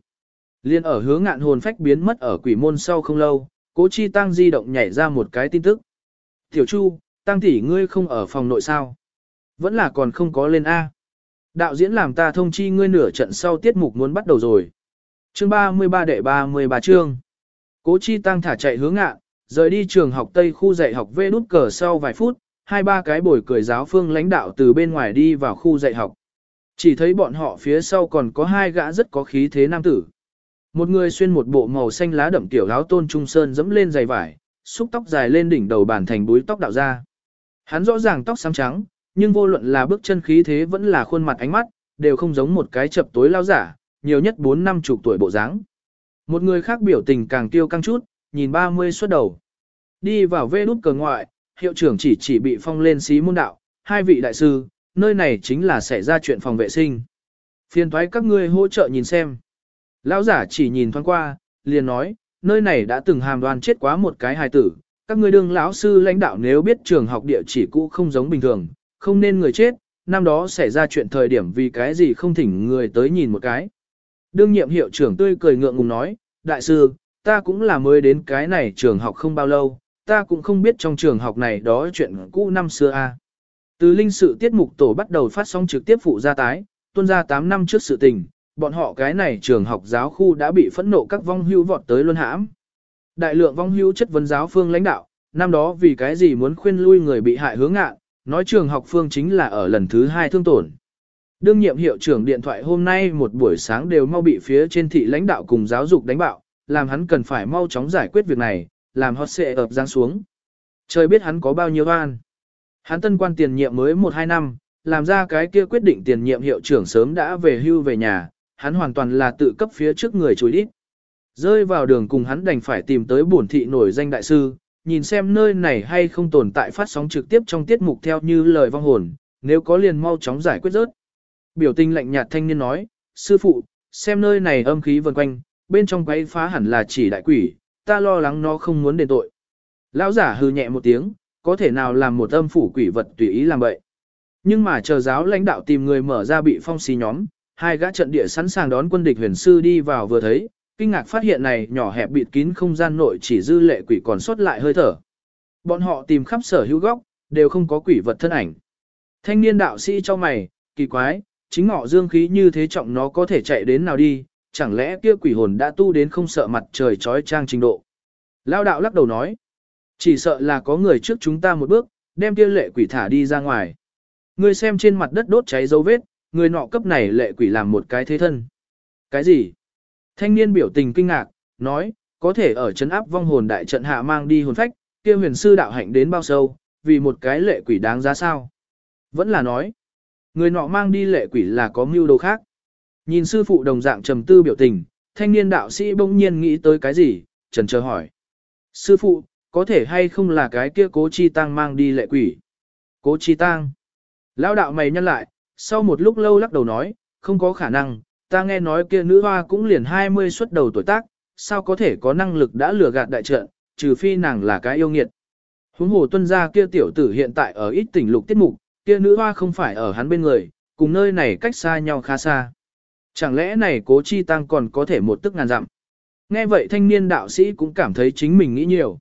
Liên ở hướng ngạn hồn phách biến mất ở quỷ môn sau không lâu, cố chi tăng di động nhảy ra một cái tin tức. Tiểu Chu, tăng tỷ ngươi không ở phòng nội sao? Vẫn là còn không có lên A. Đạo diễn làm ta thông chi ngươi nửa trận sau tiết mục muốn bắt đầu rồi. Chương 33 đệ 33 chương. Cố chi tăng thả chạy hướng ngạn, rời đi trường học Tây khu dạy học vê nút cờ sau vài phút, hai ba cái bồi cười giáo phương lãnh đạo từ bên ngoài đi vào khu dạy học. Chỉ thấy bọn họ phía sau còn có hai gã rất có khí thế nam tử. Một người xuyên một bộ màu xanh lá đậm tiểu áo tôn trung sơn dẫm lên giày vải, xúc tóc dài lên đỉnh đầu bàn thành búi tóc đạo ra. Hắn rõ ràng tóc xám trắng, nhưng vô luận là bước chân khí thế vẫn là khuôn mặt ánh mắt, đều không giống một cái chập tối lao giả, nhiều nhất 4 năm chục tuổi bộ dáng. Một người khác biểu tình càng tiêu căng chút, nhìn 30 xuất đầu. Đi vào vê nút cờ ngoại, hiệu trưởng chỉ chỉ bị phong lên xí môn đạo, hai vị đại sư, nơi này chính là xảy ra chuyện phòng vệ sinh. Phiền thoái các ngươi hỗ trợ nhìn xem. Lão giả chỉ nhìn thoáng qua, liền nói, nơi này đã từng hàm đoan chết quá một cái hài tử, các ngươi đương lão sư lãnh đạo nếu biết trường học địa chỉ cũ không giống bình thường, không nên người chết, năm đó xảy ra chuyện thời điểm vì cái gì không thỉnh người tới nhìn một cái. Đương nhiệm hiệu trưởng tươi cười ngượng ngùng nói, đại sư, ta cũng là mới đến cái này trường học không bao lâu, ta cũng không biết trong trường học này đó chuyện cũ năm xưa a. Từ linh sự tiết mục tổ bắt đầu phát sóng trực tiếp phụ gia tái, tuân ra 8 năm trước sự tình, bọn họ cái này trường học giáo khu đã bị phẫn nộ các vong hưu vọt tới luân hãm. Đại lượng vong hưu chất vấn giáo phương lãnh đạo, năm đó vì cái gì muốn khuyên lui người bị hại hướng ngạ, nói trường học phương chính là ở lần thứ hai thương tổn. Đương nhiệm hiệu trưởng điện thoại hôm nay một buổi sáng đều mau bị phía trên thị lãnh đạo cùng giáo dục đánh bạo, làm hắn cần phải mau chóng giải quyết việc này, làm hot xệ ập giáng xuống. Trời biết hắn có bao nhiêu oan. Hắn tân quan tiền nhiệm mới 1-2 năm, làm ra cái kia quyết định tiền nhiệm hiệu trưởng sớm đã về hưu về nhà, hắn hoàn toàn là tự cấp phía trước người chối đít. Rơi vào đường cùng hắn đành phải tìm tới bổn thị nổi danh đại sư, nhìn xem nơi này hay không tồn tại phát sóng trực tiếp trong tiết mục theo như lời vong hồn, nếu có liền mau chóng giải quyết rớt. Biểu tình lạnh nhạt thanh niên nói, sư phụ, xem nơi này âm khí vần quanh, bên trong quấy phá hẳn là chỉ đại quỷ, ta lo lắng nó không muốn đền tội. Lão giả hư nhẹ một tiếng, có thể nào làm một âm phủ quỷ vật tùy ý làm vậy. Nhưng mà chờ giáo lãnh đạo tìm người mở ra bị phong xí nhóm, hai gã trận địa sẵn sàng đón quân địch huyền sư đi vào vừa thấy, kinh ngạc phát hiện này nhỏ hẹp bịt kín không gian nội chỉ dư lệ quỷ còn sót lại hơi thở. Bọn họ tìm khắp sở hữu góc, đều không có quỷ vật thân ảnh. Thanh niên đạo sĩ cho mày, kỳ quái, chính ngọ dương khí như thế trọng nó có thể chạy đến nào đi, chẳng lẽ kia quỷ hồn đã tu đến không sợ mặt trời trói trang trình độ. Lao đạo lắc đầu nói, chỉ sợ là có người trước chúng ta một bước, đem kia lệ quỷ thả đi ra ngoài. Người xem trên mặt đất đốt cháy dấu vết, người nọ cấp này lệ quỷ làm một cái thế thân. Cái gì? Thanh niên biểu tình kinh ngạc, nói, có thể ở chấn áp vong hồn đại trận hạ mang đi hồn phách, kia huyền sư đạo hạnh đến bao sâu, vì một cái lệ quỷ đáng giá sao? Vẫn là nói, người nọ mang đi lệ quỷ là có mưu đồ khác. Nhìn sư phụ đồng dạng trầm tư biểu tình, thanh niên đạo sĩ bỗng nhiên nghĩ tới cái gì, trần chờ hỏi. Sư phụ, có thể hay không là cái kia cố chi tăng mang đi lệ quỷ? Cố chi tăng. Lão đạo mày nhăn lại, sau một lúc lâu lắc đầu nói, không có khả năng, ta nghe nói kia nữ hoa cũng liền 20 xuất đầu tuổi tác, sao có thể có năng lực đã lừa gạt đại trận, trừ phi nàng là cái yêu nghiệt. Huống hồ tuân gia kia tiểu tử hiện tại ở ít tỉnh lục tiết mục, kia nữ hoa không phải ở hắn bên người, cùng nơi này cách xa nhau khá xa. Chẳng lẽ này cố chi tăng còn có thể một tức ngàn dặm. Nghe vậy thanh niên đạo sĩ cũng cảm thấy chính mình nghĩ nhiều.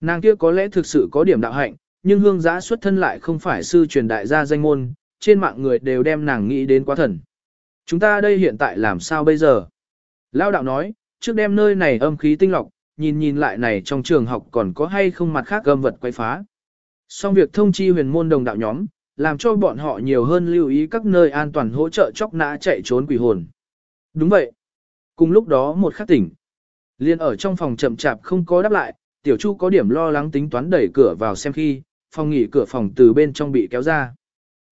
Nàng kia có lẽ thực sự có điểm đạo hạnh, nhưng hương giã xuất thân lại không phải sư truyền đại gia danh môn, trên mạng người đều đem nàng nghĩ đến quá thần. Chúng ta đây hiện tại làm sao bây giờ? Lao đạo nói, trước đem nơi này âm khí tinh lọc, nhìn nhìn lại này trong trường học còn có hay không mặt khác gâm vật quay phá. Xong việc thông chi huyền môn đồng đạo nhóm, làm cho bọn họ nhiều hơn lưu ý các nơi an toàn hỗ trợ chóc nã chạy trốn quỷ hồn. Đúng vậy. Cùng lúc đó một khắc tỉnh. Liên ở trong phòng chậm chạp không có đáp lại, tiểu chu có điểm lo lắng tính toán đẩy cửa vào xem khi, phòng nghỉ cửa phòng từ bên trong bị kéo ra.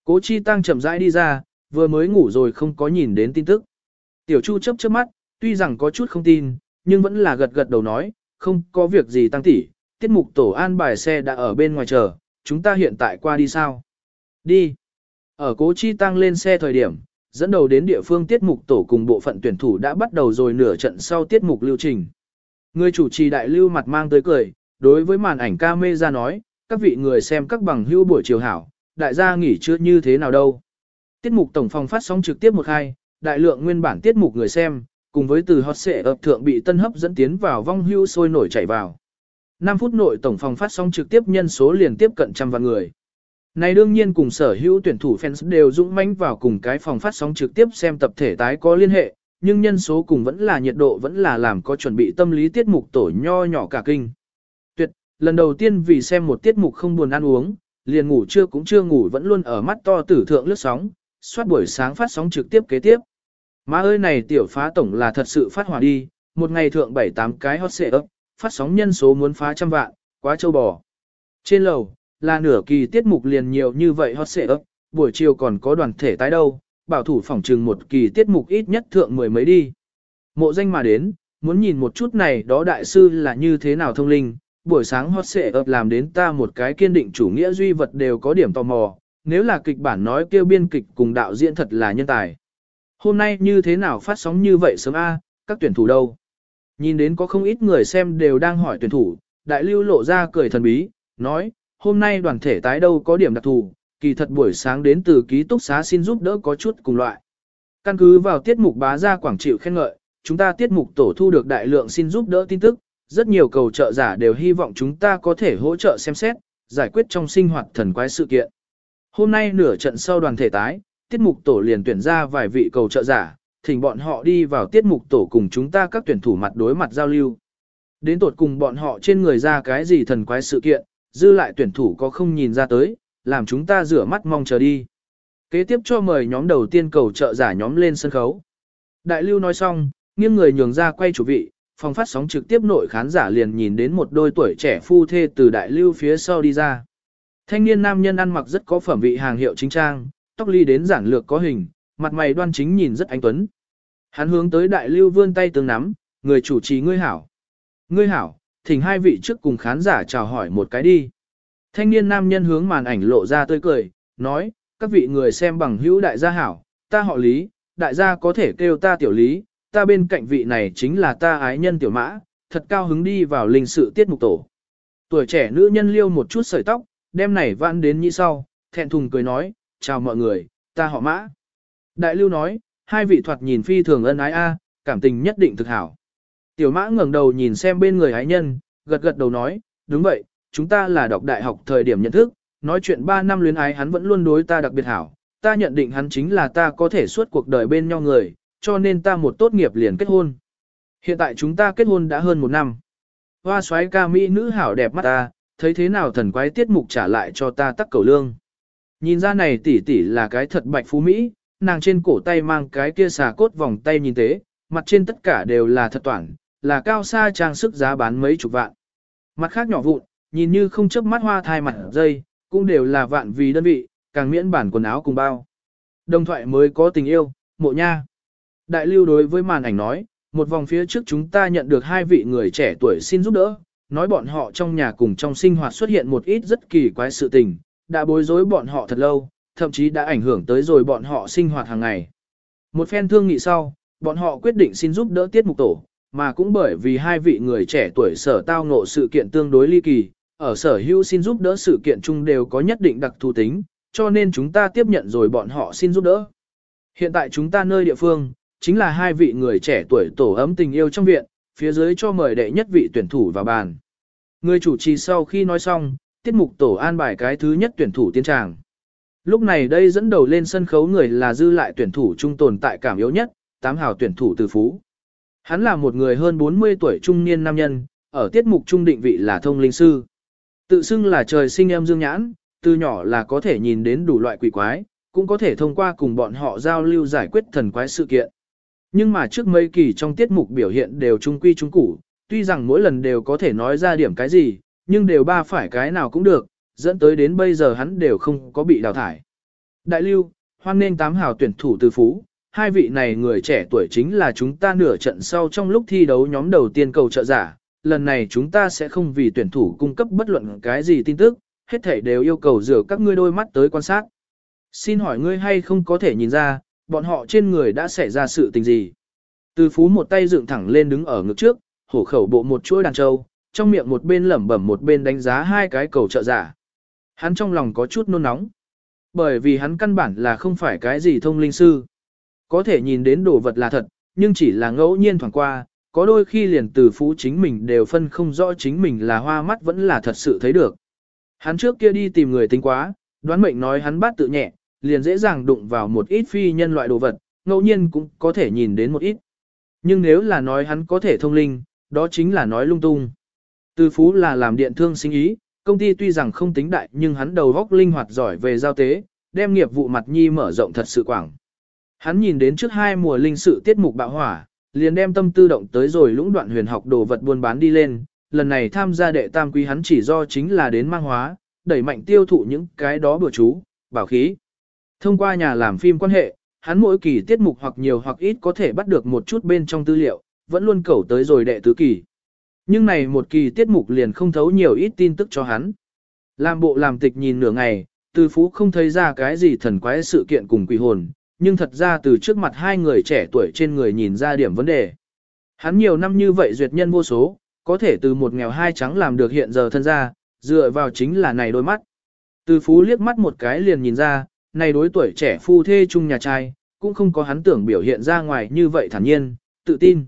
Cố chi tăng chậm rãi đi ra, vừa mới ngủ rồi không có nhìn đến tin tức. Tiểu chu chấp chớp mắt, tuy rằng có chút không tin, nhưng vẫn là gật gật đầu nói, không có việc gì tăng tỷ tiết mục tổ an bài xe đã ở bên ngoài chờ, chúng ta hiện tại qua đi sao? Đi. Ở cố chi tăng lên xe thời điểm, dẫn đầu đến địa phương tiết mục tổ cùng bộ phận tuyển thủ đã bắt đầu rồi nửa trận sau tiết mục lưu trình. Người chủ trì đại lưu mặt mang tới cười, đối với màn ảnh ca mê ra nói, các vị người xem các bằng hưu buổi chiều hảo, đại gia nghỉ chưa như thế nào đâu. Tiết mục tổng phòng phát sóng trực tiếp một hai, đại lượng nguyên bản tiết mục người xem, cùng với từ hot xệ ập thượng bị tân hấp dẫn tiến vào vong hưu sôi nổi chảy vào. 5 phút nội tổng phòng phát sóng trực tiếp nhân số liền tiếp cận trăm vạn người. Này đương nhiên cùng sở hữu tuyển thủ fans đều dũng mãnh vào cùng cái phòng phát sóng trực tiếp xem tập thể tái có liên hệ, nhưng nhân số cùng vẫn là nhiệt độ vẫn là làm có chuẩn bị tâm lý tiết mục tổ nho nhỏ cả kinh. Tuyệt, lần đầu tiên vì xem một tiết mục không buồn ăn uống, liền ngủ chưa cũng chưa ngủ vẫn luôn ở mắt to tử thượng lướt sóng, soát buổi sáng phát sóng trực tiếp kế tiếp. Má ơi này tiểu phá tổng là thật sự phát hỏa đi, một ngày thượng 7-8 cái hot xệ ấp, phát sóng nhân số muốn phá trăm vạn, quá châu bò. Trên lầu, là nửa kỳ tiết mục liền nhiều như vậy hot xệ ấp, buổi chiều còn có đoàn thể tái đâu, bảo thủ phỏng trừng một kỳ tiết mục ít nhất thượng mười mấy đi. Mộ danh mà đến, muốn nhìn một chút này đó đại sư là như thế nào thông linh, buổi sáng hot xệ ấp làm đến ta một cái kiên định chủ nghĩa duy vật đều có điểm tò mò, nếu là kịch bản nói kêu biên kịch cùng đạo diễn thật là nhân tài. Hôm nay như thế nào phát sóng như vậy sớm a, các tuyển thủ đâu? Nhìn đến có không ít người xem đều đang hỏi tuyển thủ, đại lưu lộ ra cười thần bí, nói, hôm nay đoàn thể tái đâu có điểm đặc thù, kỳ thật buổi sáng đến từ ký túc xá xin giúp đỡ có chút cùng loại. Căn cứ vào tiết mục bá ra quảng chịu khen ngợi, chúng ta tiết mục tổ thu được đại lượng xin giúp đỡ tin tức, rất nhiều cầu trợ giả đều hy vọng chúng ta có thể hỗ trợ xem xét, giải quyết trong sinh hoạt thần quái sự kiện. Hôm nay nửa trận sau đoàn thể tái, tiết mục tổ liền tuyển ra vài vị cầu trợ giả, thỉnh bọn họ đi vào tiết mục tổ cùng chúng ta các tuyển thủ mặt đối mặt giao lưu. Đến tột cùng bọn họ trên người ra cái gì thần quái sự kiện, dư lại tuyển thủ có không nhìn ra tới, làm chúng ta rửa mắt mong chờ đi. Kế tiếp cho mời nhóm đầu tiên cầu trợ giả nhóm lên sân khấu. Đại lưu nói xong, nghiêng người nhường ra quay chủ vị, phòng phát sóng trực tiếp nội khán giả liền nhìn đến một đôi tuổi trẻ phu thê từ đại lưu phía sau đi ra. Thanh niên nam nhân ăn mặc rất có phẩm vị hàng hiệu chính trang, tóc ly đến giản lược có hình, mặt mày đoan chính nhìn rất anh tuấn. Hắn hướng tới đại lưu vươn tay tương nắm, người chủ trì ngươi hảo. Ngươi hảo, thỉnh hai vị trước cùng khán giả chào hỏi một cái đi. Thanh niên nam nhân hướng màn ảnh lộ ra tươi cười, nói, các vị người xem bằng hữu đại gia hảo, ta họ lý, đại gia có thể kêu ta tiểu lý, ta bên cạnh vị này chính là ta ái nhân tiểu mã, thật cao hứng đi vào linh sự tiết mục tổ. Tuổi trẻ nữ nhân liêu một chút sợi tóc, đem này vãn đến như sau, thẹn thùng cười nói, chào mọi người, ta họ mã. Đại lưu nói, hai vị thoạt nhìn phi thường ân ái a, cảm tình nhất định thực hảo. Tiểu mã ngẩng đầu nhìn xem bên người ái nhân, gật gật đầu nói, đúng vậy, chúng ta là đọc đại học thời điểm nhận thức, nói chuyện 3 năm luyến ái hắn vẫn luôn đối ta đặc biệt hảo, ta nhận định hắn chính là ta có thể suốt cuộc đời bên nhau người, cho nên ta một tốt nghiệp liền kết hôn. Hiện tại chúng ta kết hôn đã hơn một năm. Hoa xoái ca mỹ nữ hảo đẹp mắt ta, thấy thế nào thần quái tiết mục trả lại cho ta tắc cầu lương. Nhìn ra này tỷ tỷ là cái thật bạch phú Mỹ, nàng trên cổ tay mang cái kia xà cốt vòng tay nhìn tế, mặt trên tất cả đều là thật toản, là cao xa trang sức giá bán mấy chục vạn. Mặt khác nhỏ vụn, nhìn như không chấp mắt hoa thai mặt dây, cũng đều là vạn vì đơn vị, càng miễn bản quần áo cùng bao. Đồng thoại mới có tình yêu, mộ nha. Đại lưu đối với màn ảnh nói, một vòng phía trước chúng ta nhận được hai vị người trẻ tuổi xin giúp đỡ, nói bọn họ trong nhà cùng trong sinh hoạt xuất hiện một ít rất kỳ quái sự tình, đã bối rối bọn họ thật lâu, thậm chí đã ảnh hưởng tới rồi bọn họ sinh hoạt hàng ngày. Một phen thương nghị sau, bọn họ quyết định xin giúp đỡ tiết mục tổ, mà cũng bởi vì hai vị người trẻ tuổi sở tao ngộ sự kiện tương đối ly kỳ, ở sở hữu xin giúp đỡ sự kiện chung đều có nhất định đặc thù tính, cho nên chúng ta tiếp nhận rồi bọn họ xin giúp đỡ. Hiện tại chúng ta nơi địa phương, chính là hai vị người trẻ tuổi tổ ấm tình yêu trong viện, phía dưới cho mời đệ nhất vị tuyển thủ vào bàn. Người chủ trì sau khi nói xong, tiết mục tổ an bài cái thứ nhất tuyển thủ tiến tràng. Lúc này đây dẫn đầu lên sân khấu người là dư lại tuyển thủ trung tồn tại cảm yếu nhất, tám hào tuyển thủ từ phú. Hắn là một người hơn 40 tuổi trung niên nam nhân, ở tiết mục trung định vị là thông linh sư. Tự xưng là trời sinh em dương nhãn, từ nhỏ là có thể nhìn đến đủ loại quỷ quái, cũng có thể thông qua cùng bọn họ giao lưu giải quyết thần quái sự kiện. Nhưng mà trước mấy kỳ trong tiết mục biểu hiện đều trung quy trung củ, tuy rằng mỗi lần đều có thể nói ra điểm cái gì, nhưng đều ba phải cái nào cũng được, dẫn tới đến bây giờ hắn đều không có bị đào thải. Đại lưu, hoan nên tám hào tuyển thủ từ phú, hai vị này người trẻ tuổi chính là chúng ta nửa trận sau trong lúc thi đấu nhóm đầu tiên cầu trợ giả, lần này chúng ta sẽ không vì tuyển thủ cung cấp bất luận cái gì tin tức, hết thảy đều yêu cầu rửa các ngươi đôi mắt tới quan sát. Xin hỏi ngươi hay không có thể nhìn ra, bọn họ trên người đã xảy ra sự tình gì? Từ phú một tay dựng thẳng lên đứng ở ngực trước, hổ khẩu bộ một chuỗi đàn trâu, trong miệng một bên lẩm bẩm một bên đánh giá hai cái cầu trợ giả. Hắn trong lòng có chút nôn nóng. Bởi vì hắn căn bản là không phải cái gì thông linh sư. Có thể nhìn đến đồ vật là thật, nhưng chỉ là ngẫu nhiên thoảng qua, có đôi khi liền từ phú chính mình đều phân không rõ chính mình là hoa mắt vẫn là thật sự thấy được. Hắn trước kia đi tìm người tính quá, đoán mệnh nói hắn bát tự nhẹ, liền dễ dàng đụng vào một ít phi nhân loại đồ vật, ngẫu nhiên cũng có thể nhìn đến một ít. Nhưng nếu là nói hắn có thể thông linh, đó chính là nói lung tung. Từ phú là làm điện thương sinh ý, công ty tuy rằng không tính đại nhưng hắn đầu góc linh hoạt giỏi về giao tế, đem nghiệp vụ mặt nhi mở rộng thật sự quảng. Hắn nhìn đến trước hai mùa linh sự tiết mục bạo hỏa, liền đem tâm tư động tới rồi lũng đoạn huyền học đồ vật buôn bán đi lên, lần này tham gia đệ tam quý hắn chỉ do chính là đến mang hóa, đẩy mạnh tiêu thụ những cái đó bừa chú, bảo khí. Thông qua nhà làm phim quan hệ, hắn mỗi kỳ tiết mục hoặc nhiều hoặc ít có thể bắt được một chút bên trong tư liệu, vẫn luôn cầu tới rồi đệ tứ kỳ. Nhưng này một kỳ tiết mục liền không thấu nhiều ít tin tức cho hắn. Làm bộ làm tịch nhìn nửa ngày, từ phú không thấy ra cái gì thần quái sự kiện cùng quỷ hồn, nhưng thật ra từ trước mặt hai người trẻ tuổi trên người nhìn ra điểm vấn đề. Hắn nhiều năm như vậy duyệt nhân vô số, có thể từ một nghèo hai trắng làm được hiện giờ thân ra, dựa vào chính là này đôi mắt. Từ phú liếc mắt một cái liền nhìn ra, này đối tuổi trẻ phu thê chung nhà trai, cũng không có hắn tưởng biểu hiện ra ngoài như vậy thản nhiên, tự tin.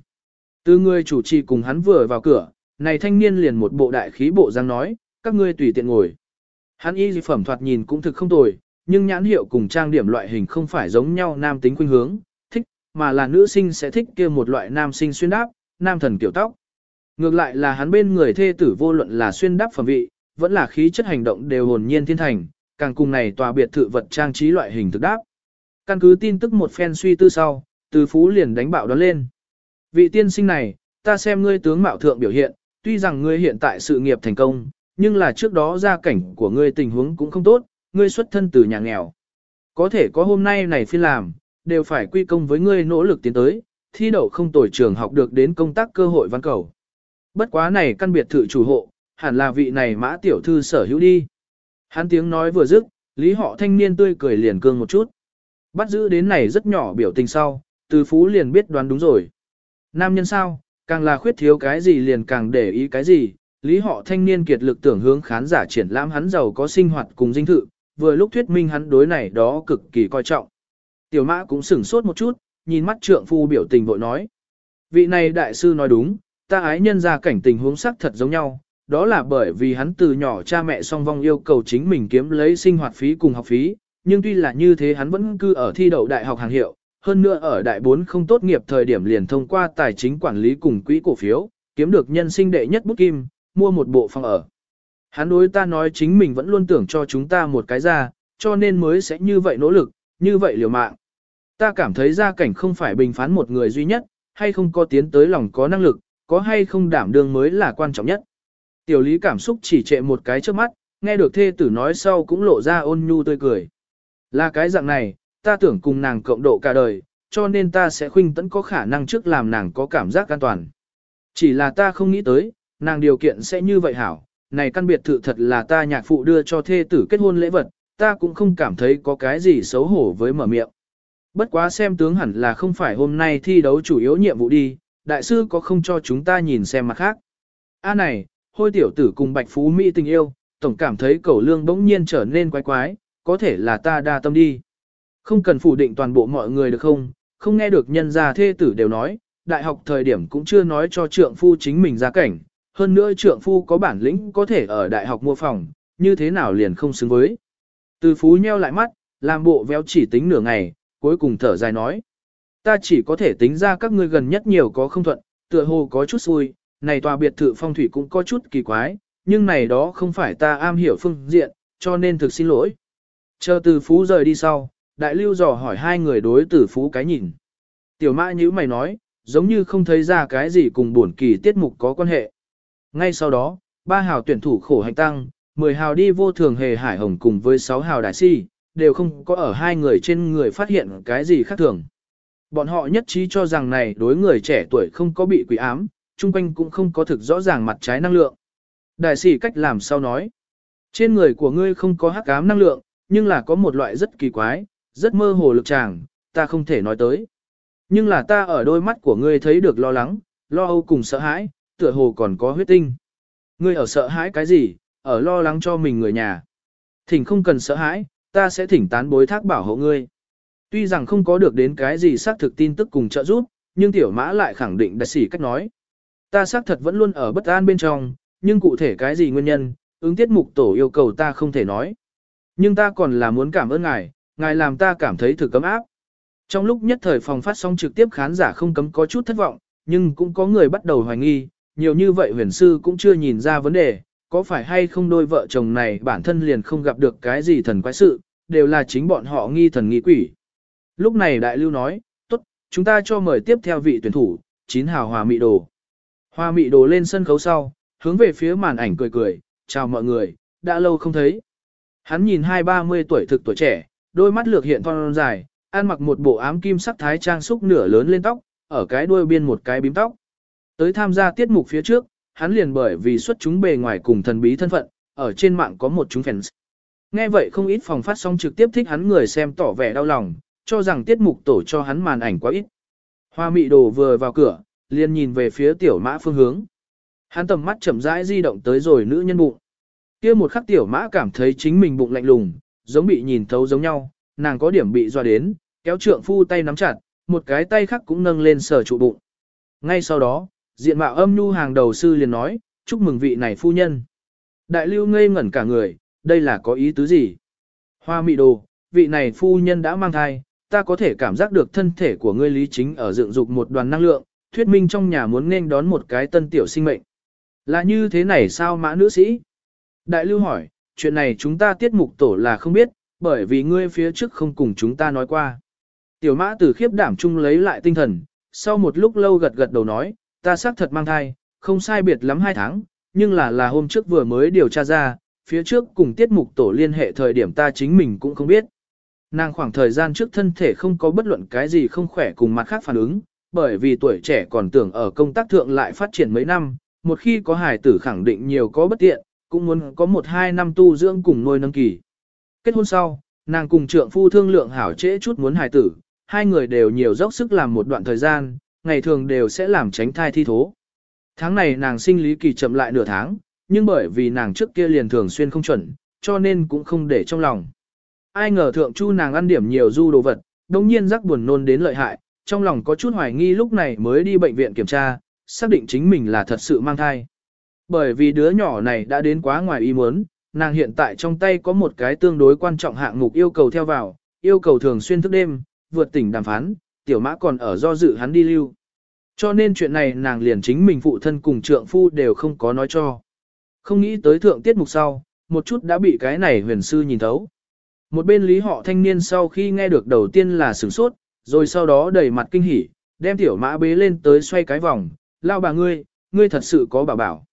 Từ người chủ trì cùng hắn vừa vào cửa, này thanh niên liền một bộ đại khí bộ dáng nói, các ngươi tùy tiện ngồi. Hắn y phẩm thoạt nhìn cũng thực không tồi, nhưng nhãn hiệu cùng trang điểm loại hình không phải giống nhau nam tính khuynh hướng, thích, mà là nữ sinh sẽ thích kia một loại nam sinh xuyên đáp, nam thần kiểu tóc. Ngược lại là hắn bên người thê tử vô luận là xuyên đáp phẩm vị, vẫn là khí chất hành động đều hồn nhiên thiên thành, càng cùng này tòa biệt thự vật trang trí loại hình thực đáp. Căn cứ tin tức một phen suy tư sau, từ phú liền đánh bạo đó lên. Vị tiên sinh này, ta xem ngươi tướng mạo thượng biểu hiện, tuy rằng ngươi hiện tại sự nghiệp thành công, nhưng là trước đó gia cảnh của ngươi tình huống cũng không tốt, ngươi xuất thân từ nhà nghèo. Có thể có hôm nay này phi làm, đều phải quy công với ngươi nỗ lực tiến tới, thi đậu không tồi trường học được đến công tác cơ hội văn cầu. Bất quá này căn biệt thự chủ hộ, hẳn là vị này mã tiểu thư sở hữu đi. Hắn tiếng nói vừa dứt, lý họ thanh niên tươi cười liền cương một chút. Bắt giữ đến này rất nhỏ biểu tình sau, từ phú liền biết đoán đúng rồi. Nam nhân sao, càng là khuyết thiếu cái gì liền càng để ý cái gì, lý họ thanh niên kiệt lực tưởng hướng khán giả triển lãm hắn giàu có sinh hoạt cùng dinh thự, vừa lúc thuyết minh hắn đối này đó cực kỳ coi trọng. Tiểu mã cũng sửng sốt một chút, nhìn mắt trượng phu biểu tình vội nói. Vị này đại sư nói đúng, ta ái nhân ra cảnh tình huống sắc thật giống nhau, đó là bởi vì hắn từ nhỏ cha mẹ song vong yêu cầu chính mình kiếm lấy sinh hoạt phí cùng học phí, nhưng tuy là như thế hắn vẫn cư ở thi đậu đại học hàng hiệu, hơn nữa ở đại bốn không tốt nghiệp thời điểm liền thông qua tài chính quản lý cùng quỹ cổ phiếu, kiếm được nhân sinh đệ nhất bút kim, mua một bộ phòng ở. Hắn đối ta nói chính mình vẫn luôn tưởng cho chúng ta một cái ra, cho nên mới sẽ như vậy nỗ lực, như vậy liều mạng. Ta cảm thấy gia cảnh không phải bình phán một người duy nhất, hay không có tiến tới lòng có năng lực, có hay không đảm đương mới là quan trọng nhất. Tiểu lý cảm xúc chỉ trệ một cái trước mắt, nghe được thê tử nói sau cũng lộ ra ôn nhu tươi cười. Là cái dạng này, ta tưởng cùng nàng cộng độ cả đời, cho nên ta sẽ khuynh tẫn có khả năng trước làm nàng có cảm giác an toàn. Chỉ là ta không nghĩ tới, nàng điều kiện sẽ như vậy hảo, này căn biệt thự thật là ta nhạc phụ đưa cho thê tử kết hôn lễ vật, ta cũng không cảm thấy có cái gì xấu hổ với mở miệng. Bất quá xem tướng hẳn là không phải hôm nay thi đấu chủ yếu nhiệm vụ đi, đại sư có không cho chúng ta nhìn xem mặt khác. A này, hôi tiểu tử cùng bạch phú Mỹ tình yêu, tổng cảm thấy cẩu lương bỗng nhiên trở nên quái quái, có thể là ta đa tâm đi. Không cần phủ định toàn bộ mọi người được không, không nghe được nhân gia thê tử đều nói, đại học thời điểm cũng chưa nói cho trượng phu chính mình ra cảnh, hơn nữa trượng phu có bản lĩnh có thể ở đại học mua phòng, như thế nào liền không xứng với. Từ phú nheo lại mắt, làm bộ véo chỉ tính nửa ngày, cuối cùng thở dài nói. Ta chỉ có thể tính ra các ngươi gần nhất nhiều có không thuận, tựa hồ có chút xui, này tòa biệt thự phong thủy cũng có chút kỳ quái, nhưng này đó không phải ta am hiểu phương diện, cho nên thực xin lỗi. Chờ từ phú rời đi sau, đại lưu dò hỏi hai người đối tử phú cái nhìn. Tiểu mã như mày nói, giống như không thấy ra cái gì cùng buồn kỳ tiết mục có quan hệ. Ngay sau đó, ba hào tuyển thủ khổ hành tăng, 10 hào đi vô thường hề hải hồng cùng với 6 hào đại si, đều không có ở hai người trên người phát hiện cái gì khác thường. Bọn họ nhất trí cho rằng này đối người trẻ tuổi không có bị quỷ ám, chung quanh cũng không có thực rõ ràng mặt trái năng lượng. Đại sĩ cách làm sao nói. Trên người của ngươi không có hắc ám năng lượng, nhưng là có một loại rất kỳ quái, rất mơ hồ lực tràng, ta không thể nói tới. Nhưng là ta ở đôi mắt của ngươi thấy được lo lắng, lo âu cùng sợ hãi, tựa hồ còn có huyết tinh. Ngươi ở sợ hãi cái gì, ở lo lắng cho mình người nhà. Thỉnh không cần sợ hãi, ta sẽ thỉnh tán bối thác bảo hộ ngươi. Tuy rằng không có được đến cái gì xác thực tin tức cùng trợ giúp, nhưng tiểu mã lại khẳng định đại sĩ cách nói. Ta xác thật vẫn luôn ở bất an bên trong, nhưng cụ thể cái gì nguyên nhân, ứng tiết mục tổ yêu cầu ta không thể nói. Nhưng ta còn là muốn cảm ơn ngài, ngài làm ta cảm thấy thử cấm áp. Trong lúc nhất thời phòng phát sóng trực tiếp khán giả không cấm có chút thất vọng, nhưng cũng có người bắt đầu hoài nghi, nhiều như vậy huyền sư cũng chưa nhìn ra vấn đề, có phải hay không đôi vợ chồng này bản thân liền không gặp được cái gì thần quái sự, đều là chính bọn họ nghi thần nghi quỷ. Lúc này đại lưu nói, tốt, chúng ta cho mời tiếp theo vị tuyển thủ, chín hào hòa mị đồ. Hòa mị đồ lên sân khấu sau, hướng về phía màn ảnh cười cười, chào mọi người, đã lâu không thấy. Hắn nhìn hai ba mươi tuổi thực tuổi trẻ, đôi mắt lược hiện thon dài, ăn mặc một bộ ám kim sắc thái trang xúc nửa lớn lên tóc, ở cái đuôi biên một cái bím tóc. Tới tham gia tiết mục phía trước, hắn liền bởi vì xuất chúng bề ngoài cùng thần bí thân phận, ở trên mạng có một chúng fans. Nghe vậy không ít phòng phát sóng trực tiếp thích hắn người xem tỏ vẻ đau lòng, cho rằng tiết mục tổ cho hắn màn ảnh quá ít. Hoa mị đồ vừa vào cửa, liền nhìn về phía tiểu mã phương hướng. Hắn tầm mắt chậm rãi di động tới rồi nữ nhân bụng. kia một khắc tiểu mã cảm thấy chính mình bụng lạnh lùng, giống bị nhìn thấu giống nhau, nàng có điểm bị dọa đến, kéo trượng phu tay nắm chặt, một cái tay khác cũng nâng lên sờ trụ bụng. Ngay sau đó, diện mạo âm nhu hàng đầu sư liền nói, chúc mừng vị này phu nhân. Đại lưu ngây ngẩn cả người, đây là có ý tứ gì? Hoa mị đồ, vị này phu nhân đã mang thai, ta có thể cảm giác được thân thể của ngươi lý chính ở dựng dục một đoàn năng lượng, thuyết minh trong nhà muốn nên đón một cái tân tiểu sinh mệnh. Là như thế này sao mã nữ sĩ? Đại lưu hỏi, chuyện này chúng ta tiết mục tổ là không biết, bởi vì ngươi phía trước không cùng chúng ta nói qua. Tiểu mã tử khiếp đảm chung lấy lại tinh thần, sau một lúc lâu gật gật đầu nói, ta xác thật mang thai, không sai biệt lắm hai tháng, nhưng là là hôm trước vừa mới điều tra ra, phía trước cùng tiết mục tổ liên hệ thời điểm ta chính mình cũng không biết. Nàng khoảng thời gian trước thân thể không có bất luận cái gì không khỏe cùng mặt khác phản ứng, bởi vì tuổi trẻ còn tưởng ở công tác thượng lại phát triển mấy năm, một khi có hài tử khẳng định nhiều có bất tiện, cũng muốn có một hai năm tu dưỡng cùng nuôi nâng kỳ. Kết hôn sau, nàng cùng trượng phu thương lượng hảo trễ chút muốn hài tử, hai người đều nhiều dốc sức làm một đoạn thời gian, ngày thường đều sẽ làm tránh thai thi thố. Tháng này nàng sinh lý kỳ chậm lại nửa tháng, nhưng bởi vì nàng trước kia liền thường xuyên không chuẩn, cho nên cũng không để trong lòng. Ai ngờ thượng chu nàng ăn điểm nhiều du đồ vật, đồng nhiên rắc buồn nôn đến lợi hại, trong lòng có chút hoài nghi lúc này mới đi bệnh viện kiểm tra, xác định chính mình là thật sự mang thai. Bởi vì đứa nhỏ này đã đến quá ngoài ý muốn, nàng hiện tại trong tay có một cái tương đối quan trọng hạng mục yêu cầu theo vào, yêu cầu thường xuyên thức đêm, vượt tỉnh đàm phán, tiểu mã còn ở do dự hắn đi lưu. Cho nên chuyện này nàng liền chính mình phụ thân cùng trượng phu đều không có nói cho. Không nghĩ tới thượng tiết mục sau, một chút đã bị cái này huyền sư nhìn thấu. Một bên lý họ thanh niên sau khi nghe được đầu tiên là sửng sốt, rồi sau đó đầy mặt kinh hỉ, đem tiểu mã bế lên tới xoay cái vòng, lao bà ngươi, ngươi thật sự có bảo bảo.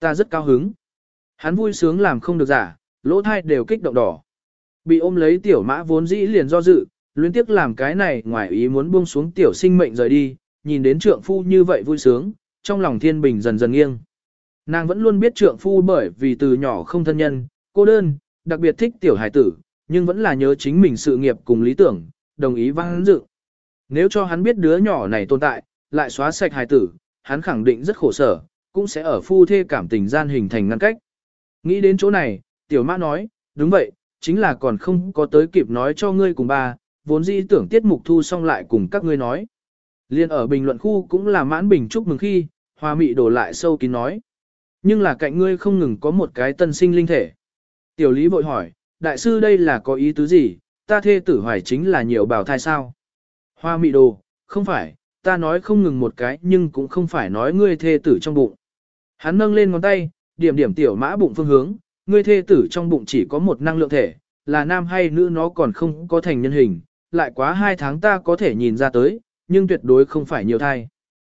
Ta rất cao hứng. Hắn vui sướng làm không được giả, lỗ thai đều kích động đỏ. Bị ôm lấy tiểu mã vốn dĩ liền do dự, luyến tiếc làm cái này ngoài ý muốn buông xuống tiểu sinh mệnh rời đi, nhìn đến trượng phu như vậy vui sướng, trong lòng thiên bình dần dần nghiêng. Nàng vẫn luôn biết trượng phu bởi vì từ nhỏ không thân nhân, cô đơn, đặc biệt thích tiểu hải tử, nhưng vẫn là nhớ chính mình sự nghiệp cùng lý tưởng, đồng ý vang dự. Nếu cho hắn biết đứa nhỏ này tồn tại, lại xóa sạch hải tử, hắn khẳng định rất khổ sở, cũng sẽ ở phu thê cảm tình gian hình thành ngăn cách. Nghĩ đến chỗ này, tiểu mã nói, đúng vậy, chính là còn không có tới kịp nói cho ngươi cùng ba, vốn dĩ tưởng tiết mục thu xong lại cùng các ngươi nói. Liên ở bình luận khu cũng là mãn bình chúc mừng khi, hoa mị đổ lại sâu kín nói. Nhưng là cạnh ngươi không ngừng có một cái tân sinh linh thể. Tiểu lý vội hỏi, đại sư đây là có ý tứ gì, ta thê tử hoài chính là nhiều bảo thai sao? Hoa mị đồ, không phải, ta nói không ngừng một cái nhưng cũng không phải nói ngươi thê tử trong bụng. Hắn nâng lên ngón tay, điểm điểm tiểu mã bụng phương hướng, ngươi thê tử trong bụng chỉ có một năng lượng thể, là nam hay nữ nó còn không có thành nhân hình, lại quá hai tháng ta có thể nhìn ra tới, nhưng tuyệt đối không phải nhiều thai.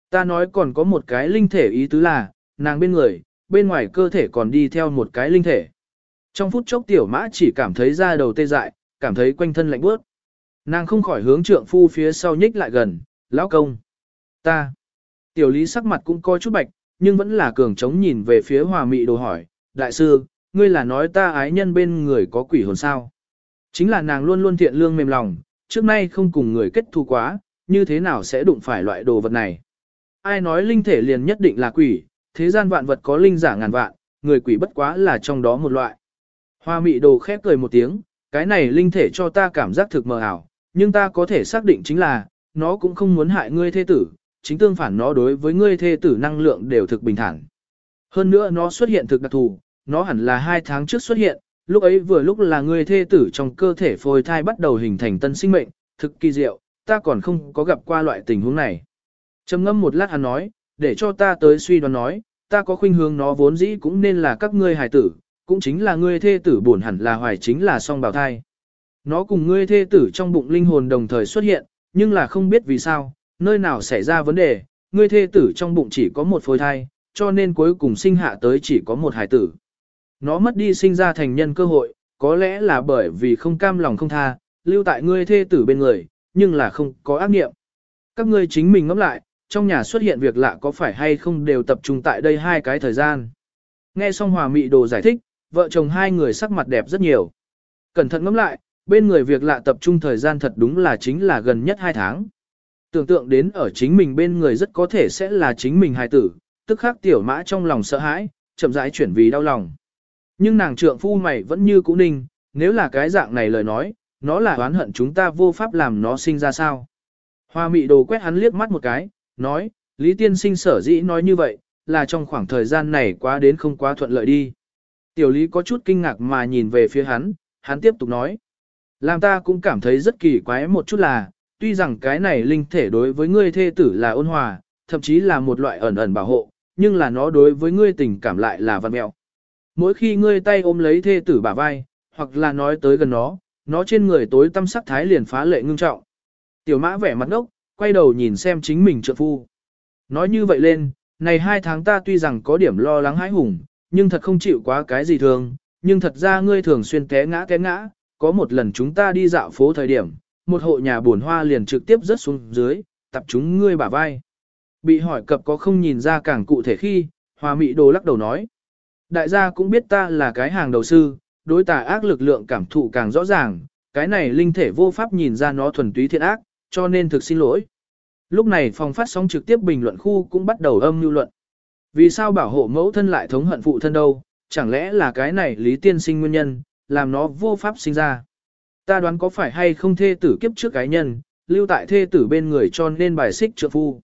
Ta nói còn có một cái linh thể ý tứ là, nàng bên người, bên ngoài cơ thể còn đi theo một cái linh thể. Trong phút chốc tiểu mã chỉ cảm thấy da đầu tê dại, cảm thấy quanh thân lạnh bước. Nàng không khỏi hướng trượng phu phía sau nhích lại gần, lão công. Ta. Tiểu lý sắc mặt cũng coi chút bạch, nhưng vẫn là cường trống nhìn về phía hòa mị đồ hỏi, đại sư, ngươi là nói ta ái nhân bên người có quỷ hồn sao. Chính là nàng luôn luôn thiện lương mềm lòng, trước nay không cùng người kết thù quá, như thế nào sẽ đụng phải loại đồ vật này. Ai nói linh thể liền nhất định là quỷ, thế gian vạn vật có linh giả ngàn vạn, người quỷ bất quá là trong đó một loại. Hoa mị đồ khép cười một tiếng, cái này linh thể cho ta cảm giác thực mờ ảo, nhưng ta có thể xác định chính là, nó cũng không muốn hại ngươi thê tử, chính tương phản nó đối với ngươi thê tử năng lượng đều thực bình thản. Hơn nữa nó xuất hiện thực đặc thù, nó hẳn là hai tháng trước xuất hiện, lúc ấy vừa lúc là ngươi thê tử trong cơ thể phôi thai bắt đầu hình thành tân sinh mệnh, thực kỳ diệu, ta còn không có gặp qua loại tình huống này. Trầm ngâm một lát hắn nói, để cho ta tới suy đoán nói, ta có khuynh hướng nó vốn dĩ cũng nên là các ngươi hài tử, cũng chính là ngươi thê tử buồn hẳn là hoài chính là song bào thai. Nó cùng ngươi thê tử trong bụng linh hồn đồng thời xuất hiện, nhưng là không biết vì sao, nơi nào xảy ra vấn đề, ngươi thê tử trong bụng chỉ có một phôi thai, cho nên cuối cùng sinh hạ tới chỉ có một hài tử. Nó mất đi sinh ra thành nhân cơ hội, có lẽ là bởi vì không cam lòng không tha, lưu tại ngươi thê tử bên người, nhưng là không có ác nghiệm. Các ngươi chính mình ngẫm lại, trong nhà xuất hiện việc lạ có phải hay không đều tập trung tại đây hai cái thời gian. Nghe xong hòa mị đồ giải thích, vợ chồng hai người sắc mặt đẹp rất nhiều. Cẩn thận ngẫm lại, bên người việc lạ tập trung thời gian thật đúng là chính là gần nhất hai tháng. Tưởng tượng đến ở chính mình bên người rất có thể sẽ là chính mình hài tử, tức khắc tiểu mã trong lòng sợ hãi, chậm rãi chuyển vì đau lòng. Nhưng nàng trượng phu mày vẫn như cũ ninh, nếu là cái dạng này lời nói, nó là oán hận chúng ta vô pháp làm nó sinh ra sao. Hoa mị đồ quét hắn liếc mắt một cái, nói, Lý Tiên sinh sở dĩ nói như vậy, là trong khoảng thời gian này quá đến không quá thuận lợi đi. Tiểu Lý có chút kinh ngạc mà nhìn về phía hắn, hắn tiếp tục nói. Làm ta cũng cảm thấy rất kỳ quái một chút là, tuy rằng cái này linh thể đối với ngươi thê tử là ôn hòa, thậm chí là một loại ẩn ẩn bảo hộ, nhưng là nó đối với ngươi tình cảm lại là văn mẹo. Mỗi khi ngươi tay ôm lấy thê tử bả vai, hoặc là nói tới gần nó, nó trên người tối tâm sắc thái liền phá lệ ngưng trọng. Tiểu mã vẻ mặt ngốc, quay đầu nhìn xem chính mình trợ phu. Nói như vậy lên, này hai tháng ta tuy rằng có điểm lo lắng hãi hùng, nhưng thật không chịu quá cái gì thường, nhưng thật ra ngươi thường xuyên té ngã té ngã, có một lần chúng ta đi dạo phố thời điểm, một hộ nhà buồn hoa liền trực tiếp rớt xuống dưới, tập chúng ngươi bả vai. Bị hỏi cập có không nhìn ra càng cụ thể khi, hòa mị đồ lắc đầu nói. Đại gia cũng biết ta là cái hàng đầu sư, đối tà ác lực lượng cảm thụ càng rõ ràng, cái này linh thể vô pháp nhìn ra nó thuần túy thiện ác, cho nên thực xin lỗi. Lúc này phòng phát sóng trực tiếp bình luận khu cũng bắt đầu âm lưu luận. Vì sao bảo hộ mẫu thân lại thống hận phụ thân đâu, chẳng lẽ là cái này lý tiên sinh nguyên nhân, làm nó vô pháp sinh ra. Ta đoán có phải hay không thê tử kiếp trước cái nhân, lưu tại thê tử bên người cho nên bài xích trượng phu.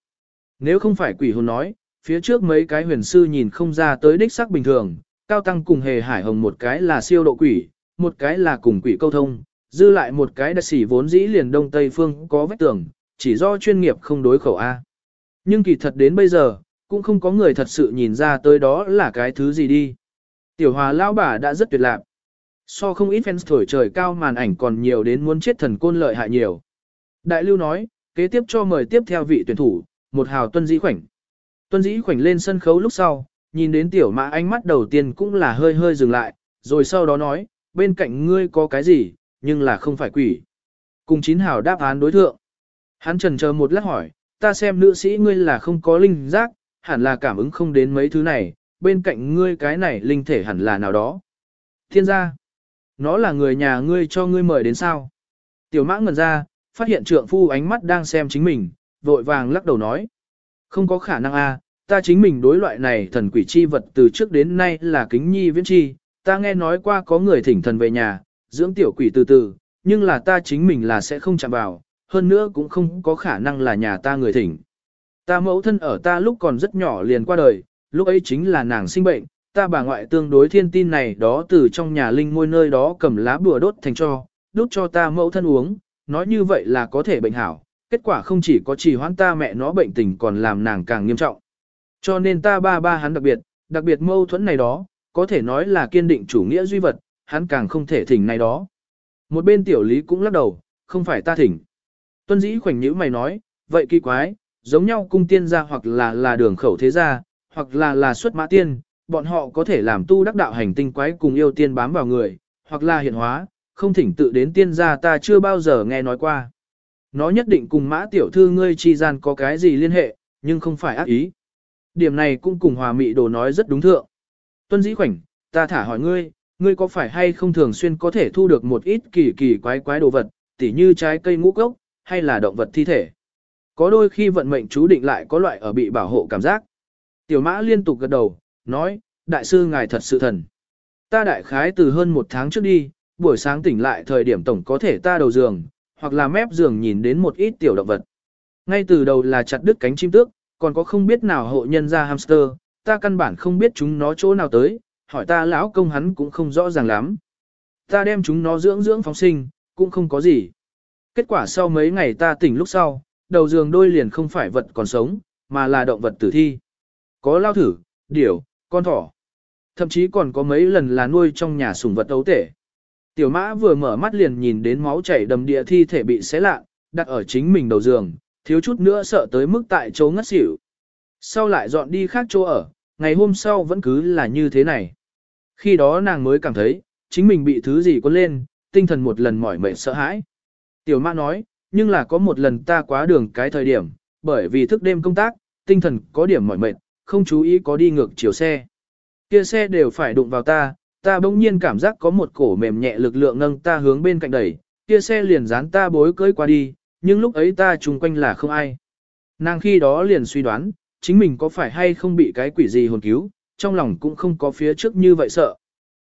Nếu không phải quỷ hồn nói, phía trước mấy cái huyền sư nhìn không ra tới đích sắc bình thường, cao tăng cùng hề hải hồng một cái là siêu độ quỷ, một cái là cùng quỷ câu thông, dư lại một cái đặc sĩ vốn dĩ liền đông tây phương có vết tưởng, chỉ do chuyên nghiệp không đối khẩu A. Nhưng kỳ thật đến bây giờ, cũng không có người thật sự nhìn ra tới đó là cái thứ gì đi. Tiểu hòa lão bà đã rất tuyệt lạc. So không ít fans thổi trời cao màn ảnh còn nhiều đến muốn chết thần côn lợi hại nhiều. Đại lưu nói, kế tiếp cho mời tiếp theo vị tuyển thủ, một hào tuân dĩ khoảnh. Tuân dĩ khoảnh lên sân khấu lúc sau, nhìn đến tiểu mã ánh mắt đầu tiên cũng là hơi hơi dừng lại, rồi sau đó nói, bên cạnh ngươi có cái gì, nhưng là không phải quỷ. Cùng chín hào đáp án đối thượng. Hắn trần chờ một lát hỏi, ta xem nữ sĩ ngươi là không có linh giác, hẳn là cảm ứng không đến mấy thứ này, bên cạnh ngươi cái này linh thể hẳn là nào đó. Thiên gia, nó là người nhà ngươi cho ngươi mời đến sao. Tiểu mã ngần ra, phát hiện trượng phu ánh mắt đang xem chính mình, vội vàng lắc đầu nói. Không có khả năng a, ta chính mình đối loại này thần quỷ chi vật từ trước đến nay là kính nhi viễn chi, ta nghe nói qua có người thỉnh thần về nhà, dưỡng tiểu quỷ từ từ, nhưng là ta chính mình là sẽ không chạm vào, hơn nữa cũng không có khả năng là nhà ta người thỉnh. Ta mẫu thân ở ta lúc còn rất nhỏ liền qua đời, lúc ấy chính là nàng sinh bệnh, ta bà ngoại tương đối thiên tin này đó từ trong nhà linh ngôi nơi đó cầm lá bùa đốt thành cho, đốt cho ta mẫu thân uống, nói như vậy là có thể bệnh hảo, kết quả không chỉ có chỉ hoãn ta mẹ nó bệnh tình còn làm nàng càng nghiêm trọng. Cho nên ta ba ba hắn đặc biệt, đặc biệt mâu thuẫn này đó, có thể nói là kiên định chủ nghĩa duy vật, hắn càng không thể thỉnh này đó. Một bên tiểu lý cũng lắc đầu, không phải ta thỉnh. Tuân dĩ khoảnh nhữ mày nói, vậy kỳ quái, giống nhau cung tiên gia hoặc là là đường khẩu thế gia, hoặc là là xuất mã tiên, bọn họ có thể làm tu đắc đạo hành tinh quái cùng yêu tiên bám vào người, hoặc là hiện hóa, không thỉnh tự đến tiên gia ta chưa bao giờ nghe nói qua. Nó nhất định cùng mã tiểu thư ngươi chi gian có cái gì liên hệ, nhưng không phải ác ý. Điểm này cũng cùng hòa mị đồ nói rất đúng thượng. Tuân dĩ khoảnh, ta thả hỏi ngươi, ngươi có phải hay không thường xuyên có thể thu được một ít kỳ kỳ quái quái đồ vật, tỉ như trái cây ngũ cốc, hay là động vật thi thể. Có đôi khi vận mệnh chú định lại có loại ở bị bảo hộ cảm giác. Tiểu mã liên tục gật đầu, nói, đại sư ngài thật sự thần. Ta đại khái từ hơn một tháng trước đi, buổi sáng tỉnh lại thời điểm tổng có thể ta đầu giường, hoặc là mép giường nhìn đến một ít tiểu động vật. Ngay từ đầu là chặt đứt cánh chim tước, còn có không biết nào hộ nhân ra hamster, ta căn bản không biết chúng nó chỗ nào tới, hỏi ta lão công hắn cũng không rõ ràng lắm. Ta đem chúng nó dưỡng dưỡng phóng sinh, cũng không có gì. Kết quả sau mấy ngày ta tỉnh lúc sau, đầu giường đôi liền không phải vật còn sống, mà là động vật tử thi. Có lao thử, điểu, con thỏ. Thậm chí còn có mấy lần là nuôi trong nhà sủng vật ấu tể. Tiểu mã vừa mở mắt liền nhìn đến máu chảy đầm địa thi thể bị xé lạ, đặt ở chính mình đầu giường, thiếu chút nữa sợ tới mức tại chỗ ngất xỉu. Sau lại dọn đi khác chỗ ở, ngày hôm sau vẫn cứ là như thế này. Khi đó nàng mới cảm thấy, chính mình bị thứ gì có lên, tinh thần một lần mỏi mệt sợ hãi. Tiểu mã nói, nhưng là có một lần ta quá đường cái thời điểm, bởi vì thức đêm công tác, tinh thần có điểm mỏi mệt, không chú ý có đi ngược chiều xe. Kia xe đều phải đụng vào ta, ta bỗng nhiên cảm giác có một cổ mềm nhẹ lực lượng nâng ta hướng bên cạnh đẩy, kia xe liền dán ta bối cưới qua đi, nhưng lúc ấy ta chung quanh là không ai. Nàng khi đó liền suy đoán, chính mình có phải hay không bị cái quỷ gì hồn cứu, trong lòng cũng không có phía trước như vậy sợ.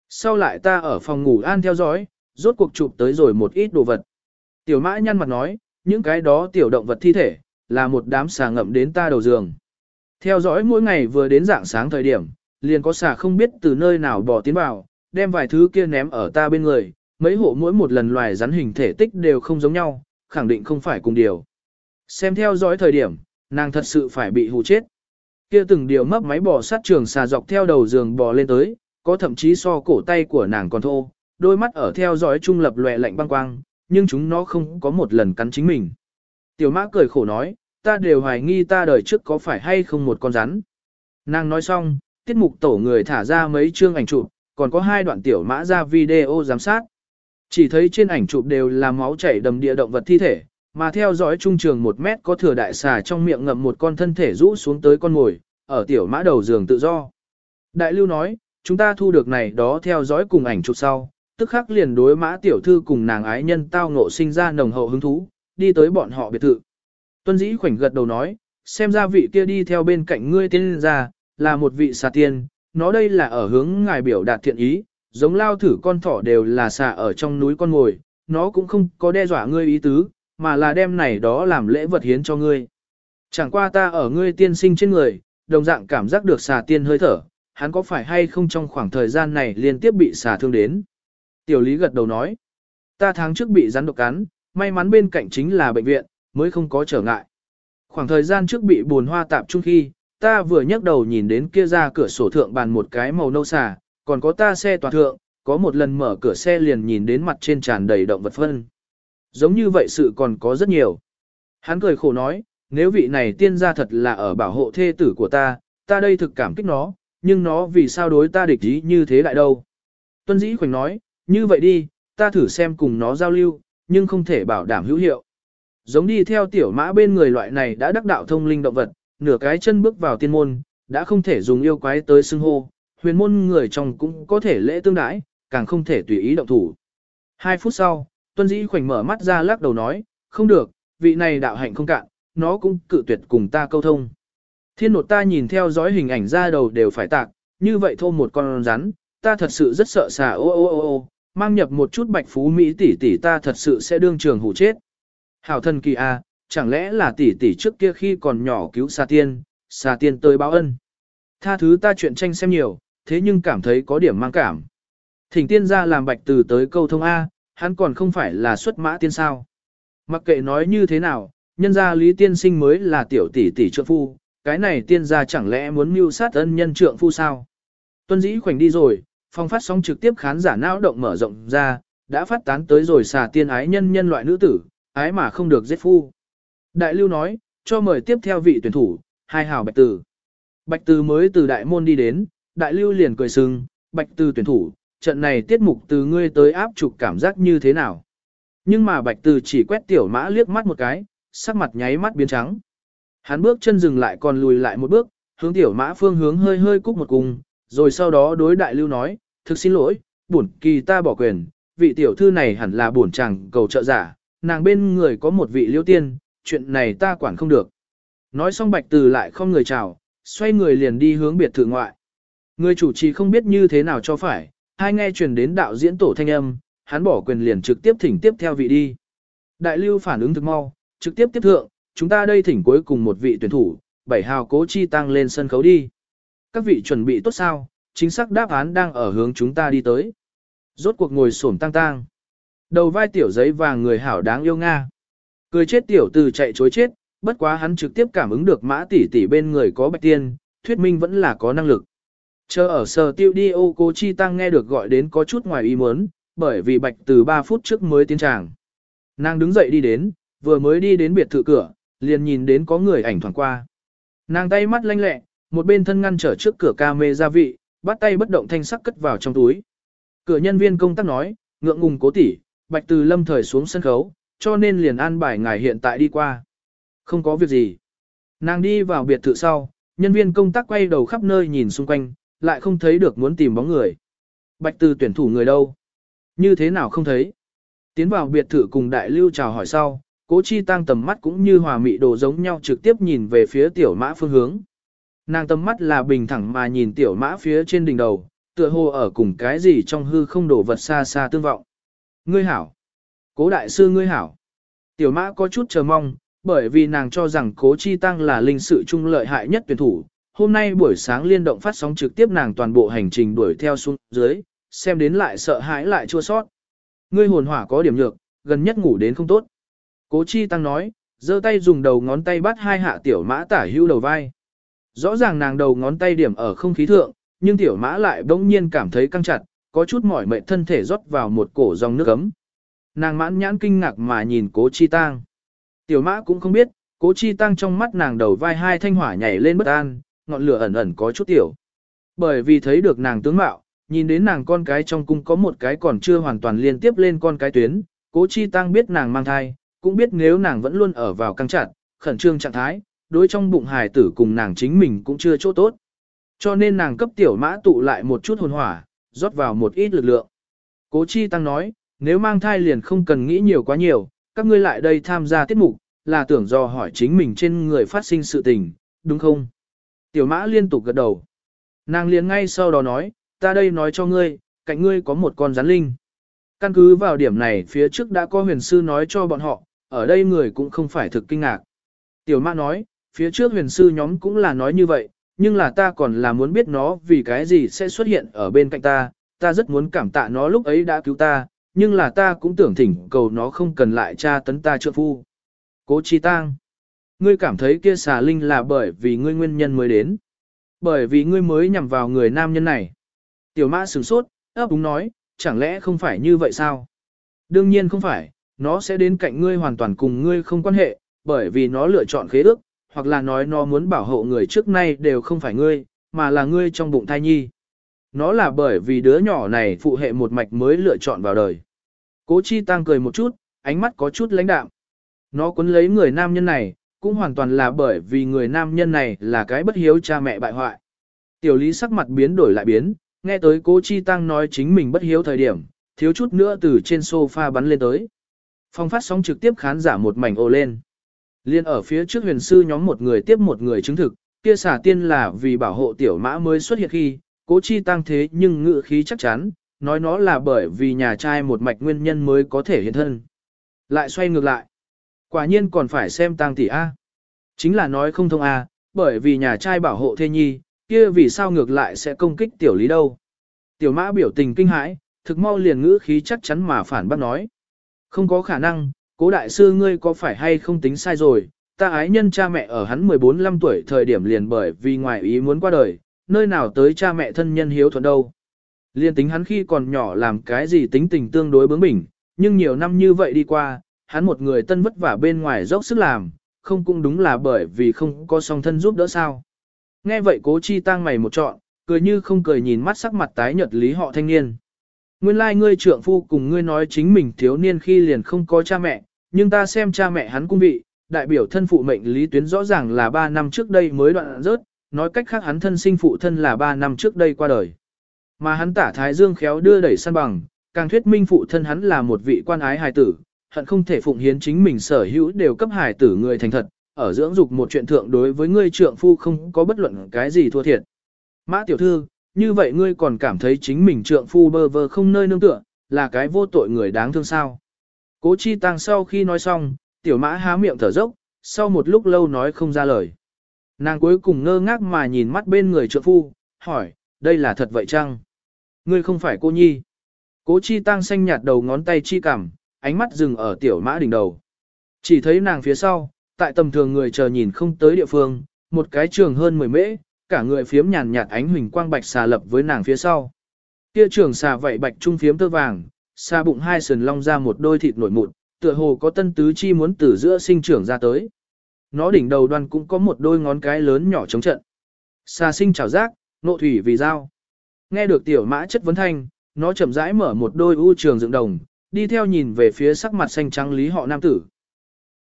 Sau lại ta ở phòng ngủ an theo dõi, rốt cuộc chụp tới rồi một ít đồ vật. Tiểu mã nhăn mặt nói, những cái đó tiểu động vật thi thể, là một đám xà ngậm đến ta đầu giường. Theo dõi mỗi ngày vừa đến dạng sáng thời điểm, liền có xà không biết từ nơi nào bỏ tiến vào, đem vài thứ kia ném ở ta bên người, mấy hộ mỗi một lần loài rắn hình thể tích đều không giống nhau, khẳng định không phải cùng điều. Xem theo dõi thời điểm, nàng thật sự phải bị hù chết. Kia từng điều mấp máy bò sát trường xà dọc theo đầu giường bò lên tới, có thậm chí so cổ tay của nàng còn thô, đôi mắt ở theo dõi trung lập lòe lạnh băng quang, nhưng chúng nó không có một lần cắn chính mình. Tiểu mã cười khổ nói, ta đều hoài nghi ta đời trước có phải hay không một con rắn. Nàng nói xong, tiết mục tổ người thả ra mấy chương ảnh chụp, còn có hai đoạn tiểu mã ra video giám sát. Chỉ thấy trên ảnh chụp đều là máu chảy đầm địa động vật thi thể, mà theo dõi trung trường một mét có thừa đại xà trong miệng ngậm một con thân thể rũ xuống tới con ngồi, ở tiểu mã đầu giường tự do. Đại lưu nói, chúng ta thu được này đó theo dõi cùng ảnh chụp sau, tức khắc liền đối mã tiểu thư cùng nàng ái nhân tao ngộ sinh ra nồng hậu hứng thú, đi tới bọn họ biệt thự. Tuân dĩ khoảnh gật đầu nói, xem ra vị kia đi theo bên cạnh ngươi tiên ra, là một vị xà tiên, nó đây là ở hướng ngài biểu đạt thiện ý, giống lao thử con thỏ đều là xà ở trong núi con ngồi, nó cũng không có đe dọa ngươi ý tứ, mà là đem này đó làm lễ vật hiến cho ngươi. Chẳng qua ta ở ngươi tiên sinh trên người, đồng dạng cảm giác được xà tiên hơi thở, hắn có phải hay không trong khoảng thời gian này liên tiếp bị xà thương đến. Tiểu lý gật đầu nói, ta tháng trước bị rắn độc cắn, may mắn bên cạnh chính là bệnh viện, mới không có trở ngại. Khoảng thời gian trước bị buồn hoa tạp trung khi, ta vừa nhấc đầu nhìn đến kia ra cửa sổ thượng bàn một cái màu nâu xà, còn có ta xe toàn thượng, có một lần mở cửa xe liền nhìn đến mặt trên tràn đầy động vật phân. Giống như vậy sự còn có rất nhiều. Hắn cười khổ nói, nếu vị này tiên gia thật là ở bảo hộ thê tử của ta, ta đây thực cảm kích nó, nhưng nó vì sao đối ta địch ý như thế lại đâu. Tuân dĩ khoảnh nói, như vậy đi, ta thử xem cùng nó giao lưu, nhưng không thể bảo đảm hữu hiệu. Giống đi theo tiểu mã bên người loại này đã đắc đạo thông linh động vật, nửa cái chân bước vào tiên môn, đã không thể dùng yêu quái tới xưng hô, huyền môn người trong cũng có thể lễ tương đãi, càng không thể tùy ý động thủ. Hai phút sau, tuân dĩ khoảnh mở mắt ra lắc đầu nói, không được, vị này đạo hạnh không cạn, nó cũng cự tuyệt cùng ta câu thông. Thiên nột ta nhìn theo dõi hình ảnh ra đầu đều phải tạc, như vậy thô một con rắn, ta thật sự rất sợ xà ô ô ô ô, mang nhập một chút bạch phú Mỹ tỷ tỷ ta thật sự sẽ đương trường hủ chết. Hảo thần kỳ a, à, chẳng lẽ là tỷ tỷ trước kia khi còn nhỏ cứu xà tiên, xà tiên tới báo ân. Tha thứ ta chuyện tranh xem nhiều, thế nhưng cảm thấy có điểm mang cảm. Thỉnh tiên ra làm bạch từ tới câu thông A, hắn còn không phải là xuất mã tiên sao. Mặc kệ nói như thế nào, nhân gia lý tiên sinh mới là tiểu tỷ tỷ trượng phu, cái này tiên gia chẳng lẽ muốn mưu sát ân nhân trượng phu sao. Tuân dĩ khoảnh đi rồi, phong phát sóng trực tiếp khán giả não động mở rộng ra, đã phát tán tới rồi xà tiên ái nhân nhân loại nữ tử, ái mà không được giết phu. Đại lưu nói, cho mời tiếp theo vị tuyển thủ, hai hào bạch tử. Bạch tử mới từ đại môn đi đến, đại lưu liền cười sưng, bạch tử tuyển thủ, trận này tiết mục từ ngươi tới áp trục cảm giác như thế nào. Nhưng mà bạch tử chỉ quét tiểu mã liếc mắt một cái, sắc mặt nháy mắt biến trắng. Hắn bước chân dừng lại còn lùi lại một bước, hướng tiểu mã phương hướng hơi hơi cúc một cung, rồi sau đó đối đại lưu nói, thực xin lỗi, bổn kỳ ta bỏ quyền, vị tiểu thư này hẳn là bổn chàng cầu trợ giả, nàng bên người có một vị liêu tiên, chuyện này ta quản không được. Nói xong bạch từ lại không người chào, xoay người liền đi hướng biệt thự ngoại. Người chủ trì không biết như thế nào cho phải, hai nghe truyền đến đạo diễn tổ thanh âm, hắn bỏ quyền liền trực tiếp thỉnh tiếp theo vị đi. Đại lưu phản ứng thực mau, trực tiếp tiếp thượng, chúng ta đây thỉnh cuối cùng một vị tuyển thủ, bảy hào cố chi tăng lên sân khấu đi. Các vị chuẩn bị tốt sao, chính xác đáp án đang ở hướng chúng ta đi tới. Rốt cuộc ngồi sổm tăng tăng. Đầu vai tiểu giấy vàng người hảo đáng yêu Nga. Cười chết tiểu từ chạy chối chết, bất quá hắn trực tiếp cảm ứng được mã tỷ tỷ bên người có bạch tiên, thuyết minh vẫn là có năng lực. Chờ ở sở tiêu đi ô cố chi tăng nghe được gọi đến có chút ngoài ý muốn, bởi vì bạch từ 3 phút trước mới tiến tràng. Nàng đứng dậy đi đến, vừa mới đi đến biệt thự cửa, liền nhìn đến có người ảnh thoảng qua. Nàng tay mắt lanh lẹ, một bên thân ngăn trở trước cửa ca mê gia vị, bắt tay bất động thanh sắc cất vào trong túi. Cửa nhân viên công tác nói, ngượng ngùng cố tỷ, bạch từ lâm thời xuống sân khấu, cho nên liền an bài ngài hiện tại đi qua. Không có việc gì. Nàng đi vào biệt thự sau, nhân viên công tác quay đầu khắp nơi nhìn xung quanh, lại không thấy được muốn tìm bóng người. Bạch từ tuyển thủ người đâu? Như thế nào không thấy? Tiến vào biệt thự cùng đại lưu chào hỏi sau, cố chi tăng tầm mắt cũng như hòa mị đồ giống nhau trực tiếp nhìn về phía tiểu mã phương hướng. Nàng tầm mắt là bình thẳng mà nhìn tiểu mã phía trên đỉnh đầu, tựa hồ ở cùng cái gì trong hư không đổ vật xa xa tương vọng. Ngươi hảo. Cố đại sư ngươi hảo. Tiểu mã có chút chờ mong, bởi vì nàng cho rằng cố chi tăng là linh sự trung lợi hại nhất tuyển thủ. Hôm nay buổi sáng liên động phát sóng trực tiếp nàng toàn bộ hành trình đuổi theo xuống dưới, xem đến lại sợ hãi lại chua sót. Ngươi hồn hỏa có điểm nhược, gần nhất ngủ đến không tốt. Cố chi tăng nói, giơ tay dùng đầu ngón tay bắt hai hạ tiểu mã tả hưu đầu vai. Rõ ràng nàng đầu ngón tay điểm ở không khí thượng, nhưng tiểu mã lại bỗng nhiên cảm thấy căng chặt, có chút mỏi mệt thân thể rót vào một cổ dòng nước ấm. Nàng mãn nhãn kinh ngạc mà nhìn cố chi tang Tiểu mã cũng không biết, cố chi tăng trong mắt nàng đầu vai hai thanh hỏa nhảy lên bất an, ngọn lửa ẩn ẩn có chút tiểu. Bởi vì thấy được nàng tướng mạo, nhìn đến nàng con cái trong cung có một cái còn chưa hoàn toàn liên tiếp lên con cái tuyến, cố chi tăng biết nàng mang thai, cũng biết nếu nàng vẫn luôn ở vào căng chặt, khẩn trương trạng thái, đối trong bụng hài tử cùng nàng chính mình cũng chưa chỗ tốt. Cho nên nàng cấp tiểu mã tụ lại một chút hồn hỏa, rót vào một ít lực lượng. Cố chi tăng nói, nếu mang thai liền không cần nghĩ nhiều quá nhiều, các ngươi lại đây tham gia tiết mục, là tưởng do hỏi chính mình trên người phát sinh sự tình, đúng không? Tiểu mã liên tục gật đầu. Nàng liền ngay sau đó nói, ta đây nói cho ngươi, cạnh ngươi có một con rắn linh. Căn cứ vào điểm này phía trước đã có huyền sư nói cho bọn họ, ở đây người cũng không phải thực kinh ngạc. Tiểu mã nói, phía trước huyền sư nhóm cũng là nói như vậy, nhưng là ta còn là muốn biết nó vì cái gì sẽ xuất hiện ở bên cạnh ta, ta rất muốn cảm tạ nó lúc ấy đã cứu ta, nhưng là ta cũng tưởng thỉnh cầu nó không cần lại tra tấn ta trượng phu. Cố Chi Tang, ngươi cảm thấy kia xà linh là bởi vì ngươi nguyên nhân mới đến. Bởi vì ngươi mới nhằm vào người nam nhân này. Tiểu mã sửng sốt, ấp úng nói, chẳng lẽ không phải như vậy sao? Đương nhiên không phải, nó sẽ đến cạnh ngươi hoàn toàn cùng ngươi không quan hệ, bởi vì nó lựa chọn khế ước, hoặc là nói nó muốn bảo hộ người trước nay đều không phải ngươi, mà là ngươi trong bụng thai nhi. Nó là bởi vì đứa nhỏ này phụ hệ một mạch mới lựa chọn vào đời. Cố chi tăng cười một chút, ánh mắt có chút lãnh đạm. Nó cuốn lấy người nam nhân này, cũng hoàn toàn là bởi vì người nam nhân này là cái bất hiếu cha mẹ bại hoại. Tiểu lý sắc mặt biến đổi lại biến, nghe tới cố chi tăng nói chính mình bất hiếu thời điểm, thiếu chút nữa từ trên sofa bắn lên tới. Phong phát sóng trực tiếp khán giả một mảnh ồ lên. Liên ở phía trước huyền sư nhóm một người tiếp một người chứng thực, kia xả tiên là vì bảo hộ tiểu mã mới xuất hiện khi, cố chi tăng thế nhưng ngự khí chắc chắn, nói nó là bởi vì nhà trai một mạch nguyên nhân mới có thể hiện thân. Lại xoay ngược lại. Quả nhiên còn phải xem tăng tỷ A. Chính là nói không thông A, bởi vì nhà trai bảo hộ thê nhi, kia vì sao ngược lại sẽ công kích tiểu lý đâu. Tiểu mã biểu tình kinh hãi, thực mau liền ngữ khí chắc chắn mà phản bác nói. Không có khả năng, cố đại sư ngươi có phải hay không tính sai rồi, ta ái nhân cha mẹ ở hắn 14-15 tuổi thời điểm liền bởi vì ngoài ý muốn qua đời, nơi nào tới cha mẹ thân nhân hiếu thuận đâu. Liên tính hắn khi còn nhỏ làm cái gì tính tình tương đối bướng bỉnh, nhưng nhiều năm như vậy đi qua, hắn một người tân vất vả bên ngoài dốc sức làm, không cũng đúng là bởi vì không có song thân giúp đỡ sao. Nghe vậy cố chi tăng mày một trọn, cười như không cười nhìn mắt sắc mặt tái nhợt lý họ thanh niên. Nguyên lai like ngươi trượng phu cùng ngươi nói chính mình thiếu niên khi liền không có cha mẹ, nhưng ta xem cha mẹ hắn cung vị, đại biểu thân phụ mệnh lý tuyến rõ ràng là 3 năm trước đây mới đoạn rớt, nói cách khác hắn thân sinh phụ thân là 3 năm trước đây qua đời. Mà hắn tả thái dương khéo đưa đẩy săn bằng, càng thuyết minh phụ thân hắn là một vị quan ái hài tử, hận không thể phụng hiến chính mình sở hữu đều cấp hài tử người thành thật, ở dưỡng dục một chuyện thượng đối với ngươi trượng phu không có bất luận cái gì thua thiệt. Mã tiểu thư, như vậy ngươi còn cảm thấy chính mình trượng phu bơ vơ không nơi nương tựa, là cái vô tội người đáng thương sao. Cố chi tăng sau khi nói xong, tiểu mã há miệng thở dốc, sau một lúc lâu nói không ra lời. Nàng cuối cùng ngơ ngác mà nhìn mắt bên người trượng phu, hỏi, đây là thật vậy chăng? Ngươi không phải cô nhi. Cố chi tăng xanh nhạt đầu ngón tay chi cảm, ánh mắt dừng ở tiểu mã đỉnh đầu. Chỉ thấy nàng phía sau, tại tầm thường người chờ nhìn không tới địa phương, một cái trường hơn 10 mễ, cả người phiếm nhàn nhạt ánh huỳnh quang bạch xà lập với nàng phía sau. Kia trường xà vậy bạch trung phiếm tơ vàng, xa bụng hai sườn long ra một đôi thịt nổi mụn, tựa hồ có tân tứ chi muốn từ giữa sinh trưởng ra tới. Nó đỉnh đầu đoan cũng có một đôi ngón cái lớn nhỏ chống trận. xa sinh chảo giác, nộ thủy vì dao. Nghe được tiểu mã chất vấn thanh, nó chậm rãi mở một đôi u trường dựng đồng, đi theo nhìn về phía sắc mặt xanh trắng lý họ nam tử,